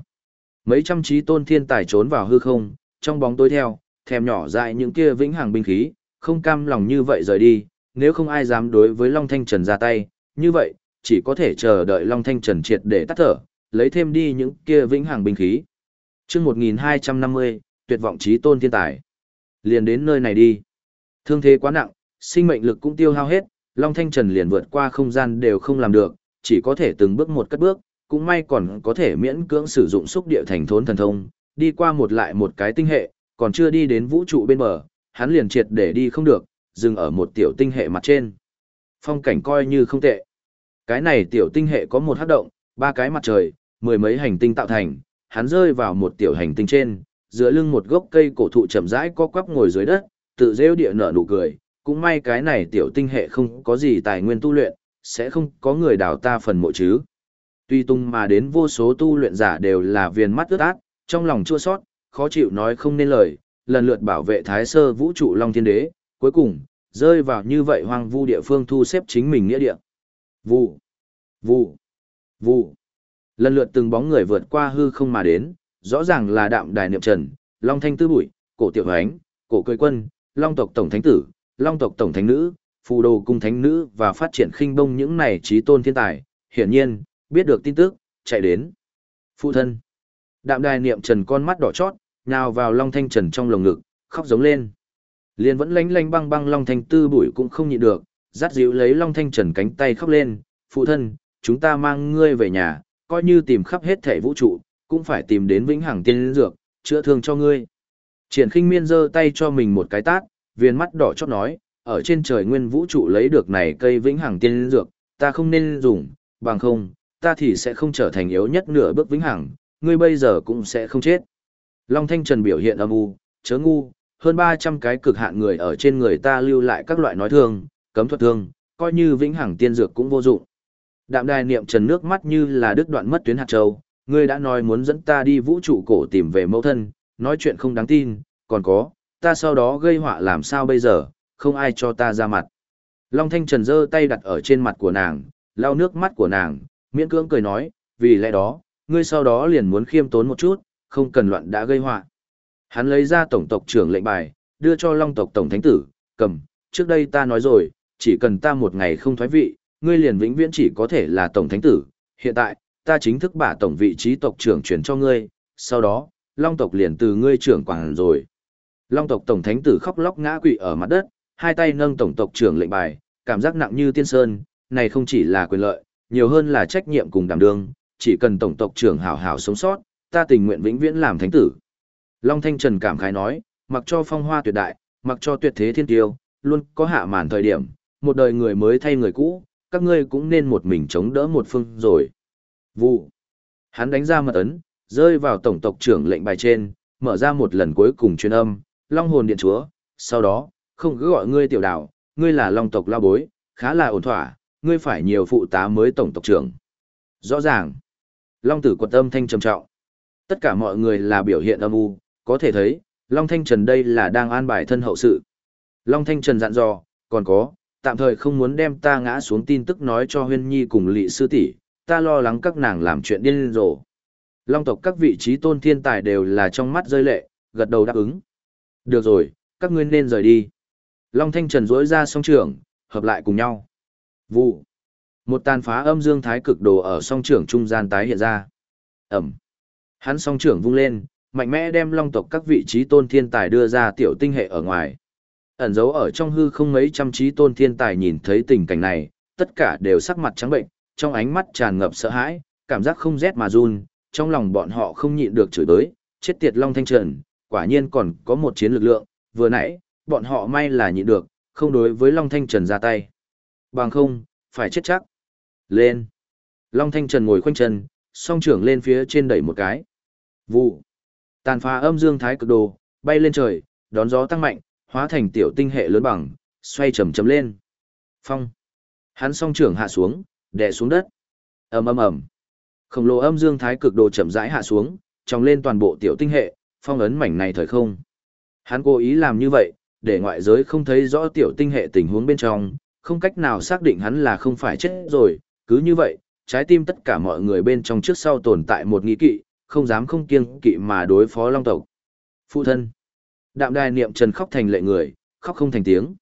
Mấy trăm trí tôn thiên tài trốn vào hư không, trong bóng tối theo, thèm nhỏ dại những kia vĩnh hằng binh khí, không cam lòng như vậy rời đi, nếu không ai dám đối với Long Thanh Trần ra tay, như vậy, chỉ có thể chờ đợi Long Thanh Trần triệt để tắt thở, lấy thêm đi những kia vĩnh hằng binh khí. chương 1250, tuyệt vọng trí tôn thiên tài. Liền đến nơi này đi. Thương thế quá nặng, sinh mệnh lực cũng tiêu hao hết, Long Thanh Trần liền vượt qua không gian đều không làm được, chỉ có thể từng bước một cất bước, cũng may còn có thể miễn cưỡng sử dụng xúc địa thành thốn thần thông, đi qua một lại một cái tinh hệ, còn chưa đi đến vũ trụ bên bờ, hắn liền triệt để đi không được, dừng ở một tiểu tinh hệ mặt trên. Phong cảnh coi như không tệ. Cái này tiểu tinh hệ có một hát động, ba cái mặt trời, mười mấy hành tinh tạo thành, hắn rơi vào một tiểu hành tinh trên, giữa lưng một gốc cây cổ thụ chậm rãi co quắp ngồi dưới đất, tự rêu địa nở nụ cười, cũng may cái này tiểu tinh hệ không có gì tài nguyên tu luyện, sẽ không có người đào ta phần mộ chứ. Tuy tung mà đến vô số tu luyện giả đều là viền mắt ướt át, trong lòng chua sót, khó chịu nói không nên lời, lần lượt bảo vệ thái sơ vũ trụ Long Thiên Đế, cuối cùng, rơi vào như vậy hoang vu địa phương thu xếp chính mình nghĩa địa. Vụ, vụ, vụ. Lần lượt từng bóng người vượt qua hư không mà đến, rõ ràng là đạm đài niệm trần, Long Thanh Tư Bụi, cổ tiểu Hánh, cổ cười quân, Long tộc Tổng Thánh Tử, Long tộc Tổng Thánh Nữ, Phù Đồ Cung Thánh Nữ và phát triển khinh bông những này trí tôn thiên tài, hiển nhiên, biết được tin tức, chạy đến. Phụ thân. Đạm đài niệm trần con mắt đỏ chót, nhào vào Long Thanh Trần trong lồng ngực, khóc giống lên. Liền vẫn lánh lánh băng băng Long Thanh Tư bụi cũng không nhịn được, dắt dịu lấy Long Thanh Trần cánh tay khóc lên, phụ thân, chúng ta mang ngươi về nhà, coi như tìm khắp hết thể vũ trụ, cũng phải tìm đến vĩnh hằng tiên dược, chữa thương cho ngươi. Triển khinh miên giơ tay cho mình một cái tát, viên mắt đỏ chót nói, ở trên trời nguyên vũ trụ lấy được này cây vĩnh hằng tiên dược, ta không nên dùng, bằng không, ta thì sẽ không trở thành yếu nhất nửa bước vĩnh hằng, ngươi bây giờ cũng sẽ không chết. Long Thanh Trần biểu hiện âm u, chớ ngu, hơn 300 cái cực hạn người ở trên người ta lưu lại các loại nói thương, cấm thuật thương, coi như vĩnh hằng tiên dược cũng vô dụng. Đạm đài niệm trần nước mắt như là đứt đoạn mất tuyến hạt châu, ngươi đã nói muốn dẫn ta đi vũ trụ cổ tìm về mẫu thân, nói chuyện không đáng tin, còn có, ta sau đó gây họa làm sao bây giờ, không ai cho ta ra mặt. Long Thanh Trần giơ tay đặt ở trên mặt của nàng, lau nước mắt của nàng, miễn cưỡng cười nói, vì lẽ đó, ngươi sau đó liền muốn khiêm tốn một chút, không cần loạn đã gây họa. Hắn lấy ra tổng tộc trưởng lệnh bài, đưa cho long tộc tổng thánh tử, cầm, trước đây ta nói rồi, chỉ cần ta một ngày không thoái vị, ngươi liền vĩnh viễn chỉ có thể là tổng thánh tử, hiện tại, ta chính thức bả tổng vị trí tộc trưởng chuyển cho ngươi, sau đó, long tộc liền từ ngươi trưởng quản rồi. Long tộc tổng thánh tử khóc lóc ngã quỵ ở mặt đất, hai tay nâng tổng tộc trưởng lệnh bài, cảm giác nặng như tiên sơn, này không chỉ là quyền lợi, nhiều hơn là trách nhiệm cùng đảm đương, chỉ cần tổng tộc trưởng hảo hảo sống sót, ta tình nguyện vĩnh viễn làm thánh tử. Long Thanh Trần cảm khái nói, mặc cho phong hoa tuyệt đại, mặc cho tuyệt thế thiên tiêu, luôn có hạ màn thời điểm, một đời người mới thay người cũ, các ngươi cũng nên một mình chống đỡ một phương rồi. Vụ. Hắn đánh ra mật ấn, rơi vào tổng tộc trưởng lệnh bài trên, mở ra một lần cuối cùng truyền âm, Long hồn điện chúa, sau đó, không cứ gọi ngươi tiểu đảo, ngươi là Long tộc lao bối, khá là ổn thỏa, ngươi phải nhiều phụ tá mới tổng tộc trưởng. Rõ ràng, Long tử quật âm thanh trầm trọng. Tất cả mọi người là biểu hiện âm u, có thể thấy, Long Thanh Trần đây là đang an bài thân hậu sự. Long Thanh Trần dặn dò, còn có, tạm thời không muốn đem ta ngã xuống tin tức nói cho Huyên Nhi cùng Lị sư tỷ, ta lo lắng các nàng làm chuyện điên rồ. Long tộc các vị trí tôn thiên tài đều là trong mắt rơi lệ, gật đầu đáp ứng. Được rồi, các ngươi nên rời đi. Long Thanh Trần rỗi ra song trường, hợp lại cùng nhau. Vụ. Một tàn phá âm dương thái cực đồ ở song trưởng trung gian tái hiện ra. Ẩm. Hắn song trưởng vung lên, mạnh mẽ đem long tộc các vị trí tôn thiên tài đưa ra tiểu tinh hệ ở ngoài. Ẩn dấu ở trong hư không mấy trăm trí tôn thiên tài nhìn thấy tình cảnh này, tất cả đều sắc mặt trắng bệnh, trong ánh mắt tràn ngập sợ hãi, cảm giác không rét mà run, trong lòng bọn họ không nhịn được chửi tới, chết tiệt long thanh trần, quả nhiên còn có một chiến lực lượng, vừa nãy, bọn họ may là nhịn được, không đối với long thanh trần ra tay. Bằng không, phải chết chắc. Lên. Long thanh trần ngồi khoanh chân, song trưởng lên phía trên đẩy một cái. Vụ. Tàn phá âm dương thái cực đồ, bay lên trời, đón gió tăng mạnh, hóa thành tiểu tinh hệ lớn bằng, xoay chầm chầm lên. Phong. Hắn song trưởng hạ xuống, đè xuống đất. ầm ầm ầm. Khổng lồ âm dương thái cực đồ chậm rãi hạ xuống, tròng lên toàn bộ tiểu tinh hệ, phong ấn mảnh này thời không. Hắn cố ý làm như vậy, để ngoại giới không thấy rõ tiểu tinh hệ tình huống bên trong, không cách nào xác định hắn là không phải chết rồi, cứ như vậy, trái tim tất cả mọi người bên trong trước sau tồn tại một nghi kỵ, không dám không kiêng kỵ mà đối phó long tộc. Phụ thân. Đạm đài niệm trần khóc thành lệ người, khóc không thành tiếng.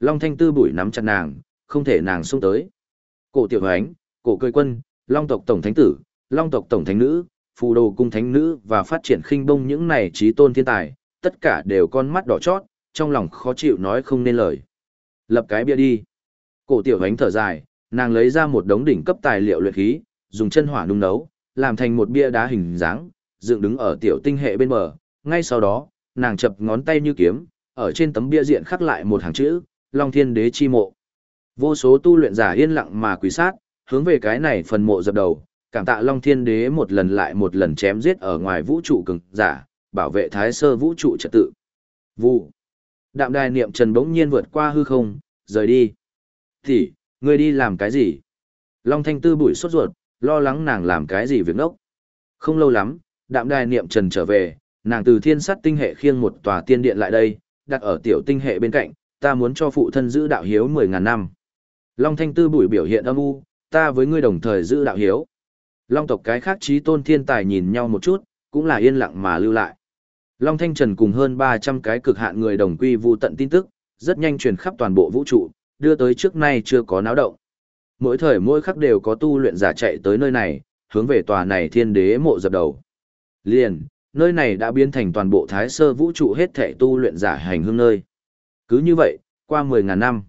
Long thanh tư bụi nắm chặt nàng, không thể nàng xông tới. Cổ tiểu ánh, cổ cười quân, long tộc tổng thánh tử, long tộc tổng thánh nữ, phù đồ cung thánh nữ và phát triển khinh bông những này trí tôn thiên tài, tất cả đều con mắt đỏ chót, trong lòng khó chịu nói không nên lời. Lập cái bia đi. Cổ tiểu ánh thở dài, nàng lấy ra một đống đỉnh cấp tài liệu luyện khí, dùng chân hỏa nung nấu, làm thành một bia đá hình dáng, dựng đứng ở tiểu tinh hệ bên bờ. Ngay sau đó, nàng chập ngón tay như kiếm, ở trên tấm bia diện khắc lại một hàng chữ, Long Thiên Đế chi mộ. Vô số tu luyện giả yên lặng mà quý sát, hướng về cái này phần mộ dập đầu, cảm tạ Long Thiên Đế một lần lại một lần chém giết ở ngoài vũ trụ cường giả, bảo vệ thái sơ vũ trụ trật tự. Vụ. Đạm đài niệm trần bỗng nhiên vượt qua hư không, rời đi. Thì, ngươi đi làm cái gì? Long Thanh Tư bụi sốt ruột, lo lắng nàng làm cái gì việc nốc. Không lâu lắm, đạm đài niệm trần trở về, nàng từ thiên sắt tinh hệ khiêng một tòa tiên điện lại đây, đặt ở tiểu tinh hệ bên cạnh, ta muốn cho phụ thân giữ đạo hiếu 10.000 năm. Long Thanh Tư bụi biểu hiện âm u, ta với ngươi đồng thời giữ đạo hiếu. Long tộc cái khác trí tôn thiên tài nhìn nhau một chút, cũng là yên lặng mà lưu lại. Long Thanh Trần cùng hơn 300 cái cực hạn người đồng quy vu tận tin tức, rất nhanh truyền khắp toàn bộ vũ trụ, đưa tới trước nay chưa có náo động. Mỗi thời mỗi khắc đều có tu luyện giả chạy tới nơi này, hướng về tòa này thiên đế mộ dập đầu. Liền, nơi này đã biến thành toàn bộ thái sơ vũ trụ hết thể tu luyện giả hành hương nơi. Cứ như vậy, qua 10.000 năm,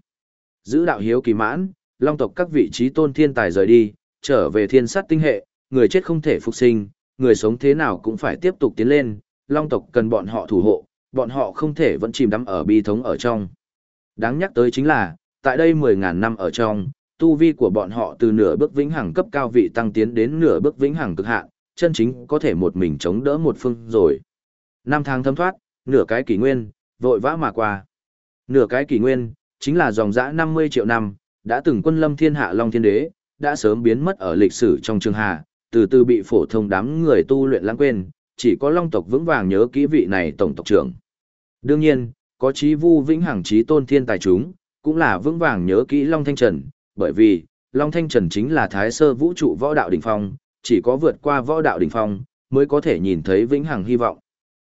giữ đạo hiếu kỳ mãn, long tộc các vị trí tôn thiên tài rời đi, trở về thiên sát tinh hệ, người chết không thể phục sinh, người sống thế nào cũng phải tiếp tục tiến lên, long tộc cần bọn họ thủ hộ, bọn họ không thể vẫn chìm đắm ở bi thống ở trong. Đáng nhắc tới chính là, tại đây 10.000 năm ở trong, tu vi của bọn họ từ nửa bước vĩnh hằng cấp cao vị tăng tiến đến nửa bước vĩnh hằng cực hạn, chân chính có thể một mình chống đỡ một phương rồi. Năm tháng thấm thoát, nửa cái kỷ nguyên, vội vã mà qua. Nửa cái kỷ nguyên, chính là dòng dã 50 triệu năm, đã từng quân lâm thiên hạ Long Thiên Đế, đã sớm biến mất ở lịch sử trong trường hạ, từ từ bị phổ thông đám người tu luyện lãng quên, chỉ có Long tộc vững vàng nhớ kỹ vị này tổng tộc trưởng. Đương nhiên, có chí vu vĩnh hằng chí tôn thiên tài chúng, cũng là vững vàng nhớ kỹ Long Thanh Trần, bởi vì, Long Thanh Trần chính là thái sơ vũ trụ võ đạo đỉnh phong, chỉ có vượt qua võ đạo đỉnh phong, mới có thể nhìn thấy vĩnh hằng hy vọng.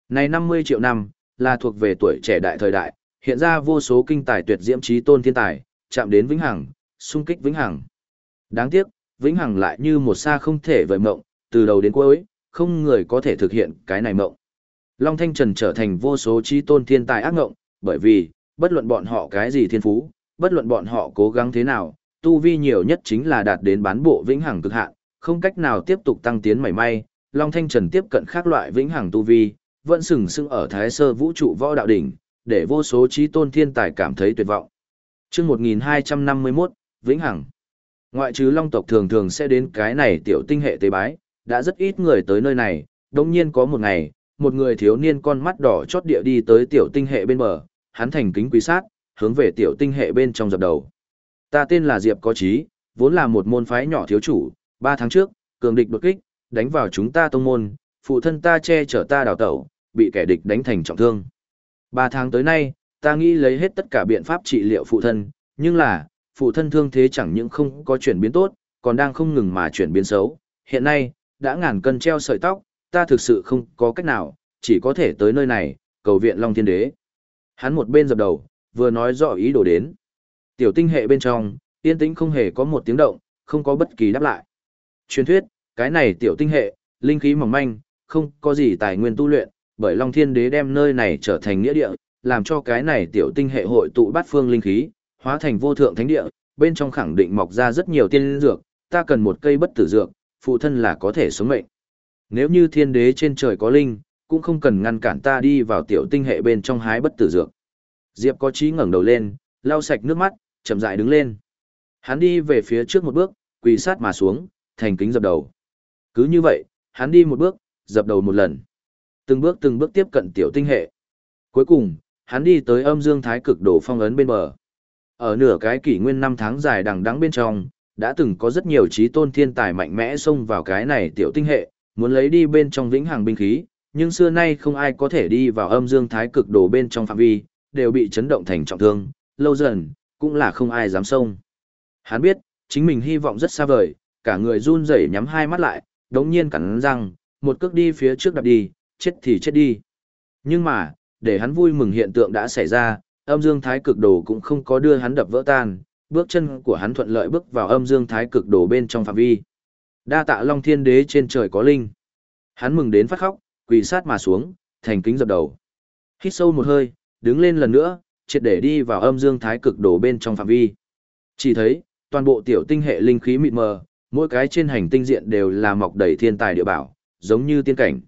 Này 50 triệu năm, là thuộc về tuổi trẻ đại thời đại, hiện ra vô số kinh tài tuyệt diễm trí tôn thiên tài, chạm đến vĩnh hằng, xung kích vĩnh hằng. Đáng tiếc, vĩnh hằng lại như một xa không thể vời mộng, từ đầu đến cuối, không người có thể thực hiện cái này mộng. Long Thanh Trần trở thành vô số trí tôn thiên tài ác ngộng, bởi vì, bất luận bọn họ cái gì thiên phú, bất luận bọn họ cố gắng thế nào, tu vi nhiều nhất chính là đạt đến bán bộ vĩnh hằng cực hạn, không cách nào tiếp tục tăng tiến mảy may, Long Thanh Trần tiếp cận khác loại vĩnh hằng tu vi, vẫn sừng sững ở thái sơ vũ trụ võ đạo đỉnh, để vô số trí tôn thiên tài cảm thấy tuyệt vọng. Chương 1251, Vĩnh Hằng. Ngoại trừ long tộc thường thường sẽ đến cái này tiểu tinh hệ tế bái, đã rất ít người tới nơi này, đồng nhiên có một ngày, một người thiếu niên con mắt đỏ chót địa đi tới tiểu tinh hệ bên bờ, hắn thành kính quý sát, hướng về tiểu tinh hệ bên trong dập đầu. Ta tên là Diệp Có Chí, vốn là một môn phái nhỏ thiếu chủ, ba tháng trước, cường địch đột kích, đánh vào chúng ta tông môn, phụ thân ta che chở ta đào tẩu, bị kẻ địch đánh thành trọng thương. Ba tháng tới nay, ta nghĩ lấy hết tất cả biện pháp trị liệu phụ thân, nhưng là, phụ thân thương thế chẳng những không có chuyển biến tốt, còn đang không ngừng mà chuyển biến xấu. Hiện nay, đã ngàn cân treo sợi tóc, ta thực sự không có cách nào, chỉ có thể tới nơi này, cầu viện Long Thiên Đế. Hắn một bên dập đầu, vừa nói rõ ý đồ đến. Tiểu tinh hệ bên trong, yên tĩnh không hề có một tiếng động, không có bất kỳ đáp lại. Truyền thuyết, cái này tiểu tinh hệ, linh khí mỏng manh, không có gì tài nguyên tu luyện, bởi Long Thiên Đế đem nơi này trở thành nghĩa địa, làm cho cái này tiểu tinh hệ hội tụ bát phương linh khí, hóa thành vô thượng thánh địa, bên trong khẳng định mọc ra rất nhiều tiên dược, ta cần một cây bất tử dược, phụ thân là có thể sống mệnh. Nếu như thiên đế trên trời có linh, cũng không cần ngăn cản ta đi vào tiểu tinh hệ bên trong hái bất tử dược. Diệp có trí ngẩng đầu lên, lau sạch nước mắt, chậm rãi đứng lên. Hắn đi về phía trước một bước, quỳ sát mà xuống, thành kính dập đầu. Cứ như vậy, hắn đi một bước, dập đầu một lần. Từng bước từng bước tiếp cận tiểu tinh hệ. Cuối cùng, hắn đi tới âm dương thái cực đổ phong ấn bên bờ. Ở nửa cái kỷ nguyên năm tháng dài đằng đẵng bên trong, đã từng có rất nhiều trí tôn thiên tài mạnh mẽ xông vào cái này tiểu tinh hệ, muốn lấy đi bên trong vĩnh hằng binh khí, nhưng xưa nay không ai có thể đi vào âm dương thái cực đồ bên trong phạm vi, đều bị chấn động thành trọng thương, lâu dần, cũng là không ai dám xông. Hắn biết, chính mình hy vọng rất xa vời, cả người run rẩy nhắm hai mắt lại, đống nhiên cắn răng, một cước đi phía trước đạp đi, chết thì chết đi. Nhưng mà, để hắn vui mừng hiện tượng đã xảy ra, âm dương thái cực đồ cũng không có đưa hắn đập vỡ tan, bước chân của hắn thuận lợi bước vào âm dương thái cực đồ bên trong phạm vi. Đa tạ Long Thiên Đế trên trời có linh. Hắn mừng đến phát khóc, quỳ sát mà xuống, thành kính dập đầu. Hít sâu một hơi, đứng lên lần nữa, triệt để đi vào âm dương thái cực đồ bên trong phạm vi. Chỉ thấy, toàn bộ tiểu tinh hệ linh khí mịt mờ, mỗi cái trên hành tinh diện đều là mọc đầy thiên tài địa bảo, giống như tiên cảnh.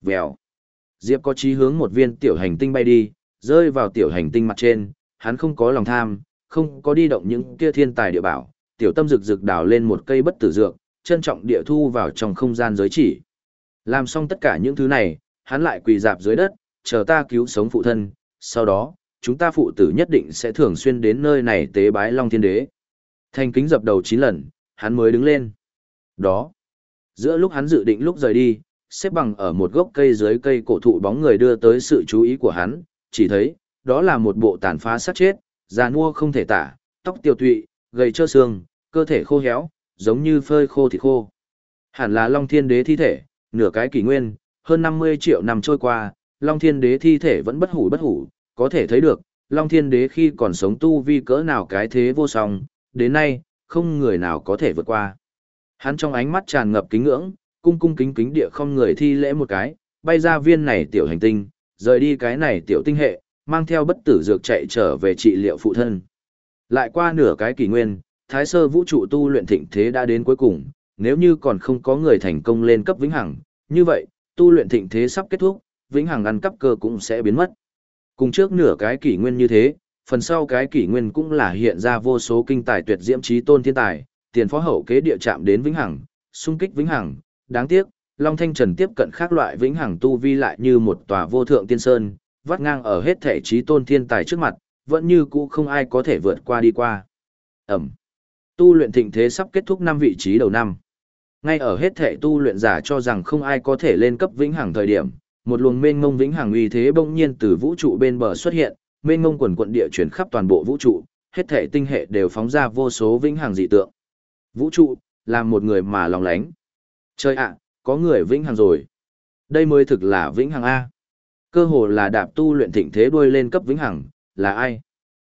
Vèo. Diệp có chí hướng một viên tiểu hành tinh bay đi, rơi vào tiểu hành tinh mặt trên, hắn không có lòng tham, không có đi động những kia thiên tài địa bảo, tiểu tâm rực rực đào lên một cây bất tử dược, trân trọng địa thu vào trong không gian giới chỉ. Làm xong tất cả những thứ này, hắn lại quỳ dạp dưới đất, chờ ta cứu sống phụ thân, sau đó, chúng ta phụ tử nhất định sẽ thường xuyên đến nơi này tế bái Long Thiên Đế. Thanh kính dập đầu 9 lần, hắn mới đứng lên. Đó. Giữa lúc hắn dự định lúc rời đi, xếp bằng ở một gốc cây dưới cây cổ thụ bóng người đưa tới sự chú ý của hắn, chỉ thấy, đó là một bộ tàn phá sát chết, già nua không thể tả, tóc tiêu tụy, gầy trơ xương, cơ thể khô héo, giống như phơi khô thịt khô. Hẳn là Long Thiên Đế thi thể, nửa cái kỷ nguyên, hơn 50 triệu năm trôi qua, Long Thiên Đế thi thể vẫn bất hủ bất hủ, có thể thấy được, Long Thiên Đế khi còn sống tu vi cỡ nào cái thế vô song, đến nay, không người nào có thể vượt qua. Hắn trong ánh mắt tràn ngập kính ngưỡng, cung cung kính kính địa không người thi lễ một cái, bay ra viên này tiểu hành tinh, rời đi cái này tiểu tinh hệ, mang theo bất tử dược chạy trở về trị liệu phụ thân. Lại qua nửa cái kỷ nguyên, thái sơ vũ trụ tu luyện thịnh thế đã đến cuối cùng, nếu như còn không có người thành công lên cấp vĩnh hằng, như vậy, tu luyện thịnh thế sắp kết thúc, vĩnh hằng ăn cấp cơ cũng sẽ biến mất. Cùng trước nửa cái kỷ nguyên như thế, phần sau cái kỷ nguyên cũng là hiện ra vô số kinh tài tuyệt diễm trí tôn thiên tài, tiền phó hậu kế địa chạm đến vĩnh hằng, xung kích vĩnh hằng, đáng tiếc, Long Thanh Trần tiếp cận khác loại vĩnh hằng tu vi lại như một tòa vô thượng tiên sơn, vắt ngang ở hết thể trí tôn thiên tài trước mặt, vẫn như cũ không ai có thể vượt qua đi qua. Ẩm. Tu luyện thịnh thế sắp kết thúc năm vị trí đầu năm. Ngay ở hết thể tu luyện giả cho rằng không ai có thể lên cấp vĩnh hằng thời điểm, một luồng mênh mông vĩnh hằng uy thế bỗng nhiên từ vũ trụ bên bờ xuất hiện, mênh mông quần quận địa chuyển khắp toàn bộ vũ trụ, hết thể tinh hệ đều phóng ra vô số vĩnh hằng dị tượng. Vũ trụ, làm một người mà lòng lánh. Trời ạ, có người vĩnh hằng rồi. Đây mới thực là vĩnh hằng A. Cơ hồ là đạp tu luyện thịnh thế đuôi lên cấp vĩnh hằng, là ai?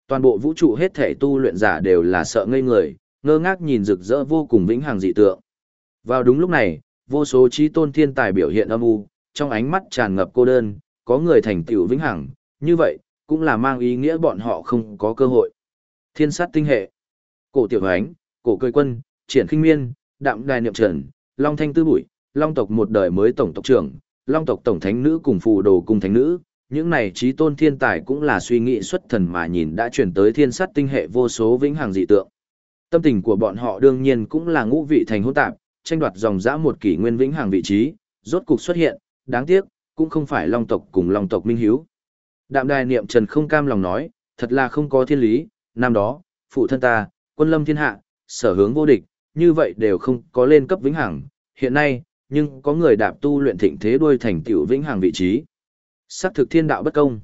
Toàn bộ vũ trụ hết thể tu luyện giả đều là sợ ngây người, ngơ ngác nhìn rực rỡ vô cùng vĩnh hằng dị tượng. Vào đúng lúc này, vô số trí tôn thiên tài biểu hiện âm u, trong ánh mắt tràn ngập cô đơn, có người thành tựu vĩnh hằng, như vậy, cũng là mang ý nghĩa bọn họ không có cơ hội. Thiên sát tinh hệ, cổ tiểu ánh, cổ cười quân, triển khinh miên, đạm đài niệm trần, long thanh tư bụi, long tộc một đời mới tổng tộc trưởng, long tộc tổng thánh nữ cùng phù đồ cùng thánh nữ, những này trí tôn thiên tài cũng là suy nghĩ xuất thần mà nhìn đã chuyển tới thiên sát tinh hệ vô số vĩnh hằng dị tượng. Tâm tình của bọn họ đương nhiên cũng là ngũ vị thành hỗn tạp, tranh đoạt dòng dã một kỷ nguyên vĩnh hằng vị trí, rốt cục xuất hiện, đáng tiếc, cũng không phải long tộc cùng long tộc minh hiếu. Đạm đài niệm trần không cam lòng nói, thật là không có thiên lý, năm đó, phụ thân ta, quân lâm thiên hạ, sở hướng vô địch, như vậy đều không có lên cấp vĩnh hằng, hiện nay, nhưng có người đạp tu luyện thịnh thế đuôi thành tiểu vĩnh hằng vị trí. Sắc thực thiên đạo bất công.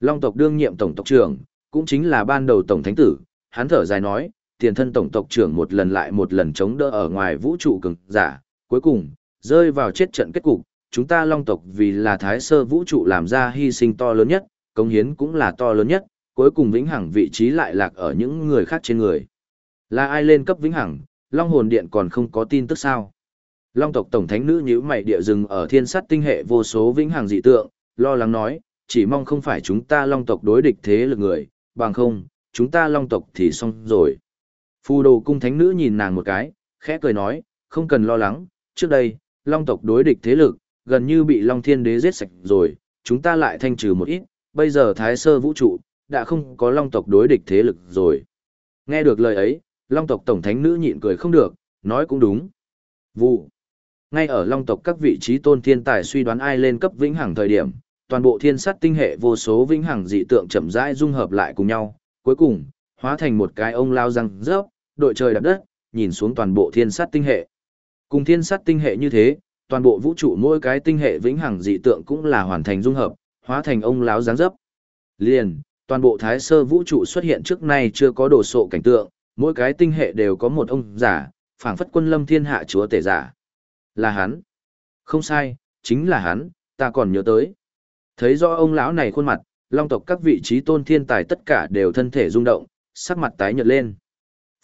Long tộc đương nhiệm tổng tộc trưởng, cũng chính là ban đầu tổng thánh tử, hắn thở dài nói, tiền thân tổng tộc trưởng một lần lại một lần chống đỡ ở ngoài vũ trụ cường giả, cuối cùng, rơi vào chết trận kết cục, chúng ta long tộc vì là thái sơ vũ trụ làm ra hy sinh to lớn nhất, công hiến cũng là to lớn nhất, cuối cùng vĩnh hằng vị trí lại lạc ở những người khác trên người. Là ai lên cấp vĩnh hằng, long hồn điện còn không có tin tức sao? Long tộc tổng thánh nữ nhíu mày địa rừng ở thiên sắt tinh hệ vô số vĩnh hằng dị tượng, lo lắng nói, chỉ mong không phải chúng ta long tộc đối địch thế lực người, bằng không, chúng ta long tộc thì xong rồi. Phù đồ cung thánh nữ nhìn nàng một cái, khẽ cười nói, không cần lo lắng, trước đây, long tộc đối địch thế lực, gần như bị long thiên đế giết sạch rồi, chúng ta lại thanh trừ một ít, bây giờ thái sơ vũ trụ, đã không có long tộc đối địch thế lực rồi. Nghe được lời ấy, long tộc tổng thánh nữ nhịn cười không được, nói cũng đúng. Vụ. Ngay ở long tộc các vị trí tôn thiên tài suy đoán ai lên cấp vĩnh hằng thời điểm, toàn bộ thiên sát tinh hệ vô số vĩnh hằng dị tượng chậm rãi dung hợp lại cùng nhau, cuối cùng, hóa thành một cái ông lao răng rớp, đội trời đạp đất, nhìn xuống toàn bộ thiên sát tinh hệ. Cùng thiên sát tinh hệ như thế, toàn bộ vũ trụ mỗi cái tinh hệ vĩnh hằng dị tượng cũng là hoàn thành dung hợp, hóa thành ông lão dáng dấp. Liền, toàn bộ thái sơ vũ trụ xuất hiện trước nay chưa có đồ sộ cảnh tượng, mỗi cái tinh hệ đều có một ông giả, phảng phất quân lâm thiên hạ chúa tể giả. Là hắn. Không sai, chính là hắn, ta còn nhớ tới. Thấy do ông lão này khuôn mặt, long tộc các vị trí tôn thiên tài tất cả đều thân thể rung động, sắc mặt tái nhợt lên.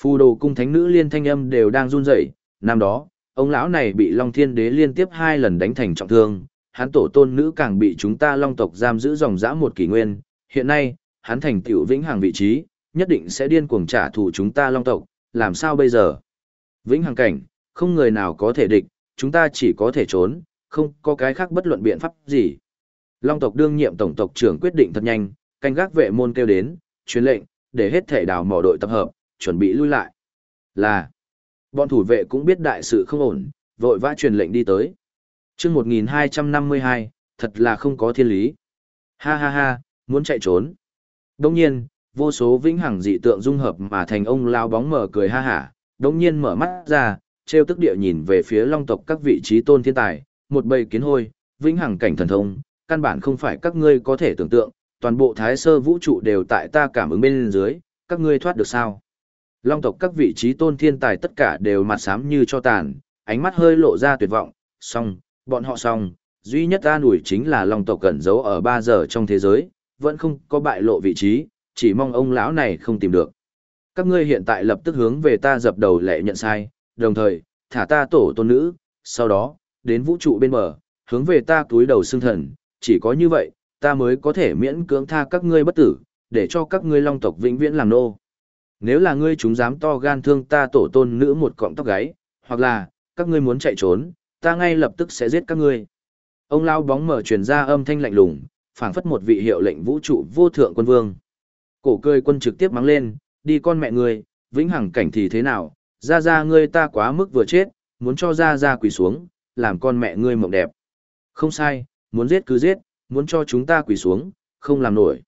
Phù đồ cung thánh nữ liên thanh âm đều đang run rẩy, năm đó, ông lão này bị Long Thiên Đế liên tiếp hai lần đánh thành trọng thương, hắn tổ tôn nữ càng bị chúng ta Long tộc giam giữ dòng dã một kỷ nguyên, hiện nay, hắn thành tiểu vĩnh hằng vị trí, nhất định sẽ điên cuồng trả thù chúng ta Long tộc, làm sao bây giờ? Vĩnh hằng cảnh, không người nào có thể địch, chúng ta chỉ có thể trốn, không có cái khác bất luận biện pháp gì. Long tộc đương nhiệm tổng tộc trưởng quyết định thật nhanh, canh gác vệ môn kêu đến, truyền lệnh, để hết thể đào mỏ đội tập hợp, chuẩn bị lui lại. Là, bọn thủ vệ cũng biết đại sự không ổn, vội vã truyền lệnh đi tới. chương 1252, thật là không có thiên lý. Ha ha ha, muốn chạy trốn. Đông nhiên, vô số vĩnh hằng dị tượng dung hợp mà thành ông lao bóng mở cười ha hả, đông nhiên mở mắt ra, treo tức địa nhìn về phía long tộc các vị trí tôn thiên tài, một bầy kiến hôi, vĩnh hằng cảnh thần thông, căn bản không phải các ngươi có thể tưởng tượng, toàn bộ thái sơ vũ trụ đều tại ta cảm ứng bên dưới, các ngươi thoát được sao? Long tộc các vị trí tôn thiên tài tất cả đều mặt xám như cho tàn, ánh mắt hơi lộ ra tuyệt vọng, song, bọn họ song, duy nhất an ủi chính là long tộc cẩn giấu ở 3 giờ trong thế giới, vẫn không có bại lộ vị trí, chỉ mong ông lão này không tìm được. Các ngươi hiện tại lập tức hướng về ta dập đầu lệ nhận sai, đồng thời, thả ta tổ tôn nữ, sau đó, đến vũ trụ bên bờ, hướng về ta túi đầu xương thần, chỉ có như vậy, ta mới có thể miễn cưỡng tha các ngươi bất tử, để cho các ngươi long tộc vĩnh viễn làm nô. Nếu là ngươi chúng dám to gan thương ta tổ tôn nữ một cọng tóc gáy, hoặc là, các ngươi muốn chạy trốn, ta ngay lập tức sẽ giết các ngươi. Ông lao bóng mở truyền ra âm thanh lạnh lùng, phảng phất một vị hiệu lệnh vũ trụ vô thượng quân vương. Cổ cười quân trực tiếp mắng lên, đi con mẹ ngươi, vĩnh hằng cảnh thì thế nào, ra ra ngươi ta quá mức vừa chết, muốn cho ra ra quỳ xuống, làm con mẹ ngươi mộng đẹp. Không sai, muốn giết cứ giết, muốn cho chúng ta quỳ xuống, không làm nổi.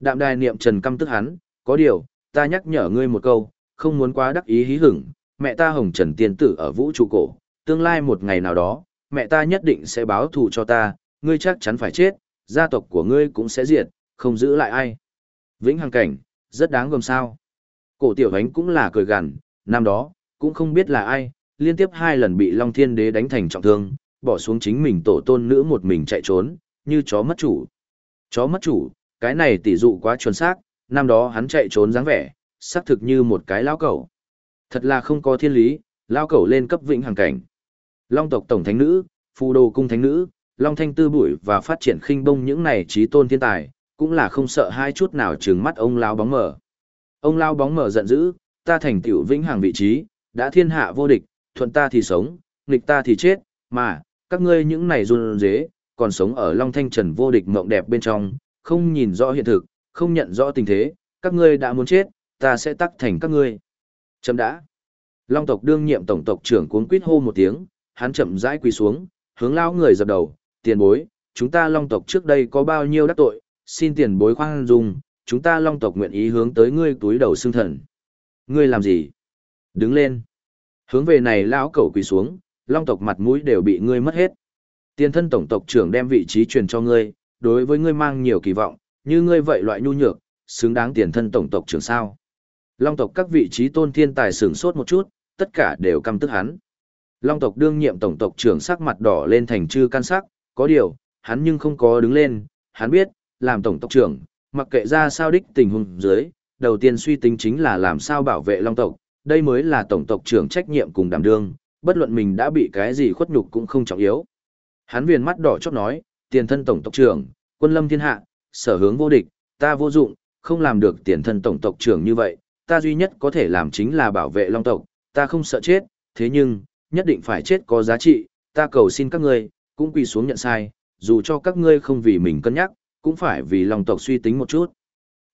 Đạm đài niệm trần căm tức hắn, có điều, ta nhắc nhở ngươi một câu, không muốn quá đắc ý hí hửng, mẹ ta hồng trần tiên tử ở vũ trụ cổ, tương lai một ngày nào đó, mẹ ta nhất định sẽ báo thù cho ta, ngươi chắc chắn phải chết, gia tộc của ngươi cũng sẽ diệt, không giữ lại ai. Vĩnh hằng cảnh, rất đáng gồm sao. Cổ tiểu ánh cũng là cười gằn, năm đó, cũng không biết là ai, liên tiếp hai lần bị Long Thiên Đế đánh thành trọng thương, bỏ xuống chính mình tổ tôn nữ một mình chạy trốn, như chó mất chủ. Chó mất chủ, cái này tỷ dụ quá chuẩn xác, năm đó hắn chạy trốn dáng vẻ, xác thực như một cái lão cẩu. Thật là không có thiên lý, lão cẩu lên cấp vĩnh hằng cảnh. Long tộc tổng thánh nữ, phù đồ cung thánh nữ, long thanh tư bụi và phát triển khinh bông những này trí tôn thiên tài, cũng là không sợ hai chút nào trừng mắt ông lão bóng mở. Ông lão bóng mở giận dữ, ta thành tiểu vĩnh hằng vị trí, đã thiên hạ vô địch, thuận ta thì sống, nghịch ta thì chết, mà, các ngươi những này run dế, còn sống ở long thanh trần vô địch mộng đẹp bên trong, không nhìn rõ hiện thực, không nhận rõ tình thế, các ngươi đã muốn chết, ta sẽ tắc thành các ngươi. Chấm đã. Long tộc đương nhiệm tổng tộc trưởng cuống quýt hô một tiếng, hắn chậm rãi quỳ xuống, hướng lao người dập đầu, tiền bối, chúng ta long tộc trước đây có bao nhiêu đắc tội, xin tiền bối khoan dung, chúng ta long tộc nguyện ý hướng tới ngươi túi đầu xương thần. Ngươi làm gì? Đứng lên. Hướng về này lão cẩu quỳ xuống, long tộc mặt mũi đều bị ngươi mất hết. Tiền thân tổng tộc trưởng đem vị trí truyền cho ngươi, đối với ngươi mang nhiều kỳ vọng, như ngươi vậy loại nhu nhược, xứng đáng tiền thân tổng tộc trưởng sao. Long tộc các vị trí tôn thiên tài sửng sốt một chút, tất cả đều căm tức hắn. Long tộc đương nhiệm tổng tộc trưởng sắc mặt đỏ lên thành chư can sắc, có điều, hắn nhưng không có đứng lên, hắn biết, làm tổng tộc trưởng, mặc kệ ra sao đích tình huống dưới, đầu tiên suy tính chính là làm sao bảo vệ Long tộc, đây mới là tổng tộc trưởng trách nhiệm cùng đảm đương, bất luận mình đã bị cái gì khuất nhục cũng không trọng yếu. Hắn viền mắt đỏ chót nói, tiền thân tổng tộc trưởng, quân lâm thiên hạ, sở hướng vô địch, ta vô dụng, không làm được tiền thân tổng tộc trưởng như vậy, ta duy nhất có thể làm chính là bảo vệ long tộc, ta không sợ chết, thế nhưng, nhất định phải chết có giá trị, ta cầu xin các ngươi, cũng quỳ xuống nhận sai, dù cho các ngươi không vì mình cân nhắc, cũng phải vì long tộc suy tính một chút.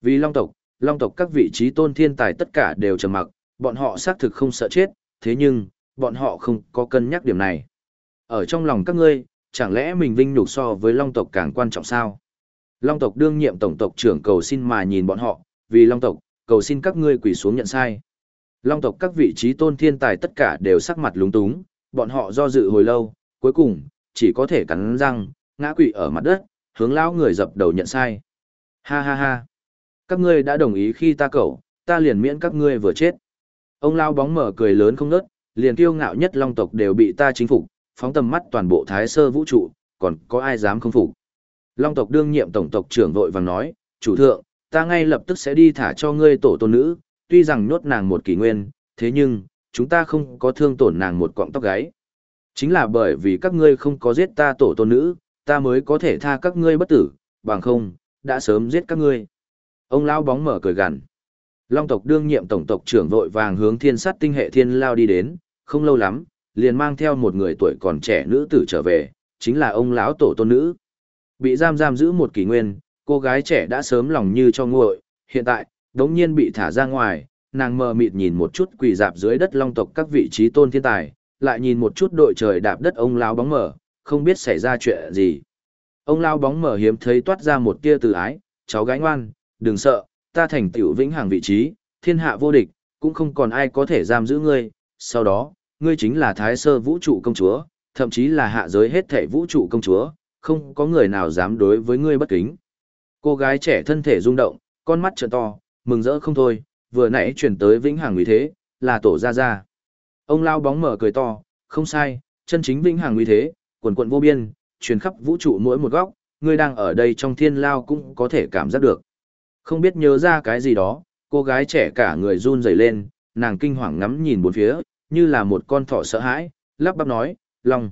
Vì long tộc, long tộc các vị trí tôn thiên tài tất cả đều trầm mặc, bọn họ xác thực không sợ chết, thế nhưng, bọn họ không có cân nhắc điểm này. Ở trong lòng các ngươi, chẳng lẽ mình vinh nhục so với long tộc càng quan trọng sao? Long tộc đương nhiệm tổng tộc trưởng cầu xin mà nhìn bọn họ, vì long tộc, cầu xin các ngươi quỳ xuống nhận sai. Long tộc các vị trí tôn thiên tài tất cả đều sắc mặt lúng túng, bọn họ do dự hồi lâu, cuối cùng, chỉ có thể cắn răng, ngã quỵ ở mặt đất, hướng lão người dập đầu nhận sai. Ha ha ha. Các ngươi đã đồng ý khi ta cầu, ta liền miễn các ngươi vừa chết. Ông lao bóng mở cười lớn không ngớt, liền kiêu ngạo nhất long tộc đều bị ta chính phục, phóng tầm mắt toàn bộ thái sơ vũ trụ, còn có ai dám không phục. Long tộc đương nhiệm tổng tộc trưởng vội vàng nói, chủ thượng, ta ngay lập tức sẽ đi thả cho ngươi tổ tôn nữ, tuy rằng nhốt nàng một kỷ nguyên, thế nhưng, chúng ta không có thương tổn nàng một cọng tóc gáy. Chính là bởi vì các ngươi không có giết ta tổ tôn nữ, ta mới có thể tha các ngươi bất tử, bằng không, đã sớm giết các ngươi. Ông lão bóng mở cười gằn. Long tộc đương nhiệm tổng tộc trưởng vội vàng hướng thiên sát tinh hệ thiên lao đi đến, không lâu lắm, liền mang theo một người tuổi còn trẻ nữ tử trở về, chính là ông lão tổ tôn nữ. Bị giam giam giữ một kỷ nguyên, cô gái trẻ đã sớm lòng như cho nguội, hiện tại, đống nhiên bị thả ra ngoài, nàng mờ mịt nhìn một chút quỳ dạp dưới đất long tộc các vị trí tôn thiên tài, lại nhìn một chút đội trời đạp đất ông lao bóng mở, không biết xảy ra chuyện gì. Ông lao bóng mở hiếm thấy toát ra một tia từ ái, cháu gái ngoan, đừng sợ, ta thành tiểu vĩnh hằng vị trí, thiên hạ vô địch, cũng không còn ai có thể giam giữ ngươi, sau đó, ngươi chính là thái sơ vũ trụ công chúa, thậm chí là hạ giới hết thể vũ trụ công chúa, không có người nào dám đối với ngươi bất kính. Cô gái trẻ thân thể rung động, con mắt trợn to, mừng rỡ không thôi, vừa nãy chuyển tới vĩnh hằng uy thế, là tổ ra ra. Ông lao bóng mở cười to, không sai, chân chính vĩnh hằng uy thế, quần quận vô biên, truyền khắp vũ trụ mỗi một góc, ngươi đang ở đây trong thiên lao cũng có thể cảm giác được. Không biết nhớ ra cái gì đó, cô gái trẻ cả người run rẩy lên, nàng kinh hoàng ngắm nhìn bốn phía, như là một con thỏ sợ hãi, lắp bắp nói, Long.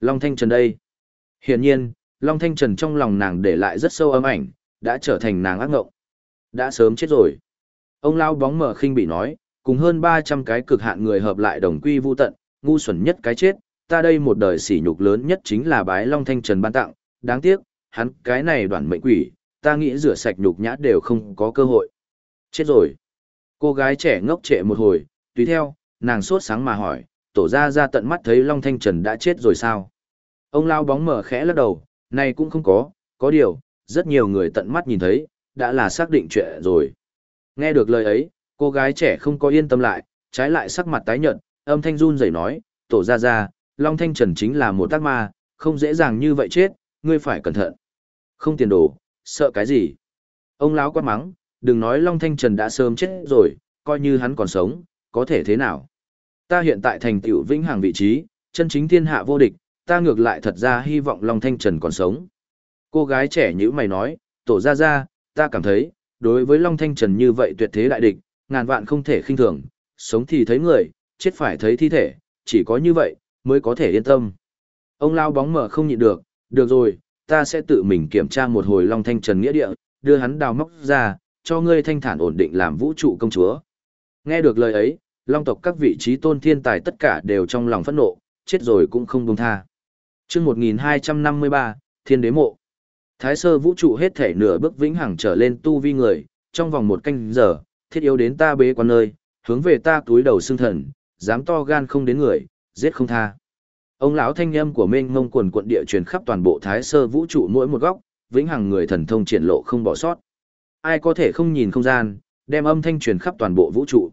Long Thanh Trần đây. Hiển nhiên, Long Thanh Trần trong lòng nàng để lại rất sâu ấm ảnh, đã trở thành nàng ác ngộng. Đã sớm chết rồi. Ông lao bóng mở khinh bị nói, cùng hơn 300 cái cực hạn người hợp lại đồng quy vu tận, ngu xuẩn nhất cái chết, ta đây một đời sỉ nhục lớn nhất chính là bái Long Thanh Trần ban tặng, đáng tiếc, hắn cái này đoạn mệnh quỷ, ta nghĩ rửa sạch nhục nhã đều không có cơ hội. Chết rồi. Cô gái trẻ ngốc trệ một hồi, tùy theo, nàng sốt sáng mà hỏi, tổ ra ra tận mắt thấy Long Thanh Trần đã chết rồi sao? Ông lao bóng mở khẽ lắc đầu, này cũng không có, có điều, rất nhiều người tận mắt nhìn thấy, đã là xác định chuyện rồi. Nghe được lời ấy, cô gái trẻ không có yên tâm lại, trái lại sắc mặt tái nhợt, âm thanh run rẩy nói, tổ ra ra, Long Thanh Trần chính là một tác ma, không dễ dàng như vậy chết, ngươi phải cẩn thận. Không tiền đồ, sợ cái gì? Ông lão quát mắng, đừng nói Long Thanh Trần đã sớm chết rồi, coi như hắn còn sống, có thể thế nào? Ta hiện tại thành tựu vĩnh hằng vị trí, chân chính thiên hạ vô địch, ta ngược lại thật ra hy vọng Long Thanh Trần còn sống. Cô gái trẻ như mày nói, tổ ra ra, ta cảm thấy, đối với Long Thanh Trần như vậy tuyệt thế đại địch, ngàn vạn không thể khinh thường, sống thì thấy người, chết phải thấy thi thể, chỉ có như vậy, mới có thể yên tâm. Ông lao bóng mở không nhịn được, được rồi, ta sẽ tự mình kiểm tra một hồi Long Thanh Trần nghĩa địa, đưa hắn đào móc ra, cho ngươi thanh thản ổn định làm vũ trụ công chúa. Nghe được lời ấy, Long tộc các vị trí tôn thiên tài tất cả đều trong lòng phẫn nộ, chết rồi cũng không buông tha. Trước 1253, Thiên Đế Mộ. Thái sơ vũ trụ hết thể nửa bước vĩnh hằng trở lên tu vi người, trong vòng một canh giờ, thiết yếu đến ta bế quan nơi, hướng về ta túi đầu xương thần, dám to gan không đến người, giết không tha. Ông lão thanh âm của Minh Mông quần quận địa truyền khắp toàn bộ Thái Sơ vũ trụ mỗi một góc, vĩnh hằng người thần thông triển lộ không bỏ sót. Ai có thể không nhìn không gian, đem âm thanh truyền khắp toàn bộ vũ trụ.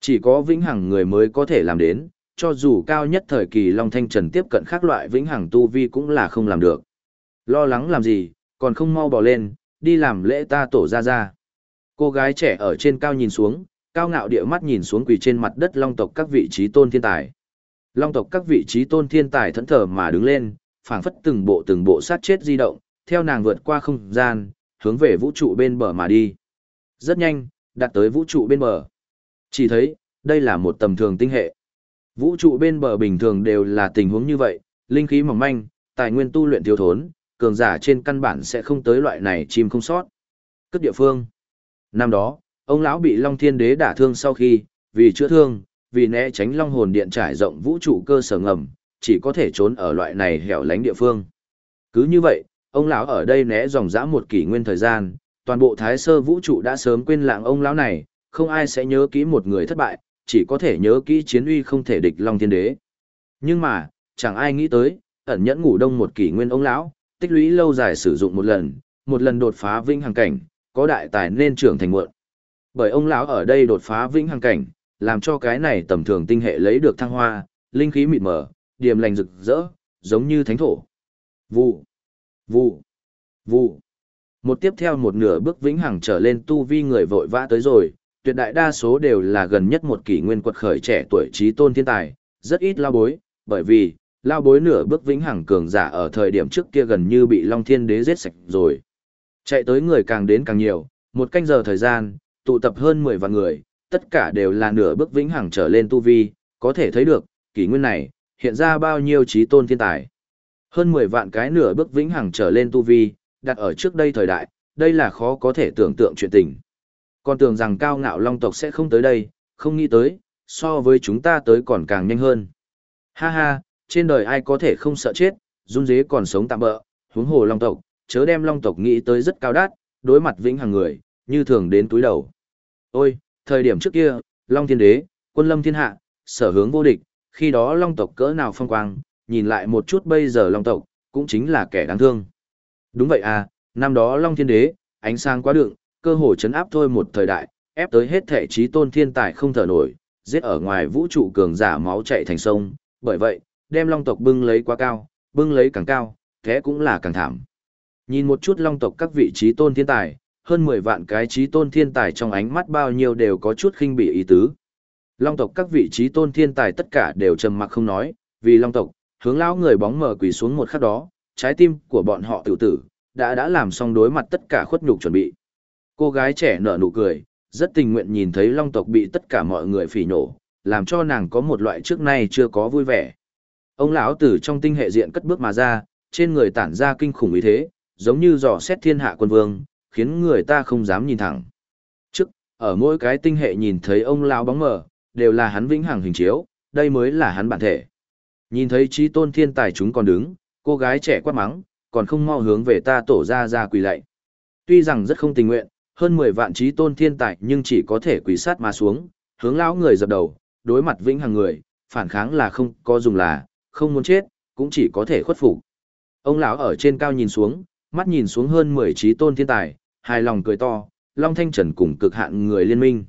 Chỉ có vĩnh hằng người mới có thể làm đến, cho dù cao nhất thời kỳ Long Thanh Trần tiếp cận khác loại vĩnh hằng tu vi cũng là không làm được. Lo lắng làm gì, còn không mau bỏ lên, đi làm lễ ta tổ ra ra. Cô gái trẻ ở trên cao nhìn xuống, cao ngạo địa mắt nhìn xuống quỳ trên mặt đất long tộc các vị trí tôn thiên tài. Long tộc các vị trí tôn thiên tài thẫn thờ mà đứng lên, phảng phất từng bộ từng bộ sát chết di động, theo nàng vượt qua không gian, hướng về vũ trụ bên bờ mà đi. Rất nhanh, đạt tới vũ trụ bên bờ. Chỉ thấy, đây là một tầm thường tinh hệ. Vũ trụ bên bờ bình thường đều là tình huống như vậy, linh khí mỏng manh, tài nguyên tu luyện thiếu thốn, cường giả trên căn bản sẽ không tới loại này chim không sót. Cất địa phương. Năm đó, ông lão bị Long Thiên Đế đả thương sau khi, vì chữa thương, vì né tránh Long Hồn Điện trải rộng vũ trụ cơ sở ngầm, chỉ có thể trốn ở loại này hẻo lánh địa phương. Cứ như vậy, ông lão ở đây né dòng dã một kỷ nguyên thời gian, toàn bộ thái sơ vũ trụ đã sớm quên lãng ông lão này, không ai sẽ nhớ kỹ một người thất bại, chỉ có thể nhớ kỹ chiến uy không thể địch Long Thiên Đế. Nhưng mà, chẳng ai nghĩ tới, ẩn nhẫn ngủ đông một kỷ nguyên ông lão, tích lũy lâu dài sử dụng một lần, một lần đột phá vĩnh hằng cảnh, có đại tài nên trưởng thành muộn. Bởi ông lão ở đây đột phá vĩnh hằng cảnh, làm cho cái này tầm thường tinh hệ lấy được thăng hoa, linh khí mịt mờ, điềm lành rực rỡ, giống như thánh thổ. Vụ, vụ, vụ. Một tiếp theo một nửa bước vĩnh hằng trở lên tu vi người vội vã tới rồi, tuyệt đại đa số đều là gần nhất một kỷ nguyên quật khởi trẻ tuổi trí tôn thiên tài, rất ít lao bối, bởi vì, lao bối nửa bước vĩnh hằng cường giả ở thời điểm trước kia gần như bị Long Thiên Đế giết sạch rồi. Chạy tới người càng đến càng nhiều, một canh giờ thời gian, tụ tập hơn 10 vạn người, tất cả đều là nửa bước vĩnh hằng trở lên tu vi, có thể thấy được, kỷ nguyên này, hiện ra bao nhiêu trí tôn thiên tài. Hơn 10 vạn cái nửa bước vĩnh hằng trở lên tu vi, đặt ở trước đây thời đại, đây là khó có thể tưởng tượng chuyện tình. Còn tưởng rằng cao ngạo long tộc sẽ không tới đây, không nghĩ tới, so với chúng ta tới còn càng nhanh hơn. Ha ha, trên đời ai có thể không sợ chết, run dế còn sống tạm bỡ, huống hồ long tộc, chớ đem long tộc nghĩ tới rất cao đắt, đối mặt vĩnh hằng người, như thường đến túi đầu. Ôi, thời điểm trước kia, long thiên đế, quân lâm thiên hạ, sở hướng vô địch, khi đó long tộc cỡ nào phong quang, nhìn lại một chút bây giờ long tộc, cũng chính là kẻ đáng thương. Đúng vậy à, năm đó long thiên đế, ánh sáng quá đựng, cơ hồ chấn áp thôi một thời đại, ép tới hết thể trí tôn thiên tài không thở nổi, giết ở ngoài vũ trụ cường giả máu chạy thành sông, bởi vậy, đem long tộc bưng lấy quá cao, bưng lấy càng cao, thế cũng là càng thảm. Nhìn một chút long tộc các vị trí tôn thiên tài, hơn 10 vạn cái trí tôn thiên tài trong ánh mắt bao nhiêu đều có chút khinh bị ý tứ. Long tộc các vị trí tôn thiên tài tất cả đều trầm mặc không nói, vì long tộc, hướng lão người bóng mờ quỳ xuống một khắc đó, trái tim của bọn họ tự tử, đã đã làm xong đối mặt tất cả khuất nhục chuẩn bị. Cô gái trẻ nở nụ cười, rất tình nguyện nhìn thấy long tộc bị tất cả mọi người phỉ nổ, làm cho nàng có một loại trước nay chưa có vui vẻ. Ông lão từ trong tinh hệ diện cất bước mà ra, trên người tản ra kinh khủng ý thế, giống như dò xét thiên hạ quân vương, khiến người ta không dám nhìn thẳng. Trước, ở mỗi cái tinh hệ nhìn thấy ông lão bóng mờ, đều là hắn vĩnh hằng hình chiếu, đây mới là hắn bản thể. Nhìn thấy trí tôn thiên tài chúng còn đứng, cô gái trẻ quát mắng, còn không mau hướng về ta tổ ra ra quỳ lạy. Tuy rằng rất không tình nguyện, hơn 10 vạn trí tôn thiên tài nhưng chỉ có thể quỳ sát mà xuống, hướng lão người dập đầu, đối mặt vĩnh hằng người, phản kháng là không có dùng là, không muốn chết, cũng chỉ có thể khuất phục. Ông lão ở trên cao nhìn xuống, mắt nhìn xuống hơn 10 trí tôn thiên tài, hài lòng cười to, Long Thanh Trần cùng cực hạn người liên minh.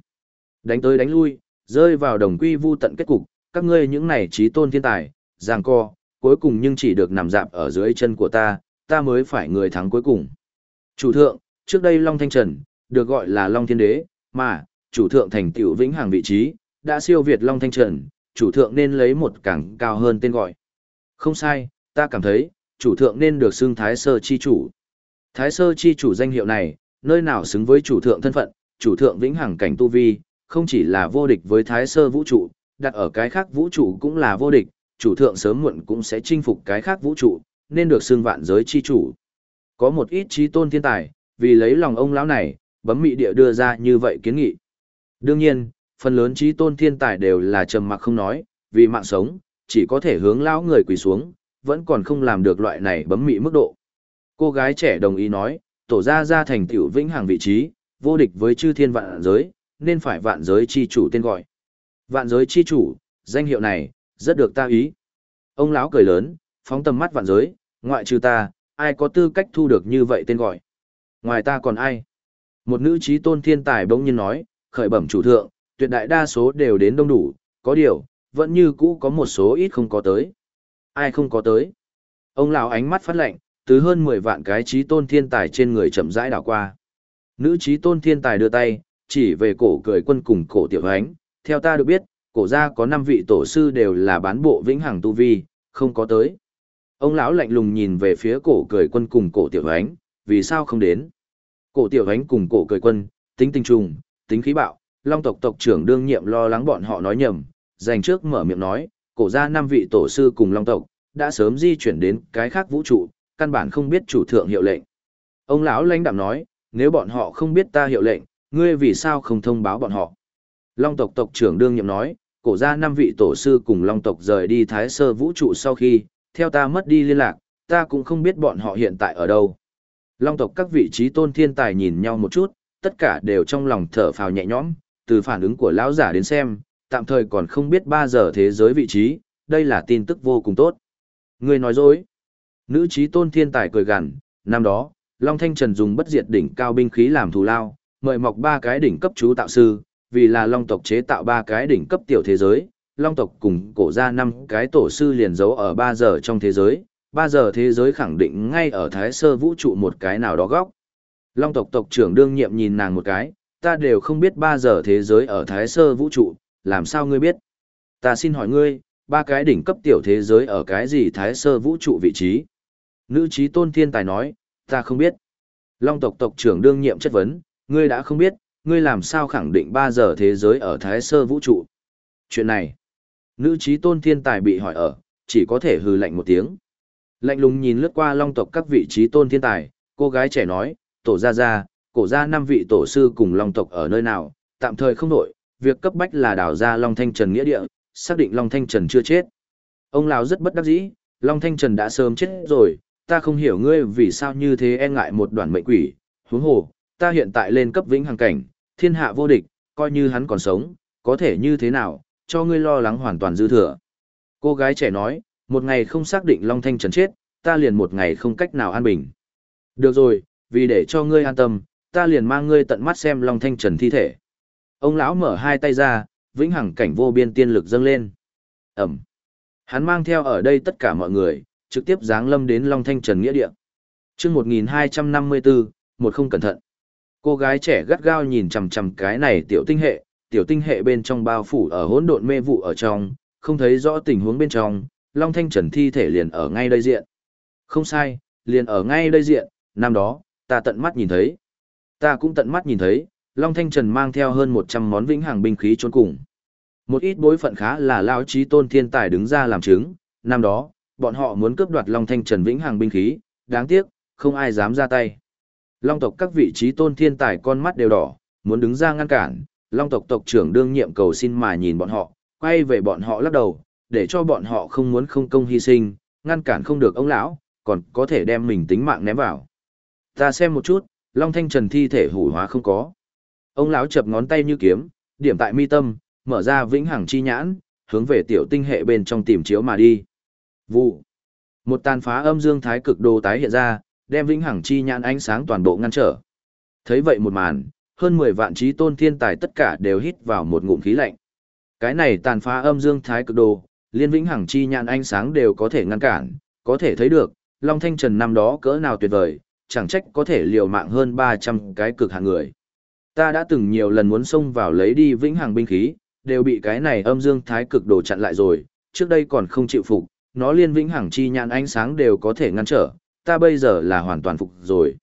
Đánh tới đánh lui, rơi vào đồng quy vu tận kết cục, các ngươi những này trí tôn thiên tài, giang co, cuối cùng nhưng chỉ được nằm dạp ở dưới chân của ta, ta mới phải người thắng cuối cùng. Chủ thượng, trước đây Long Thanh Trần, được gọi là Long Thiên Đế, mà, chủ thượng thành tiểu vĩnh hàng vị trí, đã siêu việt Long Thanh Trần, chủ thượng nên lấy một càng cao hơn tên gọi. Không sai, ta cảm thấy, chủ thượng nên được xưng Thái Sơ Chi Chủ. Thái Sơ Chi Chủ danh hiệu này, nơi nào xứng với chủ thượng thân phận, chủ thượng vĩnh hằng cảnh tu vi, không chỉ là vô địch với Thái Sơ vũ trụ, đặt ở cái khác vũ trụ cũng là vô địch, chủ thượng sớm muộn cũng sẽ chinh phục cái khác vũ trụ, nên được xưng vạn giới chi chủ. Có một ít trí tôn thiên tài, vì lấy lòng ông lão này, bấm mị địa đưa ra như vậy kiến nghị. Đương nhiên, phần lớn trí tôn thiên tài đều là trầm mặc không nói, vì mạng sống, chỉ có thể hướng lão người quỳ xuống, vẫn còn không làm được loại này bấm mị mức độ. Cô gái trẻ đồng ý nói, tổ ra ra thành tiểu vĩnh hàng vị trí, vô địch với chư thiên vạn giới, nên phải vạn giới chi chủ tên gọi. Vạn giới chi chủ, danh hiệu này, rất được ta ý. Ông lão cười lớn, phóng tầm mắt vạn giới, ngoại trừ ta, ai có tư cách thu được như vậy tên gọi. Ngoài ta còn ai? Một nữ trí tôn thiên tài bỗng nhiên nói, khởi bẩm chủ thượng, tuyệt đại đa số đều đến đông đủ, có điều, vẫn như cũ có một số ít không có tới. Ai không có tới? Ông lão ánh mắt phát lạnh, từ hơn 10 vạn cái trí tôn thiên tài trên người chậm rãi đảo qua. Nữ trí tôn thiên tài đưa tay, chỉ về cổ cười quân cùng cổ tiểu ánh, theo ta được biết, cổ gia có 5 vị tổ sư đều là bán bộ vĩnh hằng tu vi, không có tới. Ông lão lạnh lùng nhìn về phía cổ cười quân cùng cổ tiểu ánh, vì sao không đến? Cổ tiểu ánh cùng cổ cười quân, tính tinh trùng, tính khí bạo, long tộc tộc trưởng đương nhiệm lo lắng bọn họ nói nhầm, dành trước mở miệng nói, cổ gia năm vị tổ sư cùng long tộc, đã sớm di chuyển đến cái khác vũ trụ, căn bản không biết chủ thượng hiệu lệnh. Ông lão lãnh đạm nói, nếu bọn họ không biết ta hiệu lệnh, ngươi vì sao không thông báo bọn họ? Long tộc tộc trưởng đương nhiệm nói, cổ gia năm vị tổ sư cùng long tộc rời đi thái sơ vũ trụ sau khi, theo ta mất đi liên lạc, ta cũng không biết bọn họ hiện tại ở đâu. Long tộc các vị trí tôn thiên tài nhìn nhau một chút, tất cả đều trong lòng thở phào nhẹ nhõm, từ phản ứng của lão giả đến xem, tạm thời còn không biết ba giờ thế giới vị trí, đây là tin tức vô cùng tốt. Người nói dối. Nữ trí tôn thiên tài cười gằn, năm đó, Long Thanh Trần dùng bất diệt đỉnh cao binh khí làm thù lao, mời mọc ba cái đỉnh cấp chú tạo sư, vì là Long tộc chế tạo ba cái đỉnh cấp tiểu thế giới, Long tộc cùng cổ ra năm cái tổ sư liền giấu ở ba giờ trong thế giới, Ba giờ thế giới khẳng định ngay ở thái sơ vũ trụ một cái nào đó góc. Long tộc tộc trưởng đương nhiệm nhìn nàng một cái, ta đều không biết ba giờ thế giới ở thái sơ vũ trụ, làm sao ngươi biết? Ta xin hỏi ngươi, ba cái đỉnh cấp tiểu thế giới ở cái gì thái sơ vũ trụ vị trí? Nữ trí tôn thiên tài nói, ta không biết. Long tộc tộc trưởng đương nhiệm chất vấn, ngươi đã không biết, ngươi làm sao khẳng định ba giờ thế giới ở thái sơ vũ trụ? Chuyện này, nữ trí tôn thiên tài bị hỏi ở, chỉ có thể hừ lạnh một tiếng. Lạnh lùng nhìn lướt qua long tộc các vị trí tôn thiên tài, cô gái trẻ nói, tổ gia gia, cổ gia năm vị tổ sư cùng long tộc ở nơi nào, tạm thời không nổi, việc cấp bách là đào ra long thanh trần nghĩa địa, xác định long thanh trần chưa chết. Ông lão rất bất đắc dĩ, long thanh trần đã sớm chết rồi, ta không hiểu ngươi vì sao như thế e ngại một đoàn mệnh quỷ, huống hồ, ta hiện tại lên cấp vĩnh hằng cảnh, thiên hạ vô địch, coi như hắn còn sống, có thể như thế nào, cho ngươi lo lắng hoàn toàn dư thừa. Cô gái trẻ nói, một ngày không xác định Long Thanh Trần chết, ta liền một ngày không cách nào an bình. Được rồi, vì để cho ngươi an tâm, ta liền mang ngươi tận mắt xem Long Thanh Trần thi thể. Ông lão mở hai tay ra, vĩnh hằng cảnh vô biên tiên lực dâng lên. Ẩm. Hắn mang theo ở đây tất cả mọi người, trực tiếp giáng lâm đến Long Thanh Trần nghĩa địa. Chương 1254, một không cẩn thận. Cô gái trẻ gắt gao nhìn chằm chằm cái này tiểu tinh hệ, tiểu tinh hệ bên trong bao phủ ở hỗn độn mê vụ ở trong, không thấy rõ tình huống bên trong, Long Thanh Trần thi thể liền ở ngay đây diện. Không sai, liền ở ngay đây diện, năm đó, ta tận mắt nhìn thấy. Ta cũng tận mắt nhìn thấy, Long Thanh Trần mang theo hơn 100 món vĩnh hàng binh khí trốn cùng. Một ít bối phận khá là lao trí tôn thiên tài đứng ra làm chứng, năm đó, bọn họ muốn cướp đoạt Long Thanh Trần vĩnh hàng binh khí, đáng tiếc, không ai dám ra tay. Long tộc các vị trí tôn thiên tài con mắt đều đỏ, muốn đứng ra ngăn cản, Long tộc tộc trưởng đương nhiệm cầu xin mà nhìn bọn họ, quay về bọn họ lắc đầu, để cho bọn họ không muốn không công hy sinh, ngăn cản không được ông lão, còn có thể đem mình tính mạng ném vào. Ta xem một chút, Long Thanh Trần thi thể hủ hóa không có. Ông lão chập ngón tay như kiếm, điểm tại mi tâm, mở ra vĩnh hằng chi nhãn, hướng về tiểu tinh hệ bên trong tìm chiếu mà đi. Vụ. Một tàn phá âm dương thái cực đồ tái hiện ra, đem vĩnh hằng chi nhãn ánh sáng toàn bộ ngăn trở. Thấy vậy một màn, hơn 10 vạn trí tôn thiên tài tất cả đều hít vào một ngụm khí lạnh. Cái này tàn phá âm dương thái cực đồ, liên vĩnh hằng chi nhãn ánh sáng đều có thể ngăn cản, có thể thấy được, Long Thanh Trần năm đó cỡ nào tuyệt vời, chẳng trách có thể liều mạng hơn 300 cái cực hạng người. Ta đã từng nhiều lần muốn xông vào lấy đi vĩnh hằng binh khí, đều bị cái này âm dương thái cực đồ chặn lại rồi, trước đây còn không chịu phục, nó liên vĩnh hằng chi nhãn ánh sáng đều có thể ngăn trở, ta bây giờ là hoàn toàn phục rồi.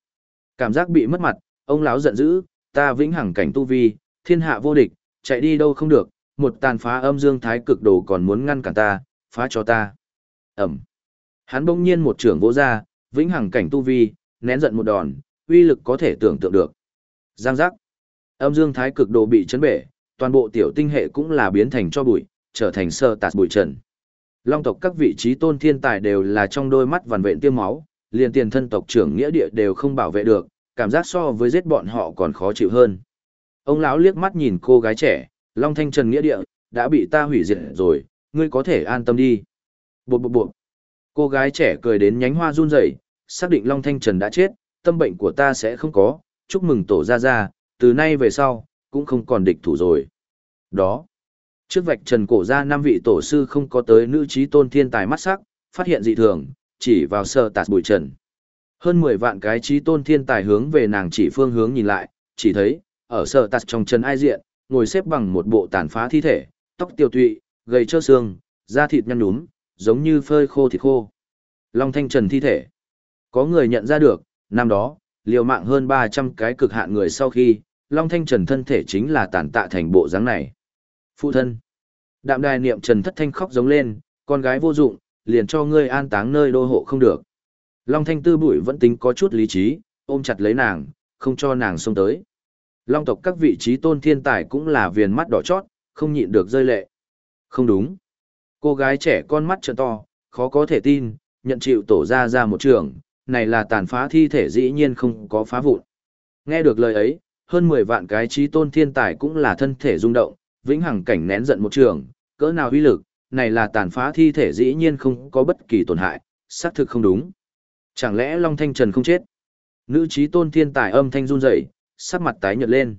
Cảm giác bị mất mặt, ông lão giận dữ, ta vĩnh hằng cảnh tu vi, thiên hạ vô địch, chạy đi đâu không được, một tàn phá âm dương thái cực đồ còn muốn ngăn cản ta, phá cho ta. Ẩm. Hắn bỗng nhiên một trưởng vỗ ra, vĩnh hằng cảnh tu vi, nén giận một đòn, uy lực có thể tưởng tượng được. Giang giác. Âm dương thái cực đồ bị chấn bể, toàn bộ tiểu tinh hệ cũng là biến thành cho bụi, trở thành sơ tạt bụi trần. Long tộc các vị trí tôn thiên tài đều là trong đôi mắt vằn vện tiêm máu, liền tiền thân tộc trưởng nghĩa địa đều không bảo vệ được, cảm giác so với giết bọn họ còn khó chịu hơn. Ông lão liếc mắt nhìn cô gái trẻ, Long Thanh Trần nghĩa địa, đã bị ta hủy diệt rồi, ngươi có thể an tâm đi. Bụt bụt bụt. Cô gái trẻ cười đến nhánh hoa run rẩy, xác định Long Thanh Trần đã chết, tâm bệnh của ta sẽ không có, chúc mừng tổ ra ra, từ nay về sau, cũng không còn địch thủ rồi. Đó. Trước vạch trần cổ ra năm vị tổ sư không có tới nữ trí tôn thiên tài mắt sắc, phát hiện dị thường, chỉ vào sờ tạt bụi trần. Hơn 10 vạn cái trí tôn thiên tài hướng về nàng chỉ phương hướng nhìn lại, chỉ thấy, ở sờ tạt trong trần ai diện, ngồi xếp bằng một bộ tàn phá thi thể, tóc tiêu tụy, gầy trơ xương, da thịt nhăn nhúm, giống như phơi khô thịt khô. Long thanh trần thi thể. Có người nhận ra được, năm đó, liều mạng hơn 300 cái cực hạn người sau khi, Long Thanh Trần thân thể chính là tàn tạ thành bộ dáng này. Phụ thân. Đạm đài niệm Trần Thất Thanh khóc giống lên, con gái vô dụng, liền cho ngươi an táng nơi đô hộ không được. Long Thanh Tư bụi vẫn tính có chút lý trí, ôm chặt lấy nàng, không cho nàng xông tới. Long tộc các vị trí tôn thiên tài cũng là viền mắt đỏ chót, không nhịn được rơi lệ. Không đúng. Cô gái trẻ con mắt trợ to, khó có thể tin, nhận chịu tổ ra ra một trường, này là tàn phá thi thể dĩ nhiên không có phá vụn. Nghe được lời ấy, hơn 10 vạn cái trí tôn thiên tài cũng là thân thể rung động, vĩnh hằng cảnh nén giận một trường, cỡ nào uy lực, này là tàn phá thi thể dĩ nhiên không có bất kỳ tổn hại, xác thực không đúng. Chẳng lẽ Long Thanh Trần không chết? Nữ trí tôn thiên tài âm thanh run rẩy, sắc mặt tái nhợt lên.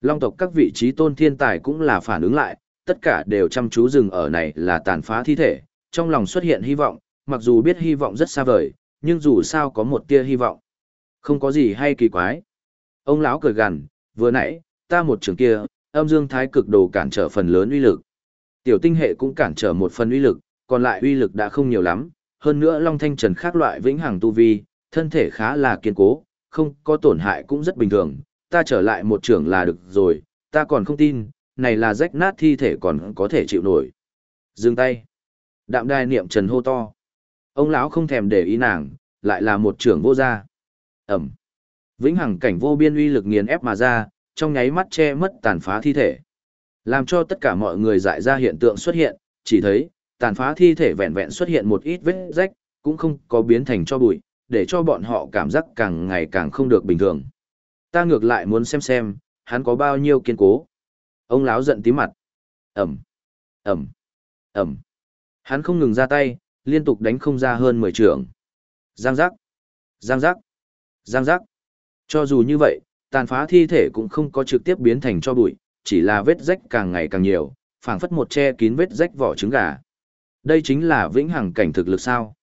Long tộc các vị trí tôn thiên tài cũng là phản ứng lại, tất cả đều chăm chú dừng ở này là tàn phá thi thể, trong lòng xuất hiện hy vọng, mặc dù biết hy vọng rất xa vời, nhưng dù sao có một tia hy vọng. Không có gì hay kỳ quái. Ông lão cười gằn, vừa nãy, ta một trường kia, âm dương thái cực đồ cản trở phần lớn uy lực. Tiểu tinh hệ cũng cản trở một phần uy lực, còn lại uy lực đã không nhiều lắm, hơn nữa Long Thanh Trần khác loại vĩnh hằng tu vi, thân thể khá là kiên cố, không có tổn hại cũng rất bình thường, ta trở lại một trường là được rồi, ta còn không tin, này là rách nát thi thể còn có thể chịu nổi. Dừng tay. Đạm đai niệm Trần hô to. Ông lão không thèm để ý nàng, lại là một trưởng vô gia. Ẩm. Vĩnh hằng cảnh vô biên uy lực nghiền ép mà ra, trong nháy mắt che mất tàn phá thi thể. Làm cho tất cả mọi người dại ra hiện tượng xuất hiện, chỉ thấy, tàn phá thi thể vẹn vẹn xuất hiện một ít vết rách, cũng không có biến thành cho bụi, để cho bọn họ cảm giác càng ngày càng không được bình thường. Ta ngược lại muốn xem xem, hắn có bao nhiêu kiên cố. Ông lão giận tí mặt. Ẩm, Ẩm, Ẩm. Hắn không ngừng ra tay, liên tục đánh không ra hơn 10 trường. Giang giác, giang giác, giang giác. Cho dù như vậy, tàn phá thi thể cũng không có trực tiếp biến thành cho bụi, chỉ là vết rách càng ngày càng nhiều, phảng phất một che kín vết rách vỏ trứng gà. Đây chính là vĩnh hằng cảnh thực lực sao?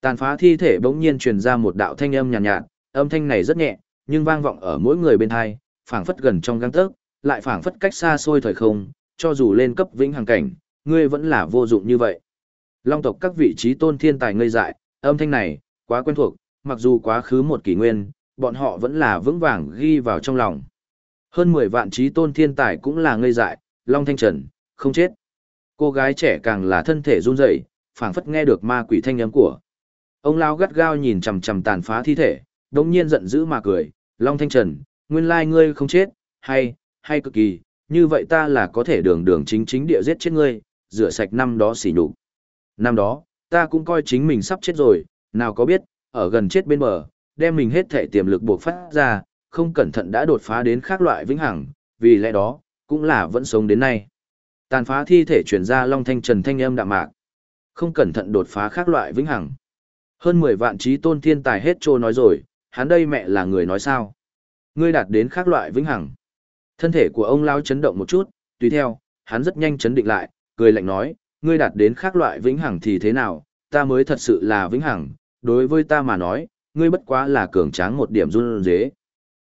Tàn phá thi thể bỗng nhiên truyền ra một đạo thanh âm nhàn nhạt, nhạt, âm thanh này rất nhẹ, nhưng vang vọng ở mỗi người bên tai, phảng phất gần trong gang tấc, lại phảng phất cách xa xôi thời không, cho dù lên cấp vĩnh hằng cảnh, ngươi vẫn là vô dụng như vậy. Long tộc các vị trí tôn thiên tài ngây dại, âm thanh này, quá quen thuộc, mặc dù quá khứ một kỷ nguyên, bọn họ vẫn là vững vàng ghi vào trong lòng. Hơn 10 vạn trí tôn thiên tài cũng là ngây dại, Long Thanh Trần, không chết. Cô gái trẻ càng là thân thể run rẩy, phảng phất nghe được ma quỷ thanh âm của. Ông lao gắt gao nhìn chằm chằm tàn phá thi thể, đống nhiên giận dữ mà cười, Long Thanh Trần, nguyên lai ngươi không chết, hay, hay cực kỳ, như vậy ta là có thể đường đường chính chính địa giết chết ngươi, rửa sạch năm đó xỉ nhục. Năm đó, ta cũng coi chính mình sắp chết rồi, nào có biết, ở gần chết bên bờ, đem mình hết thể tiềm lực buộc phát ra, không cẩn thận đã đột phá đến khác loại vĩnh hằng, vì lẽ đó, cũng là vẫn sống đến nay. Tàn phá thi thể chuyển ra long thanh trần thanh âm đạm mạc. Không cẩn thận đột phá khác loại vĩnh hằng. Hơn 10 vạn trí tôn thiên tài hết trô nói rồi, hắn đây mẹ là người nói sao. Ngươi đạt đến khác loại vĩnh hằng. Thân thể của ông lao chấn động một chút, tùy theo, hắn rất nhanh chấn định lại, cười lạnh nói, ngươi đạt đến khác loại vĩnh hằng thì thế nào, ta mới thật sự là vĩnh hằng, đối với ta mà nói, ngươi bất quá là cường tráng một điểm run dế.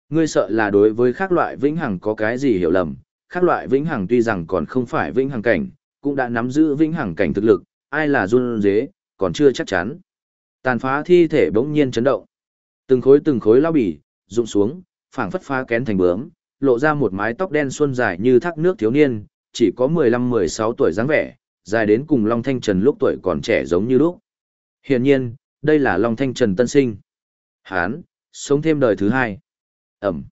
Ngươi sợ là đối với khác loại vĩnh hằng có cái gì hiểu lầm, khác loại vĩnh hằng tuy rằng còn không phải vĩnh hằng cảnh, cũng đã nắm giữ vĩnh hằng cảnh thực lực, ai là run dế, còn chưa chắc chắn. Tàn phá thi thể bỗng nhiên chấn động. Từng khối từng khối lao bỉ, rụng xuống, phảng phất phá kén thành bướm, lộ ra một mái tóc đen xuân dài như thác nước thiếu niên, chỉ có 15-16 tuổi dáng vẻ, dài đến cùng Long Thanh Trần lúc tuổi còn trẻ giống như lúc. Hiển nhiên, đây là Long Thanh Trần tân sinh. Hán, sống thêm đời thứ hai. Ẩm.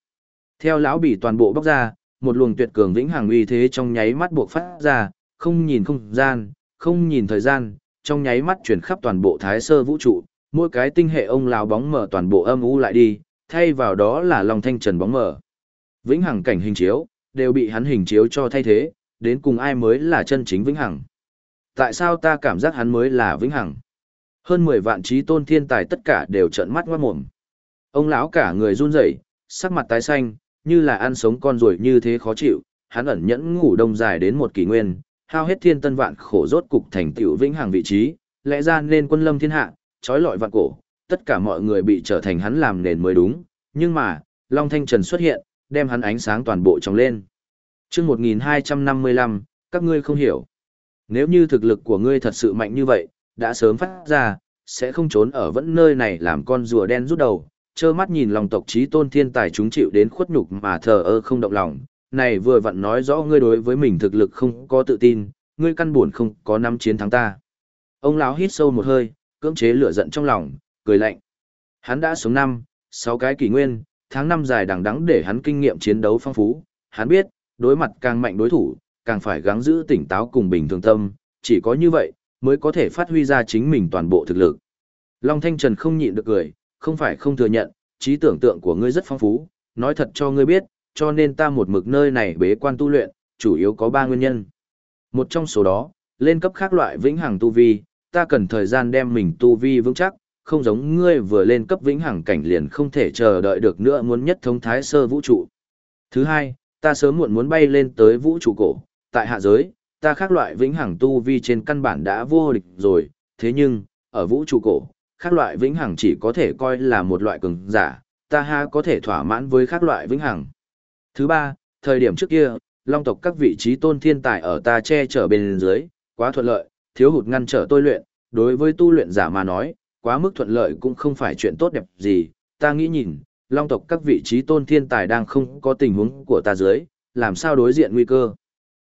Theo lão bỉ toàn bộ bóc ra, một luồng tuyệt cường vĩnh hằng uy thế trong nháy mắt buộc phát ra, không nhìn không gian, không nhìn thời gian, trong nháy mắt chuyển khắp toàn bộ thái sơ vũ trụ, mỗi cái tinh hệ ông lão bóng mở toàn bộ âm u lại đi, thay vào đó là Long Thanh Trần bóng mở. Vĩnh hằng cảnh hình chiếu, đều bị hắn hình chiếu cho thay thế, đến cùng ai mới là chân chính vĩnh hằng. Tại sao ta cảm giác hắn mới là vĩnh hằng? Hơn 10 vạn trí tôn thiên tài tất cả đều trợn mắt ngoát mồm. Ông lão cả người run rẩy, sắc mặt tái xanh, như là ăn sống con ruồi như thế khó chịu, hắn ẩn nhẫn ngủ đông dài đến một kỷ nguyên, hao hết thiên tân vạn khổ rốt cục thành tựu vĩnh hằng vị trí, lẽ ra nên quân lâm thiên hạ, trói lọi vạn cổ, tất cả mọi người bị trở thành hắn làm nền mới đúng, nhưng mà, Long Thanh Trần xuất hiện, đem hắn ánh sáng toàn bộ trong lên. chương 1255, các ngươi không hiểu. Nếu như thực lực của ngươi thật sự mạnh như vậy, đã sớm phát ra, sẽ không trốn ở vẫn nơi này làm con rùa đen rút đầu, trơ mắt nhìn lòng tộc trí tôn thiên tài chúng chịu đến khuất nhục mà thờ ơ không động lòng. Này vừa vặn nói rõ ngươi đối với mình thực lực không có tự tin, ngươi căn buồn không có năm chiến thắng ta. Ông lão hít sâu một hơi, cưỡng chế lửa giận trong lòng, cười lạnh. Hắn đã sống năm, sáu cái kỷ nguyên, tháng năm dài đằng đẵng để hắn kinh nghiệm chiến đấu phong phú, hắn biết, đối mặt càng mạnh đối thủ, càng phải gắng giữ tỉnh táo cùng bình thường tâm, chỉ có như vậy, mới có thể phát huy ra chính mình toàn bộ thực lực. Long Thanh Trần không nhịn được cười, không phải không thừa nhận, trí tưởng tượng của ngươi rất phong phú, nói thật cho ngươi biết, cho nên ta một mực nơi này bế quan tu luyện, chủ yếu có ba nguyên nhân. Một trong số đó, lên cấp khác loại vĩnh hằng tu vi, ta cần thời gian đem mình tu vi vững chắc, không giống ngươi vừa lên cấp vĩnh hằng cảnh liền không thể chờ đợi được nữa muốn nhất thống thái sơ vũ trụ. Thứ hai, ta sớm muộn muốn bay lên tới vũ trụ cổ, tại hạ giới, ta khác loại vĩnh hằng tu vi trên căn bản đã vô địch rồi, thế nhưng, ở vũ trụ cổ, khác loại vĩnh hằng chỉ có thể coi là một loại cường giả, ta ha có thể thỏa mãn với khác loại vĩnh hằng. Thứ ba, thời điểm trước kia, long tộc các vị trí tôn thiên tài ở ta che chở bên dưới, quá thuận lợi, thiếu hụt ngăn trở tôi luyện, đối với tu luyện giả mà nói, quá mức thuận lợi cũng không phải chuyện tốt đẹp gì, ta nghĩ nhìn, long tộc các vị trí tôn thiên tài đang không có tình huống của ta dưới, làm sao đối diện nguy cơ.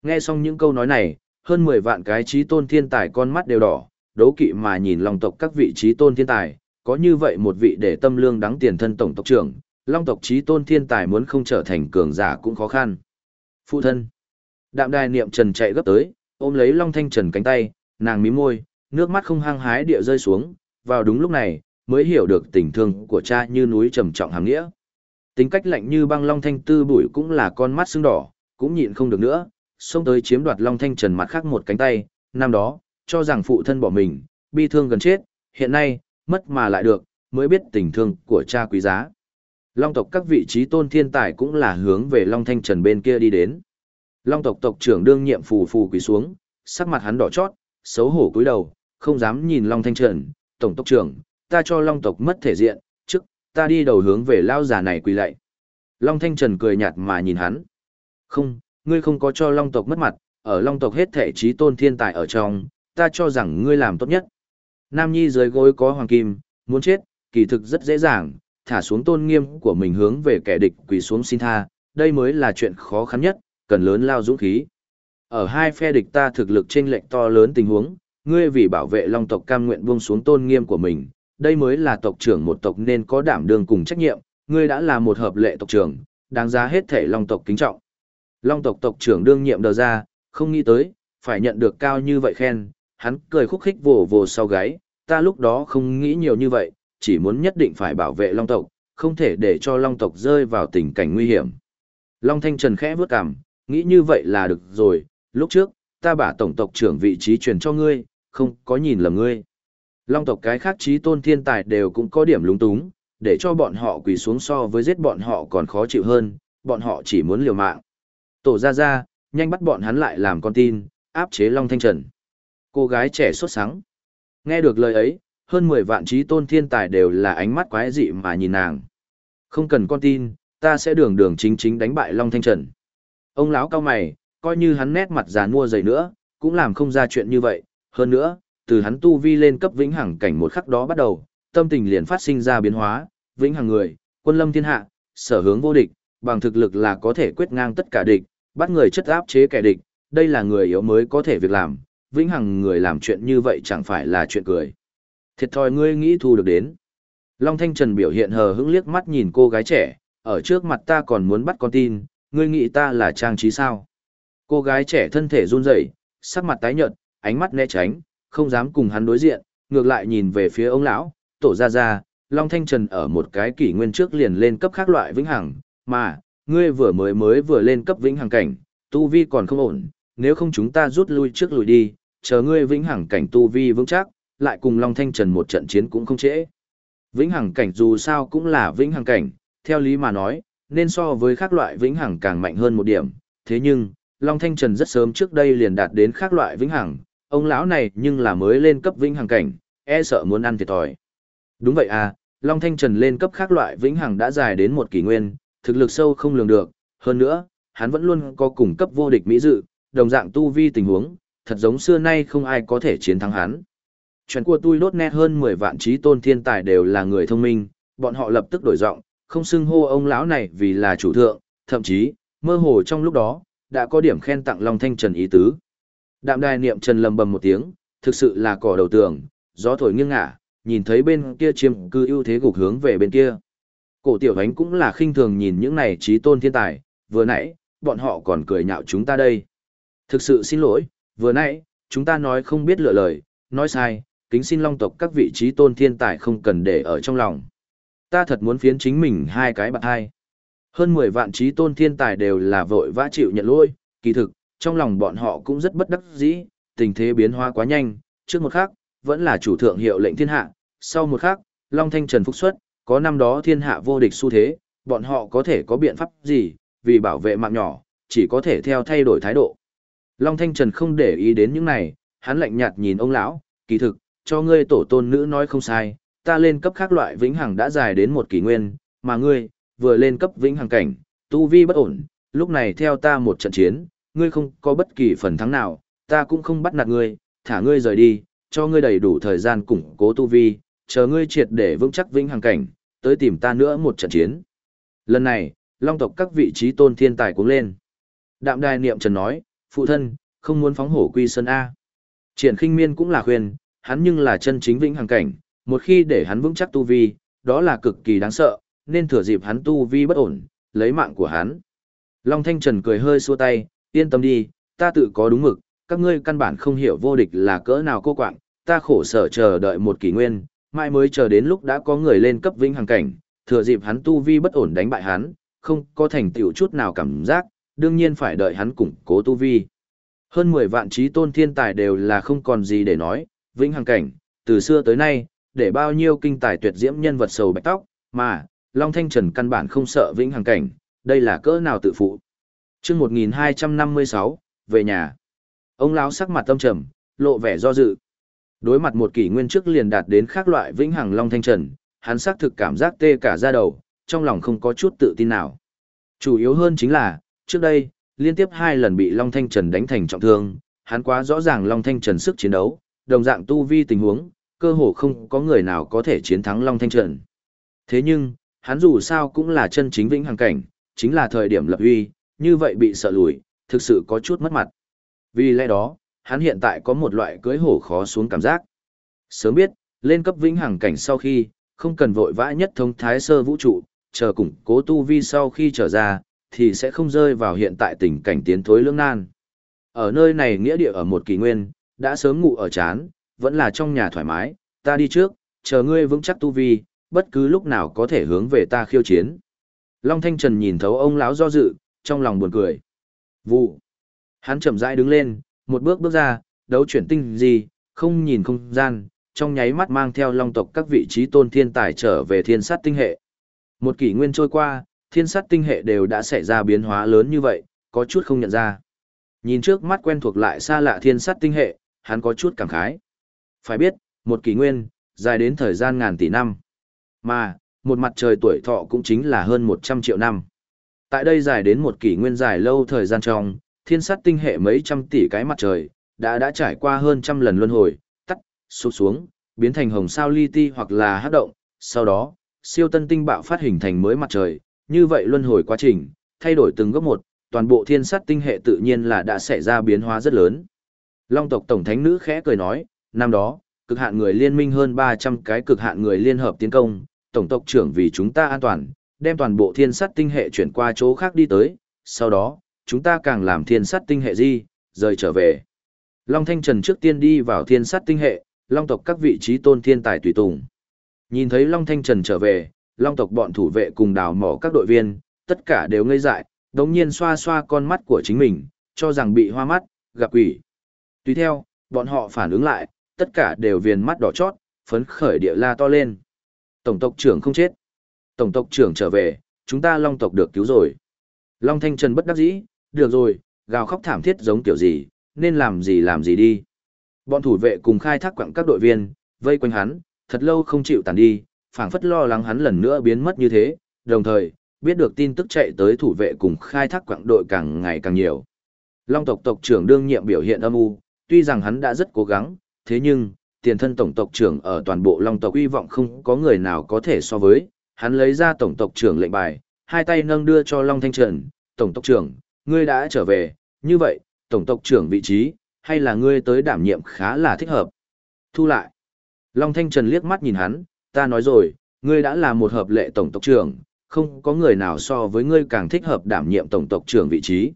Nghe xong những câu nói này, hơn 10 vạn cái trí tôn thiên tài con mắt đều đỏ, đấu kỵ mà nhìn long tộc các vị trí tôn thiên tài, có như vậy một vị để tâm lương đáng tiền thân tổng tộc trưởng, long tộc trí tôn thiên tài muốn không trở thành cường giả cũng khó khăn. Phụ thân. Đạm đài niệm trần chạy gấp tới, ôm lấy long thanh trần cánh tay, nàng mím môi, nước mắt không hăng hái địa rơi xuống, vào đúng lúc này, mới hiểu được tình thương của cha như núi trầm trọng hàng nghĩa. Tính cách lạnh như băng long thanh tư bụi cũng là con mắt sưng đỏ, cũng nhịn không được nữa, xông tới chiếm đoạt long thanh trần mặt khác một cánh tay, năm đó, cho rằng phụ thân bỏ mình, bi thương gần chết, hiện nay, mất mà lại được, mới biết tình thương của cha quý giá. Long tộc các vị trí tôn thiên tài cũng là hướng về Long Thanh Trần bên kia đi đến. Long tộc tộc trưởng đương nhiệm phù phù quỳ xuống, sắc mặt hắn đỏ chót, xấu hổ cúi đầu, không dám nhìn Long Thanh Trần, tổng tộc trưởng, ta cho Long tộc mất thể diện, trước, ta đi đầu hướng về lao già này quỳ lạy. Long Thanh Trần cười nhạt mà nhìn hắn. Không, ngươi không có cho Long tộc mất mặt, ở Long tộc hết thể trí tôn thiên tài ở trong, ta cho rằng ngươi làm tốt nhất. Nam Nhi dưới gối có hoàng kim, muốn chết, kỳ thực rất dễ dàng, thả xuống tôn nghiêm của mình hướng về kẻ địch quỳ xuống xin tha, đây mới là chuyện khó khăn nhất, cần lớn lao dũng khí. Ở hai phe địch ta thực lực chênh lệch to lớn tình huống, ngươi vì bảo vệ long tộc cam nguyện buông xuống tôn nghiêm của mình, đây mới là tộc trưởng một tộc nên có đảm đương cùng trách nhiệm, ngươi đã là một hợp lệ tộc trưởng, đáng giá hết thể long tộc kính trọng. Long tộc tộc trưởng đương nhiệm đờ ra, không nghĩ tới, phải nhận được cao như vậy khen, hắn cười khúc khích vồ vồ sau gáy, ta lúc đó không nghĩ nhiều như vậy, chỉ muốn nhất định phải bảo vệ long tộc, không thể để cho long tộc rơi vào tình cảnh nguy hiểm. Long Thanh Trần khẽ vướt cằm, nghĩ như vậy là được rồi, lúc trước, ta bả tổng tộc trưởng vị trí truyền cho ngươi, không có nhìn lầm ngươi. Long tộc cái khác trí tôn thiên tài đều cũng có điểm lúng túng, để cho bọn họ quỳ xuống so với giết bọn họ còn khó chịu hơn, bọn họ chỉ muốn liều mạng. Tổ ra ra, nhanh bắt bọn hắn lại làm con tin, áp chế Long Thanh Trần. Cô gái trẻ sốt sắng. Nghe được lời ấy, hơn 10 vạn trí tôn thiên tài đều là ánh mắt quái dị mà nhìn nàng. Không cần con tin, ta sẽ đường đường chính chính đánh bại Long Thanh Trần. Ông lão cao mày, coi như hắn nét mặt già mua dày nữa, cũng làm không ra chuyện như vậy. Hơn nữa, từ hắn tu vi lên cấp vĩnh hằng cảnh một khắc đó bắt đầu, tâm tình liền phát sinh ra biến hóa, vĩnh hằng người, quân lâm thiên hạ, sở hướng vô địch, bằng thực lực là có thể quyết ngang tất cả địch, bắt người chất áp chế kẻ địch, đây là người yếu mới có thể việc làm, vĩnh hằng người làm chuyện như vậy chẳng phải là chuyện cười. Thiệt thòi ngươi nghĩ thu được đến. Long Thanh Trần biểu hiện hờ hững liếc mắt nhìn cô gái trẻ, ở trước mặt ta còn muốn bắt con tin, ngươi nghĩ ta là trang trí sao? Cô gái trẻ thân thể run rẩy, sắc mặt tái nhợt, ánh mắt né tránh, không dám cùng hắn đối diện, ngược lại nhìn về phía ông lão, tổ ra ra, Long Thanh Trần ở một cái kỷ nguyên trước liền lên cấp khác loại vĩnh hằng, mà, ngươi vừa mới mới vừa lên cấp vĩnh hằng cảnh, tu vi còn không ổn, nếu không chúng ta rút lui trước lùi đi, chờ ngươi vĩnh hằng cảnh tu vi vững chắc, lại cùng Long Thanh Trần một trận chiến cũng không trễ. Vĩnh hằng cảnh dù sao cũng là vĩnh hằng cảnh, theo lý mà nói, nên so với các loại vĩnh hằng càng mạnh hơn một điểm, thế nhưng, Long Thanh Trần rất sớm trước đây liền đạt đến khác loại vĩnh hằng, ông lão này nhưng là mới lên cấp vĩnh hằng cảnh, e sợ muốn ăn thiệt thòi. Đúng vậy à, Long Thanh Trần lên cấp khác loại vĩnh hằng đã dài đến một kỷ nguyên, thực lực sâu không lường được, hơn nữa, hắn vẫn luôn có cùng cấp vô địch mỹ dự, đồng dạng tu vi tình huống, thật giống xưa nay không ai có thể chiến thắng hắn. Chuyện của tôi đốt nét hơn 10 vạn trí tôn thiên tài đều là người thông minh, bọn họ lập tức đổi giọng, không xưng hô ông lão này vì là chủ thượng, thậm chí, mơ hồ trong lúc đó, đã có điểm khen tặng Long Thanh Trần ý tứ. Đạm đài niệm Trần lầm bầm một tiếng, thực sự là cỏ đầu tường, gió thổi nghiêng ngả, nhìn thấy bên kia chiếm cư ưu thế gục hướng về bên kia. Cổ tiểu ánh cũng là khinh thường nhìn những này trí tôn thiên tài, vừa nãy, bọn họ còn cười nhạo chúng ta đây. Thực sự xin lỗi, vừa nãy, chúng ta nói không biết lựa lời, nói sai, kính xin long tộc các vị trí tôn thiên tài không cần để ở trong lòng. Ta thật muốn phiến chính mình hai cái bạn hai. Hơn 10 vạn trí tôn thiên tài đều là vội vã chịu nhận lỗi, kỳ thực, trong lòng bọn họ cũng rất bất đắc dĩ, tình thế biến hóa quá nhanh, trước một khắc, vẫn là chủ thượng hiệu lệnh thiên hạ, sau một khắc, Long Thanh Trần phúc xuất, có năm đó thiên hạ vô địch xu thế, bọn họ có thể có biện pháp gì, vì bảo vệ mạng nhỏ, chỉ có thể theo thay đổi thái độ. Long Thanh Trần không để ý đến những này, hắn lạnh nhạt nhìn ông lão, kỳ thực, cho ngươi tổ tôn nữ nói không sai, ta lên cấp khác loại vĩnh hằng đã dài đến một kỷ nguyên, mà ngươi, vừa lên cấp vĩnh hằng cảnh, tu vi bất ổn, lúc này theo ta một trận chiến, ngươi không có bất kỳ phần thắng nào, ta cũng không bắt nạt ngươi, thả ngươi rời đi, cho ngươi đầy đủ thời gian củng cố tu vi, chờ ngươi triệt để vững chắc vĩnh hằng cảnh, tới tìm ta nữa một trận chiến. Lần này, long tộc các vị trí tôn thiên tài cũng lên. Đạm đài niệm trần nói, phụ thân, không muốn phóng hổ quy sơn A. Triển khinh miên cũng là khuyên, hắn nhưng là chân chính vĩnh hằng cảnh, một khi để hắn vững chắc tu vi, đó là cực kỳ đáng sợ, nên thừa dịp hắn tu vi bất ổn, lấy mạng của hắn. Long Thanh Trần cười hơi xua tay, yên tâm đi, ta tự có đúng mực, các ngươi căn bản không hiểu vô địch là cỡ nào cô quạng, ta khổ sở chờ đợi một kỷ nguyên, mai mới chờ đến lúc đã có người lên cấp vĩnh hằng cảnh, thừa dịp hắn tu vi bất ổn đánh bại hắn, không có thành tựu chút nào cảm giác, đương nhiên phải đợi hắn củng cố tu vi. Hơn 10 vạn trí tôn thiên tài đều là không còn gì để nói, vĩnh hằng cảnh, từ xưa tới nay, để bao nhiêu kinh tài tuyệt diễm nhân vật sầu bạch tóc, mà, Long Thanh Trần căn bản không sợ vĩnh hằng cảnh, đây là cỡ nào tự phụ. chương 1256, về nhà. Ông lão sắc mặt tâm trầm, lộ vẻ do dự. Đối mặt một kỷ nguyên trước liền đạt đến khác loại vĩnh hằng long thanh trần, hắn xác thực cảm giác tê cả da đầu, trong lòng không có chút tự tin nào. Chủ yếu hơn chính là, trước đây, liên tiếp hai lần bị Long Thanh Trần đánh thành trọng thương, hắn quá rõ ràng Long Thanh Trần sức chiến đấu, đồng dạng tu vi tình huống, cơ hồ không có người nào có thể chiến thắng Long Thanh Trần. Thế nhưng, hắn dù sao cũng là chân chính vĩnh hằng cảnh, chính là thời điểm lập uy, như vậy bị sợ lùi, thực sự có chút mất mặt. Vì lẽ đó, hắn hiện tại có một loại cưới hổ khó xuống cảm giác. Sớm biết, lên cấp vĩnh hằng cảnh sau khi, không cần vội vã nhất thống thái sơ vũ trụ, chờ củng cố tu vi sau khi trở ra, thì sẽ không rơi vào hiện tại tình cảnh tiến thối lưỡng nan. Ở nơi này nghĩa địa ở một kỳ nguyên, đã sớm ngủ ở chán, vẫn là trong nhà thoải mái, ta đi trước, chờ ngươi vững chắc tu vi, bất cứ lúc nào có thể hướng về ta khiêu chiến. Long Thanh Trần nhìn thấu ông lão do dự, trong lòng buồn cười. Vụ. Hắn chậm rãi đứng lên, một bước bước ra, đấu chuyển tinh gì, không nhìn không gian, trong nháy mắt mang theo long tộc các vị trí tôn thiên tài trở về thiên sát tinh hệ. Một kỷ nguyên trôi qua, thiên sát tinh hệ đều đã xảy ra biến hóa lớn như vậy, có chút không nhận ra. Nhìn trước mắt quen thuộc lại xa lạ thiên sát tinh hệ, hắn có chút cảm khái. Phải biết, một kỷ nguyên, dài đến thời gian ngàn tỷ năm. Mà, một mặt trời tuổi thọ cũng chính là hơn 100 triệu năm. Tại đây dài đến một kỷ nguyên dài lâu thời gian trong, thiên sát tinh hệ mấy trăm tỷ cái mặt trời, đã đã trải qua hơn trăm lần luân hồi, tắt, sụp xuống, biến thành hồng sao li ti hoặc là hát động, sau đó, siêu tân tinh bạo phát hình thành mới mặt trời, như vậy luân hồi quá trình, thay đổi từng góc một, toàn bộ thiên sát tinh hệ tự nhiên là đã xảy ra biến hóa rất lớn. Long tộc tổng thánh nữ khẽ cười nói, năm đó, cực hạn người liên minh hơn 300 cái cực hạn người liên hợp tiến công, tổng tộc trưởng vì chúng ta an toàn, đem toàn bộ thiên sát tinh hệ chuyển qua chỗ khác đi tới, sau đó, chúng ta càng làm thiên sát tinh hệ di, rời trở về. Long Thanh Trần trước tiên đi vào thiên sát tinh hệ, Long tộc các vị trí tôn thiên tài tùy tùng. Nhìn thấy Long Thanh Trần trở về, Long tộc bọn thủ vệ cùng đào mỏ các đội viên, tất cả đều ngây dại, đống nhiên xoa xoa con mắt của chính mình, cho rằng bị hoa mắt, gặp quỷ. Tuy theo, bọn họ phản ứng lại, tất cả đều viền mắt đỏ chót, phấn khởi địa la to lên. Tổng tộc trưởng không chết. Tổng tộc trưởng trở về, chúng ta long tộc được cứu rồi. Long Thanh Trần bất đắc dĩ, được rồi, gào khóc thảm thiết giống kiểu gì, nên làm gì làm gì đi. Bọn thủ vệ cùng khai thác quặng các đội viên, vây quanh hắn, thật lâu không chịu tàn đi, phảng phất lo lắng hắn lần nữa biến mất như thế, đồng thời, biết được tin tức chạy tới thủ vệ cùng khai thác quặng đội càng ngày càng nhiều. Long tộc tộc trưởng đương nhiệm biểu hiện âm u, tuy rằng hắn đã rất cố gắng, thế nhưng, tiền thân tổng tộc trưởng ở toàn bộ Long tộc uy vọng không có người nào có thể so với, hắn lấy ra tổng tộc trưởng lệnh bài, hai tay nâng đưa cho Long Thanh Trần, tổng tộc trưởng, ngươi đã trở về, như vậy, tổng tộc trưởng vị trí, hay là ngươi tới đảm nhiệm khá là thích hợp. Thu lại. Long Thanh Trần liếc mắt nhìn hắn, ta nói rồi, ngươi đã là một hợp lệ tổng tộc trưởng, không có người nào so với ngươi càng thích hợp đảm nhiệm tổng tộc trưởng vị trí.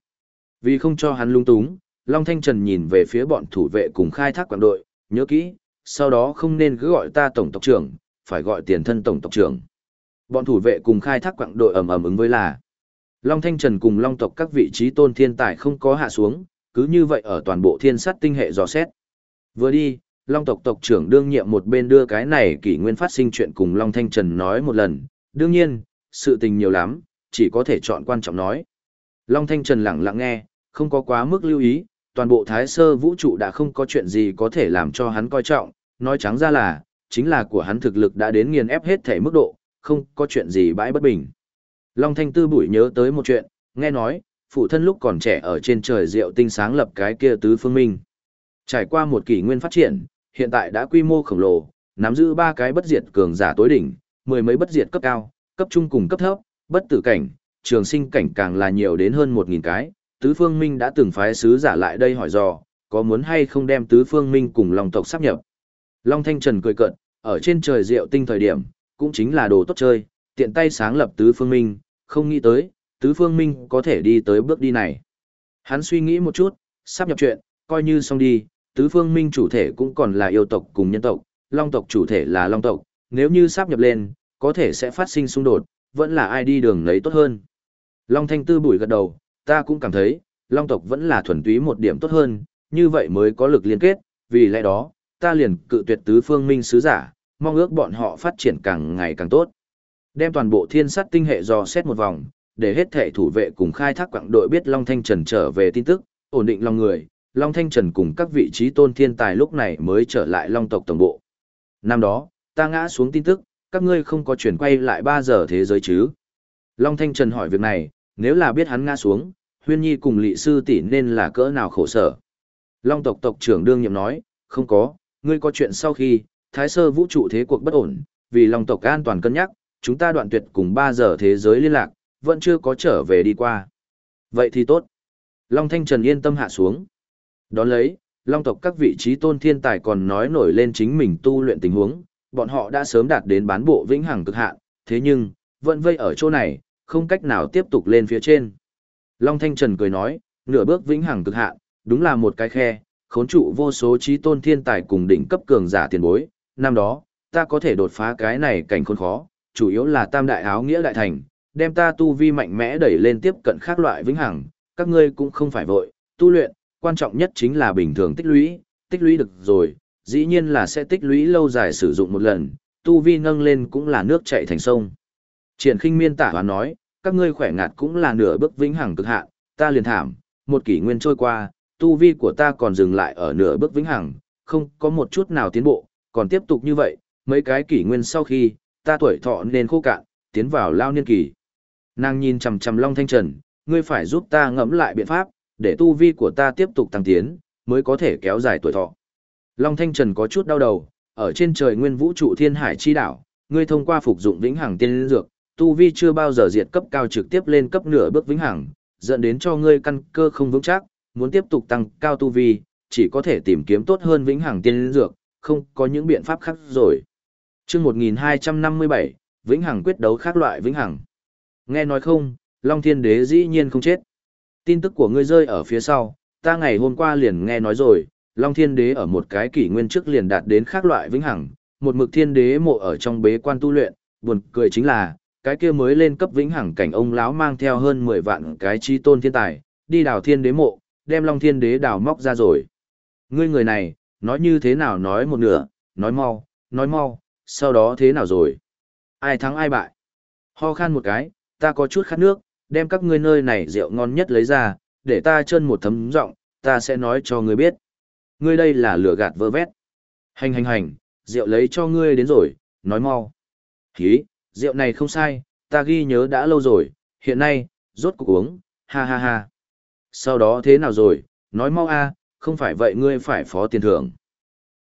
Vì không cho hắn lung túng, Long Thanh Trần nhìn về phía bọn thủ vệ cùng khai thác quảng đội, nhớ kỹ, sau đó không nên cứ gọi ta tổng tộc trưởng, phải gọi tiền thân tổng tộc trưởng. Bọn thủ vệ cùng khai thác quặng đội ầm ầm ứng với là Long Thanh Trần cùng Long tộc các vị trí tôn thiên tài không có hạ xuống, cứ như vậy ở toàn bộ thiên sát tinh hệ dò xét. Vừa đi, Long tộc tộc trưởng đương nhiệm một bên đưa cái này kỷ nguyên phát sinh chuyện cùng Long Thanh Trần nói một lần, đương nhiên, sự tình nhiều lắm, chỉ có thể chọn quan trọng nói. Long Thanh Trần lặng lặng nghe, không có quá mức lưu ý, toàn bộ thái sơ vũ trụ đã không có chuyện gì có thể làm cho hắn coi trọng, nói trắng ra là, chính là của hắn thực lực đã đến nghiền ép hết thể mức độ, không có chuyện gì bãi bất bình. Long Thanh Tư bụi nhớ tới một chuyện, nghe nói, phụ thân lúc còn trẻ ở trên trời rượu tinh sáng lập cái kia tứ phương minh. Trải qua một kỷ nguyên phát triển, hiện tại đã quy mô khổng lồ, nắm giữ ba cái bất diệt cường giả tối đỉnh, mười mấy bất diệt cấp cao, cấp trung cùng cấp thấp, bất tử cảnh, trường sinh cảnh càng là nhiều đến hơn một nghìn cái. Tứ phương minh đã từng phái sứ giả lại đây hỏi dò, có muốn hay không đem tứ phương minh cùng Long tộc sắp nhập. Long Thanh Trần cười cợt, ở trên trời rượu tinh thời điểm, cũng chính là đồ tốt chơi, tiện tay sáng lập tứ phương minh, không nghĩ tới, tứ phương minh có thể đi tới bước đi này. Hắn suy nghĩ một chút, sắp nhập chuyện, coi như xong đi, tứ phương minh chủ thể cũng còn là yêu tộc cùng nhân tộc, long tộc chủ thể là long tộc, nếu như sắp nhập lên, có thể sẽ phát sinh xung đột, vẫn là ai đi đường lấy tốt hơn. Long thanh tư bùi gật đầu, ta cũng cảm thấy, long tộc vẫn là thuần túy một điểm tốt hơn, như vậy mới có lực liên kết, vì lẽ đó, ta liền cự tuyệt tứ phương minh sứ giả, mong ước bọn họ phát triển càng ngày càng tốt. Đem toàn bộ thiên sát tinh hệ dò xét một vòng, để hết thể thủ vệ cùng khai thác quảng đội biết Long Thanh Trần trở về tin tức, ổn định lòng người, Long Thanh Trần cùng các vị trí tôn thiên tài lúc này mới trở lại Long tộc tổng bộ. Năm đó, ta ngã xuống tin tức, các ngươi không có chuyển quay lại 3 giờ thế giới chứ. Long Thanh Trần hỏi việc này, nếu là biết hắn ngã xuống, Huyên Nhi cùng Lị Sư tỷ nên là cỡ nào khổ sở. Long tộc tộc trưởng đương nhiệm nói, không có, ngươi có chuyện sau khi, thái sơ vũ trụ thế cuộc bất ổn, vì Long tộc an toàn cân nhắc, chúng ta đoạn tuyệt cùng 3 giờ thế giới liên lạc, vẫn chưa có trở về đi qua. Vậy thì tốt. Long Thanh Trần yên tâm hạ xuống. Đón lấy, Long tộc các vị trí tôn thiên tài còn nói nổi lên chính mình tu luyện tình huống, bọn họ đã sớm đạt đến bán bộ vĩnh hằng cực hạn, thế nhưng, vẫn vây ở chỗ này, không cách nào tiếp tục lên phía trên. Long Thanh Trần cười nói, nửa bước vĩnh hằng cực hạn, đúng là một cái khe, khốn trụ vô số trí tôn thiên tài cùng đỉnh cấp cường giả tiền bối, năm đó, ta có thể đột phá cái này cảnh khốn khó, chủ yếu là tam đại áo nghĩa đại thành, đem ta tu vi mạnh mẽ đẩy lên tiếp cận khác loại vĩnh hằng, các ngươi cũng không phải vội, tu luyện, quan trọng nhất chính là bình thường tích lũy, tích lũy được rồi, dĩ nhiên là sẽ tích lũy lâu dài sử dụng một lần, tu vi nâng lên cũng là nước chảy thành sông. Triển khinh miên tả hoán nói, các ngươi khỏe ngạt cũng là nửa bước vĩnh hằng cực hạn, ta liền thảm, một kỷ nguyên trôi qua, tu vi của ta còn dừng lại ở nửa bước vĩnh hằng, không có một chút nào tiến bộ, còn tiếp tục như vậy, mấy cái kỷ nguyên sau khi, ta tuổi thọ nên khô cạn, tiến vào lao niên kỳ. Nàng nhìn chằm chằm Long Thanh Trần, ngươi phải giúp ta ngẫm lại biện pháp, để tu vi của ta tiếp tục tăng tiến, mới có thể kéo dài tuổi thọ. Long Thanh Trần có chút đau đầu, ở trên trời nguyên vũ trụ thiên hải chi đảo, ngươi thông qua phục dụng vĩnh hằng tiên dược, tu vi chưa bao giờ diệt cấp cao trực tiếp lên cấp nửa bước vĩnh hằng, dẫn đến cho ngươi căn cơ không vững chắc, muốn tiếp tục tăng cao tu vi, chỉ có thể tìm kiếm tốt hơn vĩnh hằng tiên dược, không có những biện pháp khác rồi. Chương 1257, Vĩnh Hằng quyết đấu khác loại Vĩnh Hằng. Nghe nói không, Long Thiên Đế dĩ nhiên không chết. Tin tức của ngươi rơi ở phía sau, ta ngày hôm qua liền nghe nói rồi, Long Thiên Đế ở một cái kỷ nguyên trước liền đạt đến khác loại Vĩnh Hằng, một mực Thiên Đế mộ ở trong bế quan tu luyện, buồn cười chính là, cái kia mới lên cấp Vĩnh Hằng cảnh ông lão mang theo hơn 10 vạn cái chi tôn thiên tài, đi đào Thiên Đế mộ, đem Long Thiên Đế đào móc ra rồi. Ngươi người này, nói như thế nào nói một nửa, nói mau, nói mau, sau đó thế nào rồi? Ai thắng ai bại? Ho khan một cái, ta có chút khát nước, đem các ngươi nơi này rượu ngon nhất lấy ra, để ta chân một thấm rộng, ta sẽ nói cho ngươi biết. Ngươi đây là lửa gạt vơ vét. Hành hành hành, rượu lấy cho ngươi đến rồi, nói mau. Hí, rượu này không sai, ta ghi nhớ đã lâu rồi, hiện nay, rốt cuộc uống, ha ha ha. Sau đó thế nào rồi, nói mau a, không phải vậy ngươi phải phó tiền thưởng.